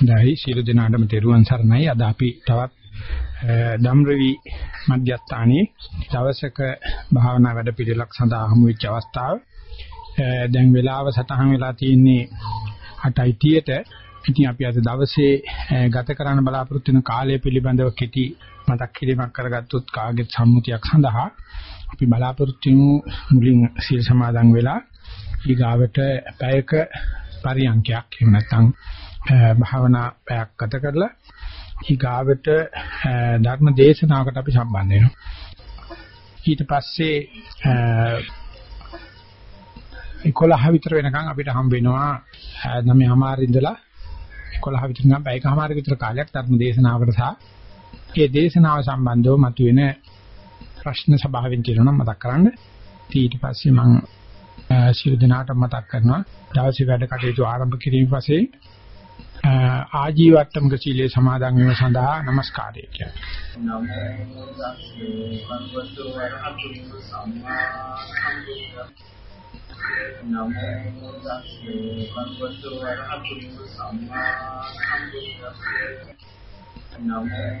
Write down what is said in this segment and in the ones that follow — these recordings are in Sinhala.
දැයි සියලු දෙනාටම තෙරුවන් සරණයි. අද අපි තවත් ධම්රවි මධ්‍යස්ථානයේ දවසක භාවනා වැඩ පිළිලක් සඳහා හමු වෙච්ච අවස්ථාව. දැන් වෙලාව සටහන් වෙලා තියෙන්නේ 8:30ට. ඉතින් අපි අද දවසේ ගත කරන්න බලාපොරොත්තු වෙන කාලය පිළිබඳව කෙටි මතක් කිරීමක් කරගත්තොත් කාගෙත් සම්මුතියක් සඳහා අපි බලාපොරොත්තු මුලින් සීල් සමාදන් වෙලා ඊගාවට පැයක පරියන්කයක් එහෙම නැත්නම් භාවනා පැයක් ගත කරලා ඊගාවට ධර්ම දේශනාවකට අපි සම්බන්ධ වෙනවා. ඊට පස්සේ 11 විතර වෙනකන් අපිට හම්බ වෙනවා 9:00 ඉඳලා 11 විතර නම් පැයකමාර විතර කාලයක් ධර්ම දේශනාවකට සහ ඒ දේශනාව සම්බන්ධව මතුවෙන ප්‍රශ්න සභාවෙන් කියනවා මතක් කරන්න. ඊට පස්සේ මම සියලු දෙනාට මතක් කරනවා දවසේ වැඩ කටයුතු ආරම්භ කිරීම පස්සේ ආජීවට්ටමක සීලේ සමාදන් වීම සඳහා নমස්කාරය කියනවා. නමෝ තස්සේ භගවතු වරහතු සම්මා නමෝ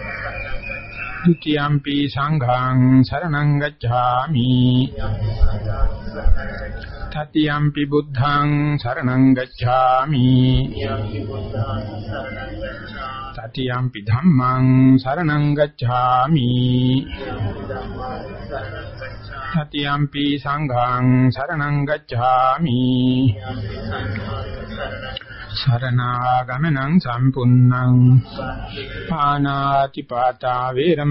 ත්‍ුතියම්පි සංඝං සරණං ගච්ඡාමි තතියම්පි බුද්ධං සරණං ගච්ඡාමි තතියම්පි ධම්මං සරණං ගච්ඡාමි තතියම්පි සංඝං සරණං ගච්ඡාමි සරණාගමනං සම්පුන්නං පානාති පාතා වේරම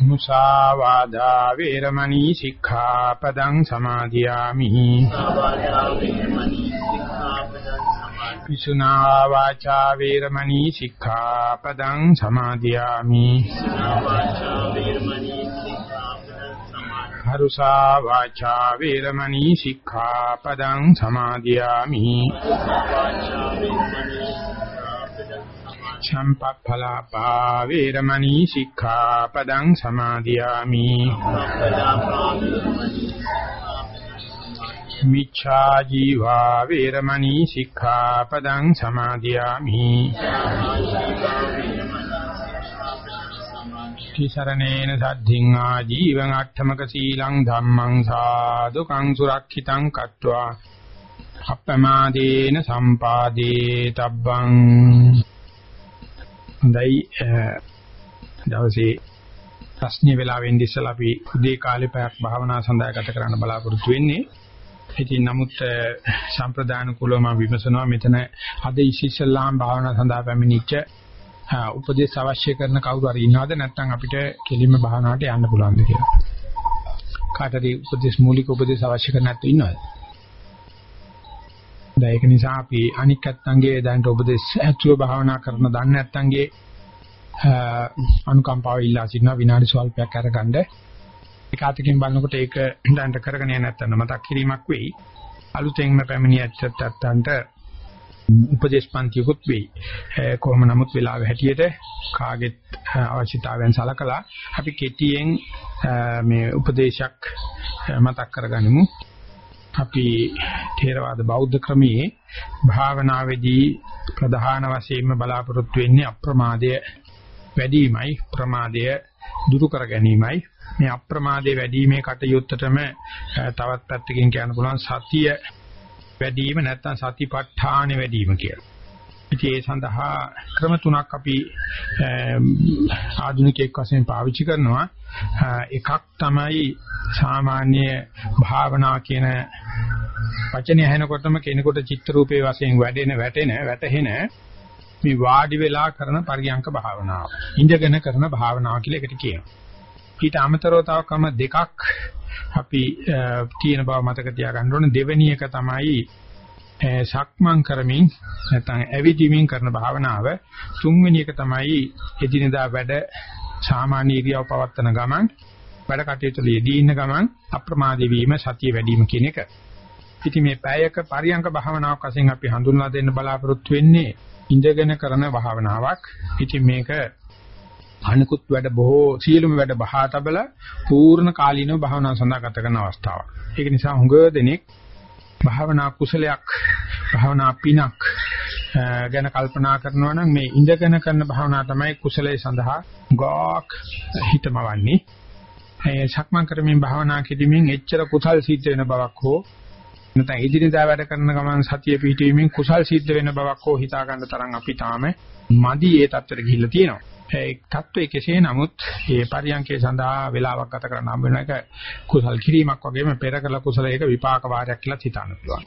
මුසාවාදා වේරමණී සික්ඛාපදං සමාදියාමි. පිසුනා වාචා වේරමණී සික්ඛාපදං සමාදියාමි. හරුසා වාචා වේරමණී සික්ඛාපදං සමාදියාමි. චම්පප්ඵලාපා වේරමණී සික්ඛාපදං සමාදියාමි. මිච්ඡා ජීවා වේරමණී සික්ඛාපදං සමාදියාමි. තිසරණේන සද්ධින් ආජීවං අට්ඨමක සීලං ධම්මං සාදුකං සුරක්ෂිතං කତ୍වා. අප්පමාදේන සම්පාදේ තබ්බං හොඳයි දවසේ ප්‍රශ්න වෙලාවෙන් ඉස්සලා අපි උදේ කාලේ පැයක් භාවනා සඳහා ගත කරන්න බලාපොරොත්තු වෙන්නේ. ඉතින් නමුත් සම්ප්‍රදාන කුලව මම විමසනවා මෙතන අද ඉස්සෙල්ලාම භාවනා සඳහා පැමිණිච්ච උපදේශ අවශ්‍ය කරන කවුරු හරි ඉන්නවද නැත්නම් අපිට කෙලින්ම භාවනාවට යන්න පුළුවන්ද කියලා. කාටද උපදේශ මූලික උපදේශ අවශ්‍ය කරන නැත්නම් ඉන්නවද? දැන් ඒක නිසා අපි අනික් නැත්නම්ගේ දැනට උපදේශ ඇතුව භාවනා කරන දන්නේ නැත්නම්ගේ අනුකම්පාව ඉල්ලා සිටිනවා විනාඩි ස්වල්පයක් අරගන්න. ඒක අතකින් බලනකොට ඒක දැනට කරගෙන යන්න නැත්නම් මතක් කිරීමක් වෙයි. අලුතෙන්ම පැමිණියච්චත් නැත්තන්ට උපදේශ පන්තියකුත් වෙයි. කොහොම නමුත් වෙලාව හැටියට කාගෙත් අවශ්‍යතාවයන් සලකලා අපි කෙටියෙන් මේ උපදේශයක් මතක් කරගනිමු. අපි ථේරවාද බෞද්ධ ක්‍රමයේ භාවනාවේදී ප්‍රධාන වශයෙන්ම බලාපොරොත්තු වෙන්නේ අප්‍රමාදය වැඩිමයි ප්‍රමාදය දුරු කර ගැනීමයි මේ අප්‍රමාදයේ වැඩිීමේ කටයුත්තටම තවත් පැත්තකින් කියන්න පුළුවන් සතිය වැඩිම නැත්නම් සතිපට්ඨාන වැඩිම කියලා. ඉතින් ඒ සඳහා ක්‍රම තුනක් අපි ආධුනිකයෙක් වශයෙන් පාවිච්චි කරනවා. එකක් තමයි සාමාන්‍ය භාවනා කියන වචනේ ඇහෙනකොටම කෙනෙකුට චිත්ත රූපේ වශයෙන් වැඩෙන වැටෙන වැටහෙන මේ වාඩි වෙලා කරන පරියංක භාවනාව. ඉඳගෙන කරන භාවනාව කියලා එකට කියනවා. ඊට අමතරව තව ක්‍රම දෙකක් අපි තියෙන බව මතක තියාගන්න ඕනේ. දෙවෙනි එක තමයි සක්මන් කරමින් නැත්නම් ඇවිදිමින් කරන භාවනාව තුන්වෙනි එක තමයි එදිනදා වැඩ සාමාන්‍ය ඉරියව් පවත්වන ගමන් වැඩ කටයුතු යෙදී ඉන්න ගමන් අප්‍රමාදී වීම සතිය වැඩි වීම කියන එක. ඉතින් මේ පැයක පරියංක භාවනාවක් වශයෙන් අපි හඳුන්වා දෙන්න බලාපොරොත්තු වෙන්නේ ඉඳගෙන කරන භාවනාවක්. ඉතින් මේක අනිකුත් වැඩ බොහෝ සියලුම වැඩ බහා තබලා පූර්ණ කාලීනව භාවනාව සඳහා ගත කරන අවස්ථාවක්. ඒක නිසා හුඟ දෙනෙක් භාවනා කුසලයක් භාවනා පිනක් ගැන කල්පනා කරනවා නම් මේ ඉඳගෙන කරන භාවනා තමයි කුසලයේ සඳහා ගාක් හිතමවන්නේ. ඒ සක්මන් කරමින් භාවනා කිරීමෙන් එච්චර කුසල් සිද්ධ වෙන බවක් හෝ නැත්නම් ඉදිරියදා වැඩ කරන ගමන් සතිය පිහිටීමෙන් කුසල් සිද්ධ වෙන බවක් හෝ හිතා ගන්න තරම් අපි තාම මදි ඒ තත්ත්වෙට ගිහිල්ලා තියෙනවා. ඒ தત્ත්වයේ කෙසේ නමුත් මේ පරියන්කේ සඳහා වේලාවක් ගත කරන්න හම්බ වෙන එක කුසල් කිරීමක් වගේම පෙර කළ කුසලයක විපාක වාරයක් කියලා හිතන්න පුළුවන්.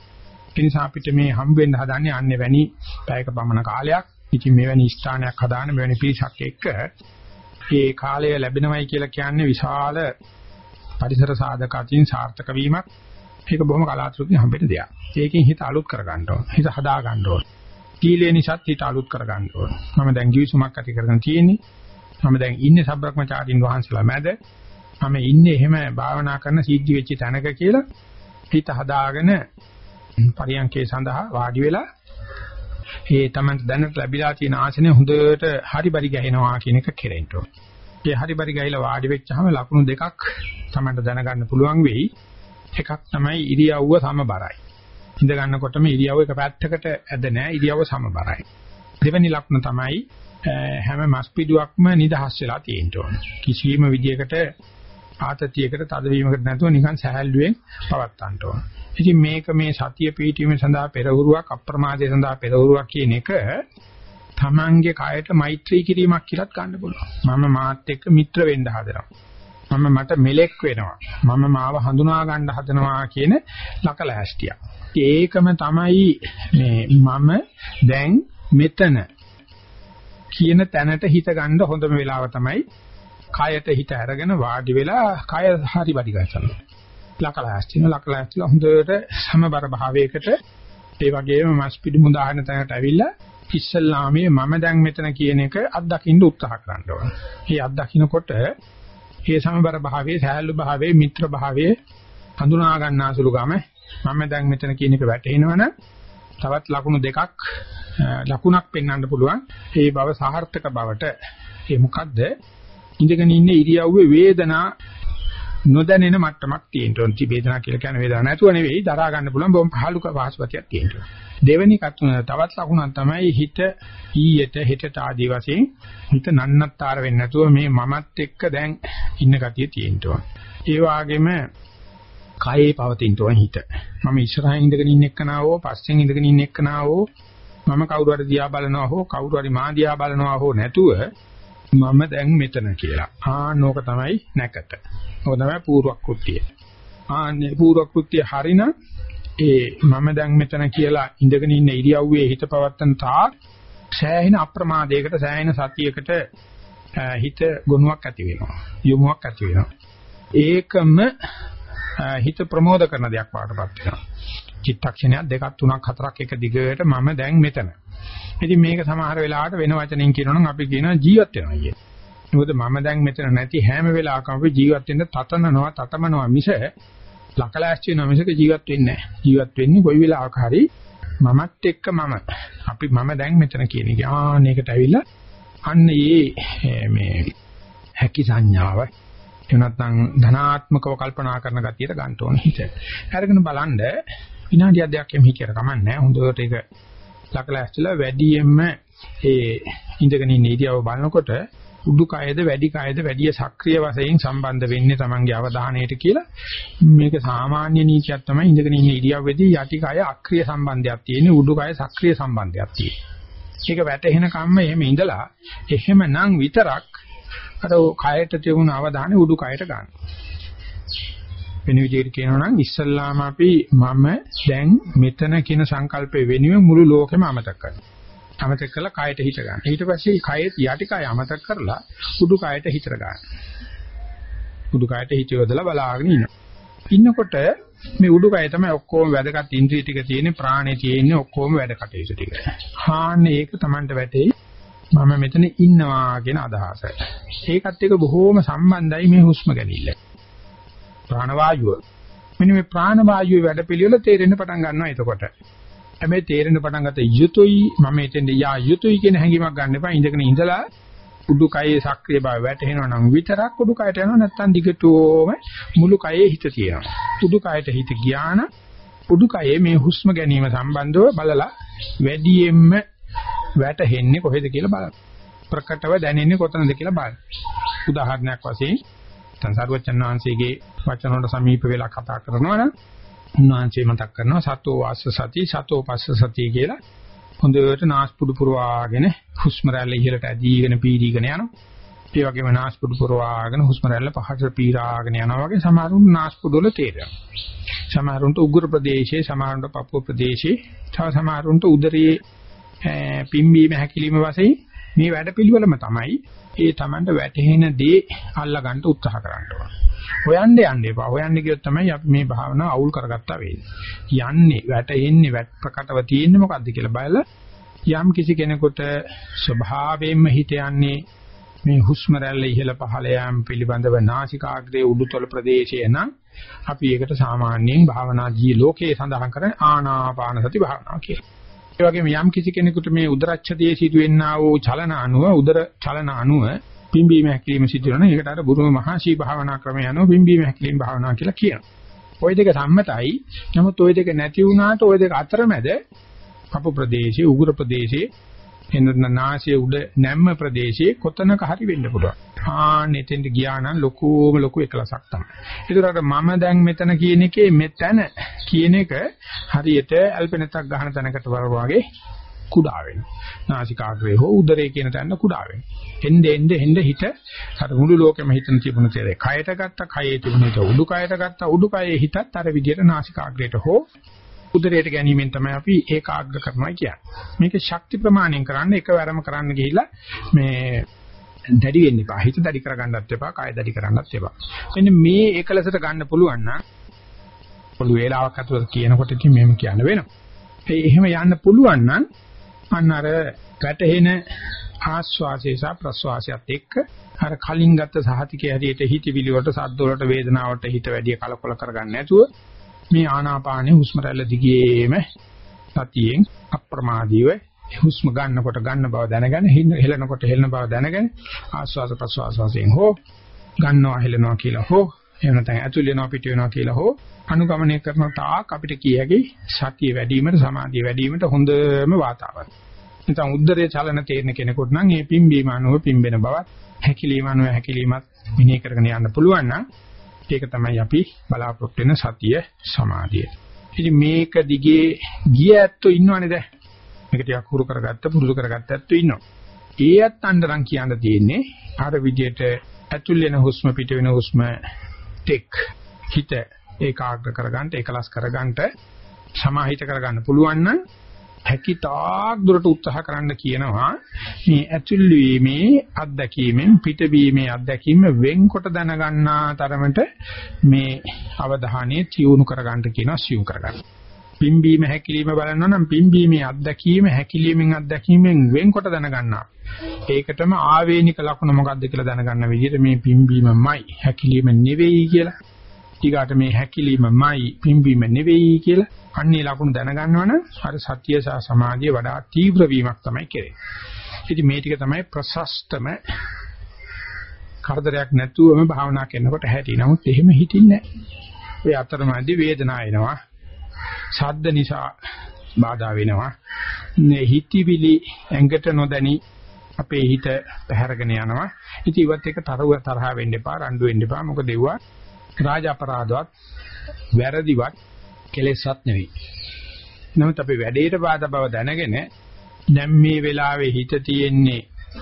ඒ නිසා අපිට මේ හම්බ වෙන්න හදන්නේ අන්නේ වැනි පැයක පමණ කාලයක්. ඉතින් මෙවැනි ස්ථානයක් හදාන මෙවැනි පිරිසක් එක්ක මේ කාලය ලැබෙනවයි කියලා කියන්නේ විශාල පරිසර සාධක අතින් සාර්ථක වීමක්. ඒක බොහොම කලාතුරකින් හම්බෙන්න දෙයක්. ඒකෙන් හිත අලුත් කර ගන්න ඕන. හිත හදා ගන්න ඕන. සීලේ නිසාත් හිත අලුත් කර ගන්න ඕන. මම දැන් ජීවිසුමක් ඇති කරගෙන තියෙන්නේ. මම දැන් ඉන්නේ සබ්‍රක්‍මචාරින් වහන්සේලා මැද. මම ඉන්නේ එහෙම භාවනා කරන සීද්ධි වෙච්ච තැනක කියලා හිත හදාගෙන පරියන්කේ සඳහා වාඩි වෙලා ඒ තමයි දැනට ලැබිලා තියෙන ආසනය හොඳට හරි පරි ගහනවා කියන එක කෙරෙන්න ඕන. ඒ හරි පරි ගහලා වාඩි වෙච්චාම ලකුණු දෙකක් තමයි දැනගන්න පුළුවන් වෙයි. එකක් තමයි ඉරියව්ව සමබරයි. ඉඳ ගන්නකොටම ඉරියව්ව එක පැත්තකට ඇද නැහැ ඉරියව්ව සමබරයි. දෙවෙනි ලක්ෂණ තමයි හැම මස් පිඩුවක්ම නිදහස් වෙලා තියෙන්න ඕන. කිසියම් විදියකට ආතතියකට තදවීමකට නැතුව නිකන් සහැල්ලුවෙන් පවත්තන්න ඕන. ඉතින් මේක මේ සතිය පිහිටීම සඳහා පෙරහුරුවක් අප්‍රමාදයේ සඳහා පෙරහුරුවක් කියන එක තමන්ගේ කයට මෛත්‍රී කිරීමක් කියලාත් ගන්න පුළුවන්. මම මාත් එක්ක මිත්‍ර වෙන්න හදනවා. මම මට මෙලෙක් වෙනවා. මම මාව හඳුනා ගන්න හදනවා කියන ලකලැස්ටිය. ඒකම තමයි මේ මම දැන් මෙතන කියන තැනට හිත ගන්න හොඳම වෙලාව තමයි කයට හිත අරගෙන වාඩි වෙලා කය හරි වැඩි ගන්නවා. ලකලැස්ටින ලකලැස්ටිලා හොඳට සමබර භාවයකට ඒ වගේම මස් පිඩු මුදාහන තැනට ඇවිල්ලා ඉස්සල්ලාමයේ මම දැන් මෙතන කියන එක අත්දකින්න උත්සාහ කරන්න ඕන. මේ අත්දකින්නකොට ඒ සමබර භාවයේ සහැල්ලු භාවයේ මිත්‍ර භාවයේ හඳුනා ගන්නාසුළු ගම මම දැන් මෙතන කියන එක වැටෙනවනම් තවත් ලකුණු දෙකක් ලකුණක් පෙන්වන්න පුළුවන් ඒ බව සාර්ථක බවට ඒ මොකද්ද ඉඳගෙන ඉන්න ඉරියව්වේ වේදනා නොදැනෙන මට්ටමක් තියෙන්න ඕන. ති වේදනා කියලා කියන වේදනාවක් නැතුව නෙවෙයි දරා ගන්න පුළුවන් බොම් පහලුක වාස්පතියක් තියෙන්න ඕන. දෙවෙනි තවත් ලකුණක් තමයි හිත ඊයට හෙටට ආදී වශයෙන් හිත නන්නත්තර වෙන්නේ නැතුව මේ මමත් එක්ක දැන් ඉන්න ගතිය තියෙන්න ඕන. ඒ වගේම කයේ පවතින තෝන් හිත. මම ඉස්සරහින් ඉඳගෙන ඉන්න එක්කනාවෝ පස්සෙන් ඉඳගෙන ඉන්න එක්කනාවෝ මම කවුරු හරි දිහා බලනවා හෝ කවුරු හරි මා දිහා බලනවා හෝ නැතුව මම දැන් මෙතන කියලා. ආනෝක තමයි නැකත. ඕක තමයි පූර්වක්‍ෘත්‍යය. ආන්නේ පූර්වක්‍ෘත්‍යය හරිනම් ඒ මම දැන් මෙතන කියලා ඉඳගෙන ඉන්න ඉරියව්වේ හිත පවත්තන තාක් සෑහෙන අප්‍රමාදයකට සෑහෙන සතියකට හිත ගුණයක් ඇති වෙනවා. යොමුවක් ඇති වෙනවා. ඒකම හිත ප්‍රමෝද කරන දෙයක් වඩපත් වෙනවා. චිත්තක්ෂණයක් දෙකක් තුනක් හතරක් එක දිගට මම දැන් මෙතන. ඉතින් මේක සමහර වෙලාවට වෙන වචනෙන් කියනොනම් අපි කියනවා ජීවත් වෙනවා කිය. මොකද මම දැන් මෙතන නැති හැම වෙලාවකම අපි ජීවත් වෙන්න තතනනවා තතමනවා මිස ලකලාස්ති වෙනවා මිසක ජීවත් වෙන්නේ නැහැ. ජීවත් වෙන්නේ කොයි වෙලාවක හරි මමත් එක්ක මම. අපි මම දැන් මෙතන කියන එක. ආන්නේකට ඇවිල්ලා අන්න ඒ මේ හැකි සංඥාව එනත්නම් ධනාත්මකව කල්පනා කරන ගතියට ගන්න ඕන හිත. අරගෙන බලන්න විනාඩියක් දෙකක් එමෙහි කියලා කමන්නේ. හොඳට ඒක ලකලාස්තිලා වැඩියෙන්ම ඒ ඉඳගෙන ඉන්න ඉරියව බලනකොට උඩුකයද වැඩි කයද වැඩි සක්‍රීය වශයෙන් සම්බන්ධ වෙන්නේ Tamange අවධානයට කියලා මේක සාමාන්‍ය නීතියක් තමයි ඉඳගෙන ඉන්න ඉරියව්වේදී යටි කය අක්‍රීය සම්බන්ධයක් තියෙන උඩුකය සක්‍රීය සම්බන්ධයක් තියෙන. ඒක වැටෙන කම්ම එහෙම ඉඳලා එහෙමනම් විතරක් අර කයට තියුණු අවධානය උඩුකයට ගන්න. වෙන විදිහට කියනවා නම් ඉස්සල්ලාම අපි මම දැන් මෙතන කියන සංකල්පේ වෙනුවෙන් මුළු ලෝකෙම අමතක කරනවා. අමතක කරලා කයට හිත ගන්න. ඊට පස්සේ කයෙත් යටි කය අමතක කරලා උඩු කයට හිත ගන්න. උඩු කයට හිත යොදලා බලාගෙන ඉන්නවා. ඉන්නකොට මේ උඩුකය තමයි ඔක්කොම වැදගත් ඉන්ද්‍රිය ටික තියෙන්නේ ප්‍රාණේ තියෙන්නේ ඔක්කොම වැඩ කටයුතු ටික. හාන්නේ ඒක Tamanට වැටෙයි. මම මෙතන ඉන්නවා කියන අදහස. ඒකත් එක්ක බොහෝම සම්බන්ධයි මේ හුස්ම ගැනීම. ප්‍රාණ වායුව. මෙන්න මේ ප්‍රාණ වායුවේ වැඩ පිළිවෙල තේරෙන්න පටන් ගන්නවා එතකොට. හැබැයි තේරෙන්න පටන් ගත්ත යුතුයි මම එතෙන්ද යා යුතුයි කියන හැඟීමක් ගන්න එපා. ඉඳගෙන ඉඳලා උඩුකයේ සක්‍රිය බව වැටෙනවා නම් විතරක් උඩුකයට යනවා නැත්නම් දිගටම මුළු කයේ හිත තියෙනවා. උඩුකයට හිත ගියාන උඩුකයේ මේ හුස්ම ගැනීම සම්බන්ධව බලලා වැඩියෙන්ම වැටෙන්නේ කොහෙද කියලා බලන්න. ප්‍රකටව දැනෙන්නේ කොතනද කියලා බලන්න. උදාහරණයක් වශයෙන් දැන් සරුවචන් වහන්සේගේ වචන වලට සමීප වෙලා කතා කරනවා නම් උන්වහන්සේ මතක් කරනවා සතෝ වාස්ස සති සතෝ පස්ස සති කියලා හොඳට නාස්පුඩු පුරවාගෙන හුස්ම රැල්ල ඉහළට ඇදීගෙන පීඩීගෙන යනවා. ඒ වගේම නාස්පුඩු පුරවාගෙන හුස්ම රැල්ල පහළට පීරාගෙන යනවා වගේ සමහරුන් නාස්පුඩු වල තේරෙනවා. සමහරුන්ට උගුරු ප්‍රදේශයේ සමහරුන්ට පපුව ප්‍රදේශයේ තව සමහරුන්ට උදරයේ පිම්බීම හැකිලිම වශයෙන් මේ වැඩපිළිවෙලම තමයි ඒ Tamanට වැටහෙන දේ අල්ලා ගන්න උත්සාහ කරන්න ඕන. හොයන්න යන්න එපා. හොයන්න ගියොත් තමයි අපි මේ භාවනාව අවුල් කරගත්තා වෙන්නේ. යන්නේ වැටෙන්නේ වැට ප්‍රකටව තියෙන්නේ මොකද්ද කියලා බලලා යම් කිසි කෙනෙකුට ස්වභාවයෙන්ම හිත යන්නේ මේ හුස්ම රැල්ල ඉහළ පහළ යාම පිළිබඳව නාසිකාග්‍රයේ උඩුතල ප්‍රදේශය නම් අපි ඒකට සාමාන්‍යයෙන් භාවනා ජී ලෝකයේ සඳහන් කරන්නේ ආනාපාන සති භාවනාව කියලා. ඒ වගේම යම් කිසි කෙනෙකුට මේ උදරච්ඡදයේ සිදුවෙනා වූ චලන අණුව උදර චලන අණුව පිම්බීම හැකිලිම සිදු වෙනවා. ඒකට අර බුරුම මහසී භාවනා ක්‍රමය යනවා පිම්බීම හැකිලිම භාවනා කියලා කියනවා. ওই දෙක සම්මතයි. නමුත් ওই දෙක නැති වුණාට ওই දෙක අතරමැද කපු ප්‍රදේශයේ උගුර ප්‍රදේශයේ එන්න නාසයේ උඩ නැම්ම ප්‍රදේශයේ කොතනක හරි වෙන්න පුළුවන්. ආන්න එතෙන්ට ගියා නම් ලොකුම ලොකු එකලසක් තමයි. ඒතරට මම දැන් මෙතන කියන එකේ මෙතන කියන එක හරියට ඇල්පෙනතක් ගහන තැනකට වගේ කුඩා වෙනවා. නාසිකාග්‍රේ හෝ උදරේ කියන තැන කුඩා වෙනවා. එnde ende ende හිත අර මුළු ලෝකෙම හිතන තිබුණ තේ කයට ගත්ත කයේ තිබුණ හිත උඩු කයට ගත්ත උඩු කයේ හිතත් අර විදියට නාසිකාග්‍රේට හෝ උදරයට ගැනීමෙන් තමයි අපි ඒකාග්‍ර කරනවා කියන්නේ. මේක ශක්ති ප්‍රමාණයෙන් කරන්න එකවරම කරන්න ගිහිල්ලා මේ දැඩි වෙන්න එපා. හිත දැඩි කරගන්නත් එපා, කය දැඩි කරන්නත් එපා. මෙන්න මේ එකලසට ගන්න පුළුවන් නම් පොළු වේලාවක් අතර කියනකොට ඉතින් මෙහෙම කියන්න වෙනවා. ඒ එහෙම යන්න පුළුවන් නම් අන්න අර ගැටෙන ආස්වාසේ සහ ප්‍රස්වාසයත් එක්ක අර කලින් ගත්ත සහතිකයේ හැටියට හිතවිලි වලට සද්ද වලට වේදනාවට හිත වැඩි කලකොල කරගන්න නැතුව මේ ආනාපානේ හුස්ම රැල්ල දිගේම සතියෙන් අප්‍රමාදීව හුස්ම ගන්නකොට ගන්න බව දැනගෙන හෙලනකොට හෙලන බව දැනගෙන ආස්වාද ප්‍රස්වාස වශයෙන් හෝ ගන්නවා හෙලනවා කියලා හෝ එහෙම නැත්නම් ඇතුල් වෙනවා පිට වෙනවා කියලා හෝ අනුගමනය කරන තාක් අපිට කියකි සතිය වැඩි වීමට සමාධිය වැඩි වීමට හොඳම වාතාවරණය. නැත්නම් උද්දරයේ චලන තේරෙන කෙනෙකුට නම් මේ පිම්බීම අනුව පිම්බෙන බවත් හැකිලිම අනුව හැකිලිමත් විනය කරගෙන යන්න පුළුවන් නම් ඒක තමයි අපි බලාපොරොත්තු වෙන සතිය සමාධිය. ඉතින් මේක දිගේ ගිය ඇත්තෝ ඉන්නවනේ දැන්. මේක ටිකක් හුරු කරගත්ත පුරුදු කරගත්ත ඇත්තෝ ඉන්නවා. ඒ ඇත්තන්ට නම් කියන්න තියෙන්නේ අර විදියට ඇතුල් වෙන හුස්ම පිට වෙන හුස්ම ටෙක් හිත ඒකාග්‍ර කරගන්න ඒකලස් කරගන්න සමාහිත කරගන්න පුළුවන් නම් හැකිතාක් දුරට උත්සාහ කරන්න කියනවා මේ ඇතුල් වීමේ අත්දැකීමෙන් පිටවීමේ අත්දැකීම වෙන්කොට දැනගන්නා තරමට මේ අවධානය තියුණු කරගන්න කියනවා සියුම් කරගන්න. පිම්බීම හැකිලිම බලනවා නම් පිම්බීමේ අත්දැකීම හැකිලීමෙන් අත්දැකීමෙන් වෙන්කොට දැනගන්නවා. ඒකටම ආවේනික ලක්ෂණ මොකක්ද කියලා දැනගන්න විදිහට මේ පිම්බීමමයි හැකිලිම නෙවෙයි කියලා. ඊගාට මේ හැකිලීමමයි පිම්බීම නෙවෙයි කියලා අන්නේ ලකුණු දැනගන්නවනම් අර සතිය සහ සමාධිය වඩා තීව්‍ර වීමක් තමයි කෙරෙන්නේ. ඉතින් මේ ටික තමයි ප්‍රශස්තම කරදරයක් නැතුවම භාවනා කරනකොට හැටි. නමුත් එහෙම හිටින්නේ නැහැ. ඔය අතරමැදි වේදනාව එනවා. ශබ්ද නිසා බාධා වෙනවා. හිතවිලි ඇඟට නොදැනි අපේ හිත පැහැරගෙන යනවා. ඉතින් ඉවත් එක තරව තරහ වෙන්න එපා, රණ්ඩු වෙන්න එපා. මොකද ඒවා රාජ අපරාධවත් වැරදිවත් කෙලෙසත් නෙවෙයි. නමුත් අපි වැඩේට බාධා බව දැනගෙන දැන් මේ වෙලාවේ හිත තියෙන්නේ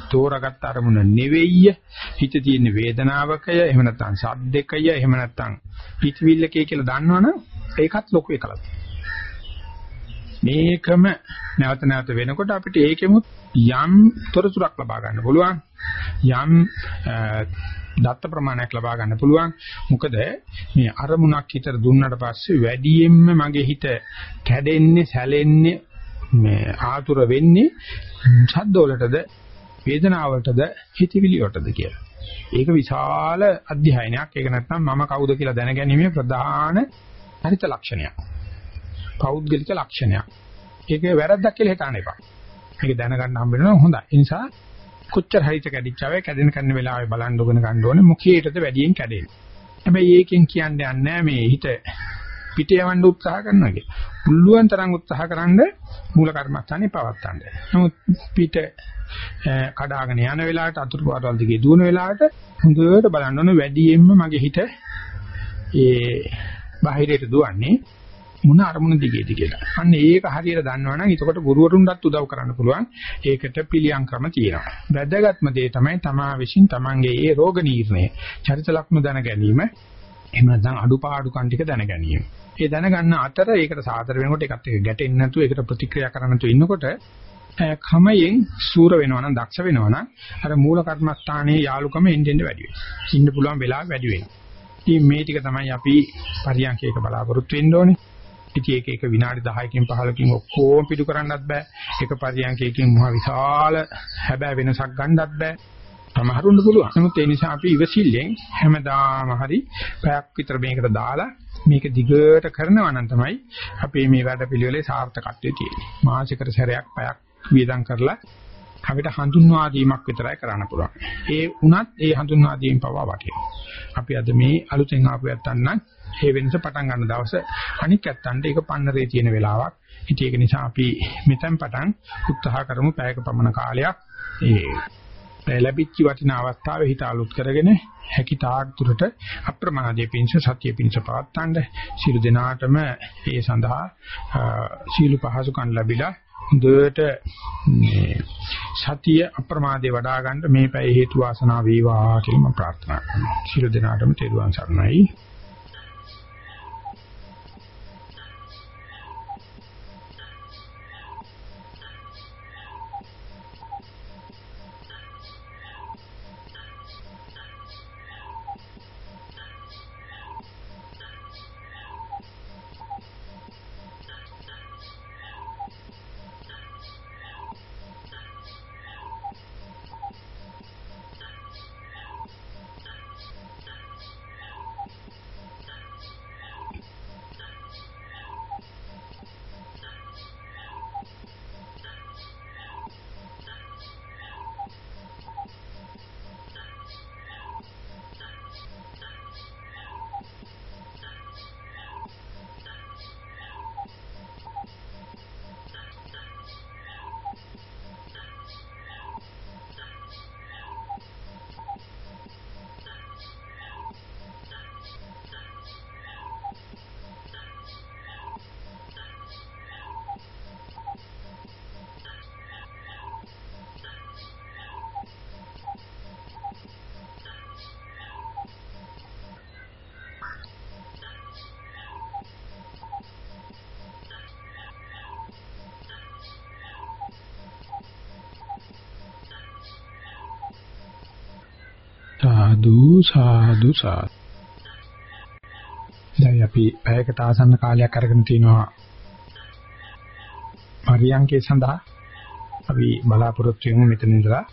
තෝරාගත් අරමුණ නෙවෙයි හිත තියෙන වේදනාවකය එහෙම නැත්නම් සද්දකය එහෙම නැත්නම් පිටවිල්ලකේ කියලා දන්නවනම් ඒකත් ලොකු එකලක් මේකම නැවත නැවත වෙනකොට අපිට ඒකෙමුත් යම් තොරතුරක් ලබා ගන්න පුළුවන් යම් දත්ත ප්‍රමාණයක් ලබා ගන්න පුළුවන් මොකද මේ අරමුණක් හිතට දුන්නට පස්සේ වැඩියෙන්ම මගේ හිත කැඩෙන්නේ සැලෙන්නේ මේ ආතුර වෙන්නේ ශබ්දවලටද වේදනාවලටද හිතවිලි වලටද කියලා. ඒක විශාල අධ්‍යයනයක්. ඒක නැත්නම් මම කවුද කියලා දැනගැනීමේ ප්‍රධාන හරිත ලක්ෂණයක්. පෞද්ගලික ලක්ෂණයක්. ඒක වැරද්දක් කියලා හිතන්න එපා. මේක දැනගන්න හම්බ වෙනවා හොඳයි. ඒ නිසා කොච්චර හරිත කැඩිච්චාවේ කැඩෙන කන්න වෙලාවේ බලන්න ඕගෙන ගන්න ඕනේ මොකේටද වැඩියෙන් කැඩෙන්නේ. හැබැයි ඒකෙන් කියන්නේ නැහැ මේ හිත පිට යවන්න උත්සාහ කරනවා කියලා. පුළුවන් තරම් උත්සාහ කරන්න මූල කර්මස්ථානේ පවත්තන්න. නමුත් පිට කඩාගෙන යන වෙලාවට අතුරු පාරවල් දිගේ දුවන වෙලාවට හොඳට බලන්න ඕනේ වැඩියෙන්ම මගේ හිත ඒ බාහිරයට දුවන්නේ මොන අරමුණ දිගේද කියලා. අන්න ඒක හරියට දන්නවනම් එතකොට ගුරුවරුන්ටත් උදව් කරන්න පුළුවන්. ඒකට පිළියම් ක්‍රම තියෙනවා. වැදගත්ම දේ තමයි තමා විසින් තමන්ගේ ඒ රෝග නිర్ణය, චරිත ලක්ෂණ දැන ගැනීම, එහෙම නැත්නම් අඩුපාඩුකම් ටික දැන ගැනීම. ඒ දැනගන්න අතර ඒකට සාතර වෙනකොට ඒකත් එක්ක ගැටෙන්නේ නැතුව ඒකට ප්‍රතික්‍රියා කරන්න නැතුව ඉන්නකොට කමයෙන් සූර වෙනවා නම් දක්ෂ වෙනවා නම් අර මූල කර්මස්ථානයේ යාලුකම එන්න එන්න වැඩි වෙනවා. ඉන්න පුළුවන් වෙලාව වැඩි වෙනවා. ඉතින් මේ ටික තමයි අපි පරියන්කයක බලාපොරොත්තු වෙන්න ඕනේ. ඉතින් ඒක එක විනාඩි 10කින් 15කින් ඔක්කොම පිටු කරන්නත් බෑ. එක පරියන්කයකින් මහ විශාල හැබෑ වෙනසක් ගන්නත් බෑ. සමහරුන්න පුළුවන්. නමුත් ඒ නිසා අපි ඉවසිල්ලෙන් හැමදාම හරි පැයක් විතර මේකට දාලා මේක දිගට කරනවා නම් තමයි අපේ මේ වැඩ පිළිවෙලේ සාර්ථකත්වය තියෙන්නේ. මාසිකර සැරයක් පැයක් වියදම් කරලා අපිට හඳුන්වා දීමක් විතරයි කරන්න පුළුවන්. ඒ වුණත් ඒ හඳුන්වා දීම පවා වටිනවා. අපි අද මේ අලුතෙන් ආපු යත්තන් නම් ඒ වෙනස පටන් ගන්න දවස අනික් ඇත්තන්ට ඒක පන්නරේ තියෙන වෙලාවක්. ඉතින් ඒක නිසා අපි මෙතෙන් පටන් උත්සාහ කරමු පැයක පමණ කාලයක් ඒ ලැබිච්ච වටිනා අවස්ථාවේ හිත අලුත් කරගෙන හැකි තාක් දුරට අප්‍රමාදයේ පිංස සතිය පිංස පවත්තන්න සියලු දෙනාටම ඒ සඳහා සීල පහසුකම් ලැබිලා හොඳට මේ සතිය අප්‍රමාදේ වඩා ගන්න මේ පැය හේතු වාසනා වේවා කියලා මම ප්‍රාර්ථනා කරනවා. සියලු දෙනාටම තෙරුවන් සරණයි. සාදු සාදු සාදු. දැන් අපි පැයකට ආසන්න කාලයක් අරගෙන තිනවා පරියන්කේ සඳහා අපි බලාපොරොත්තු වෙමු මෙතන ඉඳලා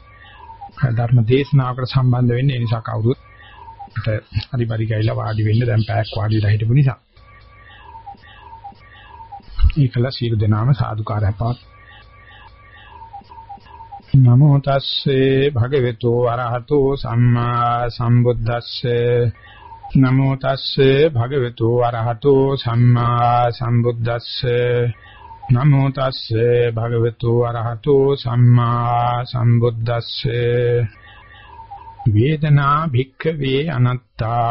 ධර්ම දේශනාවකට සම්බන්ධ වෙන්න ඒ නිසා කවුරුත් හරි පරි ගයිලා වාඩි වෙන්න දැන් පැයක් වාඩි වෙලා හිටපු නිසා. ඒකල සීල දෙනාම සාදුකාරය පාත් නමෝ තස්සේ භගවතු වරහතෝ සම්මා සම්බුද්දස්සේ. නමෝ තස්සේ භගවතු වරහතෝ සම්මා සම්බුද්දස්සේ. නමෝ තස්සේ භගවතු වරහතෝ සම්මා සම්බුද්දස්සේ. වේදනා භික්ඛවේ අනත්තා.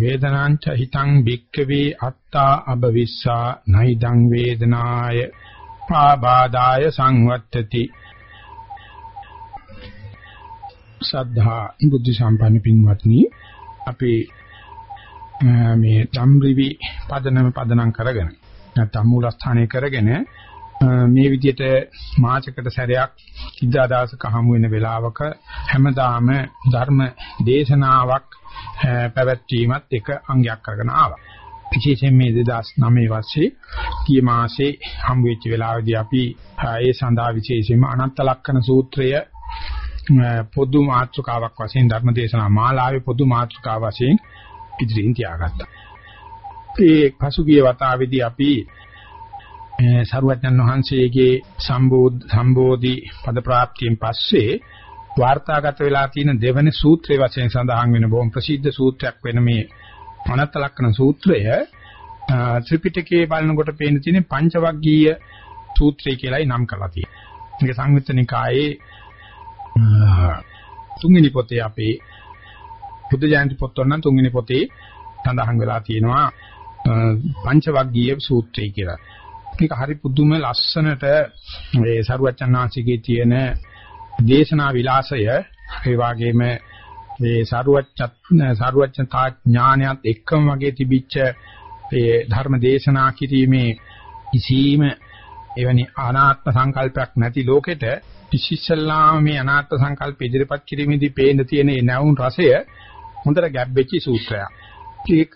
වේදනාං ච හිතං භික්ඛවේ අත්තා අබවිස්සා නයිදං වේදනාය ආබාදාය සංවත්තති. සද්ධා බුද්ධ සම්පන්න පින්වත්නි අපි මේ ධම්රිවි පදනම පදනම් කරගෙන නැත්නම් මූලස්ථානය කරගෙන මේ විදිහට මාසයකට සැරයක් ඉදා දවසක හමු වෙන වෙලාවක හැමදාම ධර්ම දේශනාවක් පැවැත්වීමත් එක අංගයක් කරගෙන ආවා. විශේෂයෙන් මේ 2009 වර්ෂයේ කී මාසේ හම් වෙච්ච වෙලාවේදී අපි ඒ සඳහා විශේෂයෙන්ම අනන්ත ලක්ෂණ සූත්‍රය පොදු මාතෘකාවක් වශයෙන් ධර්ම දේශනා මාලාවේ පොදු මාතෘකාව වශයෙන් ඉදිරියෙන් තියාගත්තා. ඒ පසුගිය වතාවේදී අපි සරුවඥන් වහන්සේගේ සම්බෝධ සම්බෝධි පද ප්‍රාප්තියෙන් පස්සේ වාර්තාගත වෙලා තියෙන දෙවන සූත්‍රයේ වශයෙන් සඳහන් වෙන බොහොම ප්‍රසිද්ධ සූත්‍රයක් වෙන මේ අනත්ත ලක්ෂණ සූත්‍රය ත්‍රිපිටකයේ බලනකොට පේන තියෙන පංචවග්ගීය සූත්‍රය කියලායි නම් කරලා තියෙන්නේ. මේක සංයුත්ත නිකායේ තුන්වෙනි පොතේ අපේ බුද්ධ ජයන්ති පොත්වල නම් තුන්වෙනි පොතේ සඳහන් වෙලා තියෙනවා පංචවග්ගීය සූත්‍රය කියලා. මේක හරි පුදුම ලස්සනට මේ සරුවචනාංශිකේ තියෙන දේශනා විලාසය ඒ වගේම මේ සරුවච්චත් සරුවච්චතා ඥානයත් එක්කම වගේ තිබිච්ච ඒ ධර්ම දේශනා කිරීමේ කිසිම එවැනි අනාත්ම සංකල්පයක් නැති ලෝකෙට විශේෂලාම මේ අනාත්ම සංකල්ප ඉදිරිපත් කිරීමේදී පේන තියෙන මේ නැවුම් රසය හොඳට ගැබ්බෙච්ච සූත්‍රයක්. ඒක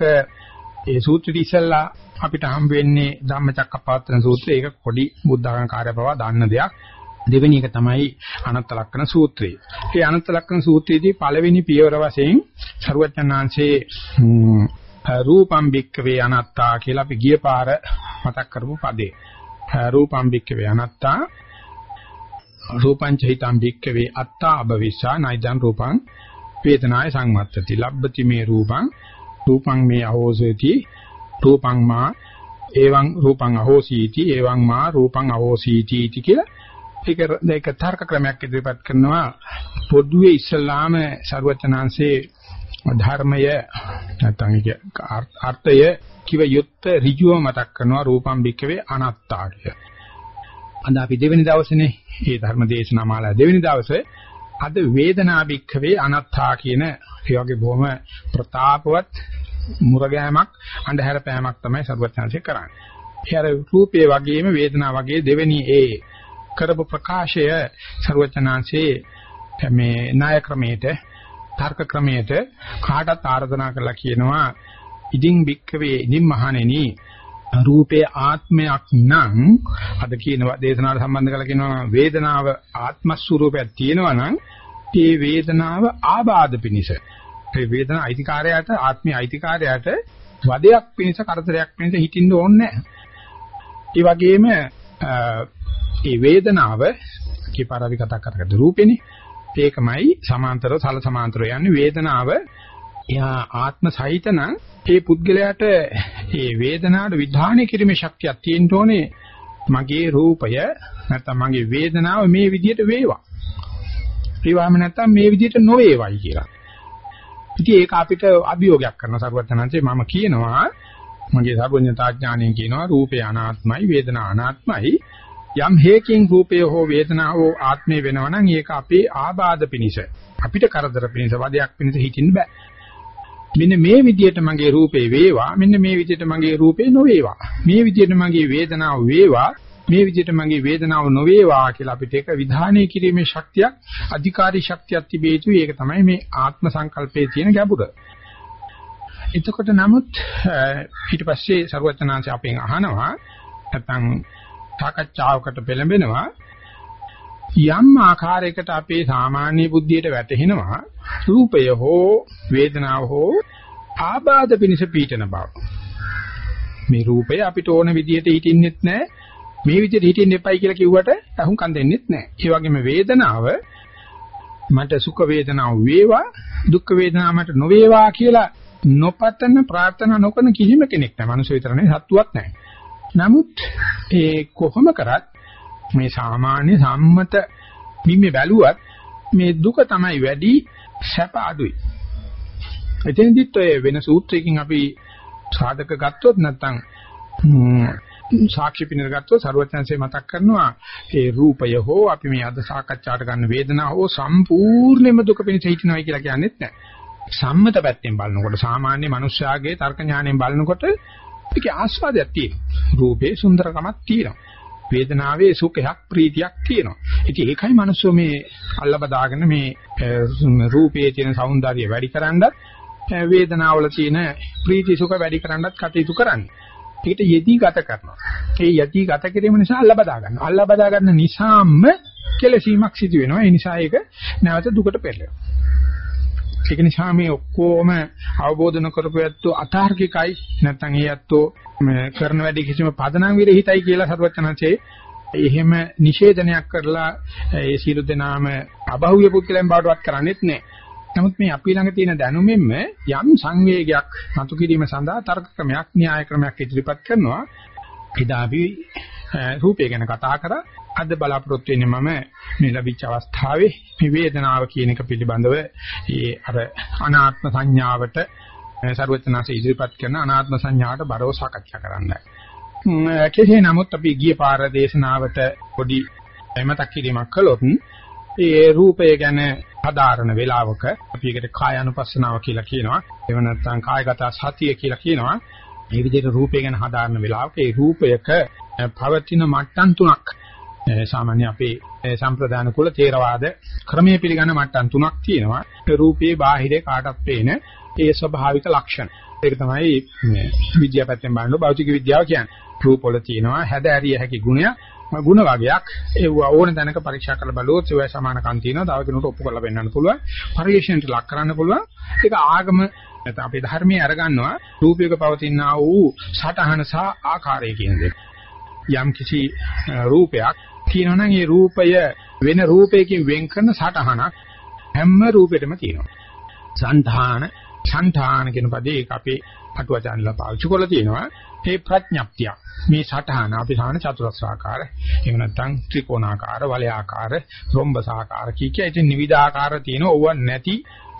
ඒ සූත්‍රෙදි ඉස්සල්ලා අපිට හම් වෙන්නේ ධම්මචක්කපවත්තන සූත්‍රය. ඒක පොඩි බුද්ධඝන කාර්ය පවා දාන්න දෙයක්. දෙවෙනි එක තමයි අනත්ත ලක්ෂණ සූත්‍රය. මේ අනත්ත ලක්ෂණ සූත්‍රයේදී පළවෙනි පියවර වශයෙන් සරුවචනාංශේ රූපම් බික්කවේ අනත්තා කියලා අපි ගිය පාර මතක් කරපු පදේ. රූපම් බික්කවේ අනත්තා රූපං චෛතම් බික්කවේ අත්තා අබවිස්සා නයිදං රූපං වේදනාය සංවත්තති. ලබ්බති මේ රූපං රූපං මේ අහෝසති රූපං මා එවං රූපං අහෝසීති එවං මා රූපං අහෝසීති කියලා ඒක ඒක තර්ක ක්‍රමයක් ඉදිරිපත් කරනවා පොදුවේ ඉස්ලාම ਸਰවචනාංශේ ධර්මය නැත්නම් අර්ථය කිව යුත්ත ඍජුව මතක් කරනවා රූපම් බික්කවේ අනාත්තා කිය. අද අපි දෙවෙනි දවසේනේ. මේ ධර්ම දේශනා මාලා දෙවෙනි දවසේ. අද වේදනා බික්කවේ අනාත්තා කියන ඒ වගේ බොහොම ප්‍රතාපවත් මුරගෑමක් අන්ධහැර පෑමක් තමයි සර්වඥාන්සේ කරන්නේ. ඒ අර රූපයේ වගේම වේදනා වගේ දෙවෙනි ඒ කරපු ප්‍රකාශය සර්වඥාන්සේ මේ ණය ක්‍රමයට තර්ක ක්‍රමයට කාටත් ආරාධනා කරලා කියනවා ඉදින් බික්කවේ ඉදින් මහණෙනි රූපේ ආත්මයක් නම් අද කියන දේශනාවට සම්බන්ධ කරලා කියනවා වේදනාව ආත්ම ස්වરૂපයක් තියෙනවා නම් ඒ වේදනාව ආබාධ පිනිස ඒ වේදන අයිතිකාරයාට ආත්මීය අයිතිකාරයාට වදයක් පිණිස කරදරයක් පිණිස හිටින්න ඕනේ නැහැ. ඒ වගේම ඒ වේදනාව කීපාරවි කතා කරගත්ත රූපෙනේ. ඒකමයි සමාන්තරව සල සමාන්තරව යන්නේ වේදනාව එයා ආත්ම සහිතන ඒ පුද්ගලයාට ඒ වේදනාවට විධානය කිරීමේ ශක්තියක් තියෙන්න ඕනේ මගේ රූපය නැත්නම් මගේ වේදනාව මේ විදිහට වේවා. ඒ වගේම නැත්නම් මේ විදිහට නොවේවයි කියලා. ඉතින් ඒක අපිට අභියෝගයක් කරන සරුවචනන්සේ මම කියනවා මගේ සර්වඥතාඥාණයෙන් කියනවා රූපේ අනාත්මයි වේදනා අනාත්මයි යම් හේකින් රූපය හෝ වේදනාව හෝ ආත්මය වෙනවා නම් ඒක අපේ ආබාධ පිනිස අපිට කරදර පිනිස වදයක් පිනිස හිටින්න බෑ මෙන්න මේ විදිහට මගේ රූපේ වේවා මෙන්න මේ විදිහට මගේ රූපේ නොවේවා මේ විදිහට මගේ වේදනාව වේවා මේ විදිහට මගේ වේදනාව නොවේවා කියලා අපිට ඒක විධානය කිරීමේ ශක්තියක් අධිකාරී ශක්තියක් තිබේ යුතුයි. ඒක තමයි මේ ආත්ම සංකල්පයේ තියෙන ගැඹුර. එතකොට නමුත් ඊට පස්සේ ਸਰවඥාන්ස අපෙන් අහනවා නැත්නම් සාකච්ඡාවකට පෙළඹෙනවා යම් ආකාරයකට අපේ සාමාන්‍ය බුද්ධියට වැටහෙනවා රූපය හෝ වේදනාව හෝ ආබාධ පිනිස පීඨන බව. මේ රූපය අපිට ඕන විදිහට හිටින්නෙත් නැහැ මේ විදිහට හිටින්න එපයි කියලා කිව්වට අහුම්කම් දෙන්නෙත් නැහැ. ඒ වගේම වේදනාව මට සුඛ වේදනාව වේවා දුක් වේදනාව මට නොවේවා කියලා නොපතන ප්‍රාර්ථනා නොකරන කිසිම කෙනෙක් නැහැ. මනුෂ්‍ය විතරනේ සත්තුවක් නැහැ. නමුත් ඒ කොහොම කරත් මේ සාමාන්‍ය සම්මත නිමේ බැලුවත් මේ දුක තමයි වැඩි සැප අඩුයි. එතනදිත් ඔය වෙන සූත්‍රයකින් අපි සාධක ගත්තොත් නැත්නම් සාක්ෂි පිනරගත්තොත් ਸਰවඥාන්සේ මතක් කරනවා ඒ රූපය හෝ අපි මේ අද සාකච්ඡාට ගන්න වේදනාව හෝ සම්පූර්ණයෙන්ම දුක පිණිස හිටිනවයි කියලා කියන්නේත් නැහැ. සම්මත පැත්තෙන් බලනකොට සාමාන්‍ය මනුෂ්‍යයාගේ තර්ක ඥාණයෙන් බලනකොට ඒකේ ආස්වාදයක් තියෙනවා. රූපේ සුන්දරකමක් තියෙනවා. වේදනාවේ සුඛයක් ප්‍රීතියක් තියෙනවා. ඉතින් ඒකයි මිනිස්සු මේ අල්ලබදාගෙන මේ රූපයේ තියෙන సౌందර්යය වැඩි කරන්නත් වේදනාවල තියෙන ප්‍රීති සුඛ වැඩි කරන්නත් කටයුතු කරන්නේ. ඒකට යෙදී ගත කරනවා. ඒ යෙදී ගත කිරීම නිසා අල්ලබදා ගන්නවා. අල්ලබදා ගන්න නිසාම කෙලසීමක් සිදු වෙනවා. ඒ නිසා ඒක නැවත දුකට පෙරලෙනවා. ඒක නිසා මේ ඔක්කොම අවබෝධ නොකරපු ඇත්තෝ අතාර්කිකයි නැත්නම් ඒ ඇත්තෝ කරන වැඩි කිසිම පදනම් විරහිතයි කියලා සරුවචනanse එහෙම නිෂේධනයක් කරලා ඒ සියලු දෙනාම අබහුව පුද්ගලයන් බවටවත් කරන්නේත් නැහැ. නමුත් මේ අපි ළඟ තියෙන දැනුමෙන්ම යම් සංවේගයක් මතු කිරීම සඳහා තර්ක ක්‍රමයක් න්‍යාය ක්‍රමයක් ඉදිරිපත් කරනවා. එදා අපි රූපය ගැන කතා කරා. අද බලාපොරොත්තු වෙන්නේ මම මේ ලැබිච්ච අවස්ථාවේ මේ වේදනාව කියන එක පිළිබඳව ඒ අර අනාත්ම සංඥාවට සරුවචනාසේ ඉදිරිපත් කරන අනාත්ම සංඥාවට බරව සාකච්ඡා කරන්නයි. කෙසේ නමුත් අපි ගිය පාර දේශනාවට පොඩි මතක් කිරීමක් කළොත් ඒ රූපය ගැන සාධාරණ වේලාවක අපි ඒකට කාය අනුපස්සනාව කියලා කියනවා. එහෙම නැත්නම් කායගත සතිය කියලා කියනවා. මේ විදිහට රූපය ගැන සාධාරණ වේලාවක ඒ රූපයක පවතින මට්ටම් තුනක් සාමාන්‍ය අපේ සම්ප්‍රදාන කුල තේරවාද ක්‍රමයේ පිළිගන්න මට්ටම් තුනක් තියෙනවා. රූපේ බාහිරේ කාටත් පේන ඒ ස්වභාවික ලක්ෂණ. ඒක තමයි මේ විද්‍යාව පැත්තෙන් බලනකොට භෞතික විද්‍යාව කියන්නේ. රූප වල තියෙනවා හැද ඇරිය හැකි ගුණයක්. ගුණ වර්ගයක් ඒව ඕන තැනක පරීක්ෂා කරලා බලුවොත් ඒවයි සමානකම් තියෙනවා. තව කෙනෙකුට ඔප්පු කරලා පෙන්වන්න පුළුවන්. පරිශ්‍රණයට ලක් කරන්න පුළුවන්. ඒක ආගම නැත්නම් අපේ ධර්මයේ අරගන්නවා රූපයක පවතිනා වූ සටහන සහ ආකාරය කියන දේ. යම් කිසි රූපයක් කියනවනම් ඒ රූපය වෙන රූපයකින් වෙන් කරන සටහනක් හැම රූපෙටම තියෙනවා. සංධාන, සංධාන කියන පදේ ඒක අපේ අටුවචාන්ලා පාවිච්චි කරලා තියෙනවා. ඒ ප්‍රඥප්තිය. මේ සටහන අපි සාන චතුරස්‍රාකාර, එහෙම නැත්නම් ත්‍රිකෝණාකාර, වලයාකාර, රොම්බසාකාර කී කිය ඉතින් නිවිදාකාර තියෙන ඕව නැති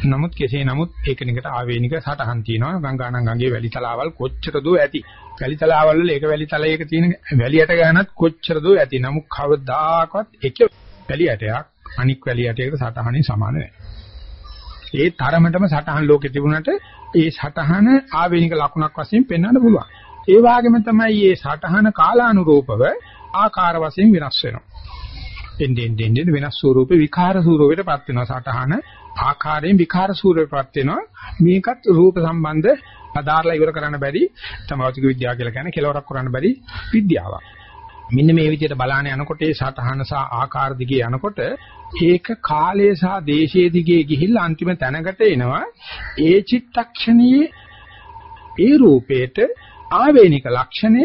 නමුත් කෙසේ නමුත් ඒකනිකට ආවේනික සටහන් තියෙනවා. ගංගානම් ගඟේ වැලි තලාවල් කොච්චර දෝ ඇති? වැලි තලාවල් වල ඒක වැලි තලයක තියෙන වැලියට ගහනත් කොච්චර දෝ ඇති? නමුත් කවදාකවත් එක වැලි ඇටයක් අනික් වැලි ඇටයකට සටහනින් සමාන නැහැ. ඒ තරමටම සටහන් ලෝකෙ තිබුණට ඒ සටහන ආවේනික ලකුණක් වශයෙන් පෙන්වන්න පුළුවන්. ඒ වගේම තමයි මේ සටහන කාලානුරූපව ආකාර වශයෙන් වෙනස් වෙනවා. එන්නේ එන්නේ වෙනස් ස්වරූපේ විකාර ස්වරූපයටපත් වෙනවා සටහන. ආකාරයෙන් විකාර ස්වරූපයටපත් වෙනවා. මේකත් රූප සම්බන්ධ අදාරලා ඉවර කරන්න බැරි තමවතික විද්‍යාව කියලා කියන්නේ කෙලවරක් කරන්න බැරි විද්‍යාවක්. මෙන්න මේ විදිහට බලාන යනකොට ඒ සටහන සහ ආකාර දිගේ යනකොට ඒක කාලය සහ දේශයේ දිගේ ගිහිල්ලා අන්තිම තැනකට එනවා. ඒ චිත්තක්ෂණයේ ඒ රූපේට ආවේනික ලක්ෂණය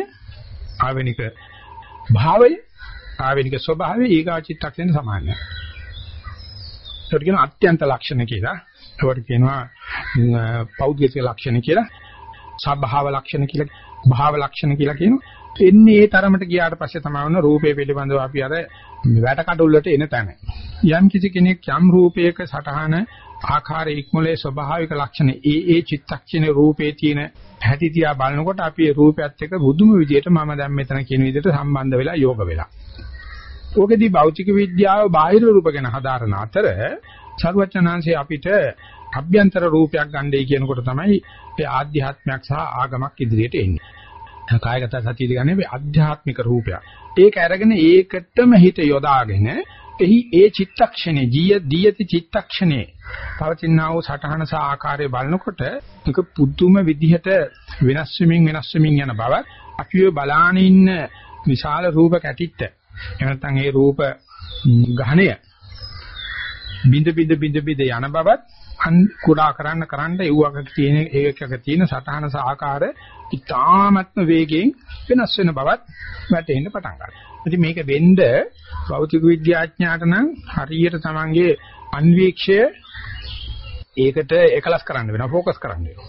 ආවේනික භාවය ආවේනික ස්වභාවය ඊගා චිත්තක්ෂණ සමානයි. ඒකට කියනවා අත්‍යන්ත ලක්ෂණ කියලා. ඒකට කියනවා පෞද්ගලික ලක්ෂණ කියලා. සබ්භාව ලක්ෂණ කියලා, භාව ලක්ෂණ කියලා කියනවා. එන්නේ ඒ තරමට ගියාට පස්සේ තමයි වුණ රූපේ පිළිබඳව අපි අර වැට කඩොල් වලට එන තැන. යම් කිසි කෙනෙක් යම් රූපයක සටහන ආකාර ඉක්මලේ ස්වභාවික ලක්ෂණ ඒ ඒ චිත්තක්ෂණේ රූපේ තියෙන හැටි තියා බලනකොට අපි ඒ රූපයත් එක්ක බුදුම විදියට මම දැන් මෙතන කියන විදිහට සම්බන්ධ වෙලා යෝග වෙලා. ඕකෙදී භෞතික විද්‍යාව බාහිර රූප ගැන හදාරන අතර සරුවචනාංශي අපිට අභ්‍යන්තර රූපයක් ගන්නයි කියනකොට තමයි ඒ ආධ්‍යාත්මයක් සහ ආගමක් ඉදිරියට එන්නේ. කායගත සතිය කියන්නේ ආධ්‍යාත්මික රූපයක්. ඒක අරගෙන ඒකටම හිත යොදාගෙන එහි ඒ චිත්තක්ෂණේ ජීය දීයති චිත්තක්ෂණේ පවතිනා වූ සටහන සහ ආකාරය බලනකොට ඒක පුදුම විදිහට වෙනස් වෙමින් වෙනස් වෙමින් යන බව අපිව බලාන ඉන්න විශාල රූප කැටිත්ත එහෙම නැත්නම් ඒ රූප ගහණය බිඳ බිඳ බිඳ බිඳ යන බවත් කුඩා කරන්න කරන්න ඒවක තියෙන ඒකක තියෙන සටහන සහ ආකාර ඉතාමත්ම වේගයෙන් වෙනස් වෙන බවත් වැටෙන්න පටන් ගන්නවා. ඉතින් මේක වෙන්න භෞතික විද්‍යාඥයාට නම් හරියට තමන්ගේ අන්වීක්ෂය ඒකට එකලස් කරන්න වෙනවා ફોકસ කරන්න වෙනවා.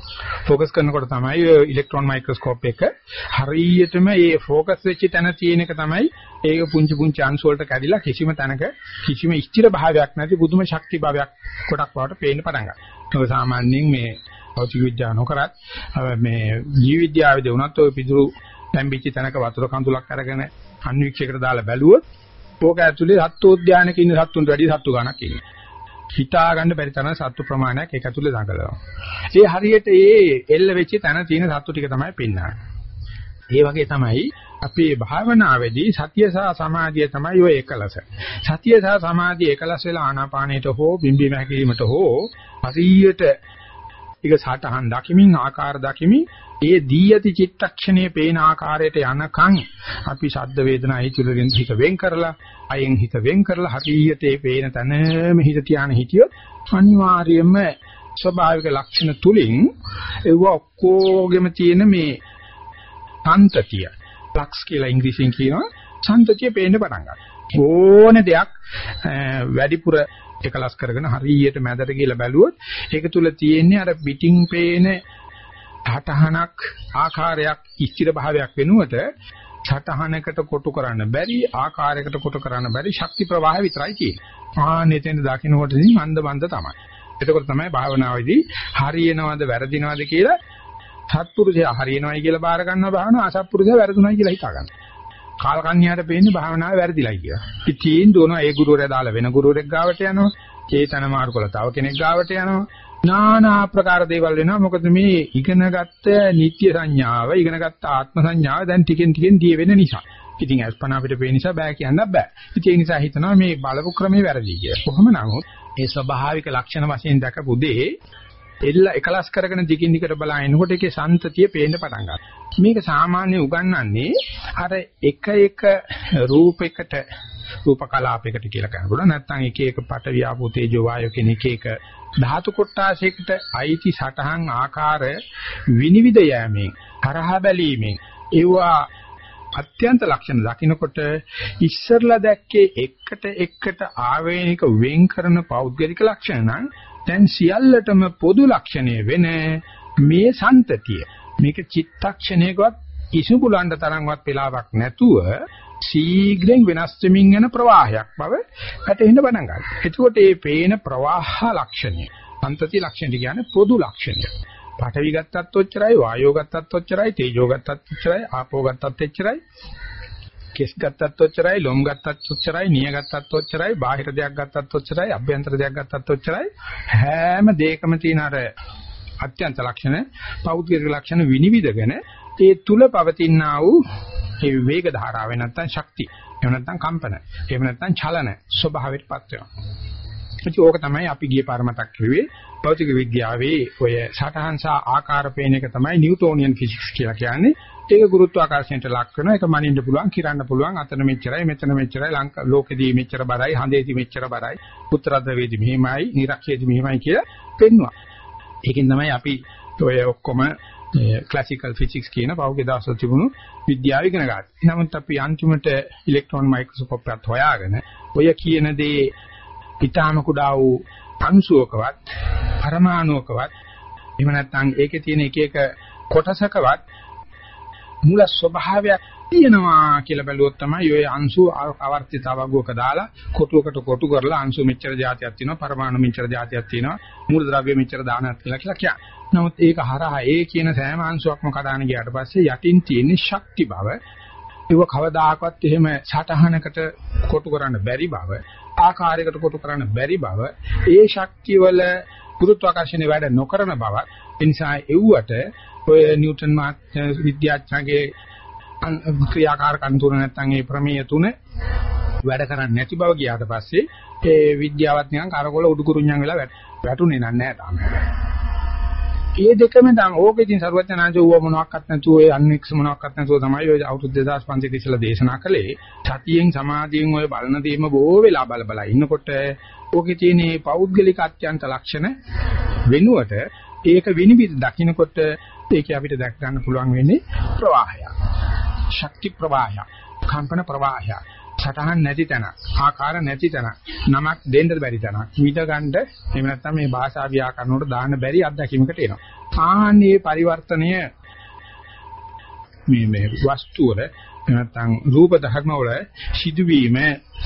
ફોકસ කරනකොට තමයි ඉලෙක්ට්‍රෝන මයික්‍රොස්කෝප් එක හරියටම මේ ફોકસ වෙච්ච තැන තියෙන එක තමයි ඒක පුංචි පුංචි අංශ වලට කැඩිලා කිසිම තැනක කිසිම ස්ථිර භාවයක් නැති බුදුම ශක්ති භාවයක් කොටක් වලට පේන්න පටන් ගන්නවා. ඒක සාමාන්‍යයෙන් මේ භෞතික විද්‍යාව නොකරත් මේ ජීව විද්‍යාවේදී වුණත් ඔය පිටුරු තැම්බිච්ච තැනක වතුර කඳුලක් අරගෙන අන්වික්ෂයකට දාලා බැලුවොත් ඕක ඇතුලේ සත්වෝද්‍යානක ඉන්න සත්තුන්ට වැඩි සත්තු ගණක් ඉන්නේ. හිතා ගන්න බැරි තරම් සත්තු ප්‍රමාණයක් ඒක ඇතුලේ දඟලනවා. ඒ හරියට ඒ එල්ල වෙච්ච තැන තියෙන සත්තු ටික තමයි පෙන්වන්නේ. ඒ වගේ තමයි අපේ භාවනාවේදී සතිය සහ සමාධිය තමයි ඔය එකලස. සතිය සහ සමාධිය එකලස් වෙලා ආනාපානයට හෝ බිම්බීම හැකිරීමට හෝ හරියට ඒක සටහන් දකිමින් ආකාර දකිමින් ඒ දී යති චිත්තක්ෂණයේ පේන ආකාරයට යනකම් අපි ශබ්ද වේදනා හිතුලෙන් හිත වෙන් කරලා අයෙන් හිත වෙන් කරලා හරියට ඒ පේන තැනම හිත තියාන හිටියොත් අනිවාර්යයෙන්ම ස්වභාවික ලක්ෂණ තුලින් ඒව ඔක්කොගෙම තියෙන මේ සන්තතිය ප්ලක්ස් කියලා ඉංග්‍රීසියෙන් කියනවා සන්තතිය පේන්න පටන් ගන්නවා. ඕන දෙයක් වැඩිපුර එකලස් කරගෙන හරියට මැදට කියලා බැලුවොත් ඒක තුල තියෙන්නේ අර පිටින් පේන සටහනක් ආකාරයක් ස්ථිර භාවයක් වෙනුවට සටහනකට කොටු කරන්න බැරි ආකාරයකට කොටු කරන්න බැරි ශක්ති ප්‍රවාහය විතරයි තියෙන්නේ. ආනෙතෙන් දකින්නකොට ඉතින් මන්ද මන්ද තමයි. එතකොට තමයි භාවනාවේදී හරියනවද වැරදිනවද කියලා සත්පුරුෂයා හරියනවයි කියලා බාර ගන්නවා භාවනාව අසත්පුරුෂයා වැරදුනයි කියලා හිතා ගන්නවා. කාල කන්‍යාට පේන්නේ භාවනාව වැරදිලයි කියලා. ඉතින් දුවනවා ඒ ගුරුවරයා දාලා වෙන ගුරුවරෙක් ගාවට යනවා. චේතන මාර්ග වල තව කෙනෙක් ගාවට යනවා. নানা ආකාර දේවල් වෙනවා. මොකද මේ ඉගෙනගත්ත නිත්‍ය සංඥාව, ඉගෙනගත්ත ආත්ම සංඥාව දැන් ටිකෙන් ටිකෙන් දිය වෙන නිසා. ඉතින් අස්පන අපිට පේන නිසා බෑ කියන්න බෑ. ඉතින් ඒ නිසා හිතනවා මේ බලපු ක්‍රමේ වැරදි කියලා. කොහොම නමුත් ඒ ස්වභාවික ලක්ෂණ වශයෙන් දැකපු දේ එල්ල එකලස් කරගෙන දිගින් දිගට බලනකොට ඒකේ සන්තතිය පේන්න පටන් ගන්නවා. මේක සාමාන්‍ය උගන්වන්නේ අර එක එක රූපයකට රූප කලාපයකට කියලා කියනකොට නැත්නම් එක එක පට වියාපෝ තේජෝ වායෝ කියන එක එක ධාතු කොටාසයකට අයිති සටහන් ආකාර විනිවිද යෑමෙන් කරහා බැලීමෙන් ඒවා අත්‍යන්ත ලක්ෂණ දකින්නකොට ඉස්සරලා දැක්කේ එකට එකට ආවේනික වෙන් කරන පෞද්ගලික ලක්ෂණ නම් දැන් සියල්ලටම පොදු ලක්ෂණය වෙන මේ සන්තතිය. මේක චිත්තක්ෂණයකවත් ඉසුබුලන්ඩ තරම්වත් වෙලාවක් නැතුව ශීඝ්‍රයෙන් වෙනස් වෙමින් යන ප්‍රවාහයක් බව වැටෙන්න පටන් ගන්නවා. එතකොට මේ පේන ප්‍රවාහ ලක්ෂණය සන්තති ලක්ෂණ කියන්නේ පොදු ලක්ෂණය. පඨවි ගත්තත් ඔච්චරයි වායෝ ගත්තත් ඔච්චරයි තේජෝ ගත්තත් ඔච්චරයි ආපෝ ගත්තත් එච්චරයි කෙස් ගත්තත් ඔච්චරයි ලොම් ගත්තත් ඔච්චරයි නිය ගත්තත් ඔච්චරයි බාහිර දෙයක් ගත්තත් ඔච්චරයි අභ්‍යන්තර දෙයක් ගත්තත් ඔච්චරයි හැම දෙයකම තියෙන අර අත්‍යන්ත ලක්ෂණ පෞද්ගලික ලක්ෂණ විනිවිදගෙන ඒ තුල පවතිනා වූ ඒ වේග ධාරාව නැත්තම් ශක්තිය එහෙම නැත්තම් කම්පන එහෙම නැත්තම් චලන ස්වභාවයටපත් වෙනවා ඉතින් ඕක තමයි අපි ගිය පාර මතක් කරුවේ භෞතික විද්‍යාවේ ඔය සටහන් සහ ආකාර පේන එක තමයි නිව්ටෝනියන් ෆිසික්ස් කියලා කියන්නේ. ඒක ගුරුත්වාකර්ෂණයට ලක් කරනවා. ඒක මනින්න පුළුවන්, කිරන්න පුළුවන්. අතන මෙච්චරයි, මෙතන මෙච්චරයි, ලංකා ලෝකෙදී මෙච්චර බරයි, හඳේදී මෙච්චර බරයි, උත්තරද්‍රවයේදී මෙහෙමයි, නිරක්ෂයේදී මෙහෙමයි කියලා පෙන්වනවා. ඒකෙන් තමයි අපි ඔය ඔක්කොම ක්ලාසිකල් ෆිසික්ස් කියන පෞගේ දවස්වල තිබුණු විද්‍යාව ඉගෙන ගන්න. නමුත් අපි අන්තිමට ඉලෙක්ට්‍රෝන මයික්‍රොස්කෝප් එකත් හොයාගෙන ඔය කියන දේ ඊටාම කුඩා වූ අංශුවකවත් පරමාණුවකවත් එහෙම නැත්නම් ඒකේ තියෙන එක එක කොටසකවත් මූල ස්වභාවයක් තියෙනවා කියලා බැලුවොත් තමයි ඔය අංශු ආවර්තිතාවගුවක දාලා කොටුවකට කොටු කරලා අංශු මෙච්චර જાතියක් තියෙනවා පරමාණු මෙච්චර જાතියක් තියෙනවා මූල ද්‍රව්‍ය මෙච්චර දානක් කියලා කියලා කියන්නේ. නමුත් ඒක හරහා ඒ කියන සෑම අංශුවක්ම කඩාන ගියාට පස්සේ යටින් තියෙන ශක්ති බව ඒව කවදාකවත් එහෙම සටහනකට කොටු කරන්න බැරි බව ආකාරයකට කොටු කරන්න බැරි බව ඒ ශක්තිය වල ගුරුත්වාකර්ෂණය වැඩ නොකරන බව ඒ නිසා එව්වට ඔය නිව්ටන් විද්‍යාඥයාගේ ක්‍රියාකාරකම් තුන නැත්නම් ඒ ප්‍රමේය තුන වැඩ කරන්නේ නැති බව ගියාට පස්සේ ඒ විද්‍යාවත් නිකන් කරකොල උඩුකුරුඤ්ඤම් වෙලා වැටුනේ නැහැ තාම. ඒ දෙකම දැන් ඕක ඉතින් සරුවචනාංශ ඌව මොනවාක්වත් නැතුව ඔය අන්වික්ස් මොනවාක්වත් නැතුව තමයි ඔය අවුරුදු 2500 ඉස්සලා දේශනා කළේ. සතියෙන් සමාධියෙන් ඔය බලන දේම බොහෝ වෙලා බල බල ඉන්නකොට ඕකේ තියෙන මේ පෞද්ගලික අත්‍යන්ත ලක්ෂණ වෙනුවට ඒක විනිවිද දකින්නකොට ඒකේ අපිට දැක් ගන්න පුළුවන් වෙන්නේ ප්‍රවාහයක්. ශක්ති ප්‍රවාහයක්. කම්පන ප්‍රවාහයක්. සටහන් නැති තැන, ආකාර නැති තැන, නමක් දෙන්න බැරි තැන. විද ගන්න එහෙම නැත්නම් මේ භාෂා ව්‍යාකරණ වලට දාන්න බැරි අත්දැකීමකට එනවා. ආන්නේ පරිවර්තනය මේ මේ වස්තු වල නැත්නම් රූප ධර්ම වල සිදුවීම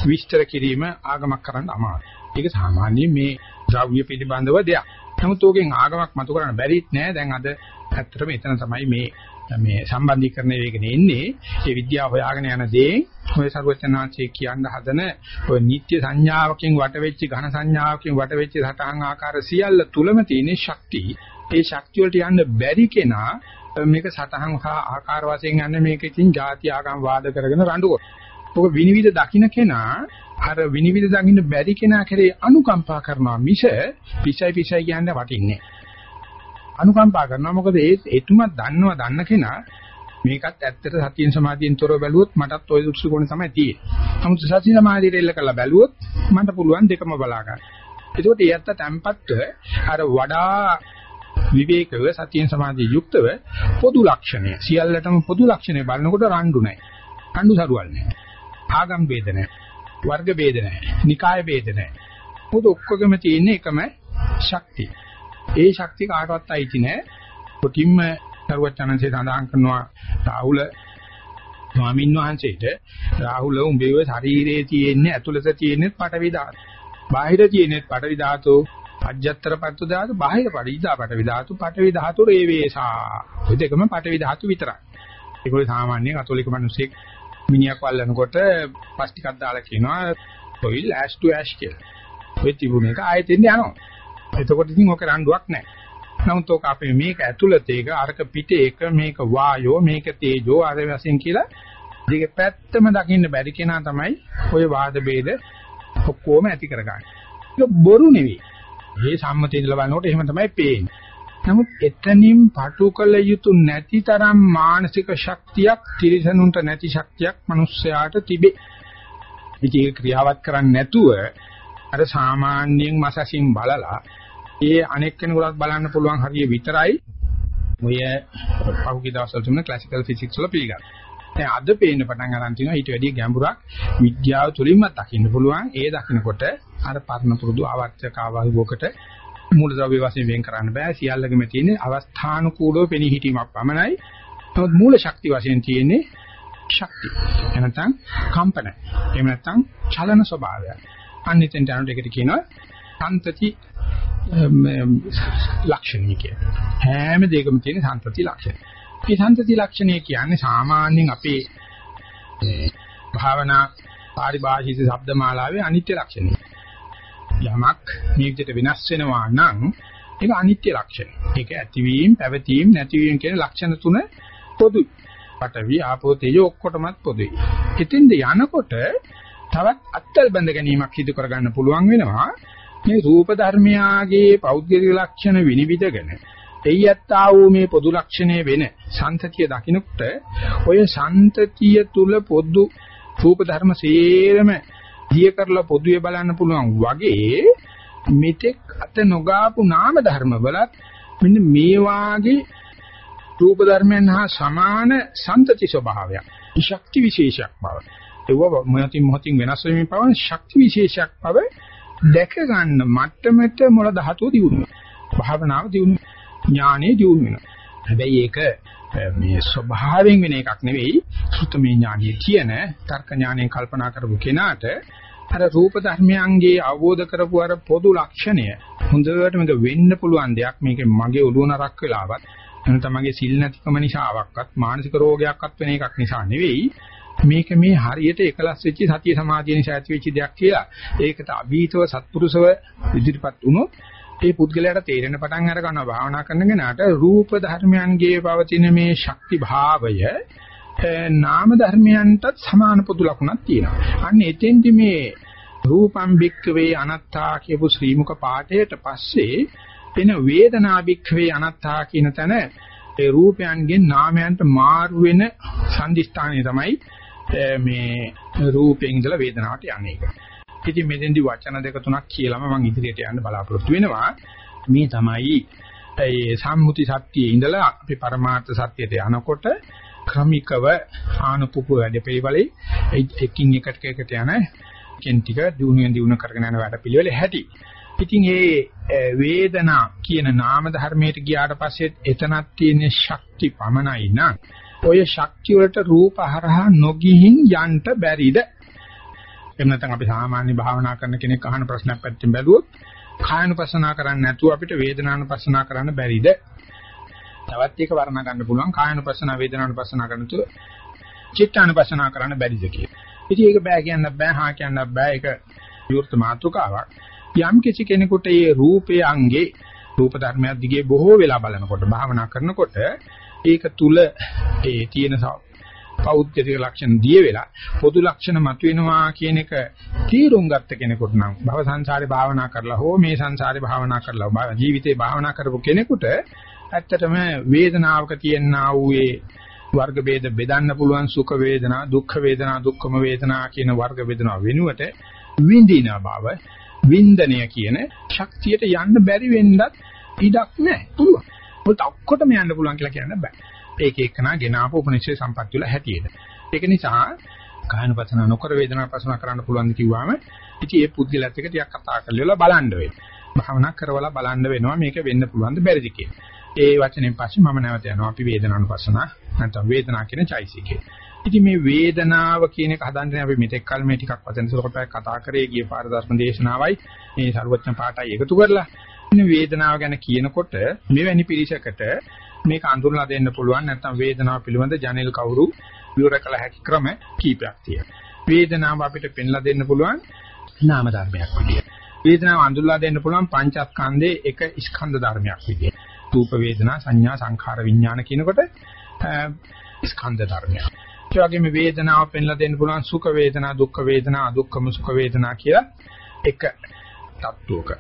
විස්තර කිරීම ආගමක් කරන්න අමාරුයි. ඒක සාමාන්‍යයෙන් මේ ද්‍රව්‍ය පිළිබඳව දෙයක්. නමුත් ඕකෙන් ආගමක් මතු කරන්න බැරිත් නෑ. දැන් අද ඇත්තටම එතන තමයි මේ මේ සම්බන්ධීකරණය වෙගෙන එන්නේ ඒ විද්‍යාව හොයාගෙන යන දේ ඔය සර්වචනාංශයේ කියන්න හදන ඔය නිත්‍ය සංඥාවකින් වටවෙච්ච ඝන සංඥාවකින් වටවෙච්ච සටහන් ආකාර සියල්ල තුලම තියෙන ශක්තිය. ඒ ශක්තිය වලට යන්න බැරි කෙනා මේක සටහන් හා ආකාර වශයෙන් යන්නේ මේක ඉතින් ಜಾති ආගම් වාද කරගෙන රණ්ඩු කරනවා. ඔක විනිවිද දකින්න කෙනා අර විනිවිද දකින්න බැරි කෙනා කෙරේ අනුකම්පා කරනවා මිස පිසයි පිසයි කියන්නේ වටින්නේ අනුකම්පා කරනවා. මොකද ඒ එතුමා දන්නවා දන්න කෙනා මේකත් ඇත්තට සතියෙන් සමාධියෙන් තොරව බැලුවොත් මටත් ওই දෘෂ්ටිකෝණය තමයි තියෙන්නේ. නමුත් සති සමාධියට එල්ල කරලා බැලුවොත් මට පුළුවන් දෙකම බලා ගන්න. ඒකෝට ඊයත්ත තැම්පත්ව අර වඩා විවේකව සතියෙන් සමාධිය යුක්තව පොදු ලක්ෂණය සියල්ලටම පොදු ලක්ෂණය බලනකොට රණ්ඩු නැහැ. රණ්ඩු සරුවල් නැහැ. ආගම් ભેද නැහැ. වර්ග ભેද නැහැ. නිකාය ભેද නැහැ. පොදු ඔක්කොගෙම තියෙන්නේ එකම ශක්තිය. ඒ ශක්තිය කාටවත් අයිති නැහැ. කොටින්ම සරුවචනන්සේ සඳහන් කරනවා රාහුල ස්වාමීන් වහන්සේට රාහුල උඹේ ශරීරයේ තියෙන්නේ ඇතුළත තියෙන්නේ පටවි ධාතු. බාහිර තියෙන්නේ පටවි ධාතු. අජ්ජත්තර පත්තු ධාතු බාහිර පරිදා පටවි ධාතු පටවි ධාතු රේවේසා. ඔය දෙකම පටවි ධාතු විතරයි. ඒකෝයි සාමාන්‍ය කතෝලික මිනිස්සෙක් මිනිහක් වල්ලනකොට පස් ටිකක් දාලා කියනවා ඔයිල් ඇෂ් ටු ඇෂ් කියලා. ඔය තිබුණ එක ආයෙත් එන්නේ යනවා. එතකොට ඉතින් ඔක රණ්ඩුවක් නැහැ. නමුත් ඔක අපේ මේක ඇතුළත ඒක අරක පිටේ එක මේක වායෝ මේක තේජෝ ආදී වශයෙන් කියලා දෙක පැත්තම දකින්න බැරි කෙනා තමයි ওই වාද ભેද ඔක්කොම ඇති කරගන්නේ. ඒක බොරු නෙවෙයි. මේ සම්මතය ඉඳලා බලනකොට එහෙම තමයි පේන්නේ. නමුත් එතනින් පාටු කළ යුතු නැති තරම් මානසික ශක්තියක් තිරිසනුන්ට නැති ශක්තියක් මිනිස්සයාට තිබේ. ඉතින් ඒක ක්‍රියාවත් කරන්නේ නැතුව අර සාමාන්‍යයෙන් මාසසින් බලලා ඒ අනෙක් කෙනෙකුට බලන්න පුළුවන් හරිය විතරයි ඔය පහුගිය දවස්වල තිබුණ ක්ලාසිකල් ෆිසික්ස් වල පිළිගන්න. දැන් අද පේන්න පටන් ගන්න තියෙනවා ඊට වැඩිය ගැඹුරක් විද්‍යාව තුළින්ම දකින්න පුළුවන්. ඒ දකින්නකොට අර පරණ පුරුදු ආවර්තක ආවල්වකට මූලද්‍රව්‍ය වශයෙන් වෙන් කරන්න බෑ. සියල්ලකම තියෙන අවස්ථානුකූලව පෙනී හිටීමක් පමණයි. නමුත් මූල ශක්ති වශයෙන් තියෙන්නේ ශක්තිය. එනතන් කම්පන. එහෙම නැත්නම් චලන ස්වභාවය. අනිතෙන් දැනුට එකට කියනවා සන්තති ලක්ෂණය කියන්නේ. හැම දෙයකම තියෙන සම්පති ලක්ෂණ. මේ සම්පති ලක්ෂණය කියන්නේ සාමාන්‍යයෙන් අපේ භාවනා පාරිභාෂිත ශබ්දමාලාවේ අනිත්‍ය ලක්ෂණය. යමක් මේ විදිහට වෙනස් වෙනවා නම් ඒක අනිත්‍ය ලක්ෂණය. ඒක ඇතිවීම, පැවතීම, නැතිවීම කියන ලක්ෂණ තුන පොදුයි. පඨවි, ආපෝ, තේජෝ ඔක්කොටමත් පොදුයි. ඉතින්ද යනකොට තවත් අත්තල් බඳ ගැනීමක් සිදු කරගන්න පුළුවන් වෙනවා. මේ රූප ධර්මයාගේ පෞද්ගලික ලක්ෂණ විනිවිදගෙන එයත්තා වූ මේ පොදු ලක්ෂණය වෙන සන්තතිය දකින්නකොට ඔය සන්තතිය තුල පොදු රූප ධර්ම සේරම දිය කරලා පොදුවේ බලන්න පුළුවන් වගේ මෙතෙක් අත නොගාපු නාම ධර්ම වලත් මෙන්න මේ වාගේ රූප ධර්මයන් හා සමාන සන්තති ස්වභාවයක් ශක්ති විශේෂයක් බව ඒව මොහොතින් මොහොතින් වෙනස් වෙමින් පවන ශක්ති විශේෂයක් බව දැක ගන්න මට්ටමට මොළ ධාතුව දියුණු වෙනවා. භාවනාව දියුණු ඥානෙ දියුණු වෙනවා. හැබැයි ඒක මේ ස්වභාවයෙන් වෙන එකක් නෙවෙයි සුතමේ ඥානිය කියන තර්ක ඥාණයෙන් කල්පනා කරපු කෙනාට අර රූප ධර්මයන්ගේ අවබෝධ කරපු අර පොදු ලක්ෂණය හොඳට මේක වෙන්න පුළුවන් දෙයක් මේක මගේ ඔළුව නරක් වෙලාවත් එනතම මගේ සිල් නැතිකම නිසාවක්වත් මානසික රෝගයක්වත් වෙන එකක් නිසා නෙවෙයි මේක මේ හරියට එකලස් වෙච්ච සතිය සමාධිය නිසා ඇති වෙච්ච දෙයක් කියලා. ඒකට අභීතව සත්පුරුෂව ඉදිරිපත් වුණොත් ඒ පුද්ගලයාට තේරෙන පටන් අර ගන්නවා භාවනා කරන කෙනාට රූප ධර්මයන්ගේ පවතින මේ ශක්ති භාවය නාම ධර්මයන්ටත් සමාන පොදු ලක්ෂණක් තියෙනවා. අන්න එතෙන්දි මේ රූපම් භික්ඛවේ අනත්තා කියපු ශ්‍රීමුක පාඨයට පස්සේ එන වේදනා භික්ඛවේ අනත්තා කියන තැන ඒ රූපයන්ගෙන් නාමයන්ට මාරු වෙන සංදිස්ථානය තමයි මේ රූපයෙන් ඉඳලා වේදනාවට යන්නේ. ඉතින් මෙතෙන්දි වචන දෙක තුනක් කියලාම මම ඉදිරියට යන්න බලාපොරොත්තු වෙනවා. මේ තමයි ඒ සම්මුති සත්‍යයේ ඉඳලා අපි පරමාර්ථ සත්‍යයට යනකොට ක්‍රමිකව ආනුපුපු වැඩ පිළිවෙලේ එකින් එකට එකට යන කෙන් ටික දිනුවෙන් දිනු කරගෙන යන වැඩ පිළිවෙලේ හැටි. ඉතින් ඒ වේදනා කියන නාම ධර්මයට ගියාට පස්සේ එතනක් තියෙන ශක්ති පමණයි නම් ඔය ශක්තිය වලට රූප හරහා නොගිහින් යන්න බැරිද? එහෙම නැත්නම් අපි සාමාන්‍ය භාවනා කරන කෙනෙක් අහන ප්‍රශ්නයක් පැත්තෙන් බැලුවොත් කායනුපස්සනා කරන්නේ නැතුව අපිට වේදනානුපස්සනා කරන්න බැරිද? තවත් එක වර්ණ ගන්න පුළුවන් කායනුපස්සන වේදනානුපස්සන කරනතු චිත්තානුපස්සන කරන්න බැරිද කියලා. ඉතින් ඒක බෑ කියන්න බෑ හා කියන්න බෑ ඒක විවෘත මාතෘකාවක්. යම් කිසි කෙනෙකුට මේ රූපයේ අංගේ රූප ධර්මයක් දිගේ බොහෝ වෙලා බලනකොට භාවනා කරනකොට ඒක තුල ඒ තියෙන පෞද්ගලික ලක්ෂණ දිය වෙලා පොදු ලක්ෂණ මතුවෙනවා කියන එක තීරුම් ගත්ත කෙනෙකුට නම් භව සංසාරේ භාවනා කරලා හෝ මේ සංසාරේ භාවනා කරලා ජීවිතේ භාවනා කරපු කෙනෙකුට ඇත්තටම වේදනාවක තියෙනා වූ ඒ වර්ග ભેද බෙදන්න පුළුවන් සුඛ වේදනා දුක්ඛ වේදනා දුක්ඛම වේදනා කියන වර්ග වේදනා වෙනුවට විඳින බව වින්දනය කියන ශක්තියට යන්න බැරි වෙන්නත් ඉඩක් නැහැ පුළුවන්. මොකද ඔක්කොටම යන්න පුළුවන් කියලා කියන්න බෑ. ඒක එක්කනා ගෙන ආපු උපනිෂේ සම්පත්‍ය වල හැටියට. ඒක නිසා කායනපසන නොකර වේදනාපසන කරන්න පුළුවන් කිව්වම ඉතින් ඒ පුද්ගලයාත් එක්ක ටිකක් කතා කරලා බලන්න වෙනවා. භාවනා කරවලා බලන්න වෙනවා මේක වෙන්න පුළුවන්ද බැරිද කියලා. ඒ වචනෙන් පස්සේ මම නැවත යනවා අපි වේදනානුපසන නැත්නම් වේදනා කියන චෛසිකේ. ඉතින් මේ වේදනාව කියන එක හදන්නේ අපි මෙතෙක් කල මේ ටිකක් වචන සුරකටයි කතා කරේ ගිය පාර ධර්ම දේශනාවයි මේ ਸਰවඥ පාඨයි එකතු කරලා මේ වේදනාව ගැන කියනකොට මෙවැනි පිරිසකට මේක අඳුරලා දෙන්න පුළුවන් නැත්නම් වේදනාව පිළිබඳ ජනෙල් කවුරු විවර කළ හැකි ක්‍රම කීපයක් තියෙනවා. වේදනාව අපිට පෙන්ලා දෙන්න පුළුවන් නාම ධර්මයක් විදියට. වේදනාව අඳුරලා දෙන්න පුළුවන් පංචස්කන්ධයේ එක ස්කන්ධ ධර්මයක් විදියට. රූප වේදනා සංඥා සංඛාර විඥාන කියනකොට ස්කන්ධ ධර්මයක්. ඒ වගේම වේදනාව පෙන්ලා දෙන්න පුළුවන් සුඛ වේදනා දුක්ඛ වේදනා අදුක්ඛම සුඛ වේදනා කියලා එක තත්ත්වයක.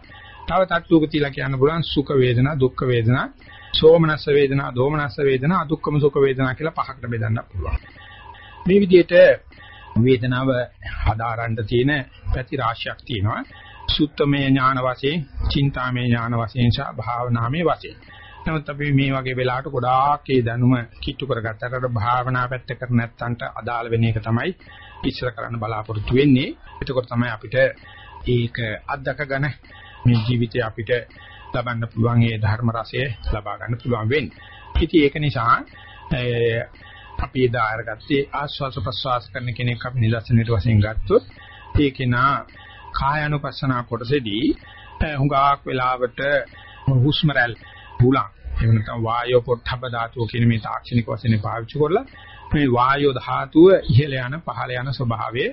තව තත්ත්වයක තියලා කියන්න පුළුවන් සුඛ වේදනා දුක්ඛ වේදනා සෝමනස්ස වේදනා දෝමනස්ස වේදනා අදුක්ඛම සුඛ වේදනා කියලා පහකට බෙදන්න පුළුවන්. මේ විදිහට වේදනාව හදාරන්න තියෙන පැති රාශියක් තියෙනවා. සුත්තමේ ඥාන වශයෙන්, චින්තාමේ ඥාන වශයෙන් සහ භාවනාමේ වශයෙන්. නමුත් අපි මේ වගේ වෙලාවට ගොඩාක් ඒ දැනුම කිට්ටු කරගත්තට භාවනා පැත්ත කර නැත්තන්ට අදාළ වෙන එක තමයි ඉස්සර කරන්න බලාපොරොත්තු වෙන්නේ. එතකොට තමයි අපිට ඒක අත්දකගෙන මේ ජීවිතේ අපිට ලබන්න පුළුවන් ඒ ධර්ම රසය ලබා ගන්න පුළුවන් වෙන්නේ. ඉතින් ඒක නිසා අපි එදා අරගත්තේ ආස්වාස ප්‍රස්වාස කරන කෙනෙක් අපි නිදර්ශනයට වශයෙන් ගත්තොත් ඒකේ නා කායानुපස්සනා කොටසේදී හුඟක් වෙලාවට හුස්ම රැල්ල බුලන් එහෙම නැත්නම් වායෝ පොට්ටබ ධාතුව කියන මේ තාක්ෂණික වශයෙන් පාවිච්චි කරලා මේ වායෝ ධාතුව ඉහළ යන පහළ යන ස්වභාවය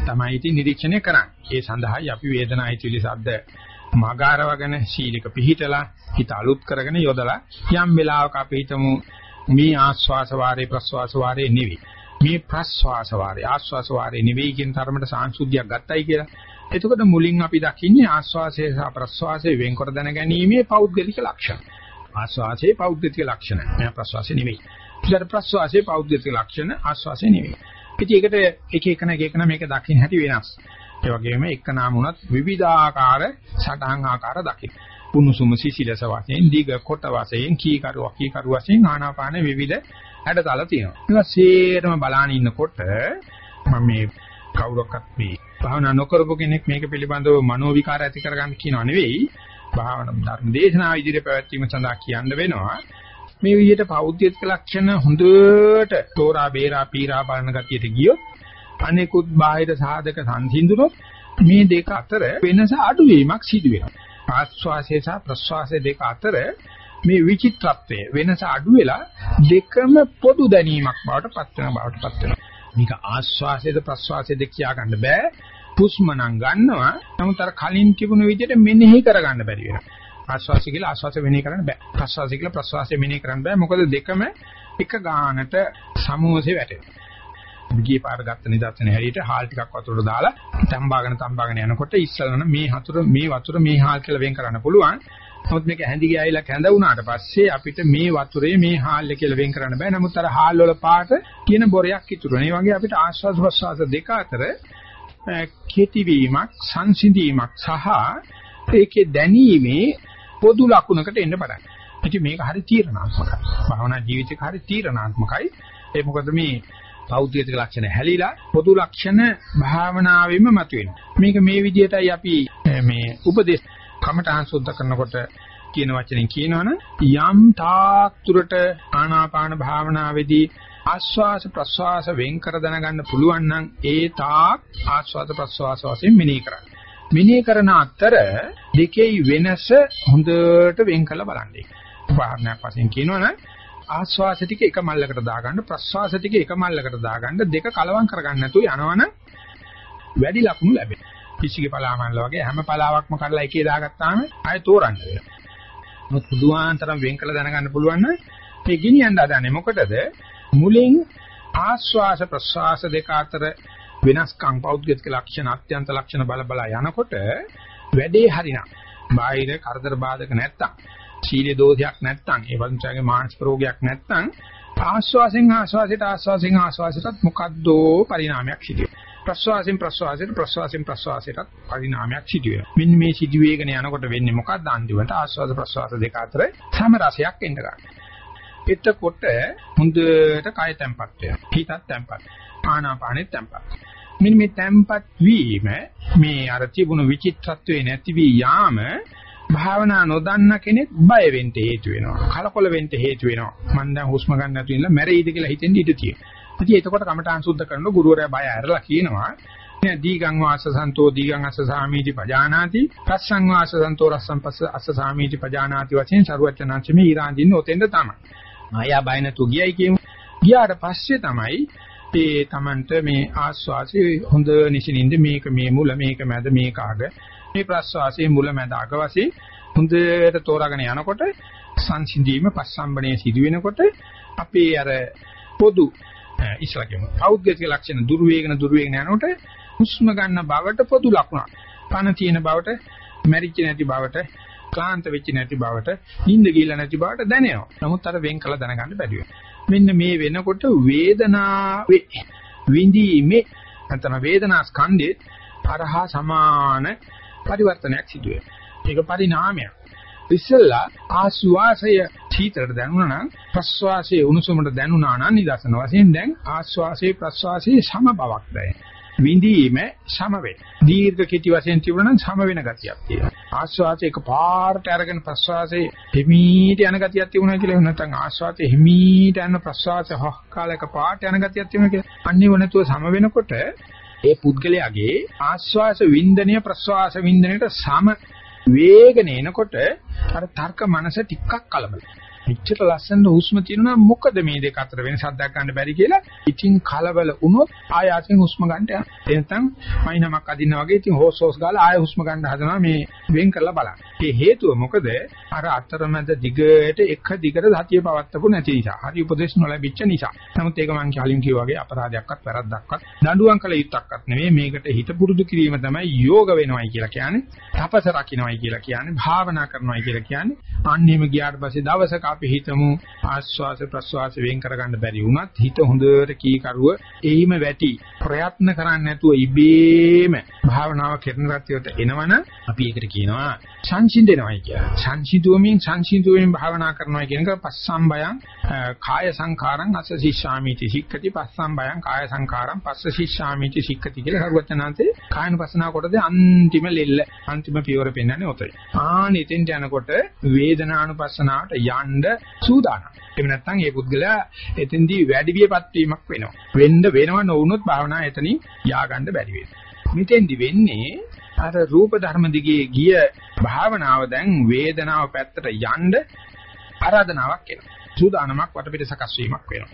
තමයි ඉතින් නිරීක්ෂණය කරන්නේ. ඒ සඳහායි අපි වේදනා හිතවිලි සද්ද මගාරවගෙන ශීලික පිහිටලා හිත අලුත් කරගෙන යොදලා යම් වෙලාවක අපි හිතමු මේ ආස්වාස වාරේ ප්‍රස්වාස වාරේ නෙවෙයි. මේ ප්‍රස්වාස වාරේ ආස්වාස වාරේ නෙවෙයි කියන තරමට සාංශුද්ධියක් ගත්තයි කියලා. එතකොට මුලින් අපි දකින්නේ ආස්වාසය සහ ප්‍රස්වාසය වෙන්කොට දැනගැනීමේ පෞද්ගලික ලක්ෂණ. ආස්වාසයේ පෞද්ගලික ලක්ෂණ. මේ ප්‍රස්වාසය නෙවෙයි. ඊට ප්‍රස්වාසයේ පෞද්ගලික ලක්ෂණ ආස්වාසය නෙවෙයි. ඉතින් ඒකට එක එකන එක එකන මේක දකින්න හැටි වෙනස්. ඒ වගේම එක නාම වුණත් විවිධාකාර සටහන් ආකාර දකින්න. පුනුසුම සිසිලස වශයෙන්, දීග කොට වශයෙන්, කීකරු කීකරු වශයෙන් ආනාපාන විවිධ හැඩතල තියෙනවා. ඒවා සේරම බලාන ඉන්නකොට මම මේ කවුරක්වත් මේ භාවනා නොකරපු කෙනෙක් මේක පිළිබඳව මනෝ විකාර ඇති කරගන්න කියනවා නෙවෙයි. භාවනා ධර්ම දේශනාව ඉදිරියට පැවැත්වීම සඳහා කියන්න වෙනවා. මේ විදිහට පෞද්ගලික ලක්ෂණ හොඳට තෝරා බේරා පීරා බලන ගතියට ගියොත් අනෙකුත් බාහිර සාධක සංසිඳුනොත් මේ දෙක අතර වෙනස අඩුවීමක් සිදු වෙනවා. ආස්වාසය සහ ප්‍රස්වාසය දෙක අතර මේ විචිත්‍රත්වය වෙනස අඩු වෙලා දෙකම පොදු දැනීමක් බවට පත් වෙන බවට පත් වෙනවා. මේක ආස්වාසයද ප්‍රස්වාසයද කියා ගන්න බෑ. හුස්ම නම් ගන්නවා. නමුත් අර කලින් තිබුණු විදිහට මෙනෙහි කරගන්න බැරි වෙනවා. ආස්වාසය කියලා ආස්වාසය මෙනෙහි කරන්න බෑ. ප්‍රස්වාසය කියලා ප්‍රස්වාසය මෙනෙහි කරන්න බෑ. මොකද දෙකම එක ගානට සමෝසේ වැටෙනවා. ගියේ පාර ගත්ත නිදර්ශන හැටියට හාල් ටිකක් වතුරට දාලා තම්බාගෙන තම්බාගෙන යනකොට ඉස්සලන මේ හතුර මේ වතුර මේ හාල් කියලා වෙන් කරන්න පුළුවන්. නමුත් මේක හැඳි ගියායිලා කැඳ වුණාට පස්සේ අපිට මේ වතුරේ මේ හාල් කියලා වෙන් කරන්න බෑ. නමුත් අර හාල් වල පාට කියන බොරයක් ඉතුරු වෙනවා. ඒ වගේ අපිට ආශ්වාස ප්‍රශ්වාස දෙක අතර කෙටි වීමක්, සංසිඳීමක් සහ ඒකේ දැනීමේ පොදු ලකුණකට එන්න පටන් ගන්නවා. ඉතින් මේක හරි තීරණාත්මකයි. භාවනා ජීවිතේක හරි තීරණාත්මකයි. ඒ මොකද මේ පෞද්ගලික ලක්ෂණ හැලිලා පොදු ලක්ෂණ භාවනාවෙම මතුවෙනවා. මේක මේ විදිහටයි අපි මේ උපදේශ කමඨාන් සුද්ධ කරනකොට කියන වචනෙන් කියනවනම් යම් තාක් තුරට ආනාපාන භාවනාවේදී ආස්වාස ප්‍රස්වාස වෙන් කර දැනගන්න පුළුවන් නම් ඒ තාක් ආස්වාද ප්‍රස්වාස වශයෙන් මෙනෙහි කරන්න. මෙනෙහි කරන අතර දෙකේ වෙනස හොඳට වෙන් කළ බලන්න. උදාහරණයක් වශයෙන් කියනවනම් ආස්වාස ටික එක මල්ලකට දාගන්න ප්‍රස්වාස ටික එක මල්ලකට දාගන්න දෙක කලවම් කරගන්න නැතුව යනවනම් වැඩි ලකුණු ලැබෙනවා. පිසිගේ පලාමල්ල වගේ හැම පලාවක්ම කඩලා එකේ දාගත්තාම ආයෙ තෝරන්න වෙනවා. මොකද පුදුආන්තරම් වෙන් කළ දැනගන්න පුළුවන් නම් මේ ගිනියන්න හදන්නේ මොකටද? මුලින් ආස්වාස ප්‍රස්වාස දෙක අතර වෙනස්කම් පෞද්ගලික ලක්ෂණ අත්‍යන්ත ලක්ෂණ බල බල යනකොට වැඩේ හරිනම් බාහිර කරදර බාධක නැත්තම් සීලේ දෝෂයක් නැත්තම් ඒ වගේ මානසික රෝගයක් නැත්තම් ආස්වාසෙන් ආස්වාසයට ආස්වාසෙන් ආස්වාසයටත් මොකද්දෝ පරිණාමයක් සිදු වෙනවා ප්‍රස්වාසයෙන් ප්‍රස්වාසයට ප්‍රස්වාසයෙන් ප්‍රස්වාසයට පරිණාමයක් සිදු වෙනවා. මෙන්න මේ සිදු වේගන යනකොට වෙන්නේ මොකක්ද අන්තිමට ආස්වාද ප්‍රස්වාස දෙක අතර සම රසයක් එන්න ගන්නවා. එතකොට හොඳට කය තැම්පත් වෙනවා. හිතත් තැම්පත්. ආනාපානෙත් තැම්පත්. මෙන්න මේ තැම්පත් වීම මේ අර තිබුණු විචිත්‍රත්වයේ නැති වී යාම භාවනා නොදන්න කෙනෙක් බය වෙන්න හේතු වෙනවා. කලකොල වෙන්න හේතු වෙනවා. මම දැන් හුස්ම ගන්න නැතුව ඉන්න මැරෙයිද කියලා හිතෙන් ඉඳ තියෙනවා. ඉතින් එතකොට කමඨාන් සුද්ධ කරනකොට ගුරුවරයා බය ඇරලා කියනවා දීගං වාස සන්තෝ දීගං අස්ස සාමීති පජානාති පස්සං වාස සන්තෝ රස්සං පස්ස අස්ස සාමීති පජානාති වශයෙන් සරුවචනාංශ මේ ඊරාන්දින්න ඔතෙන්ද තමයි. ආයා බය නැතු ගියයි කියමු. ගියාට පස්සේ තමයි ඒ Tamanට මේ ආස්වාසිය හොඳ නිසින්ින්ද මේක මේ මුල මේක මැද මේක අග මේ ප්‍රස්වාසයේ මුල මැද අග වශයෙන් හොඳට තෝරාගෙන යනකොට සංසිඳීම පස්සම්බණය සිදු වෙනකොට අපේ අර පොදු ඉස්සලා කියමු. පෞද්ගලික ලක්ෂණ දුර වේගන දුර වේගන යනකොට හුස්ම ගන්න බවට පොදු ලක්ෂණ. පණ තියෙන බවට, මැරිච්ච නැති බවට, ක්ලාන්ත වෙච්ච නැති බවට, නිින්ද ගිල්ල නැති බවට දැනෙනවා. නමුත් අර වෙන් කළ දැනගන්න බැරි මෙන්න මේ වෙනකොට වේදනාවේ විඳීමේ නැත්නම් වේදනා ස්කන්ධේ තරහා සමාන පරිවර්තනයක් සිදු වෙනවා. ඒක පරිණාමයක්. ඉස්සෙල්ලා ආස්වාසය සීතලට දැනුණා නම් ප්‍රස්වාසයේ උණුසුමට දැනුණා නම් නිදර්ශන වශයෙන් දැන් ආස්වාසයේ ප්‍රස්වාසයේ සම බවක් දැනෙනවා. විඳීම සම වේ. දීර්ඝ කෙටි වශයෙන් තිබුණා නම් සම වෙන ගතියක් තියෙනවා. ආස්වාසය එක පාරට අරගෙන ප්‍රස්වාසයේ හිමීට යන ගතියක් තිබුණා කියලා නැත්නම් ආස්වාසයේ හිමීට යන ප්‍රස්වාසය හොහ කාලයක පාට යන ගතියක් තිබුණා කියලා. අන්නේ වනතුව සම වෙනකොට ඒ පුද්ගලයාගේ ආස්වාස වින්දනය ප්‍රස්වාස වින්දනයට සම වේගන එනකොට අර තර්ක මනස ටිකක් කලබලයි. මෙච්චර ලස්සන හුස්ම තියෙනවා මොකද මේ දෙක අතර වෙනසක් දැක් ගන්න බැරි කියලා ඉතින් කලබල වුණොත් ආය ආසෙන් හුස්ම ගන්න යනවා. එනතම් මයින්මක් අදින්න වගේ ඉතින් හොස් හොස් ගාලා ආය හුස්ම ගන්න හදනවා මේ වෙන් කරලා බලන්න. ඒ හේතුව මොකද? අර අතරමැද දිගට එක දිගට සතිය පවත්තපු නැති නිසා. හරි උපදේශ නොලැබිච්ච නිසා. නමුත් ඒක මං කලින් කිව්වා වගේ අපරාධයක්වත් වැරද්දක්වත් දඬුවම් කළ යුත්තක්වත් නෙවෙයි. මේකට හිත පුරුදු කිරීම තමයි යෝග වෙනවයි කියලා කියන්නේ. තපස රකින්නවයි කියලා කියන්නේ. භාවනා කරනවයි කියලා කියන්නේ. අන්නේම ගියාට පස්සේ දවසක අපි හිතමු ආස්වාස ප්‍රස්වාස වෙන් කරගන්න බැරි වුණත් හිත හොඳට කීකරුව එයිම වැටි ප්‍රයත්න කරන්නේ නැතුව ඉබේම භාවනාව කරන රතියට එනවනම් අපි ඒකට කියනවා සංසිඳෙනවයි කියලා. සංසිඳුවමින් සංසිඳුවමින් භාවනා කරනවා කියන එක පස්සම්බයං කාය සංඛාරං අස්ස සිස්සාමිති සික්ඛති පස්සම්බයං කාය සංඛාරං පස්ස සිස්සාමිති සික්ඛති කියලා කරුවචනාන්තේ කායන පස්සනාව කොටද අන්තිම ලෙල්ල අන්තිම පියවර පෙන්වන්නේ ඔතයි. ආන ඉතින් යනකොට වේදනානුපස්සනාවට යන්න සූදානම්. එහෙම නැත්නම් මේ පුද්ගලයා එතෙන්දී වැඩි වියපත් වීමක් වෙනවා. වෙන්න වෙනව නොවුනොත් භාවනා එතනින් ය아가න්න බැරි වෙනවා. මෙතෙන්දි වෙන්නේ අර රූප ධර්ම දිගේ ගිය භාවනාව දැන් වේදනාව පැත්තට යන්න ආරාධනාවක් එනවා. සූදානමක් වටපිට සකස් වීමක් වෙනවා.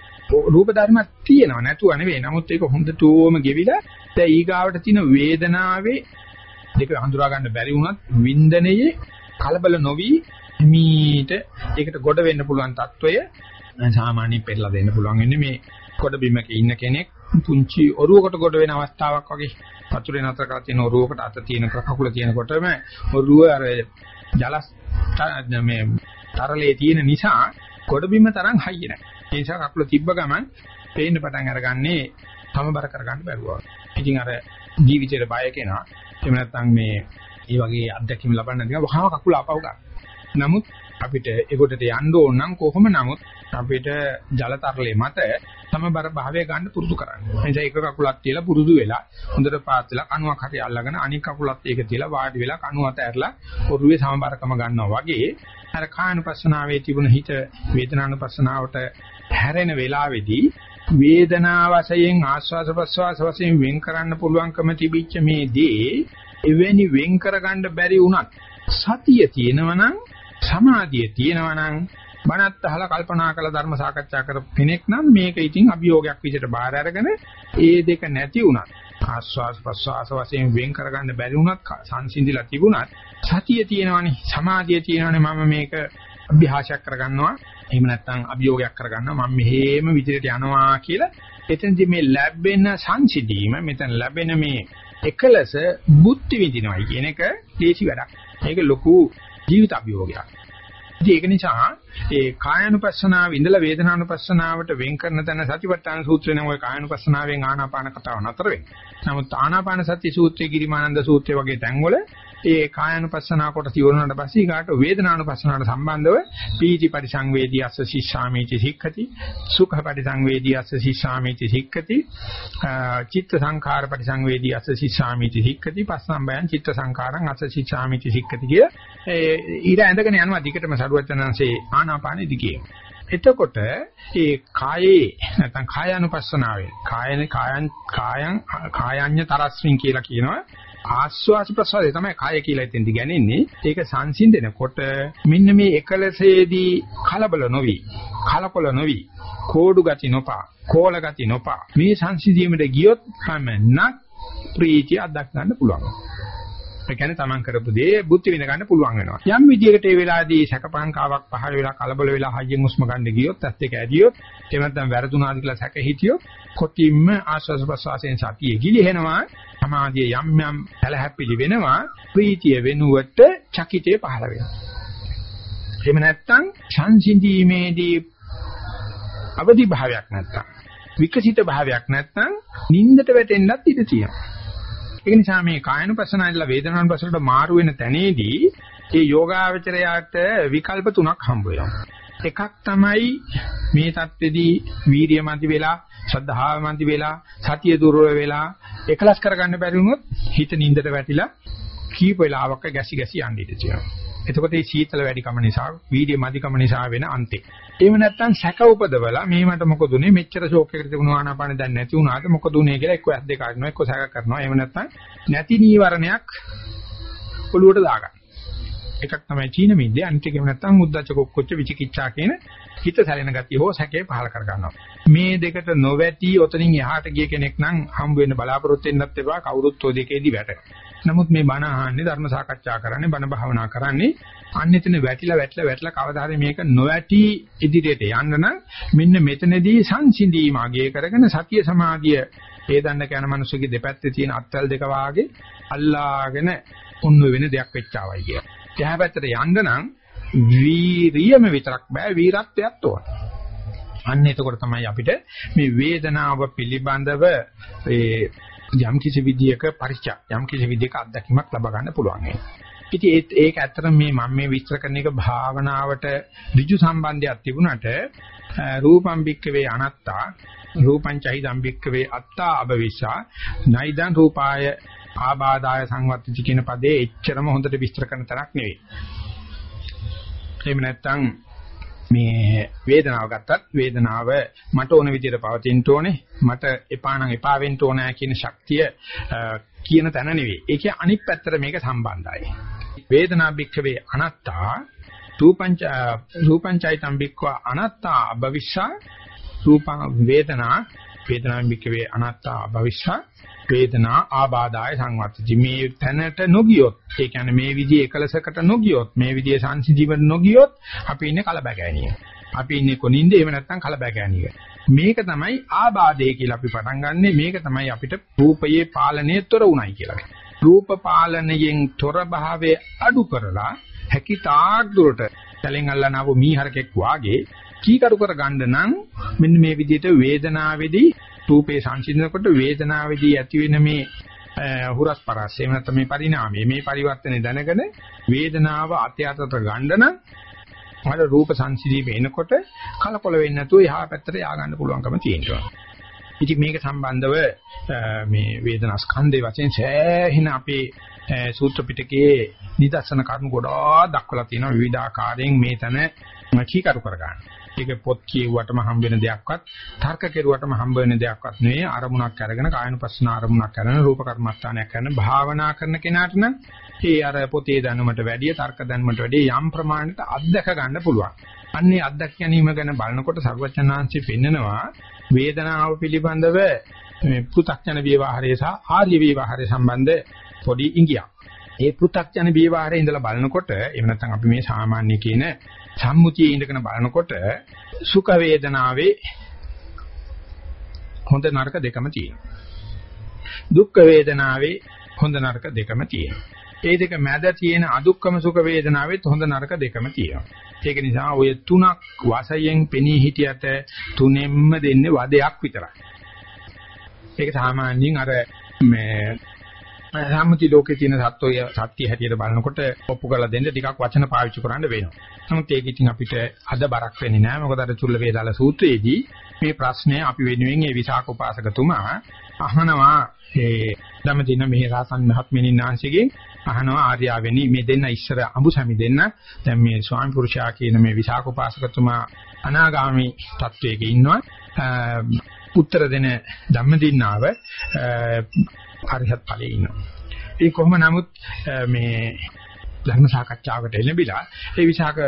රූප ධර්මයක් තියෙනව නැතුව නෙවෙයි. නමුත් ඒක හොඳටම ගෙවිලා දැන් ඊගාවට තියෙන වේදනාවේ දෙක හඳුනා ගන්න බැරි වුණත් වින්දනයේ කලබල නොවි මීට ඒකට ගොඩ වෙන්න පුළුවන් తত্ত্বය සාමාන්‍යයෙන් පෙරලා දෙන්න පුළුවන් වෙන්නේ මේ කොට බිමක ඉන්න කෙනෙක් පුංචි ඔරුවකට ගොඩ වෙන අවස්ථාවක් වගේ වතුරේ නතර කරලා තියෙන ඔරුවකට අත තියෙන කකුල තියෙනකොටම ඔරුව අර ජල මේ තරලේ තියෙන නිසා කොට බිම තරම් හයිය නැහැ. ඒ නිසා කකුල තිබ්බ ගමන් පේන්න පටන් අරගන්නේ සමබර කරගන්න බැරුවා. ඉතින් අර ජීවිතේට බය කෙනා එහෙම නැත්නම් මේ මේ වගේ අත්දැකීම් ලබන්න නැතිව වහම කකුල ආපහු ගන්න. නමුත් අපිට ඒකට යන්න ඕන නම් කොහොම නමුත් අපිට ජලතරලේ මත සමබර භාවය ගන්න පුරුදු කරන්න. එනිසා එක කකුලක් තියලා පුරුදු වෙලා හොඳට පාත් වෙලා කණුවක් හරි අල්ලගෙන අනික් කකුලත් ඒක තියලා වාඩි වෙලා කණුව අත ඇරලා ඔරුවේ සමබරකම ගන්නවා වගේ අර කායනුපස්සනාවේ තිබුණ හිත වේදනානුපස්සනාවට හැරෙන වෙලාවේදී වේදනා වශයෙන් ආස්වාස ප්‍රස්වාස වශයෙන් වෙන් කරන්න පුළුවන්කම තිබිච්ච මේ දේ එවැනි වෙන් කරගන්න බැරි වුණත් සතිය තියෙනවනම් සමාධිය තියෙනවා නම් බණත් අහලා කල්පනා කරලා ධර්ම සාකච්ඡා කරපු කෙනෙක් නම් මේක ඉතින් අභියෝගයක් විදිහට බාර අරගෙන ඒ දෙක නැති වුණත් ආස්වාස් ප්‍රස්වාස වශයෙන් වෙන් කරගන්න බැරි වුණත් සංසිඳිලා තිබුණත් සතිය තියෙනවනේ සමාධිය තියෙනවනේ මම මේක අභ්‍යාසයක් කරගන්නවා එහෙම නැත්නම් අභියෝගයක් කරගන්නවා මම මෙහෙම විදිහට යනවා කියලා එතනදී මේ ලැබෙන සංසිඳීම මෙතන ලැබෙන මේ එකලස බුද්ධි විඳිනවයි කියන එක දේශි වැඩක්. ඒක ලොකු ජීවිත අභියෝගයක්. ඉතින් ඒක නිසා ඒ කායानुපස්සනාව ඉඳලා වේදනානුපස්සනාවට වෙන් කරන තැන සතිපට්ඨාන සූත්‍රය නම් ওই කායानुපස්සනාවෙන් ආනාපාන කතාව නතර වෙන්නේ. නමුත් ආනාපාන සති සූත්‍රයේ ගිරිමානන්ද සූත්‍රය වගේ තැන්වල ඒ කායानुපස්සනා කොට තියුණාට පස්සේ ඊගාට වේදනානුපස්සනාවට සම්බන්ධව පීති පරිසංවේදී අස්ස සිස්සාමීති සික්ඛති සුඛ පරිසංවේදී අස්ස සිස්සාමීති සික්ඛති චිත්ත සංඛාර පරිසංවේදී අස්ස සිස්සාමීති සික්ඛති පස්සම්බයං චිත්ත සංඛාරං අස්ස සිස්සාමීති සික්ඛති කිය. ඒ ඊට ඇඳගෙන යනවා දිගටම සරුවචනංශේ ආනාපානෙ දිගේ එතකොට ඒ කායේ නැත්නම් කායानुපස්සනාවේ කායන කායන් කායන් කායඤ්ඤ තරස්මින් කියලා කියනවා. ආස්වාස ප්‍රසවාසය තමයි කාය කියලා එතෙන්දි ගන්නේ. ඒක සංසිඳනකොට මෙන්න මේ එකලසේදී කලබල නොවි, කලකොල නොවි, කෝඩු ගති නොපා, කෝල ගති නොපා. මේ සංසිඳීමට ගියොත් හැමනක් ප්‍රීතිය අත්දක් ගන්න පුළුවන්. ඒ කියන්නේ තමන් කරපු දේ බුද්ධි විඳ ගන්න පුළුවන් වෙනවා. යම් විදියකට ඒ වෙලාවේදී සැකපංකාවක් පහළ වෙලා කලබල වෙලා හයියෙන් උස්ම ගන්න ගියොත් ඇත්ත එක ඇදියොත් එහෙම නැත්නම් වැරදුනාද කියලා සැක හිටියොත් කොටින්ම ආස්වාද ප්‍රසවාසයෙන් සතිය ගිලිහෙනවා සමාධිය යම් යම් සැලහැප්පිලි වෙනවා ප්‍රීතිය වෙනුවට චකිතේ පහළ වෙනවා. එහෙම නැත්නම් සංසිඳීමේදී අවදි භාවයක් නැත්නම් විකසිත භාවයක් නැත්නම් නින්දට වැටෙන්නත් ඉඩ තියෙනවා. ඒ නිසා මේ කායනුපස්සනාවේදලා වේදනානුපස්සනට මාරු වෙන තැනේදී ඒ යෝගාවචරයට විකල්ප තුනක් හම්බ වෙනවා. එකක් තමයි මේ தත්ත්වෙදී වීරිය මන්ති වෙලා ශ්‍රද්ධාව මන්ති වෙලා සතිය දුර්වල වෙලා එකලස් කරගන්න බැරි වුණොත් හිත නින්දට වැටිලා කීප වෙලාවක ගැසි ගැසි යන්න ඉඩ තියෙනවා. එතකොට මේ සීතල වැඩිකම නිසා වීර්ය මදිකම නිසා වෙන අන්තේ. එහෙම නැත්නම් සැක උපදවලා මේ මට මොකද උනේ මෙච්චර ෂෝක් එකකට තිබුණු ආනාපාන දැන් නැති වුණාද මොකද උනේ කියලා එක්ක ඇස් දෙක අරිනවා එක්ක සැක කරනවා. එහෙම නැත්නම් නැති නීවරණයක් ඔළුවට දාගන්න. එකක් තමයි චීන මිද්දේ අනිත් එක නැත්නම් උද්දච්ච කුක්කුච්ච විචිකිච්ඡා කියන හිත සැලෙන ගතිය හෝ සැකේ පහල කර ගන්නවා. මේ දෙකට නොවැටි ඔතනින් එහාට ගිය කෙනෙක් නම් හම්බ වෙන්න බලාපොරොත්තු වෙන්නත් එපා කවුරුත් ඔය දෙකේදී වැටෙනවා. නමුත් මේ බණ අහන්නේ ධර්ම සාකච්ඡා කරන්නේ බණ භාවනා කරන්නේ අන්න එතන වැටිලා වැටිලා වැටිලා කවදා හරි මේක නොවැටි ඉදිරියට යන්න නම් මෙන්න මෙතනදී සංසිඳීම අගය කරගෙන සතිය සමාධිය ඒ දන්න කන මිනිස්සුගේ දෙපැත්තේ තියෙන අත්වල දෙක වාගේ අල්ලාගෙන ඔන්න වෙන දෙයක් වෙච්චාවයි කියලා. එහා පැත්තට යන්න නම් වීරියම විතරක් බෑ වීරත්වයක් ඕන. අන්න එතකොට තමයි අපිට මේ වේදනාව පිළිබඳව ඒ යම් කිසි විදියක පරිචය යම් කිසි විදියක අත්දැකීමක් ලබා ගන්න පුළුවන්. ඉතින් ඒක ඇත්තටම මේ මම මේ විස්තර කරන එක භාවනාවට ඍජු සම්බන්ධයක් තිබුණට රූපම් බික්කවේ අනත්තා රූපං චෛදම් බික්කවේ අත්තා අබවිසා නයිදං රූපාය ආබාදාය සංවත්ති කියන පදේ එච්චරම හොඳට විස්තර කරන තරක් නෙවෙයි. එහෙම නැත්නම් මේ වේදනාව ගත්තත් වේදනාව මට ඕන විදිහට පවතින්න ඕනේ මට එපා නම් එපා වෙන්න ඕනෑ කියන ශක්තිය කියන තැන නෙවෙයි. ඒකේ අනිත් පැත්තට මේක සම්බන්ධයි. වේදනා භික්ඛවේ අනත්තා රූපංච රූපංචයිතම් භික්ඛව අනත්තා භවිෂා රූපං වේදනා වේදනා භික්ඛවේ අනත්තා භවිෂා වේදනා ආබාධාය සංවත්තති මේ තැනට නොගියොත් ඒ කියන්නේ මේ විදිහේ එකලසකට නොගියොත් මේ විදිහේ සංසිජීවන නොගියොත් අපි ඉන්නේ කලබගෑනිය. අපි ඉන්නේ කොනින්ද එහෙම නැත්නම් කලබගෑනිය. මේක තමයි ආබාධය කියලා අපි පටන් ගන්නෙ මේක තමයි අපිට රූපයේ පාලනයේ තොර උණයි කියලා. රූප පාලනයෙන් තොර භාවයේ අඩු කරලා හැකි තාක් දුරට කලින් අල්ලනව මීහරකෙක් වාගේ කීකරු කර ගන්න නම් මෙන්න මේ විදිහට වේදනාවේදී රූපේ සංසිඳනකොට වේදනාවේදී ඇති වෙන මේ හුරස් පරස් එහෙම නැත්නම් මේ පරිණාමය මේ පරිවර්තනය දැනගෙන වේදනාව අතයතට ගන්න නම් මට රූප සංසිඳීම එනකොට කලකොල වෙන්නේ නැතුව එහා පැත්තට යා ගන්න පුළුවන්කම තියෙනවා. ඉතින් මේක සම්බන්ධව මේ වේදනා ස්කන්ධේ වශයෙන් සෑහෙන අපේ සූත්‍ර පිටකයේ නිදර්ශන කරුණු ගොඩාක් දක්වලා තියෙනවා විවිධ ආකාරයෙන් මේ තන කීකරු කරගන්න. ඒක පොත් කියුවටම හම්බ වෙන දෙයක්වත් තර්ක කෙරුවටම හම්බ වෙන දෙයක්වත් නෙවෙයි අරමුණක් අරගෙන කායනුපස්සන අරමුණක් කරන රූප කර්මස්ථානයක් කරන භාවනා කරන කෙනාට නම් ඒ අර පොතේ දැනුමට වැඩිය තර්ක දැනුමට වැඩිය යම් ප්‍රමාණයකට අත්දක ගන්න පුළුවන්. අන්නේ අත්දැක ගැනීම ගැන බලනකොට සර්වචනාංශي පෙන්නනවා වේදනාව පිළිබඳව මේ පෘථග්ජන විවහාරය සහ ආර්ය විවහාරය සම්බන්ධ පොඩි ඉඟියක්. ඒ පෘථග්ජන විවහාරයේ ඉඳලා බලනකොට එහෙම නැත්නම් අපි මේ සාමාන්‍ය කියන සම්මුතියේ ඉඳගෙන බලනකොට සුඛ වේදනාවේ හොඳ නරක දෙකම තියෙනවා. දුක්ඛ වේදනාවේ හොඳ නරක දෙකම තියෙනවා. ඒ දෙක මැද තියෙන අදුක්කම සුඛ වේදනාවෙත් හොඳ නරක දෙකම තියෙනවා. ඒක නිසා ඔය තුනක් වාසයෙන් පෙනී හිටියට තුනෙන්ම දෙන්නේ වදයක් විතරයි. ඒක සාමාන්‍යයෙන් අර මේ සම්මුති ලෝකේ තියෙන සත්වය සත්‍ය හැටියට බලනකොට ඔප්පු කරලා දෙන්න ටිකක් වචන පාවිච්චි කරන්න වෙනවා. නමුත් ඒක ඉතින් අපිට අද බරක් වෙන්නේ නැහැ. මොකද අර චුල්ල වේදාල සූත්‍රයේදී මේ ප්‍රශ්නය අපි වෙනුවෙන් ඒ විසාක උපාසකතුමා අහනවා ඒ ධම්මදින මේ රාසන් මහත්මෙනින් ආංශිකෙන් අහනවා ආර්යාවෙනි මේ දෙන්න ඉස්සර අඹු සැමි දෙන්න දැන් මේ ස්වාමි පුරුෂයා කියන මේ විසාක උපාසකතුමා අනාගාමි තත්වයක ඉන්නවා උත්තර දෙන ධම්මදින්නාව හරිහත් ඵලයේ ඉන්නවා. ඒ කොහොම නමුත් මේ ධර්ම සාකච්ඡාවකට එළඹිලා ඒ විසාක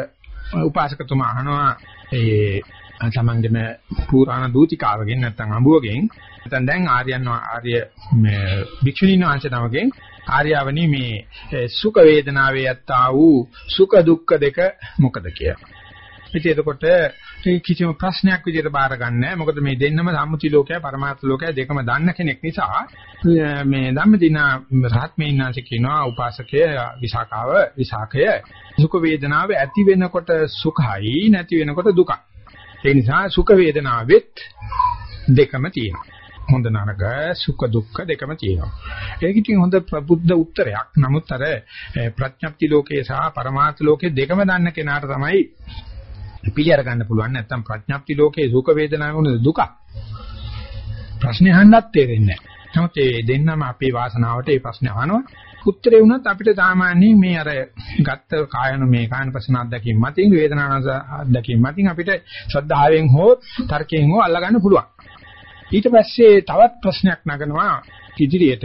උපාසකතුමා අහනවා ඒ තමන්ගේම පුරාණ දූතිකාවගෙන් නැත්නම් අඹුවගෙන් නැත්නම් දැන් ආර්යයන් ආර්ය මේ භික්ෂුණීන් වහන්සේ නමගෙන් ආර්යවනි මේ සුඛ වේදනාවේ යත්තා වූ සුඛ දුක්ඛ දෙක මොකද කියලා. ඉතින් එතකොට කිසිම ප්‍රශ්නයක් විදිහට බාර ගන්නෑ. මොකද මේ දෙන්නම සම්මුති ලෝකය, පරමාර්ථ ලෝකය දෙකම දන්න කෙනෙක් නිසා මේ ධම්මදින රහත්මීනාංශ කියනවා උපාසකය විසාකාව විසාකය සුඛ වේදනාව ඇති වෙනකොට සුඛයි නැති වෙනකොට දුකයි. ඒ නිසා සුඛ වේදනාවෙත් දෙකම තියෙනවා. හොඳ නරක සුඛ දුක්ඛ දෙකම තියෙනවා. ඒක ඉතින් හොඳ ප්‍රබුද්ධ උත්තරයක්. නමුත් අර ප්‍රඥප්ති ලෝකයේ සහ පරමාර්ථ ලෝකයේ දෙකම දන්න කෙනාට තමයි පිළි අර ගන්න පුළුවන් නැත්නම් ප්‍රඥාප්ති ලෝකයේ සුඛ වේදනාව වුණ දුක. ප්‍රශ්නේ අහන්නත් තේරෙන්නේ නැහැ. නමුත් මේ දෙන්නම අපේ වාසනාවට මේ ප්‍රශ්නේ අහනවා. උත්තරේ වුණත් අපිට සාමාන්‍යයෙන් මේ අර ගත්ත කායන මේ කායන ප්‍රශ්න අත්දැකීම් මතින් වේදනාන අත්දැකීම් මතින් අපිට ශ්‍රද්ධාවෙන් හෝ තර්කයෙන් හෝ අල්ලගන්න පුළුවන්. ඊට පස්සේ තවත් ප්‍රශ්නයක් නගනවා ඉදිරියට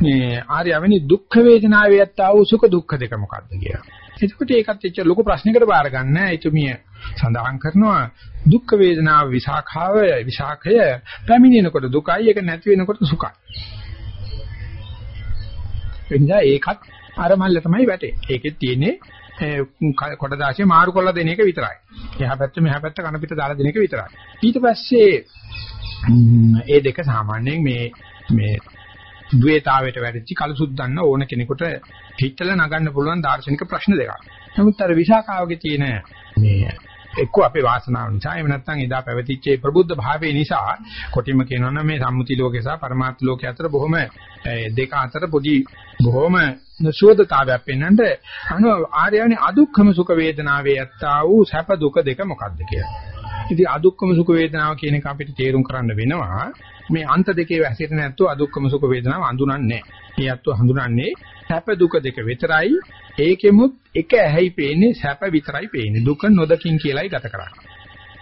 මේ ආර්යවෙනි දුක්ඛ වේදනාවේ යත්තා වූ සුඛ දුක්ඛ දෙක මොකක්ද කියලා. එතකොට ඒකත් එච්චර ලොකු ප්‍රශ්නයකට බාර ගන්න එතුමිය සඳහන් කරනවා දුක්ඛ වේදනාව විසාඛාව විසාඛය පැමිණෙනකොට දුකයි ඒක නැති වෙනකොට සුඛයි. එනිසා ඒකත් අර මල්ල තමයි වැටෙන්නේ. ඒකෙත් තියෙන්නේ කොට දාසිය මාරු කරලා දෙන එක විතරයි. එහා පැත්ත මෙහා පැත්ත කන පිට දාලා දෙන එක විතරයි. ඊට පස්සේ ඒ දෙක සාමාන්‍යයෙන් මේ මේ ද්වේතාවයට වැඩිච්ච කලසුද්දන්න ඕන කෙනෙකුට හිතලා නගන්න පුළුවන් දාර්ශනික ප්‍රශ්න දෙකක්. නමුත් අර විසාකාවගේ තියෙන මේ එක්ක අපේ වාසනාව නිසා එහෙම නැත්නම් එදා පැවතිච්ච ප්‍රබුද්ධ භාවයේ නිසා කොටිම කියනවනම් මේ සම්මුති ලෝකේ සහ පරමාර්ථ ලෝකයේ අතර බොහොම දෙක අතර පොඩි බොහොම සුවදතාවයක් පෙන්වන්නට අනු ආර්යයන්ේ අදුක්ඛම සුඛ වේදනාවේ යත්තා වූ සැප දුක දෙක මොකක්ද කියලා. ඉතින් අදුක්ඛම සුඛ වේදනාව කියන එක අපිට තේරුම් කරන්න වෙනවා මේ අන්ත දෙකේ වැසිරෙන්නේ නැත්නම් අදුක්ඛම සුඛ වේදනාව අඳුනන්නේ නැහැ. මේ අත්ව හඳුනන්නේ සැප දුක දෙක විතරයි. ඒකෙමුත් එක ඇහැයි පේන්නේ සැප විතරයි පේන්නේ. දුක නොදකින් කියලායි ගත කරන්නේ.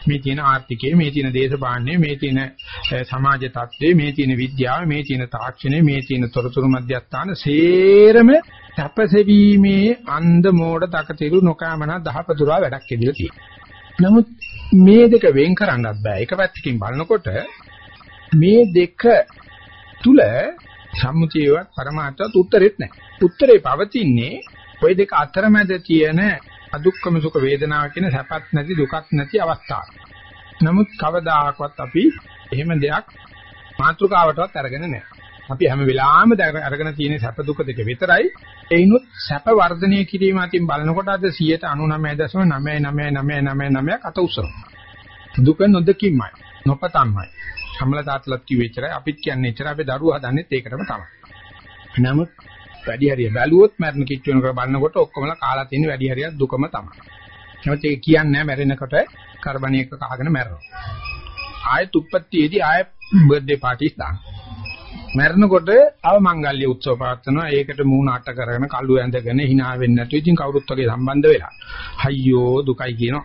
මේ තියෙන ආර්ථිකය, මේ තියෙන දේශපාලනය, මේ තියෙන සමාජ තත්ත්වය, මේ තියෙන විද්‍යාව, මේ තියෙන තාක්ෂණය, මේ තියෙන තොරතුරු මධ්‍යස්ථාන සේරම සැපසෙවීමේ අන්ධ මෝඩ තකතිරු නොකෑමන දහපතුරා වැඩක් ඉදිරිය තියෙනවා. නමුත් මේ දෙක වෙන් කරන්නත් බෑ. එක පැත්තකින් බලනකොට මේ දෙක තුල සම්මුතියවත් පරමාර්ථවත් උත්තරෙත් නැහැ. උත්තරේ පවතින්නේ ওই දෙක අතරමැද තියෙන අදුක්කම සුඛ වේදනාව කියන සැපත් නැති දුකක් නැති අවස්ථාව. නමුත් කවදාකවත් අපි එහෙම දෙයක් මාත්‍රකාවටවත් අරගෙන නැහැ. අපි හැම වෙලාවෙම අරගෙන තියෙන සැප දුක දෙක විතරයි. ඒිනුත් සැප වර්ධනය කිරීම අතින් බලනකොට අද 99.99999 අත උසරනවා. දුක නොදකින්මයි, නොපතන්මයි. කමල තාත්තලත් කිව්වේ එච්චරයි අපිත් කියන්නේ එච්චරයි අපේ දරුවා හදන්නෙත් ඒකටම තමයි. නමුත් වැඩි හරිය බැලුවොත් මරණ කිච්ච වෙනකොට බලනකොට ඔක්කොමලා කාලා තියෙන වැඩි හරියක් දුකම තමයි. නමුත් ඒක කියන්නේ නැහැ මැරෙනකොට කරබණි එක කහගෙන මැරෙනවා. ආයෙත් උප්පත්තියේදී ආයෙ බර්ත්ඩේ පාටිස් දාන. මැරෙනකොට අවමංගල්‍ය උත්සව පවත්වනවා. ඒකට මූණ අට කරගෙන කළු ඇඳගෙන hina වෙන්නේ නැතුව ඉතින් කවුරුත් වගේ සම්බන්ධ වෙලා. අයියෝ දුකයි කියනවා.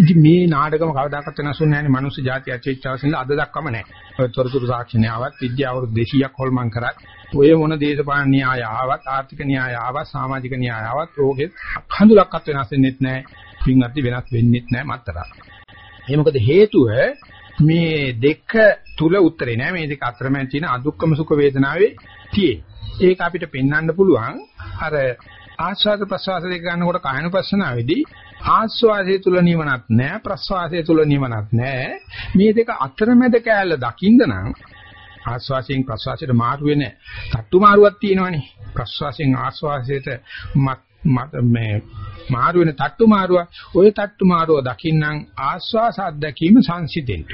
ඉතින් මේ නාටකම කවදාකවත් වෙනස් වෙන්නේ නැහැ නේ මනුස්ස జాති අචේච්චවසින් අද දක්වම නැහැ. ඔය තොරතුරු සාක්ෂණය ආවත් විද්‍යාව අවුරුදු 200ක් හොල්මන් කරත් ඔය මොන දේශපාලන න්‍යාය ආවත් ආර්ථික න්‍යාය ආවත් සමාජික න්‍යාය ආවත් ඕකේ හඳුලක්වත් වෙනස් වෙන්නේ නැහැ. පින්වත්ටි වෙනස් වෙන්නේ නැහැ මතරා. ඒ මොකද හේතුව මේ දෙක තුල උත්තරේ නෑ මේ දෙක අතරමැද තියෙන අදුක්කම සුඛ වේදනාවේ tie. ඒක අපිට පෙන්වන්න පුළුවන් අර ආස්වාද ප්‍රසවාස දෙක ගන්නකොට කායනුපස්සනාවේදී ආස්වාදයේ තුල නිවනක් නෑ ප්‍රසවාසයේ තුල නිවනක් නෑ. මේ දෙක අතරමැද කෑල්ල දකින්න නම් ආස්වාසයෙන් ප්‍රසවාසයට මාරු වෙන තට්ටු මාරුවක් තියෙනවනේ. ප්‍රසවාසයෙන් ආස්වාසයට මේ මාරු වෙන තට්ටු මාරුව ඔය තට්ටු මාරුව දකින්නම් ආස්වාස අත්දැකීම සංසිඳෙන්න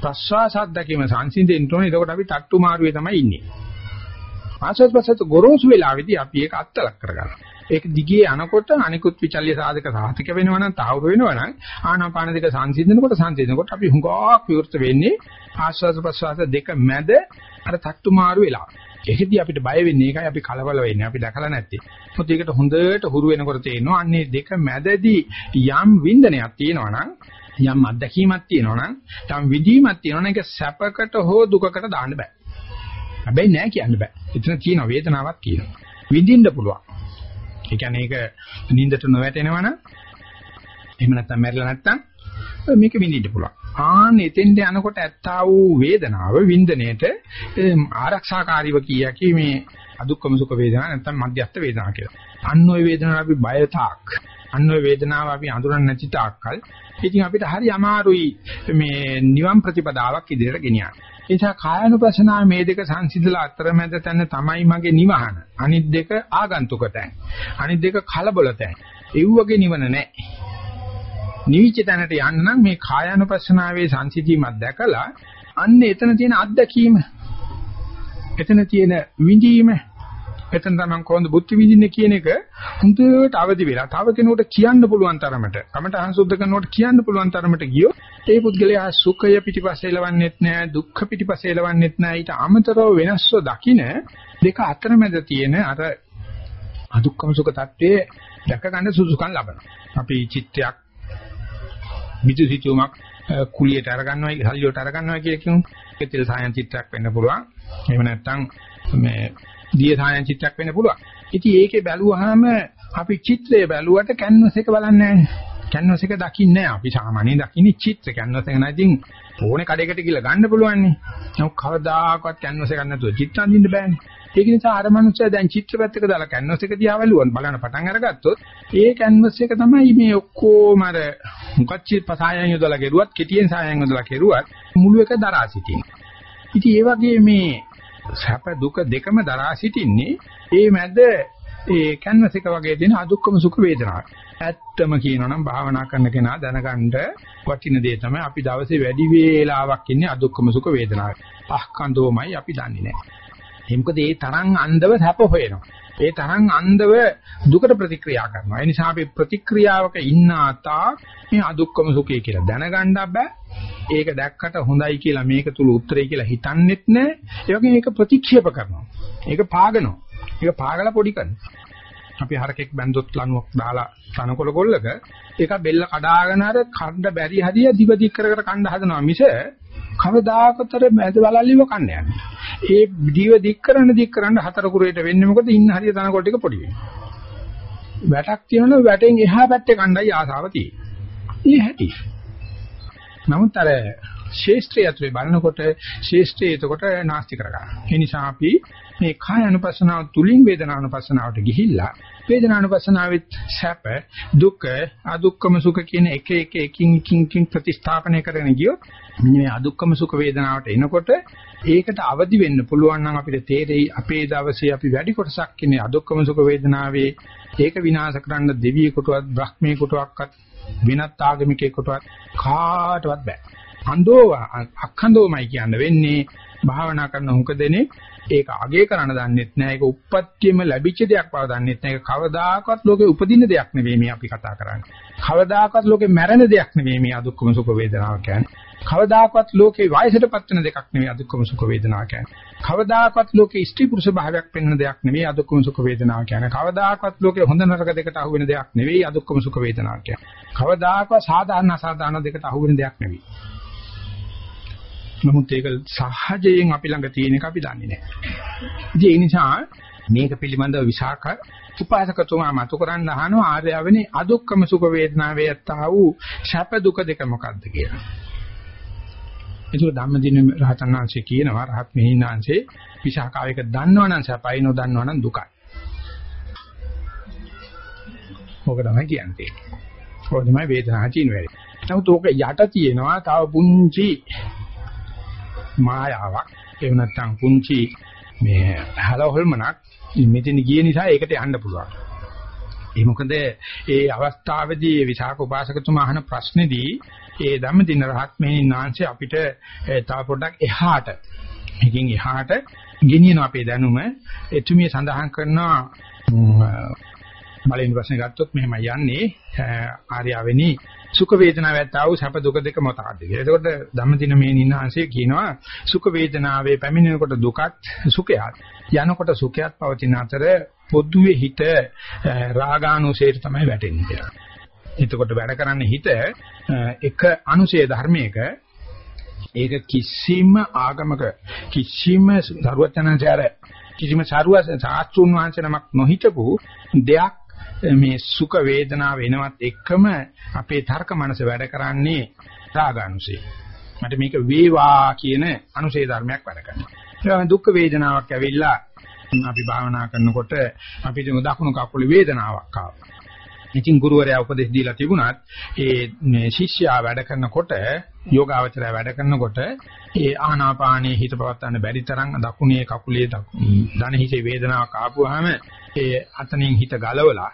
ප්‍රසවාස අත්දැකීම සංසිඳෙන්න ඕනේ. එතකොට අපි තට්ටු මාරුවේ තමයි ඉන්නේ. ආස්වාද ප්‍රසවාස ගොරෝසු වෙලාවේදී අපි ඒක අත්ලක් කරගන්නවා. ඒක දිගේ යනකොට අනිකුත් විචල්්‍ය සාධක සාධක වෙනවා නම් තාවුරු වෙනවා නම් ආනාපාන දෙක සංසිඳනකොට සංසිඳනකොට අපි හුඟක් විවෘත වෙන්නේ ආස්වාද ප්‍රසවාස දෙක මැද අර තට්ටු මාරු වෙලා. ඒකෙදි අපිට බය වෙන්නේ ඒකයි අපි කලබල වෙන්නේ අපි දැකලා නැත්තේ. මොකද ඒකට හොඳට හුරු වෙනකොට තේරෙනවා අන්නේ දෙක මැදදී යම් වින්දනයක් තියෙනවා නම් යම් අත්දැකීමක් තියෙනවා නම් යම් විදීමක් තියෙනවා නම් ඒක සැපකට හෝ දුකකට දාන්න බෑ. හැබැයි නෑ කියන්න බෑ. එතන තියෙන වේදනාවක් කියනවා. විඳින්න පුළුවන්. ඒ කියන්නේ ඒක නිින්දට නොවැටෙනවනම් එහෙම නැත්නම් මැරිලා නැත්නම් මේක විඳින්න පුළුවන්. ආන් එතෙන්ට යනකොට ඇත්තා වූ වේදනාව වින්දනයේට ආරක්ෂාකාරීව කියකි මේ අදුක්කම සුඛ වේදනා නැත්නම් මධ්‍යස්ථ වේදනා කියලා. අන්න ওই වේදනාව අපි බය තාක්. අන්න ওই වේදනාව අපි අඳුරන්නේ නැති තාක්කල් ඉතින් අපිට හරි අමාරුයි මේ නිවන් ප්‍රතිපදාවක් ඉදිරියට ගෙනියන්න. ඒ නිසා කායानुපසනාව මේ දෙක සංසිඳලා අතරමැද තැන තමයි මගේ නිවහන. අනිත් දෙක ආගන්තුක තැන්. අනිත් දෙක කලබල තැන්. ඒ වගේ නිවන නැහැ. නිවිච්ච තැනට යන්න නම් මේ කායानुපසනාවේ සංසිඳීමක් දැකලා අන්න එතන තියෙන අත්දැකීම එතන තියෙන විඳීම එතන තමයි කොහොමද බුද්ධ විඳින්නේ කියන එක හුදුට අවදි වෙලා තව කෙනෙකුට කියන්න පුළුවන් තරමට කමටහන් සුද්ධ කරනකොට කියන්න පුළුවන් තරමට ගියොත් ඒ පුද්ගලයා සුඛය පිටිපස්සේ එලවන්නෙත් නෑ දුක්ඛ පිටිපස්සේ එලවන්නෙත් නෑ. ඊට අමතරව වෙනස්ව දකින දෙක අතරමැද තියෙන අර අදුක්කම සුඛ tattve දැක ගන්න සුසුකම් ලබනවා. අපි චිත්තයක් මිතු සිතුමක් කුලියට අරගන්නවා හල්ලියට අරගන්නවා කියලා කියමු. ඒක තෙල් සායන් චිත්තයක් වෙන්න පුළුවන්. එහෙම නැත්නම් මේ දිය සායන් චිත්තයක් වෙන්න පුළුවන් ඉතින් ඒකේ බැලුවාම අපි චිත්‍රය බැලුවට කැන්වස් එක බලන්නේ නැහැ කැන්වස් එක දකින්නේ අපි සාමාන්‍යයෙන් දකින්නේ චිත්‍ර කැන්වස් එක නැතිනම් ඕනේ කඩේකට ගිහලා ගන්න පුළුවන් නේ. නමුත් කවදාකවත් කැන්වස් එකක් නැතුව චිත්‍ර අඳින්න බෑනේ. ඒක නිසා අර මනුස්සයා දැන් චිත්‍ර පැත්තක දාලා කැන්වස් එක දිහා බලුවන් බලන්න පටන් අරගත්තොත් ඒ කැන්වස් එක තමයි මේ ඔක්කොම අර මුකච්චි පසායන් යොදලා කෙරුවත් කෙටියෙන් සායන් යොදලා කෙරුවත් මුළු එක දරා සිටින්නේ. ඉතින් ඒ වගේ මේ සැප දුක දෙකම දරා සිටින්නේ ඒ මැද ඒ කැන්වස් එක වගේ දෙන අදුක්කම සුඛ වේදනාවක්. ඇත්තම කියනවනම් භාවනා කරන කෙනා දැනගන්න වටින දේ තමයි අපි දවසේ වැඩි වේලාවක් ඉන්නේ අදුක්කම සුඛ වේදනාවේ. පහකන්දෝමයි අපි දන්නේ නැහැ. ඒ මොකද ඒ තරම් අන්ධව සැප හොයනවා. ඒ තරම් අන්ධව දුකට ප්‍රතික්‍රියා කරනවා. ඒ නිසා අපි ප්‍රතික්‍රියාවක ඉන්නාතා මේ අදුක්කම සුඛය කියලා දැනගන්න බෑ. ඒක දැක්කට හොඳයි කියලා මේක තුල උත්තරේ කියලා හිතන්නෙත් නෑ. ඒ වගේම මේක ප්‍රතික්ෂේප කරනවා. ඒක පාගනවා. ඒක පාගලා පොඩි කරනවා. අපි හරකෙක් බැන්දොත් ලණුවක් දාලා තනකොළ ගොල්ලක ඒක බෙල්ල කඩාගෙන අර කණ්ඩ බැරි හදිය දිව දික් කර කර කණ්ඩ හදනවා මිස කවදාකතර මැද බලල්ලිව කන්න යන්නේ. ඒ දිව දික් කරන දික් කරන හතර කුරේට වෙන්නේ මොකද ඉන්න හරිය තනකොළ ටික පොඩි වෙනවා. වැටක් තියෙනවනේ වැටෙන් එහා පැත්තේ කණ්ඩායි ආසාව තියෙන්නේ. ඒ හැටි. නමුත් අර ශේෂ්ත්‍රය ඇතුලේ බලනකොට ශේෂ්ත්‍රය එතකොට නාස්ති කරගන්නවා. ඒ නිසා අපි මේ කාය අනුපස්සනාව තුලින් වේදනානුපස්සනාවට ගිහිල්ලා වේදනානුපස්සනාවෙත් සැප දුක අදුක්කම සුඛ කියන එක එක එකින් එකින් එකින් ප්‍රතිස්ථාපනය කරගෙන ගියොත් මේ අදුක්කම සුඛ වේදනාවට එනකොට ඒකට අවදි වෙන්න පුළුවන් නම් අපිට තේරෙයි අපේ දවසේ අපි වැඩි කොටසක් ඉන්නේ අදුක්කම සුඛ වේදනාවේ ඒක විනාශ කරන්න දෙවියෙකුටවත් බ්‍රහ්මයෙකුටවත් වෙනත් ආගමිකයෙකුටවත් කාටවත් බෑ. අන්දෝව අක්ඛන්දෝමයි කියන්න වෙන්නේ භාවනා කරන හුඟ දෙනේ ඒක අගේ කරන්න දන්නෙත් නෑ ඒක උප්පත්තියම ලැබිච්ච දෙයක් බව දන්නෙත් නෑ ඒක කවදාකවත් ලෝකේ උපදින්න දෙයක් නෙවෙයි මේ අපි කතා කරන්නේ කවදාකවත් ලෝකේ මැරෙන දෙයක් නෙවෙයි මේ අදුක්කම සුඛ වේදනාව කියන්නේ. කවදාකවත් ලෝකේ වයසටපත් වෙන දෙකක් නෙවෙයි අදුක්කම සුඛ වේදනාව කියන්නේ. කවදාකවත් ලෝකේ ස්ත්‍රී පුරුෂ භාවයක් පෙන්වන දෙයක් නෙවෙයි අදුක්කම සුඛ වේදනාව කියන්නේ. කවදාකවත් ලෝකේ හොඳ නරක දෙකට අහු වෙන දෙයක් නෙවෙයි අදුක්කම සුඛ වේදනාව කියන්නේ. කවදාකවත් සාධාරණ අසාධාරණ දෙකට අහු වෙන දෙයක් නෙවෙයි. නමුත් ඒක සහජයෙන් අපි ළඟ තියෙන එක අපි දන්නේ නැහැ. ඉතින් ඒ නිසා මේක පිළිබඳව විසාක උපාසකතුමා මතු කරන්න අහනවා ආර්යවනේ අදුක්කම සුඛ වේදනාවේ යත්තා වූ සැප දුක දෙක මොකක්ද කියලා. ඒක ධම්මදින රහතන් වහන්සේ කියනවා රහත් මෙහිණාංශේ විසාකාවේක දන්නවනම් සැපයි නොදන්නවනම් දුකයි. ඕක තමයි කියන්නේ. ඕක තමයි වේදනාව තියෙන වෙලේ. නමුත් ඕක යට තියෙනවා තව පුංචි මායාවක්. එහෙම නැත්නම් පුංචි මේ හැලහොල්මනක් මෙතන ගිය නිසා ඒකට යන්න පුළුවන්. ඒ මොකද ඒ අවස්ථාවේදී විසාක උපාසකතුමා අහන ප්‍රශ්නේදී ඒ ධම්මදින රහත් මෙහිණන් ආංශය අපිට තව පොඩ්ඩක් එහාට මේකෙන් එහාට ගෙනියන අපේ දැනුම එතුමිය සඳහන් කරනවා බලෙන් ප්‍රශ්න ගත්තොත් මෙහෙම යන්නේ ආර්යවෙනි සුඛ වේදනාව ඇත්තා වූ සැප දුක දෙක මොකක්ද කියලා. එතකොට ධම්මදින මේ නින්නාංශය කියනවා සුඛ වේදනාවේ පැමිණෙනකොට දුකත් සුඛයත් යනකොට සුඛයත් පවතින අතර පොදුවේ හිත රාගානුසයට තමයි වැටෙන්නේ කියලා. එතකොට වැඩ කරන්නේ හිත එක අනුශේ ධර්මයක ඒක කිසිම ආගමක කිසිම සරුවචනචාර කිසිම සරුව සාස්ත්‍රුන් වහන්සේ නමක් නොහිටපු දෙයක් මේ සුඛ වේදනා වෙනවත් එක්කම අපේ තර්ක මනස වැඩ කරන්නේ රාගානුසය. මට මේක වේවා කියන අනුසය ධර්මයක් වැඩ කරනවා. ඒ දුක් වේදනාවක් ඇවිල්ලා අපි භාවනා කරනකොට අපිට දකුණු කකුලේ වේදනාවක් ආවා. ඉතින් ගුරුවරයා උපදෙස් දීලා තිබුණත් ඒ ශිෂ්‍යයා වැඩ කරනකොට යෝගාවචරය වැඩ කරනකොට ඒ ආනාපානයේ හිත පවත්වන්න බැරි තරම් දකුණේ කකුලේ දන හිසේ වේදනාවක් ආපුවාම ඒ අතනින් හිත ගලවලා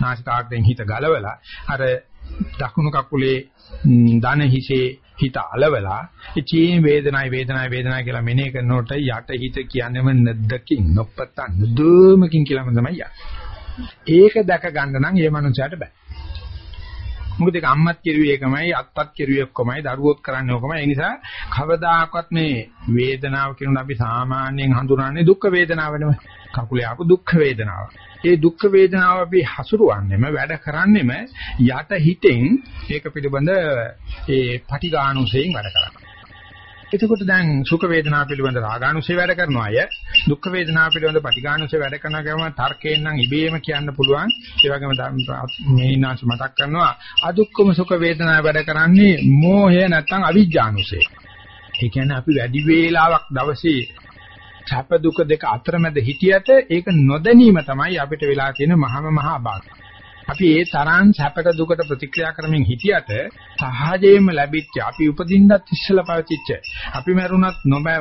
නාසිකාග්‍රයෙන් හිත ගලවලා අර දකුණු කකුලේ දන හිසේ හිත අලවලා ඉචීන් වේදනයි වේදනයි වේදනයි කියලා මෙනෙහි කරනකොට යට හිත කියන්නේම නැද්දකින් නොපතන් නුදුමකින් කියලාම තමයි යන්නේ. ඒක දැක ගන්න නම් ඒ මනුස්සයාට බෑ. මොකද ඒක අම්මත් කෙරුවේ ඒකමයි අත්තත් කෙරුවේ ඔක්කොමයි දරුවොත් කරන්නේ ඔක්කොමයි ඒ නිසා කවදාකවත් මේ වේදනාව කියනොත් අපි සාමාන්‍යයෙන් හඳුනන්නේ දුක් වේදනාව නෙමෙයි කකුලේ ආපු දුක් වේදනාව. ඒ දුක් වේදනාව අපි හසුරුවන්නෙම වැඩ කරන්නෙම යට හිතෙන් ඒක පිළිබඳ ඒ පටිඝානුසයෙන් වැඩ කරන්නේ. එතකොට දැන් සුඛ වේදනා පිළිබඳ රාගානුසය වැඩ කරනවා අය දුක්ඛ වේදනා පිළිබඳ පටිඝානුසය වැඩ කරන ගම තර්කයෙන් නම් ඉබේම කියන්න පුළුවන්. ඒ වගේම මේ ඉනාංශ මතක් කරනවා අදුක්ඛම සුඛ වේදනා වැඩ කරන්නේ මෝහය නැත්නම් අවිජ්ජානුසය. ඒ කියන්නේ අපි වැඩි වේලාවක් දවසේ සැප දුක දෙක අතරමැද හිටියට ඒක නොදැනීම තමයි අපිට වෙලා තියෙන මහම මහා අභාගය. අපි ඒ තරම් සැපට දුකට ප්‍රතික්‍රියා කරමින් හිටියට සහජයෙන්ම ලැබිච්ච අපි උපදින්නත් ඉස්සලා පවතිච්ච අපි මරුණත්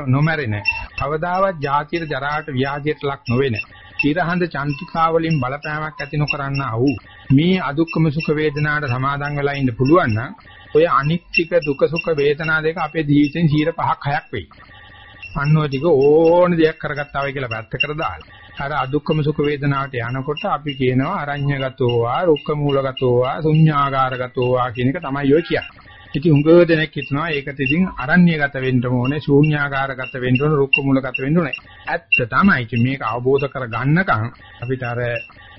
නොමැරෙන කවදාවත් ජාතියට ජරාට ව්‍යාධියට ලක් නොවෙන චිරහඳ චන්තිකා වලින් බලපෑමක් ඇති නොකරන වූ මේ අදුක්කම සුඛ වේදනාට සමාදන් වෙලා ඉන්න පුළුවන් නම් ඔය අනිත්‍යක දුක සුඛ වේදනා දෙක අපේ ජීවිතෙන් 5ක් 6ක් වෙයි. අන්නෝ ටික ඕන දෙයක් කරගත්තා වෙයි කියලා පැත්තකට දාලා අර අදුක්කම සුඛ වේදනාවට යනකොට අපි කියනවා අරඤ්‍යගතෝ වා රුක්ක මූලගතෝ වා ශුඤ්ඤාගාරගතෝ වා කියන එක තමයි ඔය කියන්නේ. ඉතින් උඟ දෙනෙක් හිතනවා ඒකට ඉතින් අරඤ්‍යගත වෙන්න ඕනේ ශූන්‍යාකාරගත වෙන්න ඕනේ රුක්ක මූලගත වෙන්න ඕනේ. ඇත්ත තමයි. ඉතින් මේක අවබෝධ කරගන්නකම් අපිට අර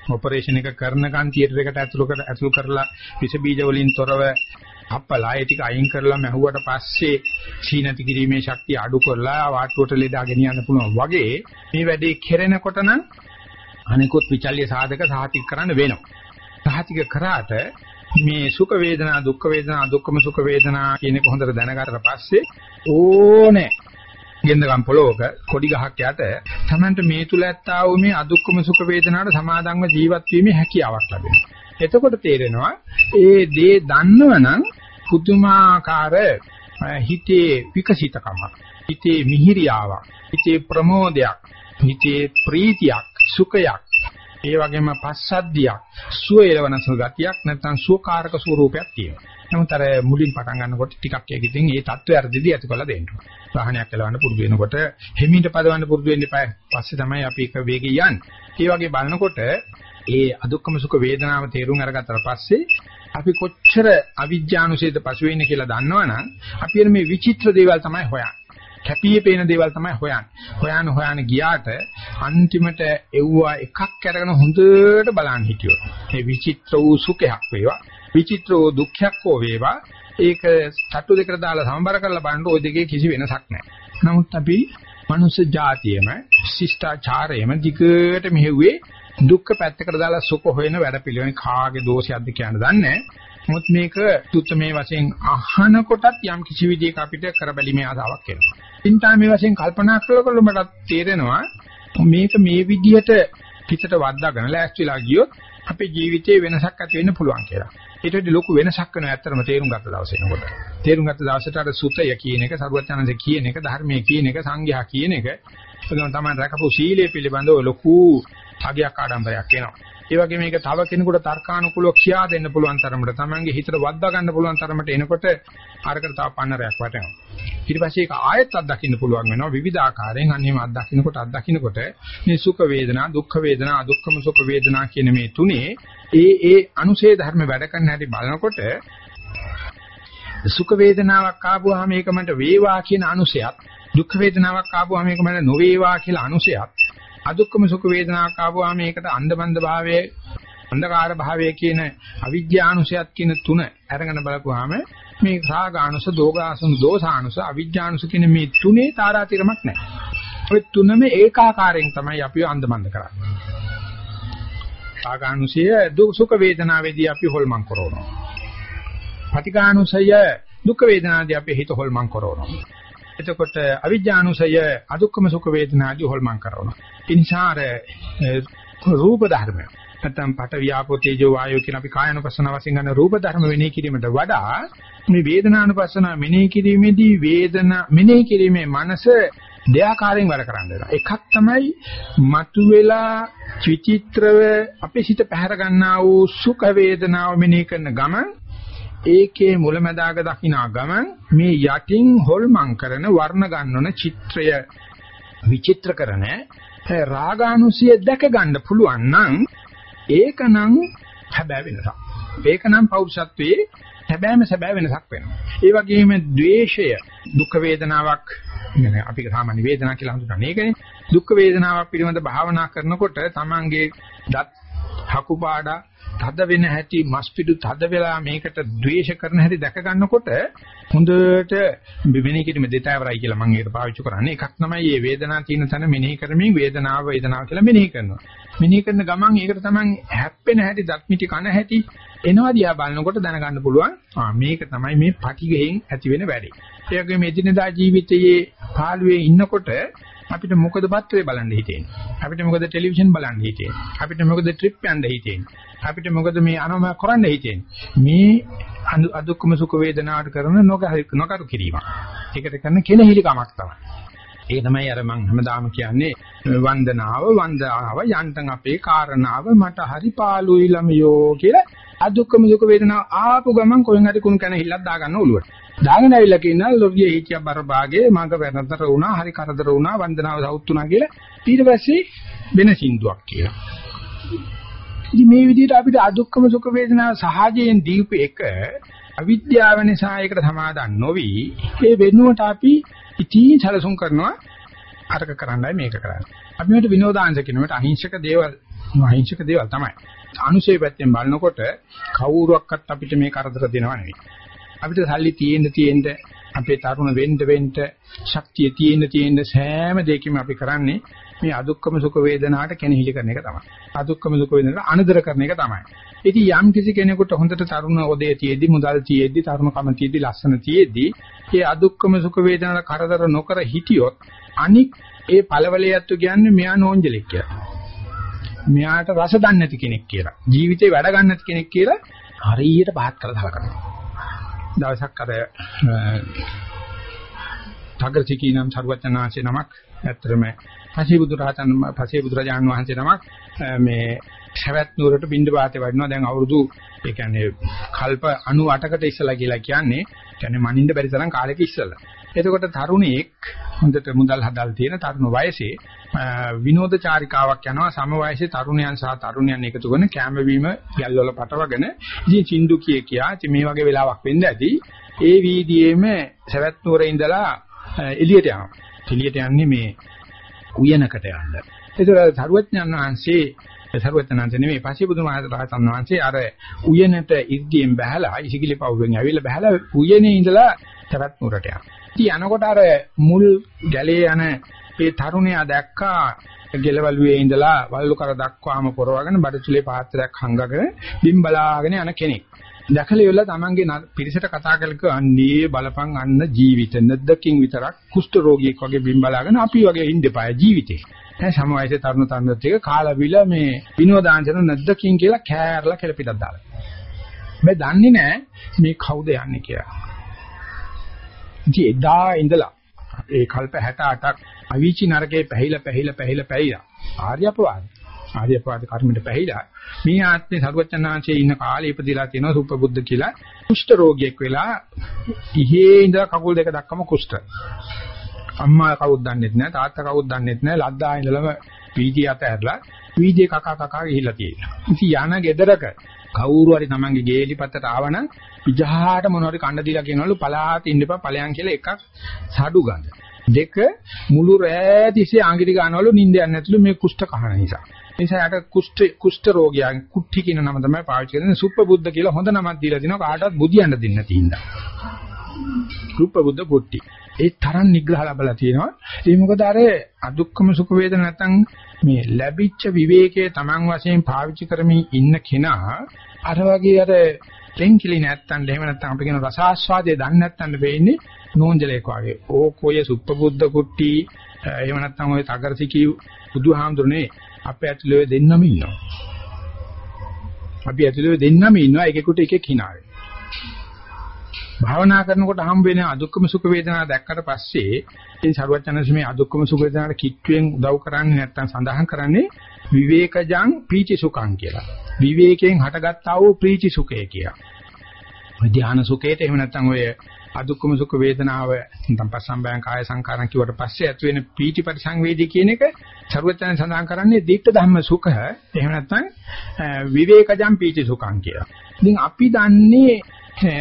ඔපරේෂන් එක කරනකන් තියටර් එකට ඇතුළු කර ඇතුළු කරලා විස බීජ වලින් තොරව අප්පලා ඒ ටික අයින් කරලා මැහුවට පස්සේ සීනති කිරීමේ ශක්තිය අඩු කරලා වාට්ටුවට ලෙඩා ගෙනියන්න පුළුවන් වගේ මේ වැඩේ කෙරෙනකොට නම් අනිකුත් විචල්්‍ය සාධක සාහිතික කරන්න වෙනවා. සාහිතික කරාට මේ සුඛ වේදනා දුක්ඛ වේදනා දුක්ඛම සුඛ වේදනා කියන එක හොඳට දැනගත්තට පස්සේ ඕනේ ගෙන්දගම් පොළොවක කොඩි ගහක් යට තමන්ට මේ තුල ඇත්තා වූ මේ අදුක්කම සුඛ වේදනාට සමාදන්ව ජීවත් වීමේ හැකියාවක් ලැබෙනවා. එතකොට තේරෙනවා ඒ දේ දන්නවනම් පුදුමාකාර හිතේ විකසිතකමක් හිතේ මිහිරියාවක් හිතේ ප්‍රමෝදයක් හිතේ ප්‍රීතියක් සුඛයක් ඒ වගේම පස්සද්ධියක් සුවයලවන සුගතියක් නැත්නම් සුවකාරක ස්වරූපයක් තියෙනවා. නමුත් අර මුලින් පටන් ගන්නකොට ටිකක් ඒක ඉතින් ඒ தত্ত্বය අර්ධදී ඇති කරලා දෙන්න ඕනේ. වාහනයක් කලවන්න පුරුදු වෙනකොට හිමීට පදවන්න පුරුදු වෙන්න එපා. පස්සේ තමයි අපි එක වේගෙ යන්නේ. ඒ වගේ බලනකොට ඒ අදුක්කම සුඛ වේදනාව තේරුම් අරගත්තට පස්සේ අපි කොච්චර අවිජ්ජානුසේද පසු වෙන්නේ කියලා දන්නවනම් අපි මේ විචිත්‍ර දේවල් තමයි හොයන්නේ. කැපියේ පේන දේවල් තමයි හොයන්නේ. හොයන හොයන ගියාට අන්තිමට එව්වා එකක් අරගෙන හොඳට බලන් හිටියොත්. ඒ විචිත්‍ර වූ සුඛයක් වේවා. විචිත්‍ර වූ දුක්ඛයක් හෝ වේවා. ඒක සතු දෙකට දාලා සමබර කරලා බලනකොට ওই දෙකේ කිසි වෙනසක් නැහැ. නමුත් අපි මනුෂ්‍ය જાතියෙම ශිෂ්ටාචාරයෙම දිගට මෙහෙව්වේ දුක්ඛ පැත්තකට දාලා සුඛ හොයන වැඩ පිළිවෙල කාගේ දෝෂයක්ද කියන දන්නේ නමුත් මේක තුත් මේ වශයෙන් අහනකොටත් යම් කිසි විදිහක අපිට කරබැලීමේ ආසාවක් එනවා. ඉන්ටා මේ වශයෙන් කල්පනා කරනකොට මට තේරෙනවා මේක මේ විදිහට පිටට වද්දාගෙන ලෑස්තිලා ගියොත් අපේ ජීවිතේ වෙනසක් ඇති වෙන්න පුළුවන් කියලා. ඊට වඩා ලොකු වෙනසක් වෙනවා ඇත්තටම තේරුම් ගත්ත දවසේ නකොට. තේරුම් ගත්ත දවසට අර සුතය කියන එක, සරුවචනන්ද කියන එක, ධර්මයේ කියන එක, සංඝයා කියන එක, එතන තමයි රැකපු සීලය පිළිබඳව ලොකු ත්‍යාගයක් ආඩම්බරයක් එනවා. ඒ වගේ මේක තව කෙනෙකුට තර්කානුකූලව කියා දෙන්න පුළුවන් තරමට තමන්ගේ හිතට වද්දා ගන්න පුළුවන් තරමට එනකොට අරකට තව පන්නරයක් වටෙනවා. ඊට පස්සේ ඒක ආයෙත් අත්දකින්න පුළුවන් වෙනවා විවිධ ආකාරයෙන් අන්නේම අත්දකින්නකොට අත්දකින්නකොට මේ සුඛ වේදනා, දුක්ඛ වේදනා, අදුක්ඛම සුඛ වේදනා කියන මේ තුනේ ඒ ඒ අනුශේ ධර්ම වැඩ කරන හැටි බලනකොට සුඛ වේදනාවක් ආවම මේක මට වේවා කියන අනුශයත් දුක්ඛ වේදනාවක් ආවම මේක මට නොවේවා කියලා අනුශයත් අදුක්කම සුඛ වේදනාවක් ආවම මේකට අන්ධබන්ධ භාවයේ අන්ධකාර භාවයේ කියන අවිද්‍යානුසයත් කියන තුන අරගෙන බලපුවාම මේ රාගානුස, දෝගාසුන, දෝසානුස, අවිද්‍යානුස කියන මේ තුනේ තාරාතිරමක් නැහැ. ඔය තුනම ඒකාකාරයෙන් තමයි අපිව අන්ධබන්ධ කරන්නේ. රාගානුසය දුක් සුඛ වේදනාවේදී අපි හොල්මන් කරනවා. පටිඝානුසය දුක් වේදනාදී අපි හිත හොල්මන් කරනවා. එතකොට අවිජ්ජානුසය අදුක්කම සුඛ වේදනාදී හොල්මන් කරනවා. ඒ නිසා අර රූප ධර්ම නැත්නම් පට වියාපෝ තේජෝ වායෝ කියන අපි කායනුපස්සන වශයෙන් ගන්න රූප ධර්ම වෙනෙහි කිරීමට වඩා මේ වේදනානුපස්සන මෙනෙහි කිරීමේදී වේදනා මෙනෙහි කිරීමේ මනස දෙආකාරයෙන් වැඩ කරන්න වෙනවා. එකක් තමයි මතුවෙලා විචිත්‍රව අපේ සිත පැහැර ගන්නා වූ සුඛ වේදනාව මෙනෙහි කරන ගමන් ඒකේ මුලැමැදාක දකිනා ගමන් මේ යටින් හොල්මන් කරන වර්ණ ගන්නන චිත්‍රය විචිත්‍ර කරන රාගානුසිය දැක ගන්න පුළුවන් නම් ඒකනම් හැබෑ වෙනසක්. ඒකනම් පෞරුෂත්වයේ හැබෑම සැබෑ වෙනසක් වෙනවා. ඒ වගේම ද්වේෂය දුක් වේදනාවක් නේ අපි සාමාන්‍ය වේදනාව කියලා හඳුනන්නේ ඒකනේ. දුක් වේදනාවක් පිළිබඳ භාවනා කරනකොට තමන්ගේ දත් හකුපාඩා තද වෙන හැටි මස්පිඩු තද වෙලා මේකට ද්වේෂ කරන හැටි දැක ගන්නකොට හොඳට මෙනෙහි කිරීම දෙතවරයි කියලා මම ඒක පාවිච්චි කරන්නේ. එකක් තමයි මේ වේදනාව තියෙන තැන මෙනෙහි කරමින් වේදනාව වේදනාව කියලා මෙනෙහි කරනවා. මෙනෙහි කරන ගමන් ඒකට තමයි හැප්පෙන හැටි දත්මිටි කන හැටි එනවා දිහා බලනකොට දැනගන්න පුළුවන්. ආ මේක තමයි මේ පටිගෙන් ඇති වෙන වැඩේ. ඒ වගේම එදිනදා ජීවිතයේ පාළුවේ ඉන්නකොට අපිට මොකද පත්‍රේ බලන්න හිතෙන්නේ අපිට මොකද ටෙලිවිෂන් බලන්න හිතෙන්නේ අපිට මොකද ට්‍රිප් යන්න හිතෙන්නේ අපිට මොකද මේ අනෝම කරන්න හිතෙන්නේ මේ අදුක්කම සුඛ වේදනාවට කරන නොකරු කිරීම. ඒකට කරන කෙනෙහිලි කමක් තමයි. ඒ තමයි අර මං හැමදාම කියන්නේ වන්දනාව වන්දාව යන්තම් අපේ කාරණාව මට හරි පාළුයි ළමයෝ කියලා අදුක්කම සුඛ වේදනාව ආපු ගමන් කොහෙන් හරි කුණු කන හිල්ලක් දාගන්න ඔළුවට. දාගෙන ඇවිල්ලා කියනවා ලොවිය හිටිය බර භාගේ මඟ වැරද්දට වුණා හරි කරදර වුණා වන්දනාව සවුත් වුණා කියලා ඊට පස්සේ වෙන සින්දුවක් කියලා. ඉතින් මේ විදිහට අපිට අදුක්කම සුඛ වේදනා සහජයෙන් දීපු එක අවිද්‍යාව නිසා ඒකට සමාදන් නොවි ඒ වෙනුවට අපි ඉතින් සැලසුම් කරනවා අරක කරන්නයි මේක කරන්නේ. අපි මේකට විනෝදාංශ කියනකොට අහිංසක දේවල් අහිංසක දේවල් තමයි. අනුශේ පැත්තෙන් බලනකොට කවුරුවක්වත් අපිට මේ කරදර දෙනව නෙවෙයි. අපිට සල්ලි තියෙන්න තියෙන්න අපේ තරුණ වෙන්න වෙන්න ශක්තිය තියෙන්න තියෙන්න සෑම දෙයකින්ම අපි කරන්නේ මේ අදුක්කම සුඛ වේදනාවට කෙනෙහිලි කරන එක තමයි. අදුක්කම සුඛ වේදනාවට අනදර කරන එක තමයි. ඉතින් යම් කිසි කෙනෙකුට හොඳට තරුණ ඔදේ තියෙද්දි මුදල් තියෙද්දි තරුණකම තියෙද්දි ලස්සන තියෙද්දි ඒ අදුක්කම සුඛ වේදනාවට කරදර නොකර හිටියොත් අනික් ඒ පළවලයත්තු කියන්නේ මෙයා නෝන්ජලෙක් කියලා. මෙයාට රස දන්නේ නැති කෙනෙක් කියලා. ජීවිතේ වැඩ ගන්න නැති කෙනෙක් කියලා හරියට පහත් කරලා හලකනවා. දවසක් අර ඨග්‍රසිකී නම් සරුවචනාංශේ නමක් ඇත්තටම පසේබුදු රහතන් පසේබුදු රජාණන් වහන්සේ නමක් මේ සවැත් නුවරට බින්ද වාතේ වඩිනවා දැන් අවුරුදු ඒ කියන්නේ කල්ප 98කට ඉස්සලා කියලා කියන්නේ කියන්නේ මනින්න බැරි තරම් කාලෙක ඉස්සලා. එතකොට තරුණයෙක් හොඳට මුදල් හදල් තියෙන තරුණ වයසේ විනෝද චාරිකාවක් යනවා සම වයසේ තරුණයන් සහ තරුණියන් එකතු කරන කැම වීම ගැල්වල පටවගෙන ඉතින් සින්දු කිය කියා ඉතින් මේ වගේ වෙලාවක් වෙන්න ඇති ඒ වීදියේම සවැත් නුවර ඉඳලා එළියට යනවා. එළියට යන්නේ මේ උයනකට යන්න. ඒතර සරුවඥාන් වහන්සේ සරුවඥාන්සේ නෙමෙයි පස්සේ බුදුමහරහතන් වහන්සේ අර උයනට ඉර්ධියෙන් බහැලා ඉසිකිලි පවුවෙන් ඇවිල්ලා බහැලා උයනේ ඉඳලා සවැත් නුවරට යනවා. ඉතින් යනකොට අර මුල් ගැලේ යන මේ තරුණයා දැක්කා ගෙලවලුවේ ඉඳලා වල්ලු කර දක්වාම පොරවගෙන බඩචුලේ පාත්‍රයක් හංගගෙන බිම් බලාගෙන යන කෙනෙක්. දැකලා ඉවරලා තමන්ගේ පිරිසට කතා කරලා අන්නේ බලපං අන්න ජීවිත නැද්දකින් විතරක් කුෂ්ඨ රෝගියෙක් වගේ බිම් බලාගෙන අපි වගේ ඉන්න එපා ජීවිතේ. දැන් සමවයසේ තරුණ තරුණියත් එක කාලා බිල මේ විනෝදාංශන නැද්දකින් කියලා කෑරලා කෙලපිටක් දාලා. මේ දන්නේ නැහැ මේ කවුද යන්නේ කියලා. ඉතින් එදා ඉඳලා ඒ කල්ප 68ක් අවීචි නරකේ පැහිලා පැහිලා පැහිලා පැහිලා. ආර්ය අපවාද. ආර්ය අපවාද කර්මෙට පැහිලා. මේ ආත්මේ සරුවචනාංශයේ ඉන්න කාලේ ඉපදිලා තියෙනවා සුපබුද්ධ කියලා. කුෂ්ඨ රෝගියෙක් වෙලා ඉහේ ඉඳලා කකුල් දෙක දක්වම කුෂ්ඨ. අම්මා කවුද දන්නෙත් නැහැ තාත්තා කවුද දන්නෙත් නැහැ ලද්දා ඉඳලම පීජී අත ඇරලා පීජී කකා කකා ගිහිල්ලා තියෙනවා. ඉතින් යන ගෙදරක කවුරු හරි තමන්ගේ ගේලි පත්තට ආවනම් පිජහාට මොනවාරි කන්න දීලා කියනවලු පලාත් ඉන්න එපා ඵලයන් කියලා එකක් සාඩු ගන්න. දෙක මුළු රෑ තිස්සේ ආංගිරි ගන්නවලු නිින්ද යන්නේ නැතුළු මේ කුෂ්ඨ කහන නිසා. නිසා යට කුෂ්ඨ කුෂ්ඨ රෝගියන් කුට්ටි කියන නම තමයි පාවිච්චි කරන්නේ සුප්පබුද්ධ කියලා හොඳ නමක් දීලා තිනවා කාටවත් බුදියන්න දෙන්න නැති හින්දා. සුප්පබුද්ධ කුට්ටි. ඒ තරම් නිග්‍රහ ලැබලා තියෙනවා. ඒ මොකද අර අදුක්කම සුඛ වේදන නැත්තම් මේ ලැබිච්ච විවේකයේ Taman වශයෙන් පාවිච්චි කරමින් ඉන්න කෙනා අර වගේ අර දෙන්කිලි නැත්තම් එහෙම නැත්තම් අපි කියන රසාස්වාදයේ දන්නේ නැත්තම් වෙන්නේ නෝන්ජලයක් වගේ. ඕකෝය සුප්පබුද්ධ කුට්ටි එහෙම නැත්තම් ඔය තගරසිකි බුදුහාමුදුරනේ අපේ ඇතුළේ දෙන්නම ඉන්නවා. අපි ඇතුළේ දෙන්නම ඉන්නවා එකෙකුට එකෙක් hinaවේ. භාවනා කරනකොට හම් වෙන අදුක්කම සුඛ වේදනා දැක්කට පස්සේ ඉතින් සරුවචනස් මේ අදුක්කම සුඛ වේදනාට කිට්ටුවෙන් උදව් කරන්නේ නැත්තම් සඳහන් කරන්නේ විවේකජං පීචි සුඛං කියලා. විවේකයෙන් හටගත්තා වූ ප්‍රීචි සුඛය කියලා. ධ්‍යාන සුඛයට එහෙම නැත්තම් ඔය අදුක්කම සුඛ වේදනාව නැත්නම් පස්සම්බයං කාය සංකාරම් කිව්වට පස්සේ ඇති වෙන පීටි පරිසංවේදී කියන එක සරුවචන සඳහන් කරන්නේ දීප්ත ධම්ම සුඛ එහෙම නැත්නම් විවේකජම් පීටි සුඛං කියලා. ඉතින් අපි දන්නේ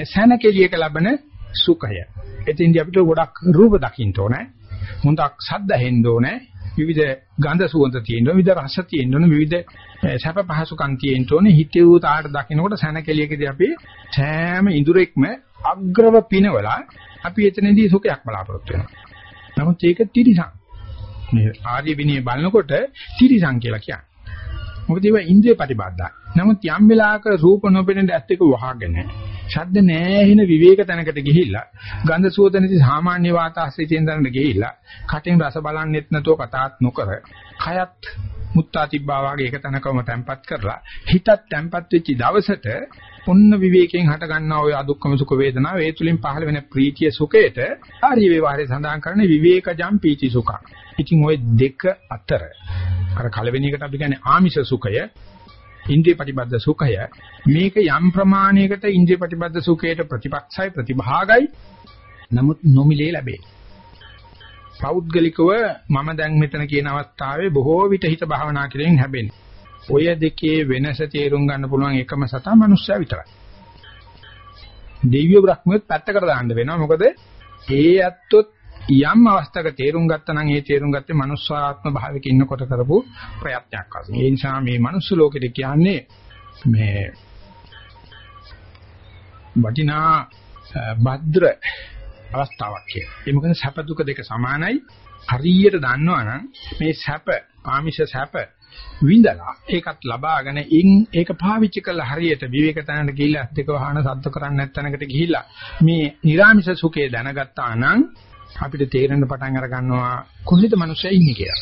සැනකෙලියක ලබන සුඛය. එතින්දී අපිට ගොඩක් රූප දකින්න ඕනේ. හොඳක් ශබ්ද හෙන්න ඕනේ. විවිධ ගන්ධ සුවඳ තියෙන්න ඕනේ. විවිධ රස තියෙන්න ඕනේ. විවිධ සැප පහසුකම් තියෙන්න ඕනේ. හිතේ තාට දකින්නකොට සැනකෙලියකදී අපි සෑම ඉඳුරෙක්ම අග්‍රව පිනවලා අපි එතනදී සුඛයක් බලාපොරොත්තු වෙනවා. නමුත් ඒක තිරිසං. මේ ආර්ය විනය බලනකොට තිරිසං කියලා කියන්නේ. මොකද ඒවා ඉන්ද්‍රිය ප්‍රතිබද්ධයි. නමුත් යම් වෙලාවක රූප නොපෙනෙන ඇත්ත එක වහගෙන ශබ්ද නැහෙන විවේක තැනකට ගිහිල්ලා ගන්ධ සුවඳ නැති සාමාන්‍ය වාතාශ්‍රිතයෙන් දැනට ගිහිල්ලා කටෙන් රස බලන්නෙත් නැතුව කතාත් නොකර කයත් මුත්තා තිබ්බා වගේ එක තැනකම තැම්පත් කරලා හිතත් තැම්පත් වෙච්ච දවසට ඔන්න විවේකයෙන් හට ගන්නා ওই අදුක්කම සුඛ වේදනාව ඒ තුලින් පහළ වෙන ප්‍රීතිය සුඛයට ආර්ය වේවාරේ සඳහන් කරන්නේ විවේකජම් පීති සුඛං. ඉතින් ওই දෙක අතර අර කලවෙනි එකට අපි කියන්නේ ආමිෂ සුඛය ඉන්ද්‍රිය ප්‍රතිබද්ධ සුඛය මේක යම් ප්‍රමාණයකට ඉන්ද්‍රිය ප්‍රතිබද්ධ සුඛයට ප්‍රතිපක්ෂයි ප්‍රතිභාගයි නමුත් නොමිලේ ලැබේ. පෞද්ගලිකව මම දැන් මෙතන කියන අවස්ථාවේ බොහෝ විට හිත භාවනා කිරීමෙන් හැබෙන්නේ. ඔය දෙකේ වෙනස තේරුම් ගන්න පුළුවන් එකම සතා මනුස්සයා විතරයි. දෙවියෝ බ්‍රහ්මියොත් පැත්තකට දාන්න වෙනවා. මොකද ඒ ඇත්තොත් යම් අවස්ථාවක තේරුම් ගත්තා නම් ඒ තේරුම් ගත්තේ මනුස්සාත්ම භාවයක ඉන්නකොට කරපු ප්‍රයත්නයක් වශයෙන්. ඒ නිසා මේ මනුස්ස ලෝකෙට කියන්නේ මේ වටිනා භද්‍ර අවස්ථාවක් කියලා. ඒ මොකද සැප දුක දෙක සමානයි. හරියට දන්නවනම් මේ සැප, ආමිෂ සැප විඳලා ඒකත් ලබාගෙන ඉන් ඒක පාවිච්චි කළා හරියට විවේක තැනකට ගිහිල්ලා අත් දෙක වහන සද්ද කරන්නේ නැත්නම්කට ගිහිල්ලා මේ නිර්ාමිෂ සුඛය දැනගත්තා නම් අපිට තේරෙන්න පටන් අර ගන්නවා කොහෙද මිනිස්සයා ඉන්නේ කියලා.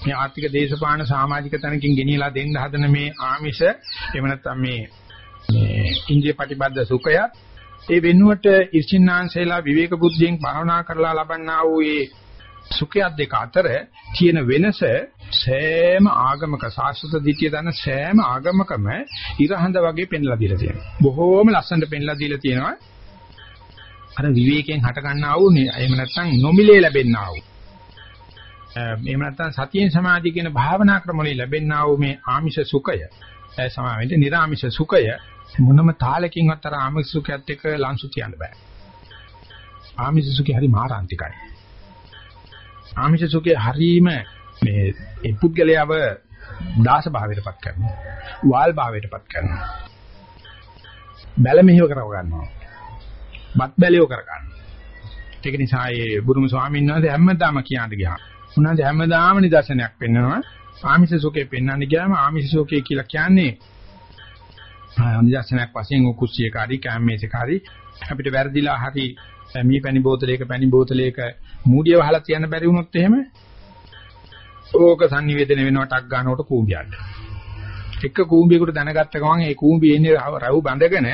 මේ ආර්ථික දේශපාලන සමාජික තැනකින් ගෙනියලා දෙන්න හදන මේ ආමිෂ එහෙම නැත්නම් මේ මේ ඉන්ද්‍රිය ප්‍රතිබද්ධ සුඛය ඒ වෙනුවට ඉර්ෂින්නාංශේලා විවේක බුද්ධියෙන් භාවනා කරලා ලබන්නා වූ ඒ සුඛයක් දෙක අතර තියෙන වෙනස සෑම ආගමක සාස්වත දිටිය දන්න සෑම ආගමකම ඉරහඳ වගේ පෙන්ලා දීලා තියෙනවා. බොහෝම ලස්සනට පෙන්ලා දීලා තියෙනවා. අර විවේකයෙන් හට ගන්නා වූ එහෙම නැත්නම් නොමිලේ ලැබෙන්නා වූ එහෙම නැත්නම් සතියෙන් සමාධිය කියන භාවනා ක්‍රම වලින් ලැබෙන්නා වූ මේ ආමිෂ සුඛය සමාවෙන්න නිර්ආමිෂ සුඛය මොනම තාලකින්වත් අර ආමිෂ සුඛයත් එක්ක ලංසු කියන්න බෑ. ආමිෂ සුඛය හරි මාරාන්තිකයි. ආමිෂ සුඛය හරීම මේ ඒ පුද්ගලයාව දාස භාවයටපත් කරනවා. වාල් භාවයටපත් කරනවා. බැල මෙහෙව කරව ගන්නවා. බත් බැලියෝ කර ගන්නවා. ඒක නිසා ඒ බුදුම ස්වාමීන් වහන්සේ හැමදාම කියන්න ගියා. උන්වහන්සේ හැමදාම නිදර්ශනයක් පෙන්නනවා. ආමිෂ සුඛේ පෙන්වන්න ගියාම ආමිෂ සුඛේ කියලා කියන්නේ නිදර්ශනයක් වශයෙන් කුස්සියකාරී කැම්මේසකාරී අපිට වැරදිලා හරි මේ පැණි බෝතලයක පැණි බෝතලයක මූඩිය වහලා තියන්න බැරි වුණොත් එහෙම ඕක sannivedana වෙනවා ටක් ගන්නකොට කූඹියන්න. එක කූඹියකට දැනගත්ත ගමන් ඒ කූඹිය එන්නේ රව් බැඳගෙන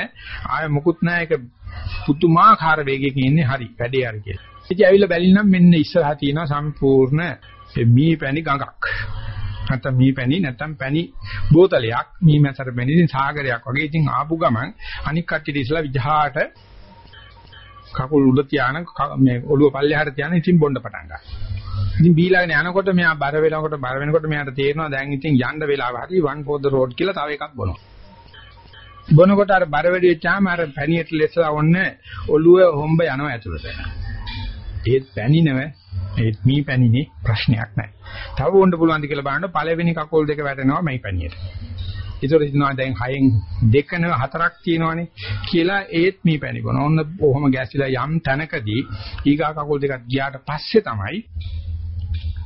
ආය මොකුත් නැහැ ඒක පුදුමාකාර වේගයකින් ඉන්නේ හරි වැඩේ හරි කියලා. ඉතින් ඇවිල්ලා බැලිනම් මෙන්න ඉස්සරහා තියෙනවා සම්පූර්ණ මී පැණි ගඟක්. නැත්නම් මී පැණි නැත්නම් පැණි බෝතලයක් මී මැසර පැණි ඉතින් සාගරයක් වගේ ඉතින් ආපු ගමන් අනික් කට්ටියට ඉස්සලා විජහාට කකුල් උඩ තියාන මේ ඔළුව පල්ලෙහාට තියාන ඉතින් බොන්න පටන් ගන්නවා. ඉතින් බීලාගෙන යනකොට මෙයා බර වෙනකොට බර වෙනකොට මෙයාට තේරෙනවා දැන් ඉතින් යන්න වෙලාව හරි one for the road කියලා තව එකක් බොනවා. බොනකොට අර බර වැඩි වෙච්චාම අර පැණියට ලෙසලා ඔන්න ඔළුව හොම්බ යනවා ඇතුළට. ඒත් පැණි නෙවෙයි ඒත් මී පැණිනේ ප්‍රශ්නයක් නැහැ. තව වොන්න පුළුවන්ද කියලා බලන්න පළවෙනි කකුල් දෙක වැටෙනවා මේ පැණියට. ඒතර ඉන්නවා දැන් හයෙන් දෙක නෙව හතරක් තියෙනවානේ කියලා ඒත් මී පැණි බොන. ඔන්න කොහොම ගැසිලා යම් තැනකදී ඊගා කකුල් දෙකක් ගියාට පස්සේ තමයි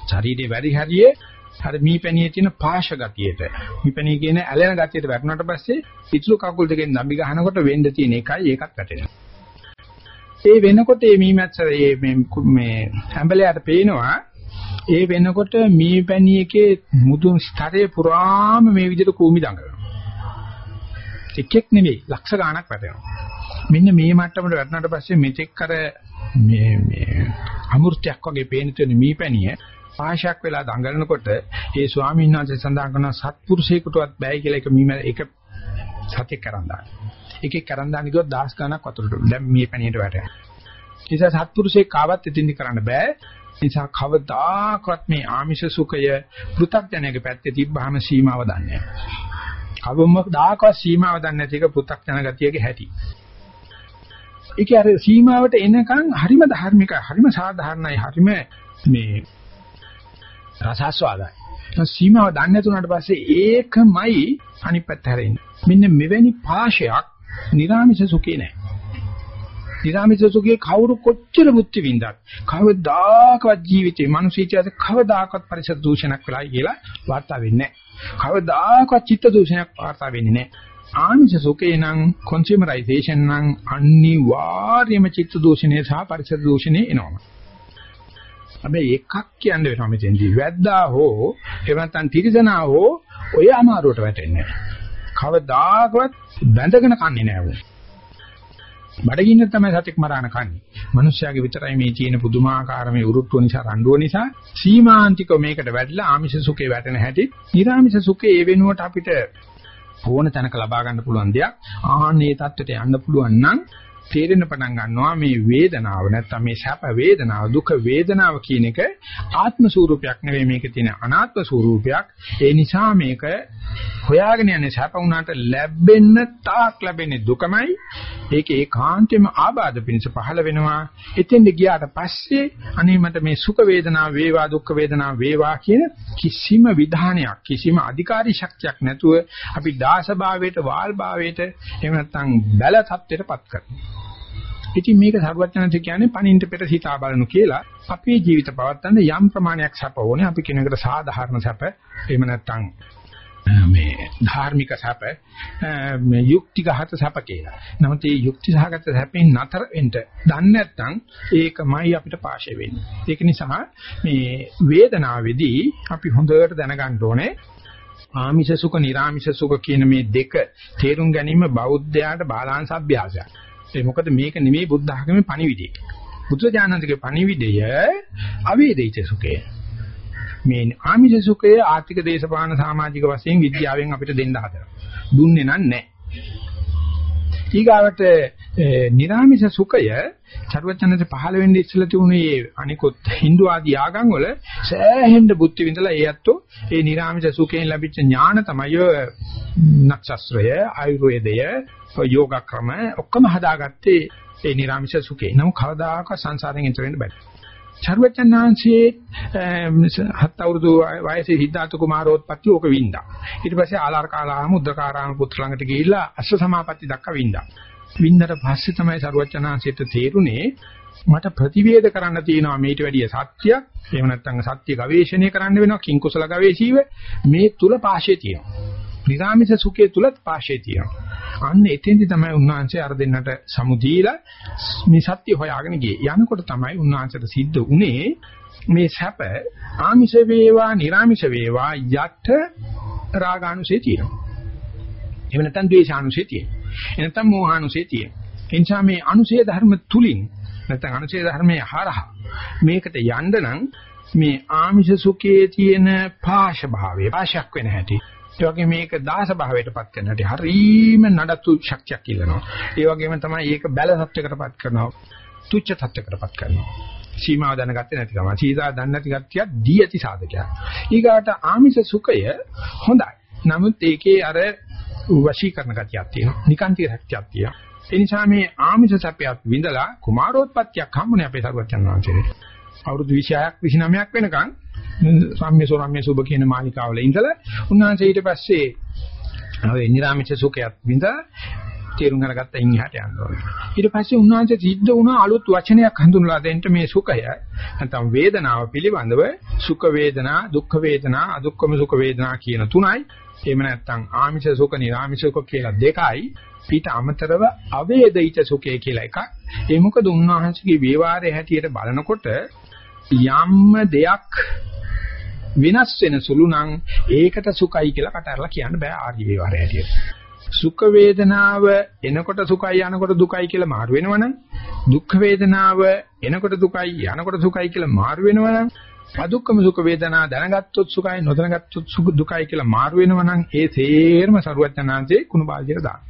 ශරීරේ වැඩි හරියේ අර මීපැණියේ තියෙන පාෂ ගතියට මීපැණිය කියන ඇලෙන ගතියට වැටුණාට පස්සේ පිටුළු කකුල් දෙකෙන් නම්බි ගහනකොට වෙන්න තියෙන එකයි ඒකත් වැටෙනවා. ඒ වෙනකොට මේ මීමැස්සර මේ මේ හැඹලයට පේනවා ඒ වෙනකොට මීපැණියකේ මුදුන් ස්තරයේ පුරාම මේ විදිහට කූමි දඟලනවා. එකෙක් නෙවෙයි ලක්ෂ ගණක් වැටෙනවා. මෙන්න මේ මට්ටමට වැටුණාට පස්සේ මෙතෙක් අර මේ මේ අමෘතයක් වගේ පේන තුන මීපැණිය පාශයක් වෙලා දඟලනකොට ඒ ස්වාමීන් වහන්සේ සඳහන් කරන සත්පුරුෂයෙකුටවත් බෑ කියලා එක මීම එක සත්‍ය කරන් දාන්න. එකෙක් කරන් දාන්න කිව්වොත් දහස් ගණක් වතුරට දැන් මේ පැණියට වැටෙනවා. ඒ නිසා සත්පුරුෂයෙක් කාවත් ඉතින්දි කරන්න බෑ. නිසා කවදාකවත් මේ ආමිෂ සුඛය පෘථග්ජනයේ පැත්තේ තිබ්බහම සීමාව දන්නේ නැහැ. කවමදාකවත් සීමාව දන්නේ නැති එක පෘථග්ජන ගතියගේ හැටි. ඒක අර සීමාවට එනකන් හරිම ධාර්මිකයි, හරිම සාධාරණයි, හරිම මේ රසස්වාදයි. සීමාව දන්නේ නැතුණාට පස්සේ ඒකමයි අනිත් පැත්ත හැරෙන්නේ. මෙන්න මෙවැනි පාශයක් නිර්ාමිෂ සුඛේ නැහැ. නිර්ාමිෂ සුඛේ කවුරු කොච්චර බුද්ධි විඳත් කවදාකවත් ජීවිතේ මිනිස් ඉතිහාසයේ කවදාකවත් පරිසර දූෂණයක් වෙලා කියලා වාර්තා වෙන්නේ නැහැ. කවදාකවත් චිත්ත දූෂණයක් වාර්තා වෙන්නේ නැහැ. ආනිස සුඛේ නම් කන්සියුමරයිසේෂන් නම් අනිවාර්යම චිත්ත දූෂණය සහ පරිසර දූෂණය එනවා. හැබැයි එකක් කියන්න වෙනවා මෙතෙන්දී. වැද්දා හෝ එහෙම නැත්නම් තිරිසනා හෝ ඔය අමාරුවට වැටෙන්නේ නැහැ. කවදාකවත් බැඳගෙන කන්නේ නැහැ බඩගින්න තමයි සතෙක් මරාන කන්නේ. මිනිස්යාගේ විතරයි මේ තියෙන පුදුමාකාර මේ උරුට්ටුව නිසා රණ්ඩුව නිසා සීමාන්තිකව මේකට වැටලා ආමිෂ සුඛේ වැටෙන හැටි. ඊරාමිෂ සුඛේ ඒ වෙනුවට අපිට ඕන තැනක ලබා ගන්න පුළුවන් දෙයක්. ආන්නේ தත්වෙට යන්න පුළුවන් නම් තේරෙන්න පටන් ගන්නවා මේ වේදනාව. නැත්තම් මේ සැප වේදනාව දුක වේදනාව කියන එක ආත්ම ස්වરૂපයක් නෙවෙයි. මේකේ තියෙන අනාත්ම ස්වરૂපයක් ඒ නිසා මේක හොයාගෙන යන්නේ සැප වුණාට ලැබෙන්න තාක් ලැබෙන්නේ දුකමයි. ඒක ඒකාන්තයෙන්ම ආබාධ පිණිස පහළ වෙනවා. එතෙන්ද ගියාට පස්සේ අනේ මට මේ සුඛ වේදනාව වේවා දුක් වේදනාව වේවා කියන කිසිම විධානයක් කිසිම අධිකාරී ශක්තියක් නැතුව අපි දාසභාවයට වාල්භාවයට එහෙම නැත්නම් බැල තත්ත්වයටපත් කරනවා. ඉතින් මේක සරුවචනන්ත කියන්නේ පණින්ට පෙර සිතා බලනු කියලා අපේ ජීවිත පවත්තන්න යම් ප්‍රමාණයක් සැප ඕනේ. අපි කෙනෙකුට සාධාරණ සැප එහෙම නැත්නම් මේ ධාර්මික සැප මේ යුක්තිගත සැප කියලා. නමුත් මේ යුක්තිසහගත සැපෙන් නතර වෙන්න දන්නේ නැත්නම් ඒකමයි අපිට පාෂය වෙන්නේ. ඒක නිසා මේ වේදනාවේදී අපි හොඳට දැනගන්න ඕනේ ආමිෂ සුඛ නිර්ආමිෂ සුඛ කියන මේ දෙක තේරුම් ගැනීම බෞද්ධයාට බාලාංශ අභ්‍යාසයක්. ඒ මොකද මේක නෙමෙයි බුද්ධ ධර්මයේ පණිවිඩය. බුදුජානන්තගේ පණිවිඩය අවේදිත සුඛය. මේ ආමිෂ සුඛය ආර්ථික දේශපාලන සමාජික වශයෙන් විද්‍යාවෙන් අපිට දෙන්න හදනවා. දුන්නේ නැහැ. ඊගාවට නිර්ාමිෂ සුඛය චරවචනසේ පහළ වෙන්නේ ඉස්සලා තිබුණේ අනිකොත් Hindu ආදී ආගම් වල සෑහෙන්න බුද්ධ විඳලා ඒ ඇත්තෝ ඒ නිර්ාමිෂ සුඛයෙන් ලැබිච්ච ඥාන තමයි නක්ෂත්‍රය ආයුර්වේදය යෝග ක්‍රම ඔක්කොම හදාගත්තේ ඒ නිර්ාමිෂ සුඛේ. නමුත් කවදාකවත් සංසාරයෙන් ඈතර වෙන්න බෑ. චරවචනාංශයේ හත් අවුරුදු වයසේ සිද්ධාර්ථ කුමාරෝත්පත්ති ඕක වින්දා. ඊට පස්සේ ආලාරකාලාම උද්දකාරාම පුත්‍ර ළඟට ගිහිල්ලා අස්ස සමාපatti දක්වා වින්දා. වින්දට පස්සේ තමයි චරවචනාංශයට තේරුනේ මට ප්‍රතිවේද කරන්න තියෙනවා මේට වැඩිය සත්‍යයක් එහෙම නැත්නම් සත්‍ය ගවේෂණය කරන්න වෙනවා කිං කුසල ගවේෂීව මේ තුල පාෂේ තියෙනවා. නිරාමිස සුඛයේ තුලත් පාෂේ තියෙනවා. අන්න එතෙන්දි තමයි උන්වහන්සේ අර දෙන්නට සමුදීලා මේ සත්‍ය හොයාගෙන ගියේ. යනකොට තමයි උන්වහන්සේට සිද්ධ වුණේ මේ සැප ආමිෂ වේවා නිර්ආමිෂ වේවා යට රාගානුසය තියෙනවා. එහෙම නැත්නම් ද්වේෂානුසය තියෙනවා. එනතම් මෝහානුසය තියෙනවා. එනිසා මේ අනුසය ධර්ම තුලින් නැත්නම් අනුසය ධර්මයේ හරහා මේකට යන්න නම් මේ ආමිෂ සුඛයේ තියෙන පාශ භාවය පාශයක් වෙන හැටි ඒ වගේ මේක දාස භාවයටපත් කරන හැටි හරීම නඩත්තු ශක්තියක් ඉල්ලනවා. ඒ වගේම තමයි ඒක බැල සත්‍යකටපත් කරනවා. තුච්ච තත්ත්වයකටපත් කරනවා. සීමාව දැනගත්තේ නැති කම. සීසා දන්නේ නැති කට්ටිය දී ඇති සාධකයක්. ඊගාට ආමිෂ සුඛය හොඳයි. නමුත් ඒකේ අර වශීකරණ ගතියක් තියෙනවා. නිකාන්තික ශක්තියක් තියෙනවා. ඒ නිසා මේ ආමිෂ සැපයක් විඳලා කුමාරෝත්පත්තියක් හම්බුනේ අපේ සරුවචන් වහන්සේට. අවුරුදු 26ක් 29ක් වෙනකන් සම්ම්‍ය සෝරම්‍ය සුබ කියන මාලිකාවල ඉඳලා උන්වහන්සේ ඊට පස්සේ ඔය නිරාමිෂ සුඛයත් විඳ තේරුම් අරගත්ත ඉන් එහාට යන්න ඕනේ. ඊට පස්සේ උන්වහන්සේ සිද්ධ වුණා අලුත් වචනයක් හඳුන්වලා දෙන්න මේ සුඛය නැත්නම් වේදනාව පිළිබඳව සුඛ වේදනා, දුක්ඛ වේදනා, අදුක්ඛම සුඛ වේදනා කියන තුනයි. එහෙම නැත්නම් ආමිෂ සුඛ, නිරාමිෂ සුඛ කියලා දෙකයි. ඊට අමතරව අවේදිත සුඛය කියලා එකක්. ඒ මොකද උන්වහන්සේගේ වේවාරයේ හැටියට බලනකොට යම්ම දෙයක් වෙනස් වෙන සුළු නම් ඒකට සුඛයි කියලා කතරලා කියන්න බෑ ආර්ය වේවාරය හැටියට. සුඛ වේදනාව එනකොට සුඛයි යනකොට දුකයි කියලා මාරු වෙනවනම් දුක්ඛ වේදනාව එනකොට දුකයි යනකොට සුඛයි කියලා මාරු වෙනවනම් අදුක්කම සුඛ වේදනා දැනගත්තොත් සුඛයි නොදැනගත්තොත් සුඛ දුකයි කියලා මාරු වෙනවනම් ඒ සේරම සරුවචනාංශේ කුණු බාල්දියට දාන්න.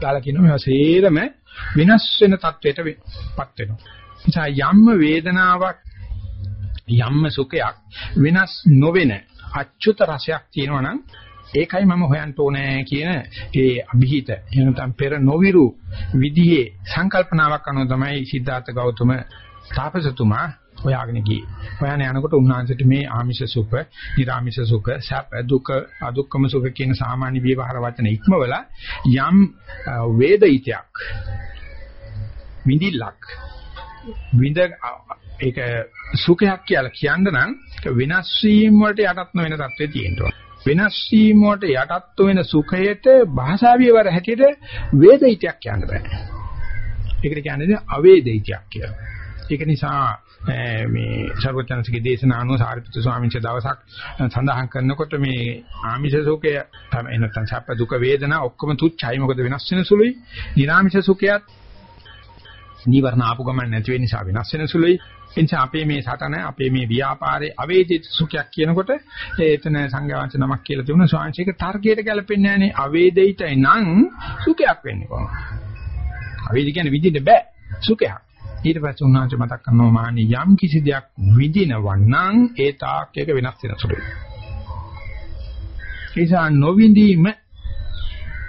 දාලා කියනවා මේවා සේරම විනාශ වෙන තත්වයටපත් වෙනවා. නිසා යම්ම වේදනාවක් යම්ම සුඛයක් වෙනස් නොවන අච්චුත රසයක් තියෙනවා නම් ඒකයි මම හොයන්න ඕනේ කියන ඒ અભිහිත එහෙනම් පෙර නොවිරු විදිහේ සංකල්පනාවක් අනුව තමයි සිද්ධාර්ථ ගෞතම තාපසතුමා හොයාගෙන ගියේ. හොයන යනකොට උන්වහන්සේට මේ ආමිෂ සුඛ, නිර්ආමිෂ සුඛ, සැප දුක, අදුක්කම සුඛ කියන සාමාන්‍ය විවහාර වචන ඉක්මවලා යම් වේදිතයක් විඳිලක් විඳ ඒක සුඛයක් කියලා කියන්න නම් වෙනස් වීම වලට යටත් නොවන තත්ත්වයේ තියෙනවා. වෙනස් වීම වලට යටත් වෙන සුඛයට භාෂාවිය වර හැටියට වේදිතයක් කියන්න බෑ. ඒකට කියන්නේ අවේදිතයක් කියලා. ඒක නිසා මේ සර්වඥාන්සේගේ දේශනානුව සාරිපුත්‍ර ස්වාමීන් වහන්සේ දවසක් සඳහන් කරනකොට මේ ආමිෂ සුඛය තමයි නැත්නම් සැප දුක වේදනා ඔක්කොම තුච්චයි මොකද වෙනස් වෙන සුළුයි. නිර්ආමිෂ සුඛයත් නීවරණ ආපු ගමන් නැති වෙන නිසා වෙනස් වෙන සුළුයි. එනිසා අපේ මේ සටන අපේ මේ ව්‍යාපාරයේ අවේදිත සුඛයක් කියනකොට එතන සංඝවංශ නමක් කියලා තිබුණා ස්වාංශික තර්කයට ගැලපෙන්නේ නැහනේ අවේදිතයි නම් සුඛයක් වෙන්නේ කොහොමද? අවේදි කියන්නේ විඳින්න බෑ සුඛයක්. ඊට පස්සේ උන්වහන්සේ මතක් කරනවා මානි යම් කිසි දෙයක් විඳිනවන්නම් ඒ තාක් එක වෙනස් වෙන සුළුයි. ඒසා නොවිඳීම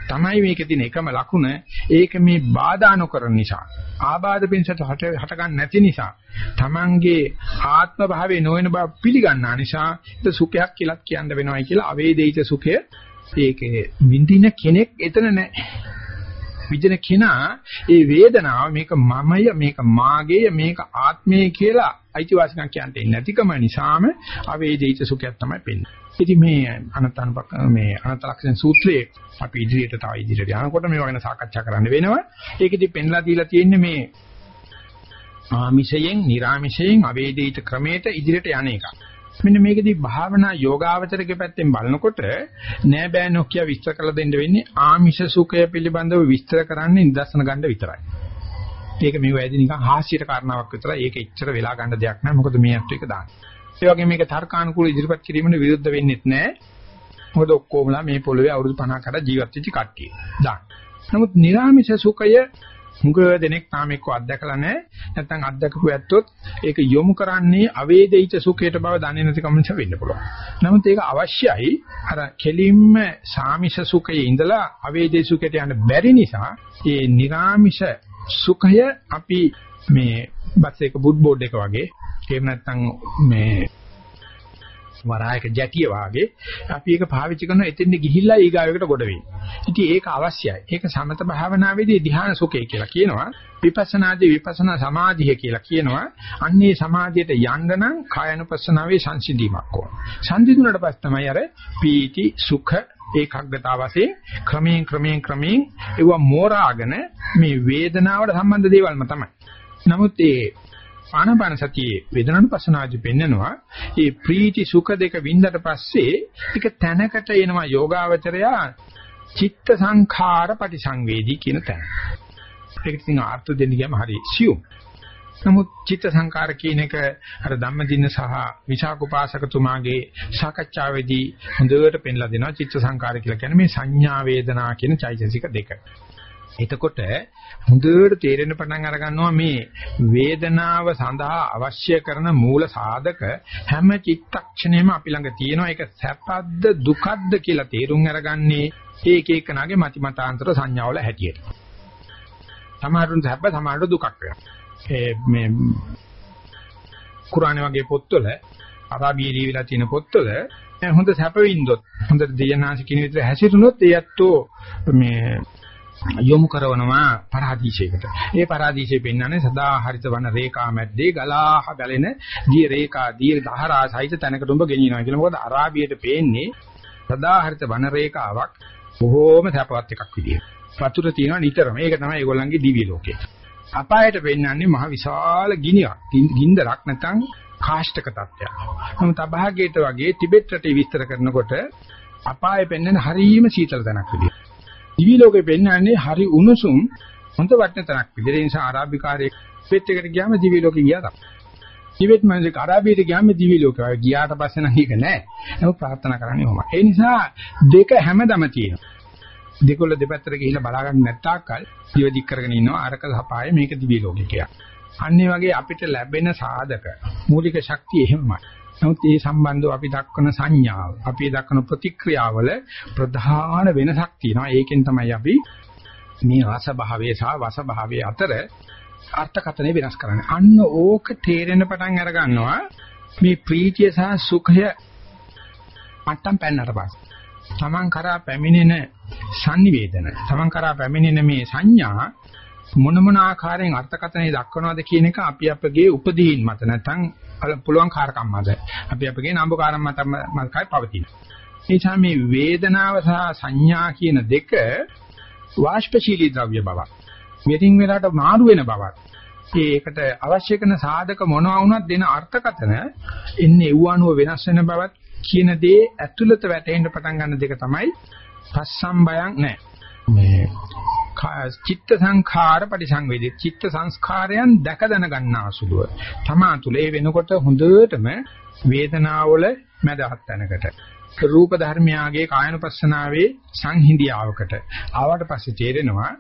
තමයි මේකේ තියෙන එකම ලකුණ. ඒක මේ බාධා නොකරන නිසා ආබාධ පින්සට හට හට ගන්න නැති නිසා තමන්ගේ ආත්ම භාවයේ නොවන බව පිළිගන්නා නිසා ඒක සුඛයක් කියලා කියන්න වෙනවයි කියලා අවේදිත සුඛය ඒකේ විඳින කෙනෙක් එතන නැහැ. විඳින කෙනා ඒ වේදනාව මේක මමය මේක මාගේය මේක ආත්මය කියලා අයිතිවාසිකම් කියන්න නැතිකම නිසාම අවේදිත සුඛයක් තමයි පෙන්නේ ඉතින් මේ අනත්තනපක මේ අනත්තලක්ෂණ සූත්‍රයේ අපි ඉදිරියට තව ඉදිරියට යනකොට මේවා ගැන සාකච්ඡා කරන්න වෙනවා. ඒකෙදි පෙන්ලා දීලා තියෙන්නේ මේ ආමිෂයෙන්, නිර්ආමිෂයෙන් අවේදිත ක්‍රමයට ඉදිරියට යන එක. මෙන්න මේකෙදි භාවනා යෝගාවචරකේ පැත්තෙන් බලනකොට නෑ බෑ නොකිය විස්තර කරලා දෙන්න වෙන්නේ ආමිෂ සුඛය පිළිබඳව විස්තර කරන්නේ නිදර්ශන ගන්න විතරයි. ඒක මේ වෙයිදී නිකන් හාස්‍යයට කාරණාවක් විතරයි. ඒක එච්චර වෙලා ගන්න දෙයක් නෑ. මොකද මේ අත්ව එක දාන්නේ. ඒ වගේ මේක තර්කානුකූල ඉදිරිපත් කිරීමට විරුද්ධ වෙන්නෙත් නැහැ. මොකද ඔක්කොමලා මේ පොළවේ අවුරුදු 50කට ජීවත් වෙච්ච කට්ටිය. දාන්න. නමුත් නිර්ාමිෂ සුඛය මුග දෙනෙක් තාම එක්ක අත්දකලා නැහැ. නැත්නම් අත්දකපු ඇත්තොත් ඒක යොමු කරන්නේ අවේදිත සුඛයට බව දන්නේ නැති කම නිසා වෙන්න පුළුවන්. නමුත් ඒක අවශ්‍යයි. අර කෙලින්ම සාමිෂ සුඛයේ ඉඳලා අවේදිත සුඛයට යන්න බැරි නිසා මේ නිර්ාමිෂ සුඛය අපි මේ බස් එක බුත් බෝඩ් එක වගේ එහෙම නැත්නම් මේ වරායක ජැටිය වාගේ අපි ඒක පාවිච්චි කරන එතෙන්ද ගිහිල්ලා ඊගාවෙකට ගොඩ වෙයි. ඉතින් ඒක අවශ්‍යයි. ඒක සමත භාවනාවේදී ධ්‍යාන සුඛය කියලා කියනවා. විපස්සනාදී විපස්සනා සමාධිය කියලා කියනවා. අන්නේ සමාධියට යන්න නම් කායනුපස්සනාවේ සංසිඳීමක් ඕන. සංසිඳුණට පස්සේ තමයි අර පීති සුඛ ඒකග්ගතාව වශයෙන් ක්‍රමයෙන් ක්‍රමයෙන් ක්‍රමයෙන් ඒව මෝරාගෙන මේ වේදනාවට සම්බන්ධ දේවල්ම තමයි. නමුත් ඒ ආනාපාන සතියේ වේදනානුපස්සනාදි පෙන්නනවා මේ ප්‍රීති සුඛ දෙක වින්දට පස්සේ ඒක තැනකට එනවා යෝගාවචරයා චිත්ත සංඛාර පටිසංවේදී කියන තැන. ඒකට ඉතින් අර්ථ දෙන්න ගියාම හරි සියුම්. නමුත් චිත්ත සංකාර කියන එක අර ධම්මදින්න සහ විසාකුපාසකතුමාගේ සාකච්ඡාවේදී හොඳට පෙන්ලා දෙනවා චිත්ත සංකාර කියලා කියන්නේ මේ සංඥා වේදනා කියන චෛතසික දෙක. එතකොට හොඳට තේරෙන්න පටන් අර ගන්නවා මේ වේදනාව සඳහා අවශ්‍ය කරන මූල සාධක හැම චිත්තක්ෂණයම අපි ළඟ තියෙනවා ඒක සැපද්ද දුකද්ද කියලා තේරුම් අරගන්නේ ඒක එකනාගේ මති මතාන්තර සංඥාවල හැටියට. සමහරුන් සැප සමහරට දුකක් වෙනවා. මේ කුරානේ වගේ පොත්වල අරාබියේ ලියවිලා තියෙන පොත්වල හොඳ සැප වින්දොත් හොඳ දෙයනාසි කියන විදිහට හැසිරුණොත් ඒ ඇත්තෝ මේ යොමු කරනවා පරාදීශයකට. ඒ පරාදීශය පෙන්වන්නේ සදා හරිත වන රේඛා මැද්දේ ගලාහ ගලෙන දී රේඛා දී දහරා සහිත තැනකට උඹ ගෙනියනවා කියලා. මොකද අරාබියට පේන්නේ සදා හරිත වන රේඛාවක් බොහෝම සැපවත් එකක් විදියට. වතුර තියෙනවා නිතරම. ඒක තමයි ඒගොල්ලන්ගේ දිව්‍ය ලෝකය. අපායට පෙන්වන්නේ මහ විශාල ගිනියක්. ගින්දරක් නැත්නම් කාෂ්ඨක තත්ත්වයක්. නමුත් අභාග්‍යයට වගේ ටිබෙට් රටේ විස්තර කරනකොට අපාය පෙන්වන හරීම සීතල තැනක් විදියට. දිවි ලෝකේ පෙන්වන්නේ හරි උණුසුම් හොඳ වටන තරක් විදිහට. ඒ නිසා අරාබිකාරයෙක් පෙත් එකට ගියාම දිවි ලෝකේ ගියා තමයි. ටිබෙට් මිනිස්සු අරාබියට ගියාම දිවි ලෝකේ ගියාට පස්සේ නම් ඒක නෑ. ඒක ප්‍රාර්ථනා කරන්නේ කොහොමද? ඒ නිසා දෙක හැමදම තියෙනවා. දෙකොල්ල දෙපැත්තට ගිහිල්ලා බලා ගන්න නැත්තාකල් දිවදික් කරගෙන ඉන්නවා අරක සපාය මේක දිවි ලෝකේ කියලා. අන්නේ වගේ අපිට ලැබෙන සාධක මූලික ශක්තිය එහෙමයි. නමුත් ඒ සම්බන්ධව අපි දක්වන සංඥාව, අපි දක්වන ප්‍රතික්‍රියාවල ප්‍රධාන වෙනසක් තියෙනවා. ඒකෙන් තමයි අපි මේ රස භාවයේ සහ වස භාවයේ අතර අර්ථකථනය වෙනස් කරන්නේ. අන්න ඕක තේරෙන පටන් අර ගන්නවා මේ ප්‍රීතිය සහ සුඛය මට්ටම් පෙන්නට පස්සේ. Taman කරා පැමිණෙන sannivedana, Taman කරා පැමිණෙන මේ සංඥා මොන මොන ආකාරයෙන් අර්ථකථනය දක්වනවද කියන එක අපි අපගේ උපදීන් මත නැත්නම් පුළුවන් කාරකම් මත අපි අපගේ නම්බුකාරම් මත මතකයි පවතින. ඒ නිසා මේ වේදනාව සහ සංඥා කියන දෙක වාෂ්පශීලී ද්‍රව්‍ය බවක්. මෙතින් වෙලාට මාරු වෙන බවක්. ඒකට අවශ්‍ය කරන සාධක මොනවා වුණත් දෙන අර්ථකතන එන්නේ එව්වනුව වෙනස් වෙන බවත් කියන දේ ඇතුළත වැටෙන්න පටන් ගන්න දෙක තමයි පස්සම්බයං නැහැ. මේ චිත්ත සංඛාර පරිසංවේදී චිත්ත සංස්කාරයන් දැක දැන ගන්නාසුලුව. තමා තුල ඒ වෙනකොට හොඳටම වේදනාවල මැදහත් තැනකට රූප ධර්මයාගේ කායනුපස්සනාවේ සංහිඳියාවකට ආවට පස්සේ තේරෙනවා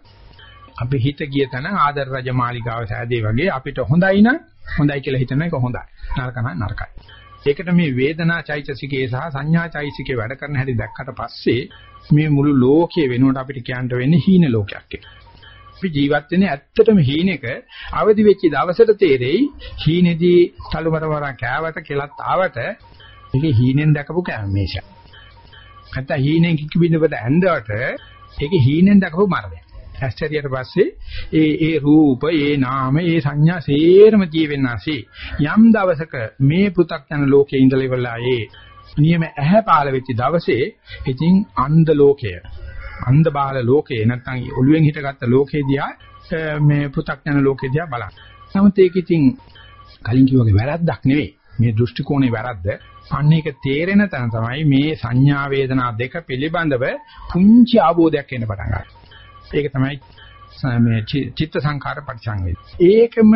අපි හිත ගිය තැන ආදර රජ මාලිගාව සෑදේ වගේ අපිට හොඳයි නම් හොඳයි කියලා හිතන එක හොඳයි. නරක නම් නරකයි. ඒකට මේ වේදනා චෛතසිකේ සහ සංඥා චෛතසිකේ වැඩ කරන හැටි දැක්කට පස්සේ මේ මුළු ලෝකයේ වෙනුවට අපිට කියන්න වෙන්නේ හීන ලෝකයක් කියලා. අපි ජීවත් වෙන්නේ ඇත්තටම හීනෙක අවදි වෙච්ච දවසට තේරෙයි හීනේදී තලුවරවර කෑවට කෙලත් ආවට ඒකේ හීනෙන් දැකපු කැමේෂ. නැත්නම් හීනෙන් කිකිබිනවට ඇඳවට ඒකේ හීනෙන් දැකපු මරණය. ඇස්තරියට පස්සේ ඒ ඒ රූප, ඒ නාම, ඒ සංඥා සේරම ජීවෙන්නාසේ යම් දවසක මේ පෘථග්ජන ලෝකයේ ඉඳලා ඉවරලා ඒ නියම ඇහැ පාල වෙච්ච දවසේ ඉතින් අන්ධ ලෝකය, අන්ධ බාල ලෝකේ නැත්නම් ඔළුවෙන් හිටගත්ත ලෝකේ දිහා මේ පෘථග්ජන ලෝකේ දිහා බලන්න. නමුත් ඒක ඉතින් කලින් කිව්වාගේ වැරද්දක් නෙවෙයි. මේ දෘෂ්ටි කෝණේ වැරද්ද. අන්න ඒක තේරෙන තැන තමයි මේ සංඥා වේදනා දෙක පිළිබඳව පුංචි ආબોධයක් එන්න පටන් ගන්නවා. ඒක තමයි මේ චිත්ත සංඛාර පරිසංවේද. ඒකම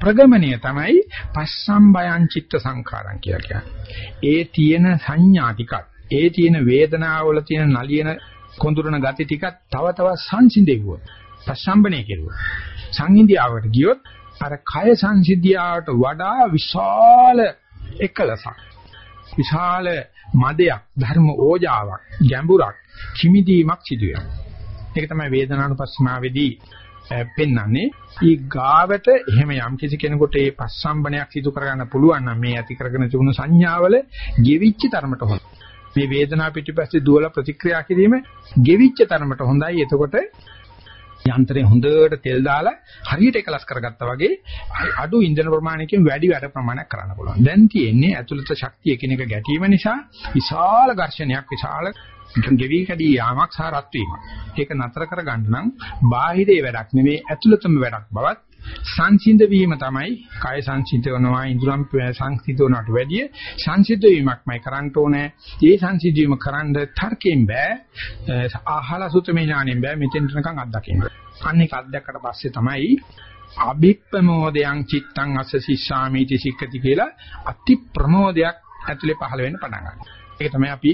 ප්‍රගමණය තමයි පස්සම්බයං චිත්ත සංඛාරං කියලා කියන්නේ. ඒ තියෙන සංඥා ටිකක්, ඒ තියෙන වේදනාවල තියෙන නලියන කොඳුරන ගති ටිකක් තව තවත් සංසිඳෙව්වොත් ප්‍රසම්බනේ කෙරුවොත් සංහිඳියාවට ගියොත් අර කය සංසිද්ධියාවට වඩා විශාල එකලසක් විශාල මදයක් ධර්ම ඕජාවක් ගැඹුරක් කිමිදීමක් සිදු වෙනවා ඒක තමයි වේදනානුපස්සනාවේදී පෙන්වන්නේ ඊ ගාවට එහෙම යම් කිසි කෙනෙකුට ඒ පස්සම්බනයක් සිදු කරගන්න පුළුවන් නම් මේ ඇති කරගෙන තිබුණු සංඥාවල ගෙවිච්ච තරමට හොඳයි. මේ වේදනාව පිටිපස්සේ දුවල ප්‍රතික්‍රියා කිරීම ගෙවිච්ච තරමට හොඳයි. එතකොට යන්ත්‍රය හොඳට තෙල් දාලා හරියට එකලස් කරගත්තා වගේ අඩු ඉන්ධන ප්‍රමාණයකින් වැඩි වැඩ ප්‍රමාණයක් කරන්න පුළුවන්. දැන් තියෙන්නේ ඇතුළත ශක්තිය එකිනෙක ගැටීම නිසා විශාල ඝර්ෂණයක් විශාල ගෙවි කැඩී යාමක් සහ රත් වීමක්. ඒක නතර කරගන්න නම් බාහිරේ වැඩක් නෙවෙයි ඇතුළතම වැඩක් බවත් සංසිඳ වීම තමයි කාය සංසිඳ වෙනවා ඉන්ද්‍රම් සංසිඳ වුණාට වැඩිය සංසිඳ වීමක්මයි කරන්න ඕනේ. මේ සංසිඳ වීම කරන්න තර්කයෙන් බෑ. ආහල සුතමේ ඥාණයෙන් බෑ මෙතෙන් නිකන් අත්දකින්න. අන්න ඒක අත්දැක්කට පස්සේ තමයි අභිප්‍රමෝදයන් චිත්තං අස්ස සිස්සාමීති සික්කති කියලා අති ප්‍රමෝදයක් ඇතුලේ පහළ වෙන්න පටන් ගන්නවා. ඒක තමයි අපි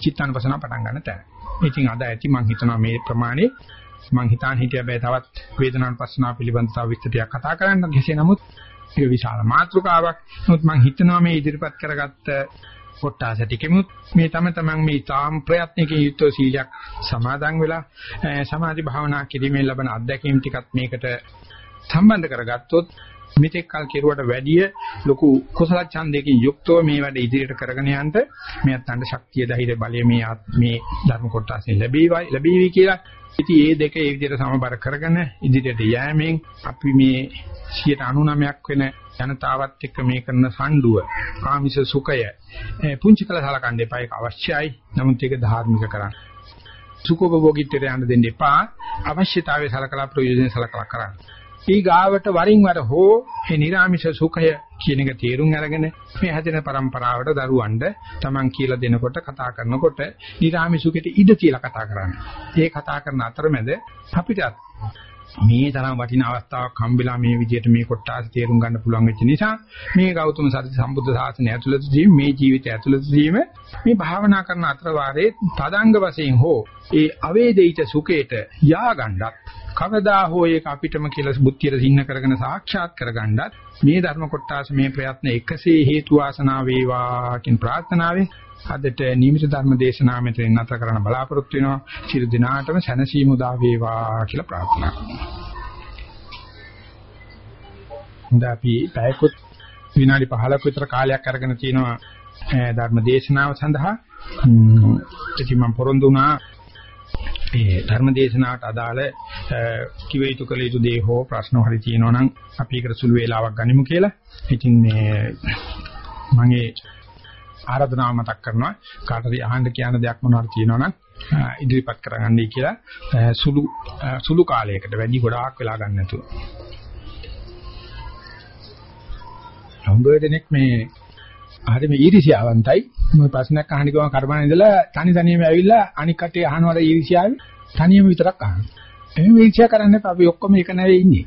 චිත්තානුපසනාව පටන් ගන්න තැන. ඉතින් අද ඇති මම හිතනවා මේ ප්‍රමාණය මම හිතාන හිටිය බෑ තවත් වේදනානුපසනාව පිළිබඳ තව විස්තරයක් කතා කරන්න. කෙසේ නමුත් ඒක විශාල මාතෘකාවක්. නමුත් මම හිතනවා මේ ඉදිරිපත් කරගත්ත කොටස ටිකෙමුත් මේ තම තමන් මේ තාම් ප්‍රයත්නකින් යුක්තව සීලයක් සමාදන් වෙලා සමාධි භාවනා කිරීමෙන් ලබන අත්දැකීම් ටිකත් මේකට සම්බන්ධ කරගත්තොත් මෙතෙක් කල් කෙරුවට වැඩිය ලොකු කුසල ඡන්දයකින් යුක්තව මේ වැඩ ඉදිරියට කරගෙන යන්න මේ අත්තන්ට ශක්තිය ධෛර්ය බලය මේ මේ ධර්ම කොටසෙන් ලැබේවයි ලැබේවි කියලා. ඉතින් මේ දෙක ඒ විදිහට සමබර කරගෙන ඉදිරියට යෑමෙන් අපි මේ 99ක් වෙන ජනතාවත් එක්ක මේ කරන සම්ඩුව කාමිස සුඛය පුංචි කළ සලකන්න එපා ඒක අවශ්‍යයි. නමුත් ඒක ධාර්මික කරන්න. සුඛෝපභෝගීත්වයට යන්න දෙන්න එපා. අවශ්‍යතාවය සලකලා ප්‍රයෝජන සලකලා කරන්න. ඊ ගාවට වරින් වර හෝ මේ නිර්ාමිෂ සුඛය කියන එක තේරුම් අරගෙන මේ හැදෙන પરම්පරාවට දරුවන්ට Taman කියලා දෙනකොට කතා කරනකොට නිර්ාමිෂ සුඛයට ඉඩ තියලා කතා කරන්න. ඒ කතා කරන අතරමැද අපිට මේ තරම් වටිනා අවස්ථාවක් හම්බෙලා මේ විදිහට මේ කොටාස තේරුම් ගන්න පුළුවන් වෙච්ච නිසා මේ ගෞතම සත්‍ය සම්බුද්ධ ශාසනය ඇතුළතදී මේ ජීවිතය ඇතුළතදීම මේ භාවනා කරන අතර වාරේ තදංග වශයෙන් හෝ ඒ අවේදිත සුඛයට යාගන්නත් කවදා හෝ ඒක අපිටම කියලා බුද්ධියට සින්න කරගෙන සාක්ෂාත් කරගන්නත් මේ ධර්ම කොටාස මේ ප්‍රයත්න එකසේ හේතු වාසනා වේවා කියන ප්‍රාර්ථනාවෙන් අදට නියමිත ධර්ම දේශනාව මෙතන නැත කරන්න බලාපොරොත්තු වෙනවා. සියලු දිනාටම සැනසීම උදා වේවා කියලා ප්‍රාර්ථනා කරනවා. හොඳ අපි පැයකොත් විනාඩි 15ක විතර කාලයක් අරගෙන තිනවා ධර්ම දේශනාව සඳහා. ඉතින් මම පොරොන්දු වුණා මේ ධර්ම දේශනාවට අදාළ කිව යුතු කළ යුතු දේ හෝ ප්‍රශ්න හරි තියෙනවා නම් අපි ඒකට සුළු වේලාවක් ගනිමු කියලා. ඉතින් මේ මගේ ආරාධනාව මතක් කරනවා කාටරි අහන්න කියන දෙයක් මොනවාරි තියෙනවා නම් ඉදිරිපත් කරගන්නයි කියලා සුළු සුළු කාලයකට වැඩි ගොඩාක් වෙලා ගන්න නැතුව. හම්බෙදෙනෙක් මේ හරි මේ ඊර්ෂ්‍යාවන්තයි මේ ප්‍රශ්නයක් අහන්න ගියාම කරබන ඉඳලා තනි තනියම ඇවිල්ලා අනික් කටේ අහනවල ඊර්ෂ්‍යාවේ තනියම විතරක් අහනවා. එහෙනම් ඊර්ෂ්‍යා කරන්නේ අපි ඔක්කොම එක නැවේ ඉන්නේ.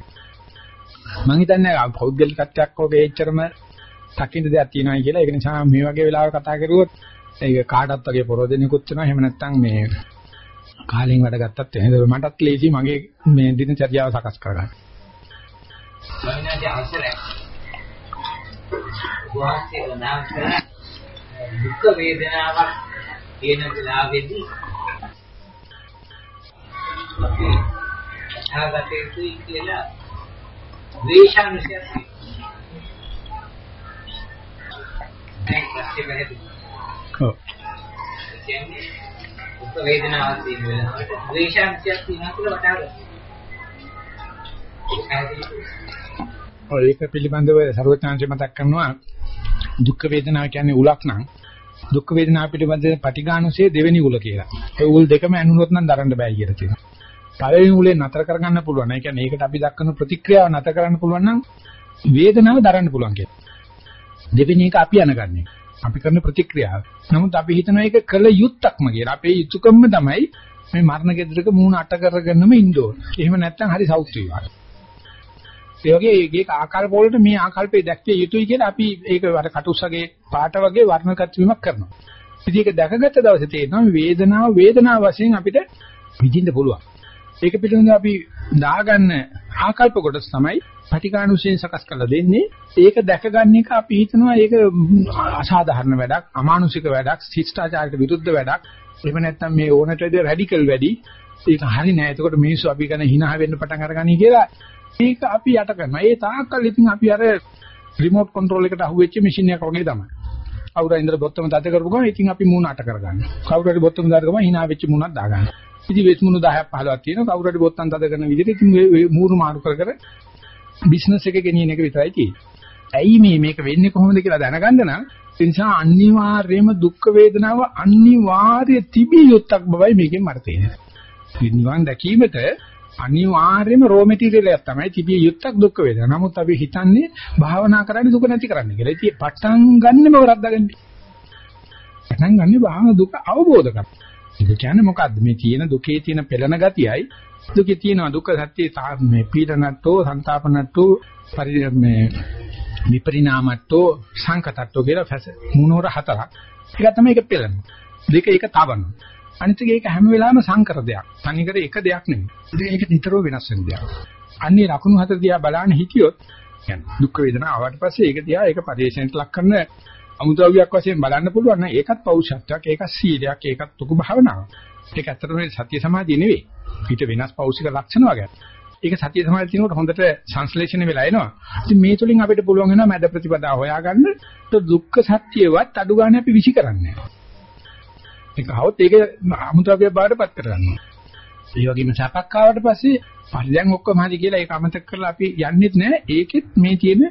මම හිතන්නේ පෞද්ගලිකත්වයක් වගේ එච්චරම දකින්න දෙයක් තියෙනවා කියලා. ඒක නිසා මේ වගේ වෙලාවක කතා කරුවොත් ඒක කාටත් වගේ පොරොදෙනෙකුත් වෙනවා. එහෙම නැත්නම් මේ කාලෙන් වැඩ ගත්තත් එහෙනම් මටත් ලේසි මගේ මේ දිනචර්යාව සකස් කරගන්න. ස්වාමීනාගේ අවසරයි. වාස්තේ නම් කරන දුක් වේදනාවක් කියන වෙලාවේදී අපි අහගතේ තුයි කියලා ද්වේෂානුසය දැන් ප්‍රශ්නේ පැහැදිලි. ඔව්. කියන්නේ දුක් වේදනාවක් තියෙන වෙලාවට ද්වේෂාංශයක් තියෙනවා කියලා වටහා ගන්න. ඔය ඒක පිළිබඳව සර්වඥාන්සේ මතක් කරනවා දුක් වේදනාව කියන්නේ උලක් නම් දුක් වේදනාව පිළිබඳව පටිඝානුසේ දෙවෙනි උල කියලා. ඒ උල් දෙකම ඇනුනොත් නම් දරන්න බෑ කියලා තියෙනවා. පළවෙනි උලේ නතර කරගන්න පුළුවන්. ඒ කියන්නේ ඒකට අපි දක්වන ප්‍රතික්‍රියාව නතර කරන්න පුළුවන් නම් වේදනාව දරන්න පුළුවන් කියලා. දෙවෙනි එක අපි අනගන්නේ. අපි කරන ප්‍රතික්‍රියාව. නමුත් අපි හිතන එක කළ යුත්තක්ම කියලා. අපේ යුතුයකම තමයි මේ මරණ ගෙදරක මූණ අට කරගෙනම ඉන්න ඕන. එහෙම නැත්නම් හරි සෞඛ්‍ය විවාහ. ඒ වගේ ඒකේ ආකල්ප වලට මේ ආකල්පේ දැක්විය යුතුයි කියලා අපි ඒක අර කටුස්සගේ පාට වගේ වර්ණගත වීමක් කරනවා. ඉතින් ඒක දැකගත්ත දවසේ තේරෙනවා වේදනාව වේදනාව වශයෙන් අපිට විඳින්න පුළුවන්. ඒක පිළිබඳව අපි දාගන්න ආකල්ප කොටස තමයි පටිඝානුසයෙන් සකස් කරලා දෙන්නේ. ඒක දැකගන්න එක අපි හිතනවා ඒක අසාධාරණ වැඩක්, අමානුෂික වැඩක්, ශිෂ්ටාචාරයට විරුද්ධ වැඩක්. එහෙම නැත්නම් මේ ඕනට වඩා රැඩිකල් වැඩි. ඒක හරි නෑ. එතකොට මිනිස්සු අපි ගැන hina වෙන්න පටන් අරගනි කියලා ඒක අපි යට කරනවා. ඒ තාක්කල් ඉතින් අපි අර රිමෝට් කන්ට්‍රෝල් එකට අහුවෙච්ච මැෂින් එකක් වගේ තමයි. කවුරු හරි ඉඳලා බොත්තම දත කරපු ගමන් ඉතින් අපි මූණ අට කරගන්නවා. කවුරු හරි බොත්තම දාන ගමන් hina වෙච්ච මූණක් දාගන්නවා. ඉතින් වෙස් මූණ 10ක් 15ක් තියෙනවා. කවුරු හරි බොත්තම් දත කරන විදිහට ඉතින් මේ මූණු මාරු කර කර බිස්නස් එක ගෙනියන එක විතරයි තියෙන්නේ. ඇයි මේ මේක වෙන්නේ කොහොමද කියලා දැනගන්න නම් ඒ නිසා අනිවාර්යයෙන්ම දුක් වේදනාව අනිවාර්ය තිබිය යුත්තක් බවයි මේකෙන් මට තේරෙන්නේ. නිවන් දැකීමට අනිවාර්යයෙන්ම රෝ මැටීරියල් එකක් තමයි තිබිය යුත්තක් දුක් වේදනා. නමුත් අපි හිතන්නේ භාවනා කරන්නේ දුක නැති කරන්න කියලා. ඉතින් පටන් ගන්නෙම වරද්දාගන්නේ. පටන් ගන්නේ භාවනා දුක අවබෝධ කරගන්න. ඒක කියන්නේ මොකද්ද? මේ තියෙන දුකේ තියෙන පෙළෙන ගතියයි දුකේ තියෙන දුක සත්‍ය මේ පීඩනට්ටෝ, සංతాපනට්ටෝ, පරි මේ විපරිණාමට්ටෝ, සංකතට්ටෝ කියලා ෆැස මුනෝර හතරක්. ඒක තමයි ඒක පෙළෙනවා. දෙක ඒක තවනවා. අනිත් එක ඒක හැම වෙලාවෙම සංකර දෙයක්. තනිකර එක දෙයක් නෙමෙයි. ඒක නිතරම වෙනස් වෙන දෙයක්. අන්නේ ලකුණු හතර දිහා බලන්න හිටියොත් කියන්නේ දුක් වේදනා ආවට පස්සේ ඒක දිහා ඒක පරිශෙන්ට ලක් කරන අමුද්‍රව්‍යයක් වශයෙන් බලන්න පුළුවන් නම් ඒකත් පෞෂත්වයක්, ඒකත් සීලයක්, ඒකත් තුක භාවනාවක්. ඒක ඇත්තටම සත්‍ය සමාධිය නෙවෙයි. ඊට වෙනස් පෞෂික ලක්ෂණ වගේ. ඒක සත්‍ය සමාධිය තිනකොට හොඳට සංශ්ලේෂණය වෙලා එනවා. ඉතින් මේ තුලින් අපිට පුළුවන් වෙනවා මැද ප්‍රතිපදා හොයාගන්න. දුක්ඛ සත්‍යවත් අඩු ගන්න අපි විසි කරන්නේ. ඒක આવොත් ඒක අමුද්‍රව්‍ය බාටපත් කරගන්නවා. ඒ වගේම සැපක් ආවට පස්සේ පරිදැන් ඔක්කොම හරි කියලා ඒක අමතක කරලා අපි යන්නෙත් නැහැ. ඒකෙත් මේ තියෙන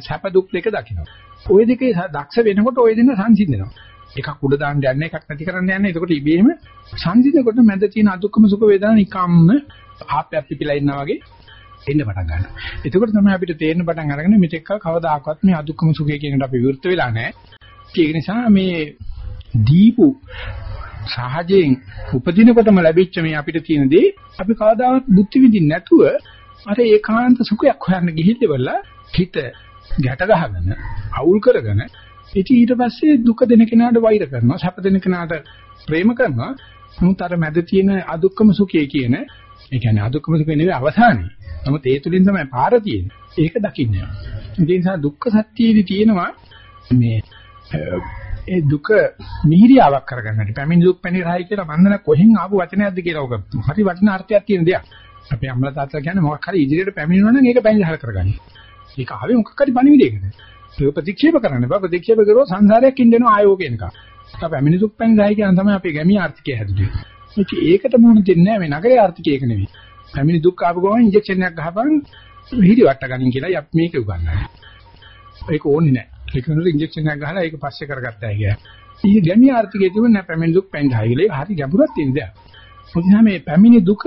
සැප දුක් දෙක දකින්න. ওই දෙකේ දක්ෂ වෙනකොට ওই දෙන්න සංසිඳනවා. එකක් උඩ දාන්න යන්නේ එකක් නැති කරන්න යන්නේ. එතකොට ඉබේම සංසිඳනකොට මැද තියෙන අදුක්කම සුඛ වේදනා නිකම්ම ආප්පයක් පිපිලා ඉන්නා වගේ එන්න පටන් ගන්නවා. එතකොට තමයි අපිට තේරෙන පටන් අරගෙන මෙතෙක් කවදාකවත් මේ අදුක්කම සුඛය කියන එකට අපි විවෘත වෙලා නැහැ. ඒක නිසා මේ දීපු සහජයෙන් උපදිනකොටම ලැබිච්ච මේ අපිට තියෙන දේ අපි කවදාවත් බුද්ධි විඳින්න නැතුව අර ඒකාන්ත සුඛයක් හොයන්න ගිහිල්ලා හිත ගැට ගහගෙන අවුල් කරගෙන ඉතින් ඊට පස්සේ දුක දෙන කෙනාට වෛර කරනවා සැප දෙන කෙනාට ප්‍රේම කරනවා. නමුත් අර මැද තියෙන අදුක්කම සුඛය කියන ඒ කියන්නේ අදුක්කම සුඛය නෙවෙයි අවසානයේ. නමුත් ඒ තුලින් තමයි පාර තියෙන්නේ. ඒක දකින්න. ඒ නිසා දුක්ඛ සත්‍යයේදී තියෙනවා මේ ඒ දුක මිහිරියාවක් කරගන්නට පැමිණි දුක් පැනිරහයි කියලා මන්දන කොහෙන් ආපු වචනයක්ද කියලා ඔක හරි වටිනා අර්ථයක් තියෙන දෙයක්. අපේ අම්මලා තාත්තලා කියන්නේ මොකක් හරි ඉදිරියට පැමිණෙනවා නම් ඒක පැනිරහල කරගන්න. ඒක ආවේ මොකක් හරි පණිවිඩයකට. ඒක ප්‍රතික්ෂේප කරන්න බෑ. ප්‍රතික්ෂේප කරුවොත් සංසාරයක් ඉඳෙනවා ආයෝ කියන එක. ඒක පැමිණි දුක් පැනිරහයි කියන තමයි අපේ ගැමී ආර්ථිකය හැදුවේ. ඒකට මොන දෙන්නේ නැහැ මේ නගරේ ආර්ථිකය ඒක නෙවෙයි. පැමිණි දුක් ආපු ගමන් ඉන්ජෙක්ෂන් එකක් ගහපන් හිරි වට ගනින් කියලා යප් මේක උගන්වන්නේ. ඒක ඕනේ නැහැ. ඒක නුර ඉන්ජෙක්ෂන් එකක් ගහලා ඒක පස්සේ කරගත්තා කියලා. ඊයේ ගැමී ආර්ථිකයේ තිබුණ නැහැ පැමිණි දුක් පැනිරහයි කියලා. හරි ගැඹුරක් තියෙන දෙයක්. මොකද මේ පැමිණි දුක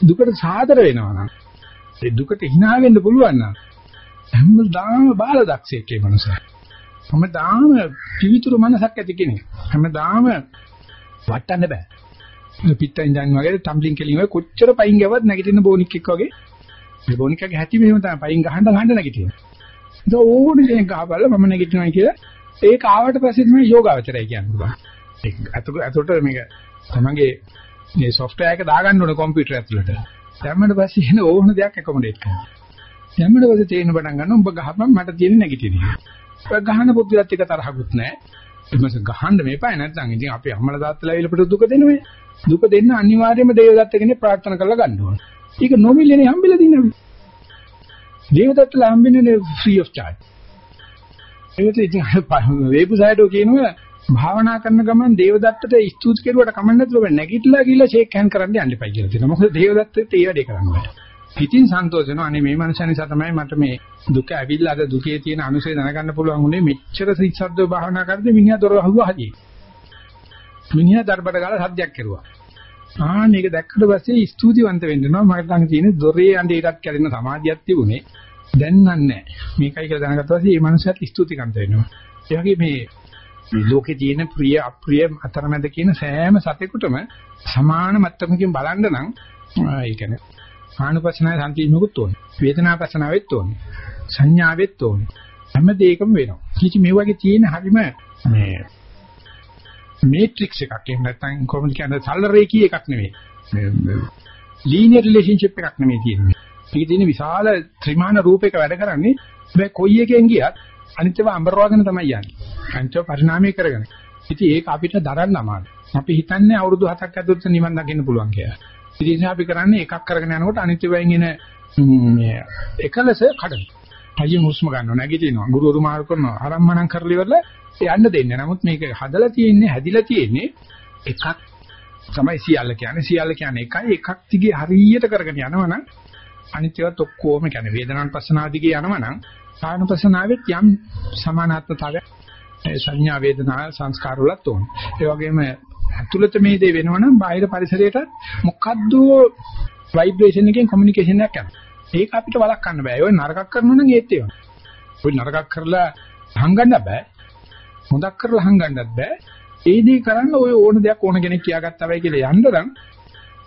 දුකට සාදර වෙනවා නම් ඒ දුකට hina වෙන්න පුළුවන් නම් හැමදාම බාල දක්ෂයෙක් ඒ මනුස්සයා. හැමදාම පිවිතුරු මනසක් ඇති කෙනෙක්. හැමදාම වටන්න බෑ. පිටෙන් දැන් වගේ ටම්බ්ලින් කෙලින් වගේ කොච්චර පයින් ගියවත් නැගිටින බෝනික් එක්ක වගේ. මේ බෝනික්ගේ හැටි මෙහෙම තමයි පයින් ගහන්න ගහන්න නැගිටිනවා. ඒක ඕනේ කෙනෙක් ගහපල්ලා මම නැගිටිනවා කියලා ඒක ආවට පස්සේ තමයි යෝගාවචරය කියන්නේ පුළුවන්. ඒක අතට අතට මේක තමන්ගේ මේ software එක දාගන්න ඕනේ කම්පියුටර් ඇතුළට. දැම්මම පස්සේ එන ඕන දෙයක් accommodate කරනවා. දැම්මම පස්සේ තේින්න පටන් ගන්නවා උඹ ගහපන් මට තියෙන නැගිටින. ඒක ගහන පුදුලත් එක තරහකුත් නැහැ. ඊමස ගහන්න මේපයි නැත්නම් ඉතින් අපි අම්මලා තාත්තලා ඇවිල්ලා දුක දෙනවේ. දුක දෙන්න අනිවාර්යයෙන්ම දේවදත්ත කෙනෙක් ප්‍රාර්ථනා කරලා ගන්න ඕනේ. ඒක නොමිලේනේ හම්බෙලා දිනනවා. දේවදත්තලා හම්බෙන්නේ ෆ්‍රී ඔෆ් charge. ඒකත් ඉතින් වේබුසයිඩෝ කියනවා භාවනා කරන ගමන් දේවදත්තට ස්තුති කෙරුවට කමක් නැතුව නැගිටලා ගිහලා ෂේක් හෑන්ඩ් කරන්න යන්න එපා කියලා තියෙනවා. මොකද දේවදත්තට ඒ වැඩේ කරන්න බෑ. පිටින් සන්තෝෂ වෙනවා. අනේ මේ මනුස්සයා නිසා තමයි මට මේ දුක ඇවිල්ලා අද දුකේ තියෙන අනුසය දැනගන්න පුළුවන් උනේ මෙච්චර සිත්සද්දව භාවනා කරද්දී මිනිහා දොර වහුවා හදියි. මිනිහා දරබඩ ගාලා සද්දයක් කෙරුවා. ආ මේක දැක්කට පස්සේ ස්තුතිවන්ත වෙන්න වෙනවා. මට ළඟ තියෙන දොරේ අඬේටත් කැඩෙන සමාධියක් තිබුණේ. දැන් නන්නේ. මේකයි කියලා දැනගත්තා පස්සේ මේ මනුස්සයාට ස්තුතිකන්ත වෙනවා. ඒ වගේ මේ මේ ලෝකේ තියෙන ප්‍රිය අප්‍රිය අතරමැද කියන සෑම සතෙකුටම සමාන මට්ටමකින් බලන්න නම් ඒ කියන්නේ ආනුපස්සනාවේ සම්පීමකුත් ඕනේ. වේදනාපස්සනාවෙත් ඕනේ. සංඥාවෙත් ඕනේ. හැම දෙයකම වෙනවා. කිසි මේ වගේ තියෙන හැම මේ මේට්‍රික්ස් එකක්. එහෙම නැත්නම් කොහොමද කියන්නේ සරල රේඛී එකක් නෙවෙයි. ලීනියර් රිලේෂන්ෂිප් එකක් නෙවෙයි තියෙන්නේ. මේකේ තියෙන විශාල ත්‍රිමාන රූපයක වැඩ කරන්නේ හැබැයි කොයි එකෙන් ගියත් අනිත්‍යව අඹරවාගෙන තමයි යන්නේ. අනිත්‍යව පරිණාමය කරගෙන. ඉතින් ඒක අපිට දරන්න අමාරුයි. අපි හිතන්නේ අවුරුදු 7ක් ඇතුළත නිවන් දකින්න පුළුවන් කියලා. ඉතින් අපි කරන්නේ එකක් කරගෙන යනකොට අනිත්‍යයෙන් එන මේ එකලස කඩන. අයියෙන් හුස්ම ගන්නවා නැගිටිනවා. ගුරුවරු මාරු කරනවා. ආරම්මණම් කරලා ඉවරලා යන්න දෙන්නේ. නමුත් මේක හදලා තියෙන්නේ හැදිලා තියෙන්නේ එකක් තමයි සියල්ල කියන්නේ. සියල්ල කියන්නේ එකයි එකක් දිගේ හරියට කරගෙන යනවනම් අනිත්‍යවත් ඔක්කොම කියන්නේ වේදනාන් පස්සනාව දිගේ යනවනම් කායන පස්සනාවෙත් යම් සමානාත්මතාවයක් සංඥා වේදනා සංස්කාර වලත් ඕන. ඒ වගේම ඇතුළත මේ දේ වෙනවනම් බාහිර පරිසරයට මොකද්ද ভাইබ්‍රේෂන් එකෙන් කොමියුනිකේෂන් එකක් යනවා. ඒක අපිට වළක්වන්න බෑ. ඔය නරකක් කරනවා නම් ඒත් ඒවා. ඔය නරකක් කරලා හංගන්න බෑ. හොඳක් කරලා හංගන්නත් බෑ. ඒ දේ කරන්න ඔය ඕන දෙයක් ඕන කෙනෙක් කියාගත්තා වෙයි කියලා යන්න නම්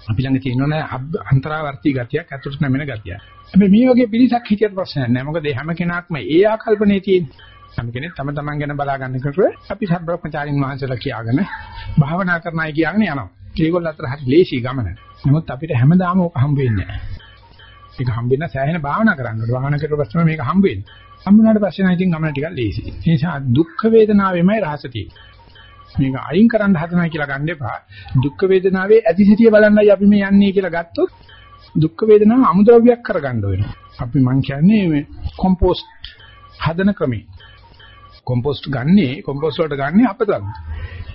අපි ළඟ තියෙනවනේ අන්තරාවර්ති ගතියක් අතුරුට නැමෙන ගතියක්. හැබැයි මේ වගේ පිරිසක් හිටියට ප්‍රශ්නයක් නැහැ. මොකද හැම කෙනාක්ම ඒ ආකල්පනේ තියෙන්නේ. හැම කෙනෙක් තම තමන් ගැන බලා ගන්න කොට අපි සබ්‍රහ්මචාරින් වහන්සේලා කියාගෙන භාවනා කරන අය කියාගෙන යනවා. ඒගොල්ලෝ අතර හරි ලේසි ගමන. නමුත් අපිට හැමදාම ඕක හම්බ වෙන්නේ නැහැ. ඒක හම්බ වෙන සෑහෙන භාවනා කරන්න ඕනේ. භාවනා කරලා පස්සේ මේක හම්බ වෙන්නේ. හම්බ වුණාට පස්සේ නම් ඉතින් ගමන ටිකක් ලේසි. ඒ නිසා දුක් වේදනාවෙමයි රහස මේක අයින් කරන්න හදනවා කියලා ගන්න එපා. දුක් වේදනාවේ ඇතිසිටිය බලන්නයි අපි මේ යන්නේ කියලා ගත්තොත් දුක් වේදනාව අමුද්‍රව්‍යයක් කරගන්න වෙනවා. අපි මං කියන්නේ මේ කොම්පෝස්ට් හදන ක්‍රමේ. කොම්පෝස්ට් ගන්නේ කොම්පෝස්ට් වලට ගන්නේ අපද්‍රව්‍ය.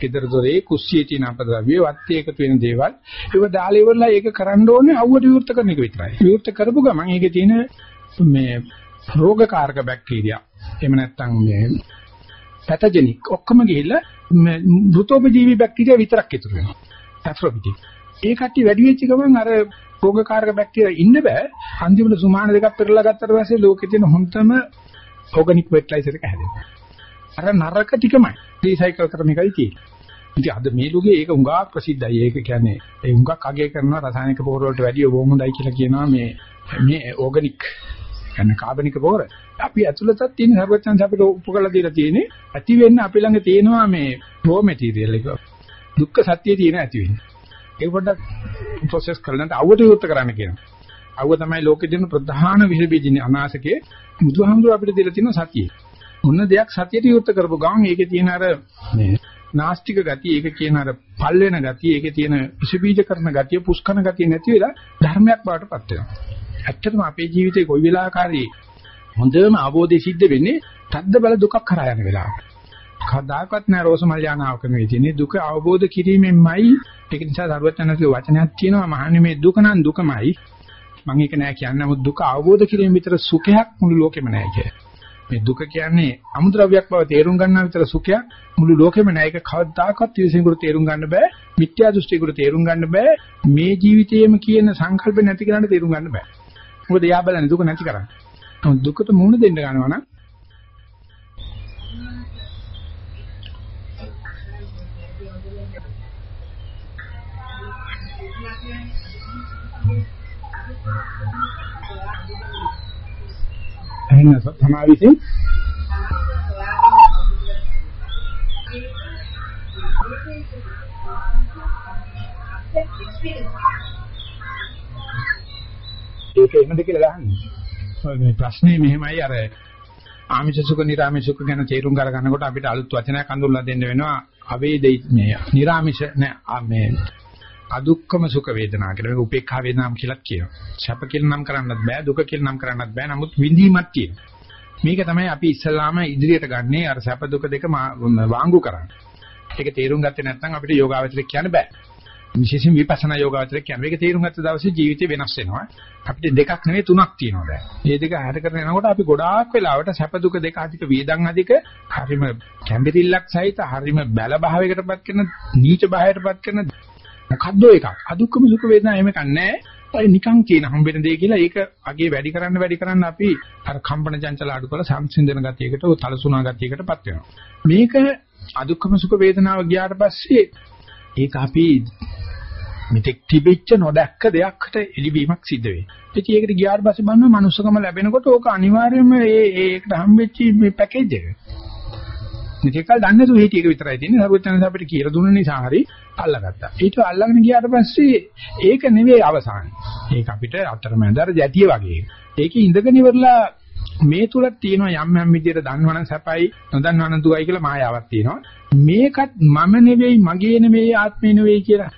ගෙදර දොරේ කුස්සියේ තියෙන අපද්‍රව්‍ය වත්තේ එකතු වෙන දේවල් ඒක දාලා ඉවරලා ඒක කරන්න ඕනේ අවුවට විවෘත කරන එක විතරයි. විවෘත කරපු ගමන් ඒකේ තියෙන මේ රෝගකාරක බැක්ටීරියා එහෙම නැත්නම් මේ පැතජෙනික් ඔක්කොම ගිහිල්ලා මෘතෝපජීවී බැක්ටීරියා විතරක් ඉතුරු වෙනවා. පැත්‍රොපිටික්. ඒ කට්ටිය වැඩි වෙච්ච ගමන් අර රෝගකාරක බැක්ටීරියා ඉන්න බෑ. අන්තිමට සුමාන දෙකක් පෙරලා ගත්තට පස්සේ ලෝකේ තියෙන හොඳම ඕගනික් ෆර්ටිලයිසර් එක හැදෙනවා. අර නරක ටිකමයි රීසයිකල් කරන එකයි තියෙන්නේ. ඉතින් අද මේ ලුගේ ඒක උඟා ප්‍රසිද්ධයි. ඒක කියන්නේ ඒ උඟක් අගය කරනවා රසායනික පොහොර වලට වැඩිය බොහොම හොඳයි කියලා කියනවා මේ මේ ඕගනික් කියන්නේ කාබනික පොහොර. අපි ඇතුළතත් තියෙන සර්වචන්ස අපිට උපකරලා දීලා තියෙන්නේ ඇති වෙන්න අපි ළඟ තියෙනවා මේ රෝ මැටීරියල් එක. දුක්ඛ සත්‍යය තියෙන ඇති වෙන්නේ. ඒක පොඩ්ඩක් ප්‍රොසෙස් කරලා අවුවට විවෘත කරන්න කියනවා. අවුව තමයි ලෝකෙ දෙන ප්‍රධාන විස බීජනේ අනාසකේ බුදුහාමුදුර අපිට දීලා තියෙන සතියේ. මොන දෙයක් සතියට විවෘත කරපු ගමන් ඒකේ තියෙන අර මේ නාස්තික ගතිය, ඒකේ කියන අර පල් වෙන ගතිය, ඒකේ තියෙන විස බීජ කරන ගතිය, පුස්කන ගතිය නැති වෙලා ධර්මයක් බවට පත් වෙනවා. ඇත්තටම අපේ ජීවිතේ කොයි වෙලාවකරී හොඳම අවබෝධය සිද්ධ වෙන්නේ තද්ද බල දුකක් කරා යන වෙලාවක. කවදාකවත් නෑ රෝසමල් යානාවක නෙවෙයි තියෙන්නේ. දුක අවබෝධ කිරීමෙන්මයි. ඒක නිසා දරුවචනගේ වචනයක් තියෙනවා මහන්නේ මේ දුක නම් දුකමයි. මම ඒක නෑ කියන්නේ. නමුත් දුක අවබෝධ කිරීම විතර සුඛයක් මුළු ලෝකෙම නෑ කිය. මේ දුක කියන්නේ අමුද්‍රව්‍යයක් බව තේරුම් ගන්නා විතර සුඛයක් මුළු ලෝකෙම නෑ. ඒක කවදාකවත් විශ්ින්කුරු තේරුම් ගන්න බෑ. මිත්‍යා දෘෂ්ටිකුරු තේරුම් ගන්න බෑ. මේ ජීවිතයේම කියන සංකල්ප නැති කරන්න තේරුම් ගන්න බෑ. මොකද යා බලන්නේ දුක නැති කරන්නේ. දුකට මුහුණ දෙන්න ගන්නවා නම් එහෙනම් තමා විසින් ඒක එහෙමද කියලා ගහන්නේ. මේ ප්‍රශ්නේ මෙහෙමයි අර ආමිෂ සුඛ නිර්ආමිෂ සුඛ ගැන තේරුම් ගන්නකොට අපිට අලුත් වචනයක් අඳුල්ලා දෙන්න වෙනවා අවේදේ මේ නිර්ආමිෂ නෑ මේ අදුක්කම සුඛ වේදනා කියලා. මේක උපේක්ඛා වේදනාම් කියලාත් කියනවා. සැප කියලා නම් කරන්නත් බෑ, දුක කියලා නම් කරන්නත් බෑ. නමුත් විඳීමක් තියෙනවා. මේක තමයි අපි ඉස්සලාම ඉදිරියට ගන්නේ අර සැප දුක දෙක වාංගු කරන්නේ. ඒක තේරුම් ගත්තේ නැත්නම් අපිට යෝගාවචරයක් කියන්න බෑ. විශේෂයෙන් විපස්සනා යෝගාවචරයක් කියන්නේ. මේක තේරුම් ගත්ත දවසේ ජීවිතේ වෙනස් වෙනවා. අපිට දෙකක් නෙවෙයි තුනක් තියෙනවා දැන්. මේ දෙක හැර කරගෙන යනකොට අපි ගොඩාක් වෙලාවට සැප දුක දෙක අධික වේදන් අධික හරිම කැම්බිරිල්ලක් සහිත හරිම බැල භාවයකටපත් කරන නීච භාවයකටපත් කරන මොකද්ද එකක්. අදුක්කම සුඛ වේදනා එහෙම කන්නේ නැහැ. නිකන් කියන හම්බෙන දේ කියලා ඒක අගේ වැඩි කරන්න වැඩි කරන්න අපි අර කම්පන චංචල අඩු කරලා සංසිඳන ගතියකට තලසුණා ගතියකටපත් වෙනවා. මේක අදුක්කම සුඛ වේදනාව ගියාට පස්සේ ඒක අපි මෙතෙක් තිබෙච්ච නොදැක්ක දෙයක්කට එළිවීමක් සිද්ධ වෙයි. ඉතින් ඒකට ගියාට පස්සේ බලනවා මනුස්සකම ලැබෙනකොට ඕක අනිවාර්යයෙන්ම ඒ ඒකට හම්බෙච්ච මේ පැකේජ් එක. මේකල් දන්නේ නැතුව හිටිය එක විතරයි තියෙන්නේ. සරුවචනස අපිට කියලා දුන්න නිසා හරි අල්ලගත්තා. ඊට අල්ලගෙන ගියාට පස්සේ ඒක නෙවෙයි අවසානේ. ඒක අපිට අතරමැද අර ජැටිය වගේ. ඒකේ ඉඳගෙන ඉවරලා මේ තුල තියෙනවා යම් යම් විදියට දන්නවනම් සැපයි නොදන්නවනම් දුකයි කියලා මායාවක් තියෙනවා. මේකත් මම නෙවෙයි මගේ නෙවෙයි ආත්මේ නෙවෙයි කියලා.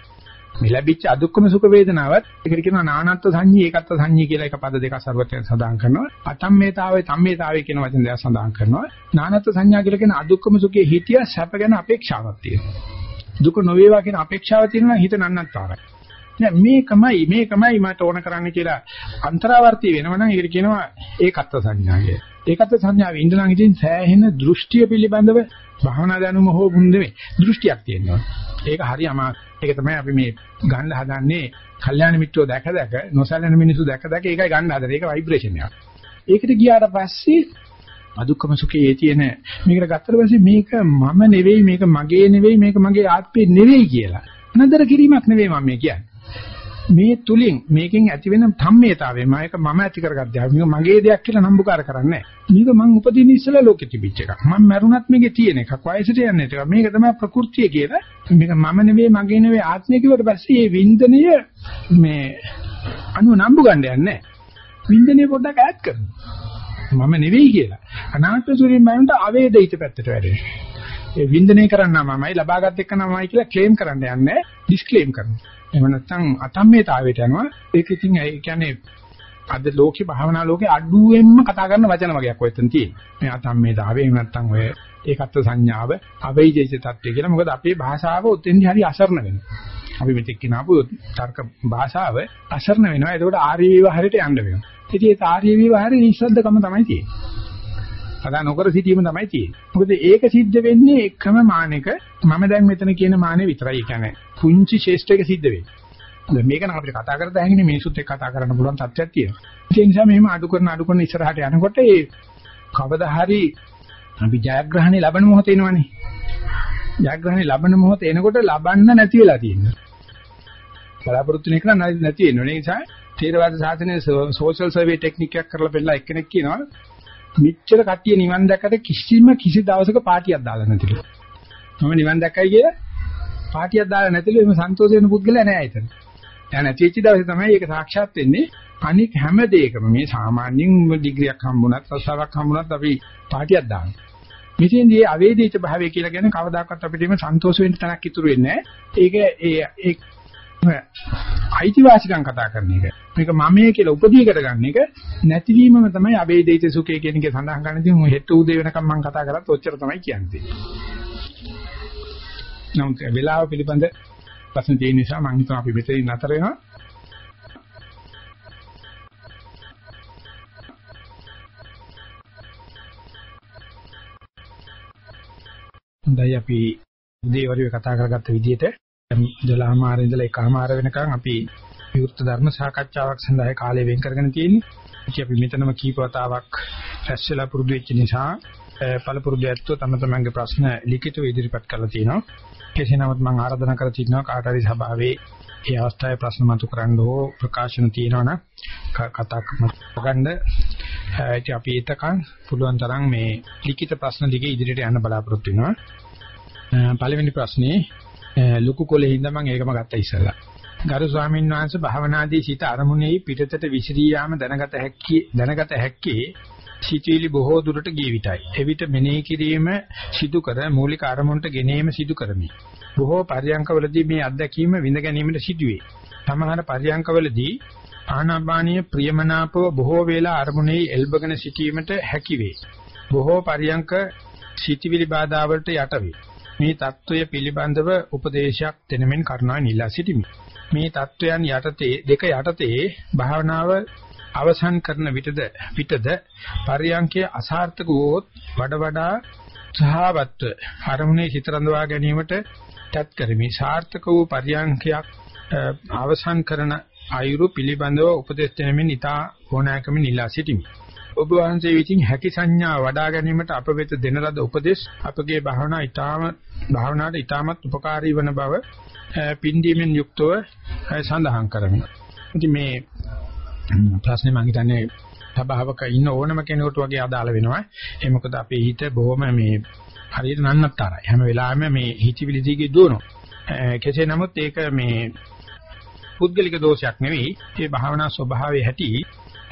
මේ ලැබිච්ච අදුක්කම සුඛ වේදනාවත් ඒකට කියනවා නානත්ත් සංඤී ඒකත්ත් සංඤී කියලා එක පද දෙකක් සර්වත්‍යයෙන් සඳහන් කරනවා. අතම්මේතාවේ තම්මේතාවේ කියන වචන දෙකක් සඳහන් කරනවා. නානත්ත් සංඥා කියලා කියන අදුක්කම සුඛයේ හිතිය සැප ගැන අපේක්ෂාවක් තියෙනවා. දුක නොවේවා කියන අපේක්ෂාව තියෙනවා හිත නන්නත්තරයි නෑ මේකමයි මේකමයි මට ඕන කරන්න කියලා අන්තරාවර්තී වෙනවනම් ඒකට කියනවා ඒකත්ත් සංඥා කියලා ඒකත්ත් සංඥාවේ ඉඳලා ඉතින් සෑහෙන දෘෂ්ටිය පිළිබඳව භවනා දැනුම හෝ බුන්දේ දෘෂ්ටියක් තියෙනවා ඒක හරි අමාරු ඒක තමයි අපි මේ ගන්න හදන්නේ කල්යාණ මිත්‍රෝ දැක දැක නොසැලෙන මිනිස්සු දැක දැක ඒකයි ගන්න හදන්නේ. ඒක ভাইබ්‍රේෂන් එකක්. ඒකට ගියාට පස්සේ අදුක්කම සුඛයේ තියෙන මේකට ගත්තට පස්සේ මේක මම නෙවෙයි මේක මගේ නෙවෙයි මේක මගේ ආත්මේ නෙවෙයි කියලා. අනදර කිරීමක් නෙවෙයි මම මේ කියන්නේ. මේ තුලින් මේකෙන් ඇති වෙන ධම්මේතාවය මේක මම ඇති කරගත්තා. මේක මගේ දෙයක් කියලා නම්බුකාර කරන්නේ මේක මං උපදින ඉස්සලා ලෝකෙ තිබිච්ච එකක්. මම මරුණත් මේකේ තියෙන එකක්. වයසට යන්නේ එක. මේක තමයි ප්‍රകൃතිය කියලා. මේක මම නෙවෙයි මගේ නෙවෙයි ආත්මය කිව්වට පස්සේ මේ වින්දනය මේ අනු නම්බු ගන්න යන්නේ වින්දනය පොඩ්ඩක් ඈඩ් කරනවා. මම නෙවෙයි කියලා. අනාත්ම සූර්යයන් මනන්ට අවේදිත පැත්තට වැඩෙනවා. ඒ වින්දනය කරන්න මමයි ලබාගත් එක්ක නමයි කියලා ක්ලේම් කරන්න යන්නේ ඩිස්ක්ලේම් කරනවා. එහෙම නැත්නම් අතම්මේතාවයට යනවා. ඒක ඉතින් ඒ කියන්නේ අද ලෝකේ භාවනා ලෝකේ අඩුවෙන්ම කතා කරන වචන වගේක් ඔය එතන තියෙනවා. මේ අතම්මේතාවේ එහෙම නැත්නම් ඔය ඒකත්ව සංඥාව අවෛජේජ තත්ත්වය කියලා. මොකද අපේ භාෂාව උතෙන්දි හරි අසරණ වෙනවා. අපි මෙතෙක් කිනාපු තර්ක භාෂාව අසරණ වෙනවා. ඒකට ආර්ය විවහාරයට යන්න වෙනවා. ඉතින් ඒ ආර්ය විවහාරේ නිස්සද්දකම තමයි තියෙන්නේ. කතා නොකර සිටීම තමයි තියෙන්නේ. මොකද ඒක සිද්ධ වෙන්නේ එකම මානෙක මම දැන් මෙතන කියන මානෙ විතරයි. ඒ කියන්නේ පුංචි ශේෂ්ඨයක සිද්ධ වෙන්නේ. දැන් මේක නම් අපිට කතා කරද්දී හැංගිනේ මිනිසුත් එක්ක කතා කරන්න පුළුවන් තත්ත්වයක් තියෙනවා. ඒ නිසා මෙහෙම අඩු කරන අඩු කරන ඉස්සරහට යනකොට ඒ කවදා හරි අපි ජයග්‍රහණය ලබන මොහොත එනවනේ. ජයග්‍රහණය ලබන මොහොත එනකොට ලබන්න නැති වෙලා තියෙනවා. බලාපොරොත්තු වෙන එක නැති වෙනවා. ඒ නිසා තේරවාද සාසනයේ සෝෂල් සර්වේ ටෙක්නික් එකක් කරලා පෙන්නලා එක්කෙනෙක් කියනවා මෙච්චර කට්ටිය නිවන් දැක්කට කිසිම කිසි දවසක පාටියක් දාලා නැතිලු. මම නිවන් දැක්කයි කියලා පාටියක් දාලා නැතිලු එimhe සන්තෝෂ වෙන පුද්ගලයා නෑ එතන. දැන් නැති වෙච්ච දවසේ තමයි ඒක සාක්ෂාත් වෙන්නේ. අනික හැම දෙයකම මේ සාමාන්‍යයෙන් ඩිග්‍රියක් හම්බුණත් රසාවක් හම්බුණත් අපි පාටියක් දානවා. මෙතෙන්දී අවේදිත භාවය කියලා කියන්නේ කවදාකවත් අපිට එimhe සන්තෝෂ වෙන්න තැනක් ඉතුරු වෙන්නේ නැහැ. ඒක ඒ ඒ අයිතිවාසිකම් කතා කරන එක. මේක මමයේ කියලා උපදීකට ගන්න එක නැතිවීමම තමයි අවේදිත සුඛය කියන එක සඳහන් කරන ඉතින් හෙට උදේ වෙනකම් මම කතා කරත් ඔච්චර තමයි කියන්නේ. නමුත් වෙලාව පිළිබඳ ප්‍රශ්න තියෙන නිසා මම හිතනවා අපි මෙතනින් නතර වෙනවා. හොඳයි අපි උදේවරුේ කතා කරගත්ත විදිහට 12 මාර ඉඳලා 1 මාර වෙනකන් අපි විවෘත ධර්ම සාකච්ඡාවක් සඳහා කාලය වෙන් කරගෙන තියෙන්නේ. ඉතින් අපි මෙතනම කීප වතාවක් රැස් වෙලා පුරුදු වෙච්ච නිසා පළපුරුදු ඇත්තෝ තම තමන්ගේ ප්‍රශ්න ලිඛිතව ඉදිරිපත් කරලා තියෙනවා. කෙසේ නමුත් මම ආරාධනා කර සිටිනවා කාට හරි සභාවේ මේ අවස්ථාවේ ප්‍රශ්න මතු කරන්න හෝ ප්‍රකාශන තියෙනවනම් කතා කරන්න ඉතින් අපි ඒතකන් පුළුවන් තරම් මේ ලිඛිත ප්‍රශ්න දිගේ ඉදිරියට යන්න බලාපොරොත්තු වෙනවා. පළවෙනි ප්‍රශ්නේ ලুকু කොලේ හින්දා මම ඒකම ගත්තා ඉස්සලා. ගරු ස්වාමීන් වහන්සේ භවනාදී සිත අරමුණෙහි පිටතට විසිරී යාම දැනගත හැකි දැනගත හැක්කේ සිතුවිලි බොහෝ දුරට ගිය විටයි. එවිට මෙනෙහි කිරීම සිදු කර මූලික අරමුණට ගෙනීම සිදු කරමි. බොහෝ පරියංකවලදී මේ අත්දැකීම විඳ ගැනීමට සිදුවේ. සමහර පරියංකවලදී ආනාපානීය ප්‍රියමනාපව බොහෝ වේලා අරමුණේ එල්බගෙන සිටීමට හැකි වේ. බොහෝ පරියංක සිටිවිලි බාධා වලට යට වේ. මේ தত্ত্বය පිළිබඳව උපදේශයක් දෙනමින් කරුණා නිලා සිටිමි. මේ தত্ত্বයන් යටතේ දෙක යටතේ භාවනාව අවසන් කරන විටද පිටද පරියංකයේ අසාර්ථක වූත් වඩ වඩා සහාවත්ව අරමුණේ හිත රඳවා ගැනීමට තත් කරමි. සාර්ථක වූ පරියංකයක් අවසන් කරන අයුරු පිළිබඳව උපදෙස් දෙනමින් ඊට ඕනෑකම නිලා සිටිමි. ඔබ වහන්සේ විසින් හැකි සංඥා වඩා ගැනීමට අප වෙත දෙන ලද උපදෙස් අපගේ භාවනා ඊටාම භාවනාවට ඊටමත් උපකාරී වන බව පින්දීමෙන් යුක්තව සඳහන් කරමි. ඉතින් මේ ප්‍රශ්නේ මම හිතන්නේ සබාවක ඉන්න ඕනම කෙනෙකුට වගේ අදාළ වෙනවා. ඒ මොකද අපේ හිත බොහොම මේ හරියට නන්නතරයි. හැම වෙලාවෙම මේ හිතවිලි දිගේ දුවනවා. කෙසේ නමුත් ඒක මේ පුද්ගලික දෝෂයක් නෙවෙයි. ඒ භාවනා ස්වභාවයේ හැටි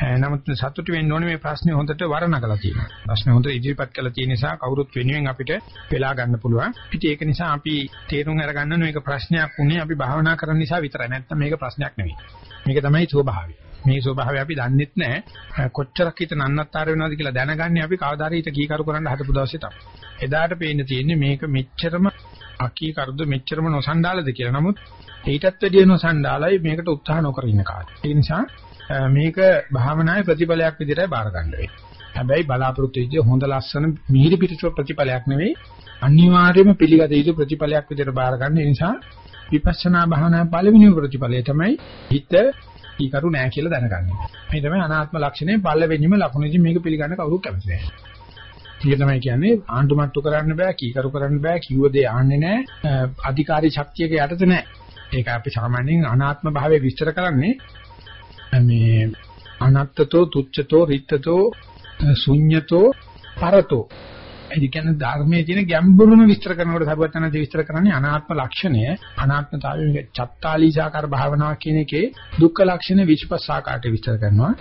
නමුත් සතුටු වෙන්න ඕනේ මේ ප්‍රශ්නේ හොඳට වර්ණකලා තියෙනවා. ප්‍රශ්නේ හොඳට ඉදිරිපත් කළා තියෙන නිසා කවුරුත් වෙනුවෙන් අපිට වෙලා ගන්න පුළුවන්. ඉතින් ඒක නිසා අපි තේරුම් අරගන්න ඕනේ මේක ප්‍රශ්නයක් උනේ අපි භාවනා කරන නිසා විතරයි. නැත්නම් මේක ප්‍රශ්නයක් නෙවෙයි. මේක තමයි ස්වභාවය. මේ ස්වභාවය අපි දන්නෙත් නැහැ. කොච්චරක් හිත නන්නත්තර වෙනවද කියලා දැනගන්නේ අපි කවදාද හිත කීකරු කරන්න හදපු දවසේ තමයි. එදාට පේන්න තියෙන්නේ මේක මෙච්චරම අකීකරුද මෙච්චරම නොසන්ඩාලද කියලා. නමුත් ඊටත් වැඩිය නොසන්ඩාලයි මේකට උත්සාහ නොකර ඉන්න කාලේ. ඒ නිසා මේක භාවනාවේ ප්‍රතිඵලයක් විදිහටයි බාර ගන්න වෙන්නේ. හැබැයි බලාපොරොත්තු වෙච්ච හොඳ ලස්සන මිහිරි පිටුව ප්‍රතිඵලයක් නෙවෙයි අනිවාර්යයෙන්ම පිළිගත යුතු ප්‍රතිඵලයක් විදිහට බාර ගන්න. ඒ නිසා විපස්සනා භාවනාවේ පළවෙනි ප්‍රතිඵලය තමයි හිත ඊකරු නෑ කියලා දැනගන්නේ. මේ තමයි අනාත්ම ලක්ෂණය පළවෙනිම ලක්ෂණ. ඉතින් මේක පිළිගන්න කවුරුත් කැමති නෑ. ඒක තමයි කියන්නේ ආණ්ඩුමට්ටු කරන්න බෑ, කීකරු කරන්න බෑ, කිව්ව දේ ආන්නේ නෑ, අධිකාරී ශක්තියක යටතේ නෑ. ඒක අපි සාමාන්‍යයෙන් අනාත්ම භාවය විස්තර කරන්නේ මේ අනත්තතෝ තුච්ඡතෝ රිත්තතෝ ශුඤ්ඤතෝ පරතෝ. ඒ කියන්නේ ධර්මයේ තියෙන ගැඹුරුම විස්තර කරනකොට සරුවචනදී විස්තර කරන්නේ අනාත්ම ලක්ෂණය. අනාත්මතාවය මේක චත්තාලීසාකාර භාවනාව කියන එකේ දුක්ඛ ලක්ෂණ 25 ආකාරයට විස්තර කරනවා.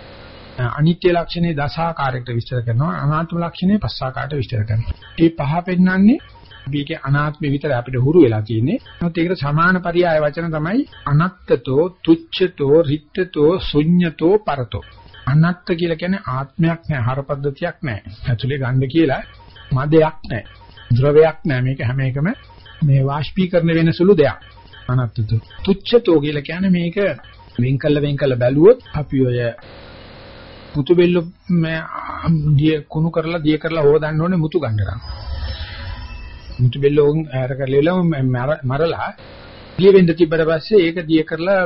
අනිත්‍ය ලක්ෂණේ දසාකාරයකට විස්තර කරනවා. අනාත්ම ලක්ෂණේ පස් ආකාරයට විස්තර කරනවා. මේ පහ පෙන්වන්නේ මේකේ අනාත්මෙ විතර අපිට හුරු වෙලා තියෙන්නේ. නමුත් ඒකට සමාන පරියාය වචන තමයි අනත්තතෝ, තුච්ඡතෝ, රිත්තතෝ, ශුඤ්ඤතෝ, පරතෝ. අනත්ත කියලා කියන්නේ ආත්මයක් නෑ, හරපද්ධතියක් නෑ. ඇතුලේ ගන්න කියලා මදයක් නෑ. ද්‍රවයක් නෑ. මේක හැම එකම මේ වාෂ්පීකරණ වෙන සුළු දෙයක්. අනත්තතෝ. තුච්ඡතෝ කියලා කියන්නේ මේක වෙන් කළ වෙන් කළ බැලුවොත් අපි ඔය මුතු බෙල්ල දිය කුණු කරලා දිය කරලා හොදන්න ඕනේ මුතු ගන්න මුතු බෙල්ල උන් ඇර කරලා මරලා දිය වෙන්න තිබ්බට පස්සේ ඒක දිය කරලා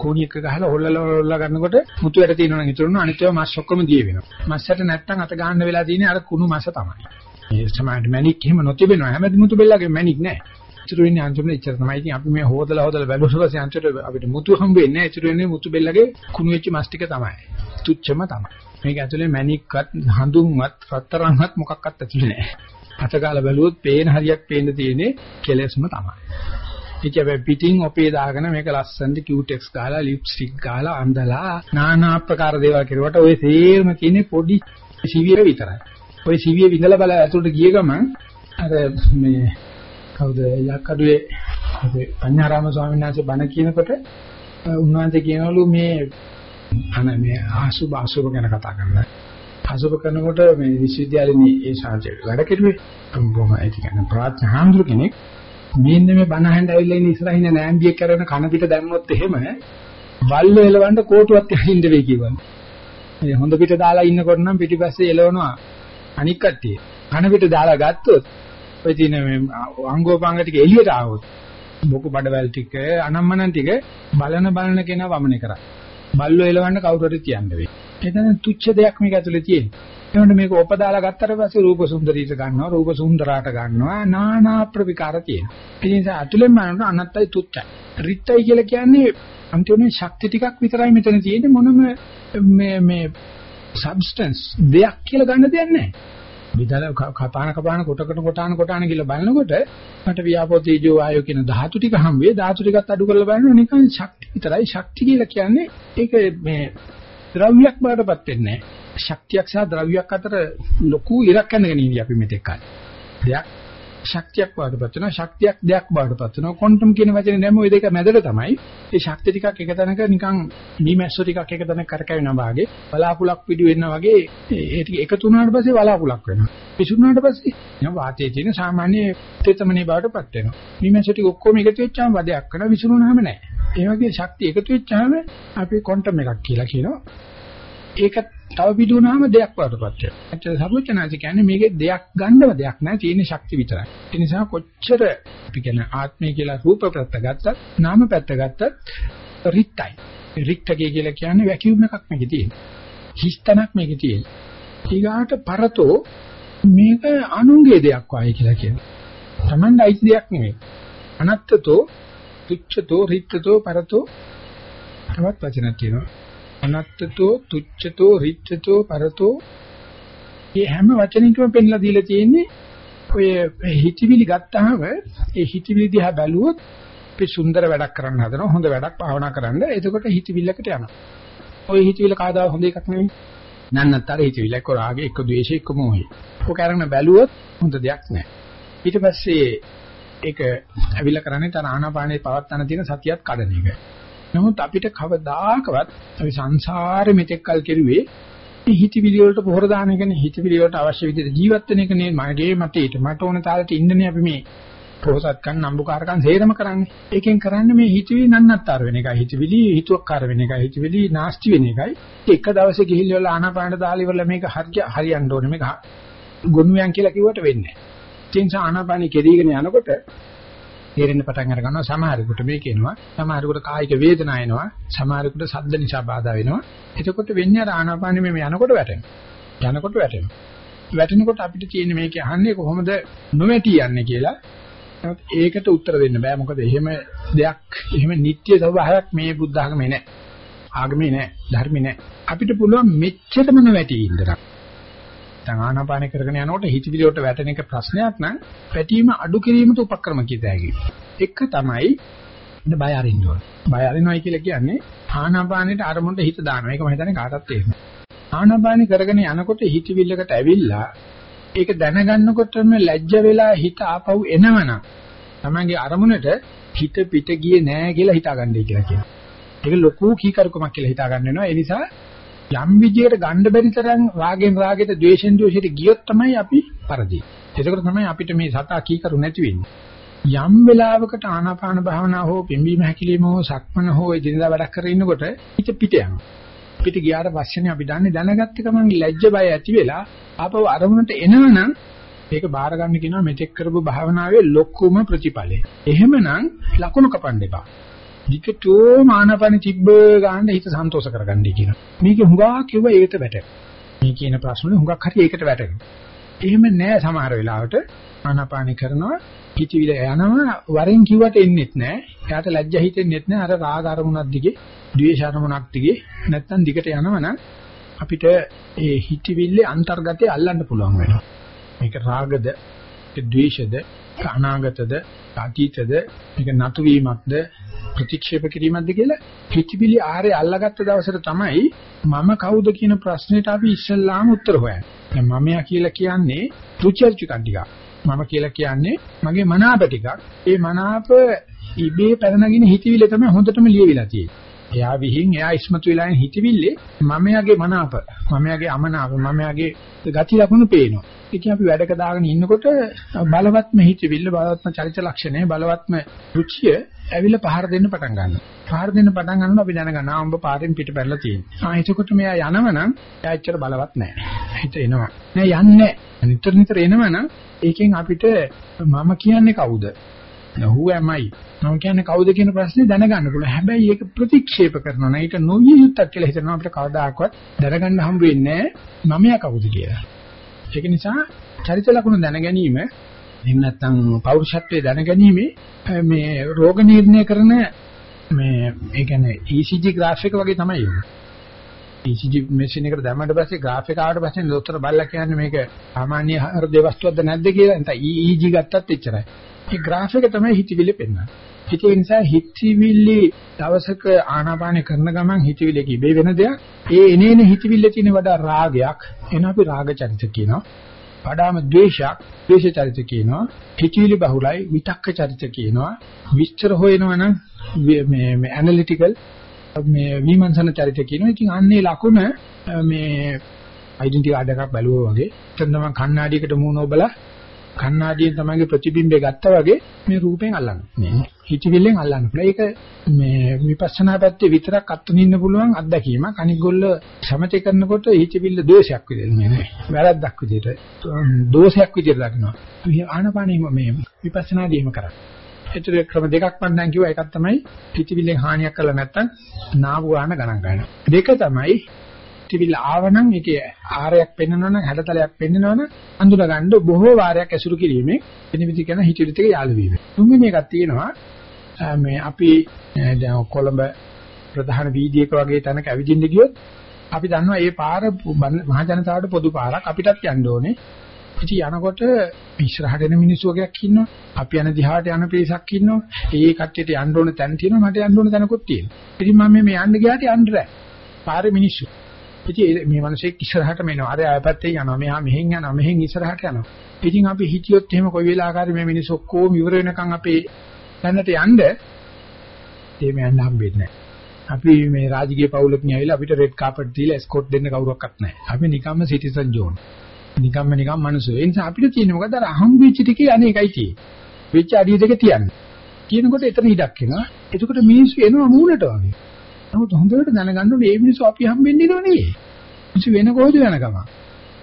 කෝණියක ගහලා හොල්ලලා හොල්ලලා ගන්නකොට මුතු වැඩ තියෙනවා නම් ඉතුරුන අනිත් ඒවා මස් ඔක්කොම දිය වෙනවා. මස්සට නැත්තම් අත ගන්න වෙලා තියෙන්නේ අර කුණු මස තමයි. මේ සමානට මැනික් එහෙම නොතිබෙනවා. හැම මුතු බෙල්ලගේ මැනික් නැහැ. ඉතුරු වෙන්නේ අන්තිමට ඉච්චර තමයි. ඉතින් අපි මේ හොදලා හොදලා බැලුවට පස්සේ අන්තිමට අපිට මුතු හම්බ වෙන්නේ නැහැ. ඉතුරු වෙන්නේ මුතු බෙල්ලගේ කුණු වෙච්ච මස් ටික තමයි. තුච්චම තමයි. මේක ඇතුලේ මැනික්වත් හඳුන්වත් රත්තරන්වත් මොකක්වත් ඇතුලේ නැහැ. අතගාලා බැලුවොත් පේන හරියක් පේන්න තියෙන්නේ කෙලෙස්ම තමයි. ඒක හැබැයි පිටින් ඔපේ දාගෙන මේක ලස්සනට කියුටෙක්ස් ගහලා ලිප්ස්ටික් ගහලා අඳලා নানা ආකාර දේවල් කරුවට ඔය සේරම කියන්නේ පොඩි සිවිය විතරයි. ඔය සිවිය විඳලා බල ඇතුළට ගිය ගමන් අර මේ කවුද යක්කඩුවේ අපේ පඤ්ඤාරාම ස්වාමීන් වහන්සේ බණ කියනකොට උන්වහන්සේ කියනවලු මේ අන මේ ආසුබ ආසුබ ගැන කතා කරනවා. ආසුබ කරනකොට මේ විශ්වවිද්‍යාලේ ඒ ශාන්තිය වැඩ කෙරුවේ බොහොම ඒ කියන්නේ ප්‍රාඥා හාමුදුර කෙනෙක් මෙන්න මේ බණ අහන්න ඇවිල්ලා ඉන්න ඉස්සරහින් නෑම්බිය කරන කන පිට දැම්මොත් එහෙම වල්ල එලවන්න කෝටුවක් යහින්ද වෙයි කියවන. මේ හොඳ පිට දාලා ඉන්නකොට නම් පිටිපස්සේ එලවනවා අනික් කට්ටිය. කන පිට දාලා ගත්තොත් ඔය තියෙන මේ අංගෝපාංග ටික එළියට ආවොත් බොකු බඩවැල් ටික අනම්මනන් ටික බලන බලන කෙනා වමනේ කරා. බල්ලෝ එලවන්න කවුරු හරි තියන්න වෙයි. එතන තුච්ච දෙයක් මේක ඇතුලේ තියෙනවා. එතකොට මේක ඔපදාලා ගත්තට පස්සේ රූප සුන්දරීට ගන්නවා, රූප සුන්දරාට ගන්නවා, নানা ප්‍රවිකාර තියෙනවා. ඒ නිසා ඇතුලෙන් බලනකොට අනත්තයි තුච්චයි. රිත්යි කියලා කියන්නේ අන්තිමේ ශක්ති ටිකක් විතරයි මෙතන තියෙන්නේ මොනම මේ මේ සබ්ස්ටන්ස් දෙයක් කියලා ගන්න දෙයක් නැහැ. විදල කපාන කපාන කොටකට කොටාන කොටාන කියලා බලනකොට මට ව්‍යාපෝ තේජෝ ආයෝ කියන ධාතු ටික හම් වේ ධාතු ටිකත් අඩු කරලා බලනවා. නිකන් ශක්ති විතරයි. ශක්ති කියලා කියන්නේ ඒක මේ ද්‍රව්‍යයක් බාටපත් වෙන්නේ නැහැ. ශක්තියක් සහ ද්‍රව්‍යයක් අතර ලොකු ඉරක් යනගෙන ඉන්නේ අපි මෙතෙක් කාලේ. දෙයක් ශක්තියක් බාටපත් වෙනවා ශක්තියක් දෙයක් බාටපත් වෙනවා. ක්වොන්ටම් කියන වචනේ දැම්ම ওই දෙක මැදට තමයි ඒ ශක්ති ටිකක් එක තැනක නිකන් මීමැස්සෝ ටිකක් එක තැනක කරකැවෙනවා වගේ බලාකුලක් පිටු වෙනවා වගේ ඒ ටික එකතු වුණාට පස්සේ බලාකුලක් වෙනවා. පිසුණාට පස්සේ යම් වාතයේ තියෙන සාමාන්‍ය තෙතමනේ බාටපත් වෙනවා. මීමැස්සෝ ටික ඔක්කොම එකතු වෙච්චාම වදයක් කරනවා විසුණුනහම නැහැ. ඒ වගේ ශක්තිය එකතු වෙච්චාම අපි ක්වොන්ටම් එකක් කියලා කියනවා. ඒක තව පිටුනාම දෙයක් වඩපත් වෙනවා. ඇත්තට සර්වඥාන්සේ කියන්නේ මේකේ දෙයක් ගන්නව දෙයක් නැහැ තියෙන ශක්තිය විතරයි. ඒ නිසා කොච්චර අපි කියන ආත්මය කියලා රූප පැත්ත ගත්තත් නාම පැත්ත ගත්තත් රික්තයි. රික්තකේ කියලා කියන්නේ වැකියුම් එකක් මේකේ තියෙනවා. හිස්තනක් මේකේ තියෙනවා. ඊගාට පරතෝ මේක අනුන්ගේ දෙයක් වායි කියලා කියනවා. Tamanda අයිති දෙයක් නෙමෙයි. අනත්තතෝ තුච්ඡතෝ රික්තතෝ පරතෝ තවත් වචනක් තියෙනවා. අනත්තතෝ තුච්ඡතෝ රිච්ඡතෝ පරතෝ. මේ හැම වචනයකම පෙන්ලා දීලා තියෙන්නේ ඔය හිතවිලි ගත්තාම ඒ හිතවිලි දිහා බැලුවොත් අපි සුන්දර වැඩක් කරන්න හදනවා හොඳ වැඩක් භාවනා කරන්න. එතකොට හිතවිල්ලකට යනවා. ඔය හිතවිල්ල කාදාව හොඳ එකක් නෙවෙයි නන්නතර හිතවිල්ල එක්ක රාගය එක්ක ද්වේෂය එක්ක මොහය. ඔක අරගෙන බැලුවොත් හොඳ දෙයක් නෑ. ඊට පස්සේ ඒක ඇවිල්ලා කරන්නේ තන ආනාපානේ පවත්තන තියෙන සතියත් කඩන එක. නමුත් අපිට කවදාකවත් අපි සංසාරෙ මෙතෙක් කල් කෙරුවේ හිතවිලි වලට පොහොර දාන එකනේ හිතවිලි වලට අවශ්‍ය විදිහට ජීවත් වෙන එකනේ මගේ මතේට මට ඕන තාලෙට ඉන්නනේ අපි මේ පොහසත්කම් නම්බුකාරකම් සේරම කරන්නේ. ඒකෙන් කරන්නේ මේ හිතවිලි නන්නත්තර වෙන එකයි. හිතවිලි හිතුවක්කාර වෙන එකයි. හිතවිලි නාස්ති වෙන එකයි. එක දවසේ ගිහිල්ලා ආනාපානට දාලා ඉවරලා මේක හරිය හරියන්න ඕනේ. මේක ගොනුයන් කියලා කිව්වට වෙන්නේ නැහැ. ඒ නිසා ආනාපානෙ කෙරීගෙන යනකොට තේරෙන්න පටන් අර ගන්නවා. සමහරෙකුට මේක එනවා සමහරෙකුට කායික වේදනා එනවා සමහරෙකුට සද්ද නිසා බාධා වෙනවා. එතකොට වෙන්නේ අර ආනාපානෙ මේ යනකොට වැටෙනවා. යනකොට වැටෙනවා. වැටෙනකොට අපිට තියෙන මේක අහන්නේ කොහොමද නොවැටි යන්නේ කියලා. නමුත් ඒකට උත්තර දෙන්න බෑ. මොකද එහෙම දෙයක් එහෙම නිත්‍ය ස්වභාවයක් මේ බුද්ධ ආගමේ නැහැ ආගමේ නැහැ ධර්මේ නැහැ අපිට පුළුවන් මෙච්චරම නොවැටි ඉඳලා නැත්නම් ආනාපාන කරගෙන යනකොට හිතවිලි වලට වැටෙන එක ප්‍රශ්නයක් නම් පැටීම අඩු කිරීමට උපක්‍රම කිය တဲ့ එක තමයි ඉන්න බය අරින්න ඕන. බය අරිනවයි කියලා කියන්නේ ආනාපානෙට අරමුණට හිත දානවා. ඒක මම හිතන්නේ කාටවත් තේරෙනවා. ආනාපානෙ කරගෙන යනකොට හිතවිල්ලකට ඇවිල්ලා ඒක දැනගන්නකොටම ලැජ්ජ වෙලා හිත ආපහු එනවනම් තමන්ගේ අරමුණට හිත පිට ගියේ නෑ කියලා හිතාගන්නයි කියලා කියනවා. ඒක ලොකු කීකරුකමක් කියලා හිතාගන්න වෙනවා. ඒ නිසා යම් විදියකට ගන්න බැරි තරම් රාගෙන් රාගෙට ද්වේෂෙන් ද්වේෂෙට ගියොත් තමයි අපි පරදී. එතකොට තමයි අපිට මේ සතා කීකරු නැති වෙන්නේ. යම් වෙලාවකට ආනාපාන භාවනා හෝ පිම්බීම හැකිලිම හෝ සක්මන හෝ එදිනදා වැඩක් කරගෙන ඉන්නකොට පිට පිට යනවා. පිට ගියාට පස්සේනේ අපි දන්නේ දැනගත්ත ගමන් ලැජ්ජ බය ඇති වෙලා ආපහු අරමුණට එනවනම් ඒක බාර ගන්න කියනවා මෙතෙක් කරපු භාවනාවේ ලොකුම ප්‍රතිඵලය. එහෙමනම් ලකුණු කපන්න එපා. විකටෝ මානපන තිබ්බ ගන්න හිත සන්තෝෂ කරගන්නයි කියනවා. මේක හුඟා කිව්ව ඒකට වැටෙනවා. මේ කියන ප්‍රශ්නේ හුඟක් හරි ඒකට වැටෙනවා. එහෙම නෑ සමහර වෙලාවට ආනාපානි කරනවා කිචිවිල යනවා වරෙන් කිව්වට එන්නෙත් නෑ. එයාට ලැජ්ජා හිතෙන්නෙත් නෑ. අර රාග අරමුණක් දිගේ, ද්වේෂ අරමුණක් දිගේ නැත්තම් දිගට යනවනම් අපිට ඒ හිතවිල්ලේ අන්තර්ගතය අල්ලන්න පුළුවන් වෙනවා. මේක රාගද, ද්වේෂද, අනාගතද, අතීතද, මේක නතු වීමක්ද, ප්‍රතික්ෂේප කිරීමක්ද කියලා හිතවිලි ආරේ අල්ලගත්ත දවසට තමයි මම කවුද කියන ප්‍රශ්නෙට අපි ඉස්සල්ලාම උත්තර හොයන්නේ. දැන් මමයා කියලා කියන්නේ රුචර්චිකක් ටිකක්. මම කියලා කියන්නේ මගේ මනාප ටිකක්. ඒ මනාප ඉබේ පැනනගින හිතවිල්ල තමයි හොඳටම ලියවිලා තියෙන්නේ. එයා විහිං එයා ඉස්මතු වෙලා ඉන්න හිතවිල්ලේ මමයාගේ මනාප මමයාගේ අමනාප මමයාගේ ගති ලක්ෂණ පේනවා. ඉතින් අපි වැඩක දාගෙන ඉන්නකොට බලවත්ම හිතවිල්ල බලවත්ම චරිත ලක්ෂණය බලවත්ම රුචිය ඇවිල්ලා පහර දෙන්න පටන් ගන්නවා. පහර දෙන්න පටන් ගන්නකොට අපි දැනගන්නවා උඹ පාරෙන් පිට පැනලා තියෙනවා. ආ එතකොට මෙයා යනවනම් එයා ඇත්තට බලවත් නැහැ. හිත එනවා. නෑ යන්නේ නිතර නිතර එනවනම් ඒකෙන් අපිට මම කියන්නේ කවුද? Who am I? මම කියන්නේ කවුද කියන ප්‍රශ්නේ දැනගන්න පුළුවන්. හැබැයි ඒක ප්‍රතික්ෂේප කරනවා නම් ඒක නොවිය යුත්තක් කියලා හිතනවා අපිට කවදාකවත් දැනගන්න හම්බ වෙන්නේ නැහැ මමයා කවුද කියලා. ඒක නිසා චරිත ලක්ෂණ දැන ගැනීම එහෙම නැත්නම් පෞරුෂත්වයේ දැනගැනීමේ මේ රෝග නිర్ణය කරන මේ ඒ කියන්නේ ECG graph එක වගේ තමයි ඒක. ECG මැෂින් එකට දැම්මට පස්සේ graph එක ආවට පස්සේ දොස්තර බලලා කියන්නේ මේක සාමාන්‍ය හෘද වස්තුවක්ද නැද්ද කියලා. නැත්නම් EEG ගත්තත් එච්චරයි. ඒ graph එක තමයි හිතවිලි පෙන්වන්නේ. ඒ නිසා හිතවිලි දවසක ආනාපාන කරන ගමන් හිතවිලි කිබේ වෙන දෙයක්. ඒ එනේන හිතවිල්ල තියෙන වඩා රාගයක් එන අපි රාග චරිත කියනවා. වඩාම ද්වේෂයක් ද්වේෂ චරිත කියනවා. හිතවිලි බහුලයි විතක්ක චරිත කියනවා. විස්තර හොයනවනම් මේ මේ ඇනලිටිකල් මේ විමර්ශන චරිත කියනවා. ඉතින් අන්නේ ලකුණ මේ ඩෙන්ටිටි කාඩ් එකක් බැලුවා වගේ. එතන තමයි කණ්ණාඩියකට මූණ ඔබලා කණ්ණාඩියෙන් තමයිගේ ප්‍රතිබිම්බය ගත්තා වගේ මේ රූපෙන් අල්ලන්න. හිතවිල්ලෙන් අල්ලන්න පුළුවන්. ඒක මේ විපස්සනා පැත්තේ විතරක් අත්නින්න පුළුවන් අත්දැකීමක්. අනිත් ගොල්ල සමතේ කරනකොට හිතවිල්ල දෝෂයක් විදිහට නේ. වැරද්දක් විදිහට දෝෂයක් විදිහට දකිනවා. ආනපානෙම මේ විපස්සනාදීම කරන්නේ. ඒතර ක්‍රම දෙකක් මම දැන් කිව්වා එකක් තමයි හිතවිල්ලෙන් හානියක් කළා නැත්නම් නාබු ගන්න ගණන් ගන්නවා. දෙක තමයි හිතවිල්ල ආවනම් ඒකේ ආරයක් පෙන්වනවනම් හැඩතලයක් පෙන්වනවනම් අඳුර ගන්න බොහෝ වාරයක් ඇසුරු කිරීමෙන් වෙනවිදි කරන හිතවිලිත් එක යාළු වීම. තුන්වෙනි එකක් තියෙනවා මේ අපි දැන් කොළඹ ප්‍රධාන වීදියේක වගේ තැනක ඇවිදින්න ගියොත් අපි දන්නවා මේ පාර මහ ජනතාවට පොදු පාරක් අපිටත් යන්න ඕනේ. ඉතින් යනකොට ඉස්සරහට එන මිනිස්සු වගේක් ඉන්නවා. අපි යන දිහාට යන පිරිසක් ඉන්නවා. ඒ කට්ටියට යන්න ඕන තැන තියෙනවා මට යන්න ඕන තැනකුත් තියෙනවා. ඉතින් මම මේ යන්න ගියාට යන්න බෑ. පාරේ මිනිස්සු. ඉතින් මේ මිනිස්සෙක් ඉස්සරහට මෙනවා. අර ආයපැත්තේ යනවා. මෙහා මෙහෙන් යනවා. මෙහෙන් ඉස්සරහට යනවා. ඉතින් අපි හිතියොත් එහෙම කොයි වෙලාවකරි මේ මිනිස්සු ඔක්කොම ඉවර වෙනකන් අපේ තැනට යන්න එහෙම යන්න හම්බෙන්නේ නැහැ. අපි මේ රාජකීය පවුලකින් ඇවිල්ලා අපිට රෙඩ් කාපට් දීලා එස්කෝට් දෙන්න කවුරක්වත් නැහැ. අපි නිකම්ම සිටිසන් ජෝන්. නිකම්ම නිකම් මිනිස්සු. ඒ නිසා අපිට තියෙන්නේ මොකද අර හම්බෙච්ච ටිකේ අනේකයි තියෙන්නේ. වෙච්ච අඩිය දෙක තියන්නේ. කියනකොට එතන ඉඩක් එනවා. එතකොට මිනිස්සු එනවා මූණට වගේ. නමුත් හොඳට දැනගන්න ඕනේ මේ මිනිස්සු අපි හම්බෙන්නේ නෝ නෙවෙයි. මිනිස්සු වෙන කොහෙද යනකම.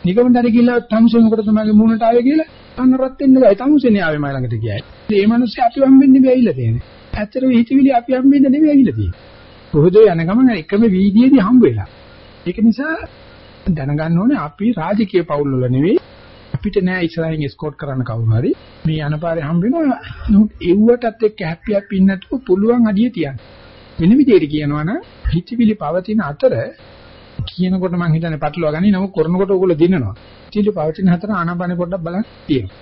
නිකම්දර කියලා තමුසේ මොකටද තමගේ මූණට ආවේ කියලා අන්න රත් වෙන්න බෑ. තමුසේනේ ආවේ මයි ළඟට ගියයි. මේ මිනිස්සු අපි හම්බෙන්නේ නෙවෙයි ඇවිල්ලා තියෙන්නේ. ඇත්තටම හිතවිලි අපි හම්බෙන්නේ නෙවෙයි ඇවිල්ලා තියෙන්නේ. කොහොද යන ගමන් එකම වීදියේදී හම්බ වෙලා. ඒක නිසා දැනගන්න ඕනේ අපි රාජකීය පවුල් වල නෙවෙයි. අපිට නෑ ඉස්සරහින් එස්කෝට් කරන්න කවුරු හරි. මේ යනපාරේ හම්බ වෙනවා. නමුත් එව්වටත් එක්ක හැපි හැපි ඉන්නතුව පුළුවන් අඩිය තියන්න. වෙන විදිහට කියනවා නම් හිතවිලි පවතින අතර කියනකොට මම හිතන්නේ පටලවා ගනි නමුත් කරනකොට ඕගොල්ලෝ දිනනවා. හිතවිලි පවතින අතර ආනාපානෙ පොඩ්ඩක් බලන්න තියෙනවා.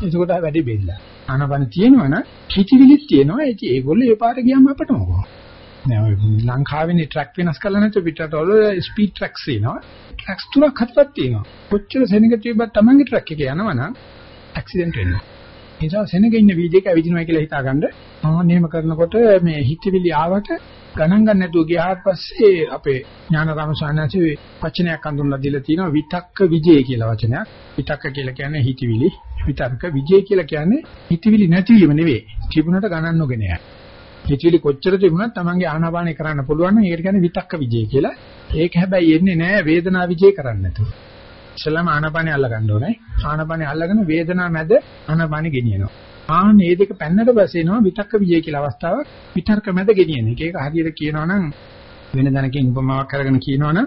එතකොට වැඩි බෙල්ල ආනාපාන තියෙනවා නම් හිතවිලිත් තියෙනවා. ඒ ඒගොල්ලෝ ඒ පාරේ ගියාම අපට මොකෝ? නෑ ලංකාවේ ට්‍රැක් වෙනස් කරලා නැත්නම් පිටරට වල ස්පීඩ් ට්‍රැක්ස් තියෙනවා. ට්‍රැක්ස් තුනක් හතරක් තියෙනවා. කොච්චර සෙනඟ තිබ්බත් Tamange ට්‍රැක් එකේ යනවනම් ඇක්සිඩන්ට් වෙනවා. ඒ නිසා සෙනඟ ඉන්න වීදිකේ ඇවිදිනවා කියලා හිතාගන්න. ආන්නේම කරනකොට මේ හිතවිලි ආවට ගණන් ගන්න නැතුව ගියාට පස්සේ අපේ ඥානරම සානචි වචනයක් හඳුන්වලා දීලා තියෙනවා විතක්ක විජේ කියලා වචනයක්. විතක්ක කියලා කියන්නේ හිතවිලි. විතර්ක විජේ කියලා කියන්නේ හිතවිලි නැතිවීම නෙවෙයි. තිබුණට ගණන් නොගෙන යන්නේ. හිතවිලි කොච්චර තිබුණත් Tamange ආනාපානේ කරන්න පුළුවන් නම් ඒකට කියන්නේ විතක්ක විජේ කියලා. ඒක හැබැයි එන්නේ නැහැ වේදනා විජේ කරන්න නැතුව. ඉස්සෙල්ලාම ආනාපානේ අල්ල ගන්න ඕනේ. ආනාපානේ අල්ලගෙන වේදනා මැද ආනාපානේ ගෙනියනවා. ආන් මේ දෙක පැන්නට පස්සේ එනවා විතක්ක විජේ කියලා අවස්ථාවක් විතර්ක මැද ගෙනියන එක. ඒක හරියට කියනවා නම් වෙන දැනකින් උපමාවක් කරගෙන කියනවා නම්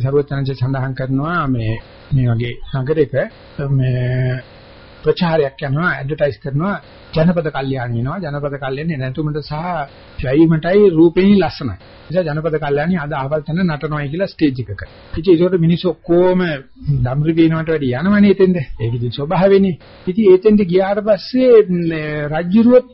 සරුවචනංශ සඳහන් කරනවා මේ මේ වගේ නගරයක මේ ප්‍රචාරයක් කරනවා ඇඩ්වර්ටයිස් කරනවා ජනපද කල්යාණි වෙනවා ජනපද කල්යන්නේ නැතුමට සහ වැයීමටයි රූපේනි ලස්සනයි. නිසා ජනපද කල්යාණි අද ආවල් තැන නටනවායි කියලා ස්ටේජ් එකක. ඉතින් ඒකට මිනිස්සු ඔක්කොම ධම්රි බේනවට වැඩි යනවනේ එතෙන්ද. ඒක ඉතින් ස්වභාවයෙන්නේ. ඉතින් එතෙන්ද ගියාට පස්සේ රජ්ජුරුවොත්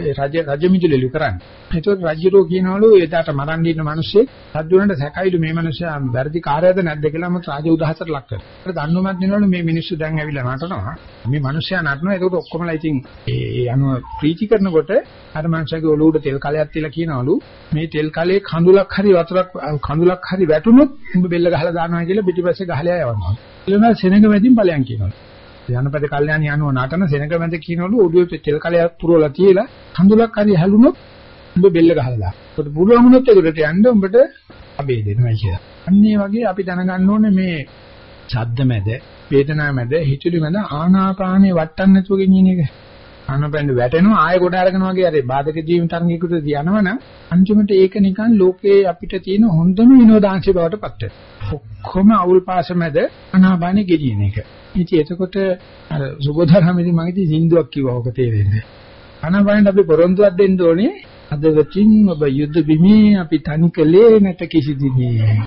රජ රජ මිදුලෙලු කරන්නේ. ඒතකොට රජුරෝ කියනවලු එදාට මරන් දින්න මිනිස්සේ රජුරන්ට සැකයිලු මේ මිනිස්සයා වැරදි කාර්යයද නැද්ද කියලා මත රාජ උදහසට ලක් කරනවා. ඒක දන්නවමත් දෙනවලු මේ මිනිස්සු දැන් ඇවිල්ලා නටනවා. මේ මිනිස්සයා නටනවා. ඒකට ඔක්කොමලා ඉතින් ඒ අනුව ප්‍රීති කරනකොට අර මිනිස්සගේ ඔලුවට තෙල් කලයක් තියලා කියනවලු මේ තෙල් කලේ කඳුලක් හරි වතුරක් කඳුලක් හරි වැටුනොත් උඹ බෙල්ල ගහලා දානවා කියලා පිටිපස්සේ ගහලා යවනවා. ඊළඟ සෙනඟ මැදින් ඵලයන් කියනවා. යනපද කල්යاني යනව නටන සෙනඟ මැද කියනවලු ඔඩියෝ තෙල් කලයක් පුරවලා තියලා කඳුලක් හරි හැලුනොත් උඹ බෙල්ල ගහලා. ඒකට පුළුවන් වුණොත් ඒකට යන්න උඹට අබේ දෙනවා කියලා. අන්න ඒ වගේ අපි දැනගන්න ඕනේ මේ ශබ්ද මැද, වේදනා මැද, හිතුලි මැද ආනාපානේ වට්ටන්න නැතුව ගෙනියන එක. ආනාපානේ වැටෙනවා ආයෙ ගොඩ අරගෙන වගේ අර බාධක ජීවිත අංගිකුට දිනවනම් අන්තිමට ඒක නිකන් ලෝකේ අපිට තියෙන හොඳම විනෝදාංශය බවට පත් වෙනවා. ඔක්කොම අවුල් පාස මැද ආනාපානේ ගෙනියන එක. ඉතින් එතකොට අර සුබෝධරමදී මම ඉතින් සින්දුවක් කිව්වා ඔක තේරෙන්නේ. ආනාපානෙට අපි පොරොන්දුවක් දෙන්න ඕනේ අදවතින් ඔබ යුද්ධ බිමේ අපි තනි කලේ නැත කිසි දිනේ.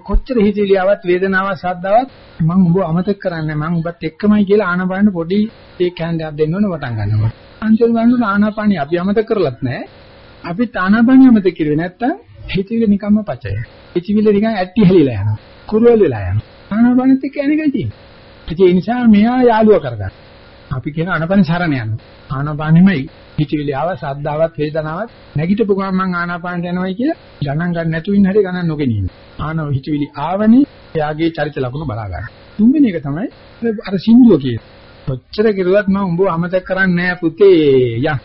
කොච්චර හිතේලියාවත් වේදනාවක් සද්දාවක් මම ඔබ අමතක කරන්නේ මම ඔබත් එක්කමයි කියලා ආනාපාන පොඩි ඒ කැන්ඩයක් දෙන්න ඕන වටන් ගන්නවා. අන්තිම ගන්න ආනාපානිය අපි අමතක කරලත් නැහැ. අපි ආනාපානිය අමතක කිරුවේ නැත්තම් හිතවිලි නිකම්ම පචය. හිතවිලි නිකන් ඇට්ටි හැලිලා යනවා. කුරුවල් වෙලා යනවා. ආනාපානෙත් එක්ක එනකයි තියෙන්නේ. ඒ නිසා මෙයා යාළුවා කරගන්න. අපි කියන ආනාපාන සරණ යනවා. ආනාපානෙමයි හිතවිලි ආව සද්දාවත් වේදනාවක් නැගිටපු ගමන් මං ආනාපානට යනවායි කියලා ගණන් ගන්න නැතුව ඉන්න හැටි ගණන් නොගෙන ඉන්න. ආනව හිතවිලි ආවනේ එයාගේ චරිත ලක්ෂණ බලා ගන්න. තුන්වෙනි එක තමයි අර සින්දුව කියන්නේ. කොච්චර කිරුවත් මම උඹව අමතක කරන්නේ නැහැ පුතේ යන්.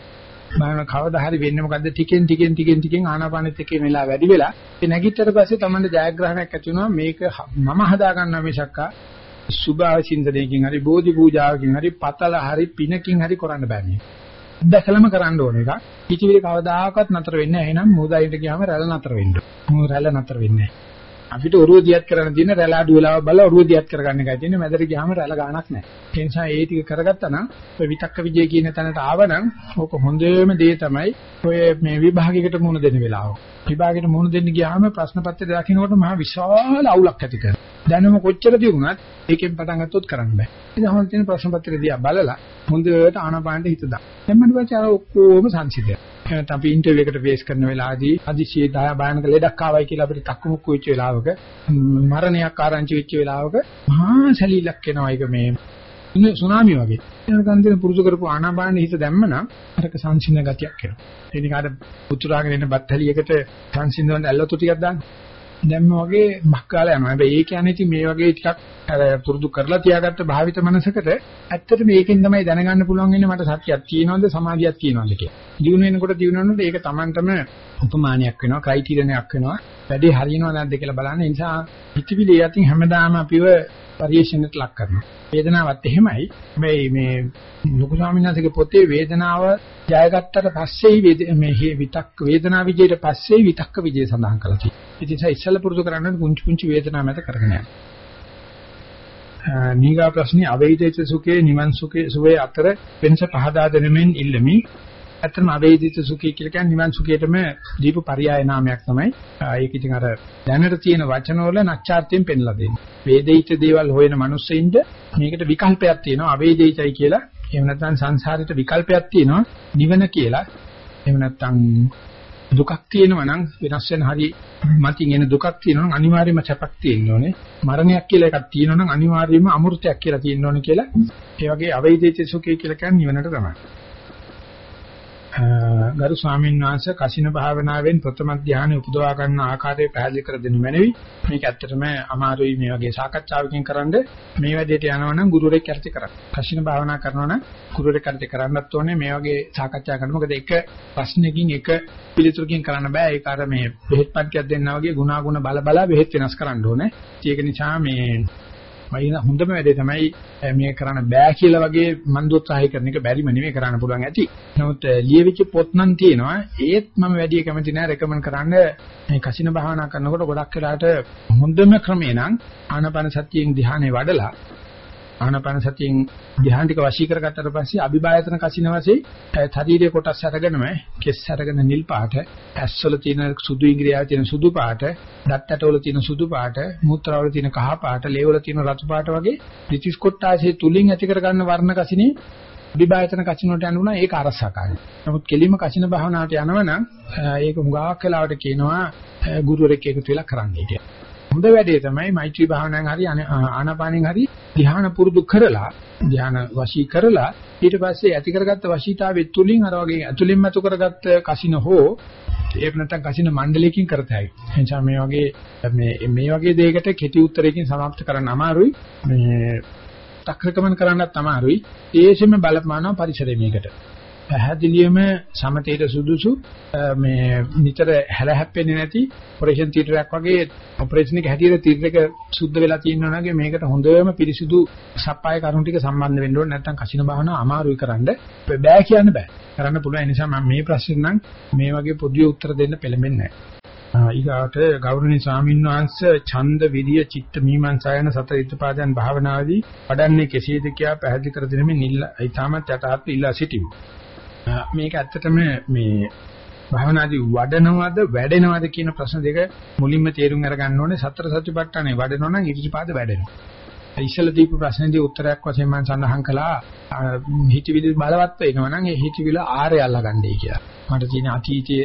මම කවදා හරි වෙන්නේ මොකද්ද ටිකෙන් ටිකෙන් ටිකෙන් ටිකෙන් ආනාපානෙත් එක්ක මෙලා වැඩි වෙලා ඒ නැගිටතර පස්සේ තමයි ජයග්‍රහණයක් ඇති වෙනවා මේක මම හදා ගන්නවා මිසක්කා සුභාචින්තනයකින් හරි බෝධි පූජාවකින් හරි පතල හරි පිනකින් හරි කරන්න බෑ මේ. දැකලම කරන්න ඕන එකක්. කිචිවිලි කවදාකවත් නතර වෙන්නේ නැහැ. එහෙනම් මූදායින්ට ගියාම රැළ නතර වෙන්න. මූ රැළ නතර වෙන්නේ නැහැ. අපිට ඔරුව දියත් කරන්න තියෙන රැළ අඩු වෙලාව බලලා ඔරුව දියත් කරගන්න එකයි තියෙන්නේ. මැදට ගියාම රැළ ගාණක් නැහැ. ඒ නිසා ඒ ටික කරගත්තා නම් ඔය විතක්ක විජය කියන තැනට ආවනම් ඕක හොඳම දේ තමයි ඔය මේ විභාගයකට මුහුණ දෙන්න වෙලාව. විභාගයට මුහුණ දෙන්න ගියාම ප්‍රශ්න පත්‍රය දකින්නකොට මහ විශාල අවුලක් ඇති කරනවා. දැනුම කොච්චර දිනුනත් ඒකෙන් පටන් ගත්තොත් කරන්න බෑ. ඉතින් අහන තියෙන ප්‍රශ්න පත්‍රය දිහා බලලා හොඳට ආනපානට හිත දාන්න. දැන් මම පස්සේ අර ඔක්කොම සංසිඳය. එහෙනම් අපි ඉන්ටර්විව් එකට ෆේස් කරන වෙලාවදී හදිසියේ දාය බයනක ලෙඩක් ආවයි කියලා අපිට තක්කමුක්කු වෙච්ච වෙලාවක මරණයක් ආරංචි වෙච්ච වෙලාවක මහා සැලීලක් එනවා ඒක මේ සුනාමි වගේ. එනකන් තියෙන පුරුදු කරපු ආනාපාන හිත දැම්මනම් අරක සංසිඳන ගතියක් එනවා. ඒ නිකාට උතුරාගෙන එන බත්තලියකට සංසිඳවන්න ඇල්ලතු ටිකක් දාන්න. දැම්ම වගේ බක්කාලා යනවා. හැබැයි ඒ කියන්නේ ඉතින් මේ වගේ ටිකක් අර පුරුදු කරලා තියාගත්ත භාවිත මනසකට ඇත්තට මේකෙන් තමයි දැනගන්න පුළුවන් ඉන්නේ මට සත්‍යයක් තියෙනවද සමාධියක් තියෙනවද කියලා. දිනු වෙනකොට දිනු වෙනකොට ඒක Tamanටම උපමානයක් වෙනවා, ක්‍රයිටීරියනයක් වෙනවා. වැඩි හරියනවද නැද්ද කියලා බලන්න. ඒ නිසා හිතවිලි යටින් හැමදාම අපිව පරිේශණයට ලක් කරනවා. වේදනාවත් එහෙමයි. මේ මේ ලොකු ස්වාමීන් වහන්සේගේ පොතේ වේදනාව ජයගත්තට පස්සේ මේ විතක් වේදනා විජයට පස්සේ විතක්ක විජය සඳහන් කරලා තියෙනවා. ඉතින් ඒ ඉස්සල පුරුදු කරන්නේ පුංචි පුංචි වේදනා මත කරගෙන යනවා. නීගා ප්‍රශ්නේ අවේදිත සුඛේ නිවන් සුඛේ සුවේ අතර වෙනස පහදා දෙනෙමින් ඉල්ලමි. ඇත්තම අවේදිත සුඛය කියලා කියන්නේ නිවන් සුඛයටම දීප පරයය නාමයක් තමයි. ඒක ඉතින් අර දැනට තියෙන වචනවල නැච්ඡාර්ථයෙන් පෙන්ලා දෙන්නේ. වේදිත දේවල් හොයන මිනිස්සෙින්ද මේකට විකල්පයක් තියෙනවා අවේදිතයි කියලා. එහෙම නැත්නම් සංසාරෙට විකල්පයක් තියෙනවා නිවන කියලා. එහෙම නැත්නම් දුකක් තියෙනවා නම් වෙනස් වෙන හරි මතින් එන දුකක් තියෙනවා නම් අනිවාර්යයෙන්ම සැපක් තියෙන්න ඕනේ. මරණයක් කියලා එකක් තියෙනවා නම් අනිවාර්යයෙන්ම අමෘතයක් කියලා තියෙන්න ඕනේ කියලා. ඒ වගේ අවෛදිත සුඛය කියලා කියන්නේ නිවනට තමයි. ගරු ස්වාමීන් වහන්සේ කසින භාවනාවෙන් ප්‍රථම ධානය උපදවා ගන්න ආකාරය පැහැදිලි කර දෙනු මැනවි. මේක ඇත්තටම අමාරුයි මේ වගේ සාකච්ඡාවකින් කරන්ද මේ වැඩේට යනවා නම් ගුරුවරයෙක් යටතේ කරන්න. කසින භාවනා කරනවා නම් ගුරුවරයෙක් යටතේ කරන්නත් ඕනේ මේ වගේ සාකච්ඡා කරන මොකද එක ප්‍රශ්නකින් එක පිළිතුරකින් කරන්න බෑ. ඒක අර මේ බෙහෙත් පන්තියක් දෙන්නා වගේ ගුණාගුණ බල බල බෙහෙත් වෙනස් කරන්න ඕනේ. ඒක නිසා මේ මයින හොඳම වැඩේ තමයි මේ කරන්න බෑ කියලා වගේ මන් දොත්සාහය කරන එක බැරිම නෙමෙයි කරන්න පුළුවන් ඇති. නමුත් ලියවිච්ච පොත් නම් තියෙනවා. ඒත් මම වැඩි කැමති නෑ රෙකමන්ඩ් කරන්න මේ කසින භාවනා කරනකොට ගොඩක් වෙලාට හොඳම ක්‍රමේ නම් ආනාපාන සතියෙන් ධ්‍යානෙ වඩලා ආනාපාන සතියෙන් ධ්‍යාන ටික වශී කරගත්තට පස්සේ අභිභායතන කසින වශයෙන් ශරීරයේ කොටස් අරගෙනම කෙස් අරගෙන නිල් පාට, ඇස්වල තියෙන සුදු ඉංග්‍රීසියේ තියෙන සුදු පාට, දත් ඇටවල තියෙන සුදු පාට, මූත්‍රාවල තියෙන කහ පාට, ලේවල තියෙන රතු පාට වගේ ත්‍රිතිස් කොටාසේ තුලින් ඇති කරගන්න වර්ණ කසිනේ විභායතන කසින වලට යනවා ඒක අරසකාරයි. නමුත් කෙලිම කසින භාවනාවට යනවනම් ඒක හුඟක් වෙලාවට කියනවා ගුරුවරෙක් එකතු වෙලා කරන්නයි කියලා. හොඳ වැඩේ තමයි මෛත්‍රී භාවනාවෙන් හරි ආනාපානෙන් හරි ධ්‍යාන පුරුදු කරලා ධ්‍යාන වශී කරලා ඊට පස්සේ ඇති කරගත්ත වශීතාවෙත් තුලින් අර වගේ ඇතුලින්ම ඇතු කරගත්ත කසින හෝ ඒක නැත්තම් කසින මණ්ඩලයකින් කරතයි. එනිසා මේ වගේ මේ මේ වගේ දෙයකට කෙටි උත්තරයකින් સમાપ્ત කරන්න අමාරුයි. මේ තක්‍රකමන කරන්නත් අමාරුයි. ඒසෙම බලපානවා පරිසරය මේකට. පැහැදිලියම සමතේට සුදුසු මේ නිතර හැල හැප්පෙන්නේ නැති ඔපරේෂන් තියටරයක් වගේ ඔපරේෂන් එක හැටියට තියටර එක සුද්ධ වෙලා තියෙනවා නේද මේකට හොඳම පිරිසිදු සප්පාය කරුණු ටික සම්බන්ධ වෙන්න ඕනේ. නැත්නම් කසින භාවනාව අමාරුයි කරන්න. බෑ කියන්න බෑ. කරන්න පුළුවන්. ඒ නිසා මම මේ ප්‍රශ්නේ නම් මේ වගේ පොදු උත්තර දෙන්න පෙළඹෙන්නේ නැහැ. ඊගාට ගෞරවනීය ස්වාමීන් වහන්සේ ඡන්ද විරිය චිත්ත මීමන්සායන සතර ඉතිපාදයන් භාවනාවේදී වඩන්නේ කෙසේද කියා පැහැදිලි කර දෙනෙමින් ඉල්ල ඊටමත් යටහත් ඉල්ලා සිටිමු. මේක ඇත්තටම මේ භාවනාදී වඩනවද වැඩෙනවද කියන ප්‍රශ්න දෙක මුලින්ම තේරුම් අරගන්න ඕනේ සතර සතිපට්ඨානේ වඩනවා නම් ඉරිසිපාද වැඩෙනවා. ඉස්සල දීපු ප්‍රශ්නේදී උත්තරයක් වශයෙන් මම සඳහන් කළා. හිතවිලි බලවත් වෙනවා නම් ඒ හිතවිල ආරය අල්ලගන්නයි කියලා. මට තියෙන අතීතයේ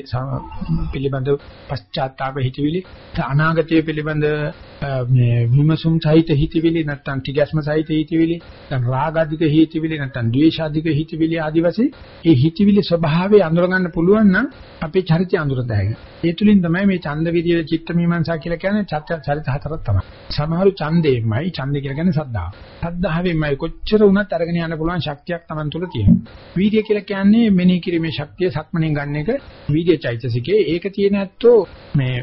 පිළිබඳ පශ්චාත්තාප හිතවිලි අනාගතයේ පිළිබඳ මේ විමසුම් සහිත හිතවිලි නැත්නම් ටිගැස්ම සහිත හිතවිලි නැත්නම් රාගාධික හිතවිලි නැත්නම් ද්වේෂාධික හිතවිලි ආදි වශයෙන් ඒ හිතවිලි ස්වභාවය අඳුර ගන්න පුළුවන් නම් අපේ චරිතය අඳුර දාගෙන. ඒ තුලින් තමයි මේ ඡන්ද විදිය චිත්ත මීමන්සා කියලා කියන්නේ චරිත හතරක් තමයි. සමහරු ඡන්දේමයි ඡන්දේ කියලා කියන්නේ සද්ධාව සද්ධාවෙන්මයි කොච්චර වුණත් අරගෙන යන්න පුළුවන් ශක්තියක් Taman තුල තියෙනවා. වීර්ය කියලා කියන්නේ මෙනෙහි කිරීමේ ශක්තිය සක්මණෙන් ගන්න එක. වීර්ය චෛතසිකේ. ඒක තියෙන ඇත්තෝ මේ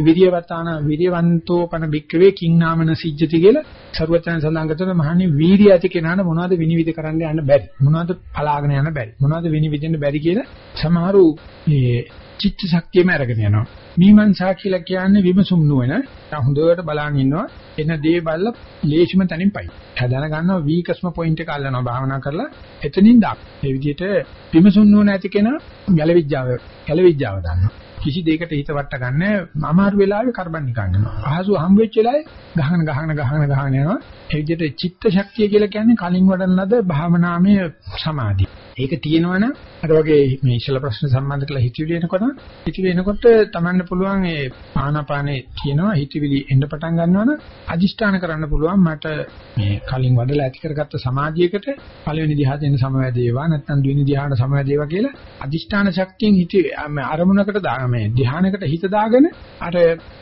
විරියවතාන විරියවන්තෝ පන බික්කවේ කිං නාමන සිජ්ජති කියලා සරුවචන සඳහන් කරන මහණනි වීර්ය ඇති කෙනාට මොනවද විනිවිද කරන්න යන්න බැරි? මොනවද පලාගෙන යන්න බැරි? මොනවද විනිවිදින්න බැරි කියලා සමහරු මේ චිත්ත ශක්තියම අරගෙන යනවා. මීමන්සා කියලා කියන්නේ විමසුම් නුවණ. දැන් හොඳට බලන් ඉන්නවා. එන දේ බලලා ලේසිම තැනින් පයි. හදන ගන්නවා වීකස්ම පොයින්ට් එක අල්ලනවා භාවනා කරලා එතනින් දාක්. ඒ විදිහට විමසුම් නුවණ ඇති කෙනා ගැලවිජ්ජාව ගැලවිජ්ජාව දන්නවා. කිසි දෙයකට හිත වට ගන්න අමාරු වෙලාවේ කරබන් නිකන් යනවා. අහසු හම් වෙච්ච වෙලාවේ ගහන ගහන ගහන ගහන යනවා. ඒ විදිහට චිත්ත ශක්තිය කියලා කියන්නේ කලින් වඩන ලද භාවනාමය සමාධිය. ඒක තියෙනවනම් අර වගේ මේ ඉස්සල ප්‍රශ්න සම්බන්ධ කරලා හිතවිලි එනකොට හිතවිලි එනකොට තමන්න පුළුවන් ඒ ආනාපානේ කියනවා හිතවිලි එන්න පටන් ගන්නවනම් අදිෂ්ඨාන කරන්න පුළුවන් මට මේ කලින් වඩලා ඇති කරගත්ත සමාධියකට පළවෙනි ධ්‍යාන දෙන්න සමවැදේවා නැත්නම් දෙවෙනි ධ්‍යාන සමවැදේවා කියලා අදිෂ්ඨාන ශක්තියෙන් හිත අරමුණකට දා මේ ධ්‍යානකට හිත දාගෙන අර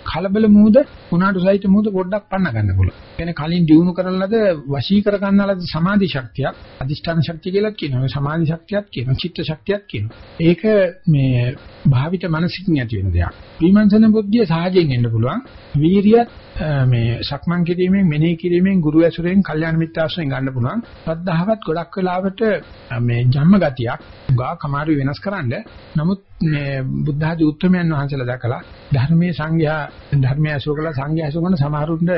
කලබල මූද උනාට සහිත මූද පොඩ්ඩක් පන්න ගන්න පුළුවන්. කියන්නේ කලින් දිනු කරන ලද වශී කර ගන්නලද සමාධි ශක්තියක් අදිෂ්ඨාන ශක්තිය කියලා කියනවා. සමාධි ශක්තියක් කියනවා. චිත්ත ශක්තියක් කියනවා. ඒක මේ භාවිත මනසිකින් ඇති වෙන දෙයක්. විමර්ශන බුද්ධිය සහජයෙන් එන්න පුළුවන්. වීරියත් මේ සක්මන් කිරීමෙන් මෙනෙහි කිරීමෙන් ගුරු ඇසුරෙන් කල්යාණ මිත්‍යාශ්‍රයෙන් ගන්න පුළුවන්. ශ්‍රද්ධාවත් ගොඩක් වෙලාවට මේ ජම්ම ගතියක් ගා කමාරු වෙනස් කරන්න. නමුත් මේ බුද්ධ ආදී උත්තරමයන් වහන්සේලා දැකලා ධර්මයේ සංඝයා ධර්මයේ අසුර කළ සංඝයා අසුර කරන සමහරුන්ට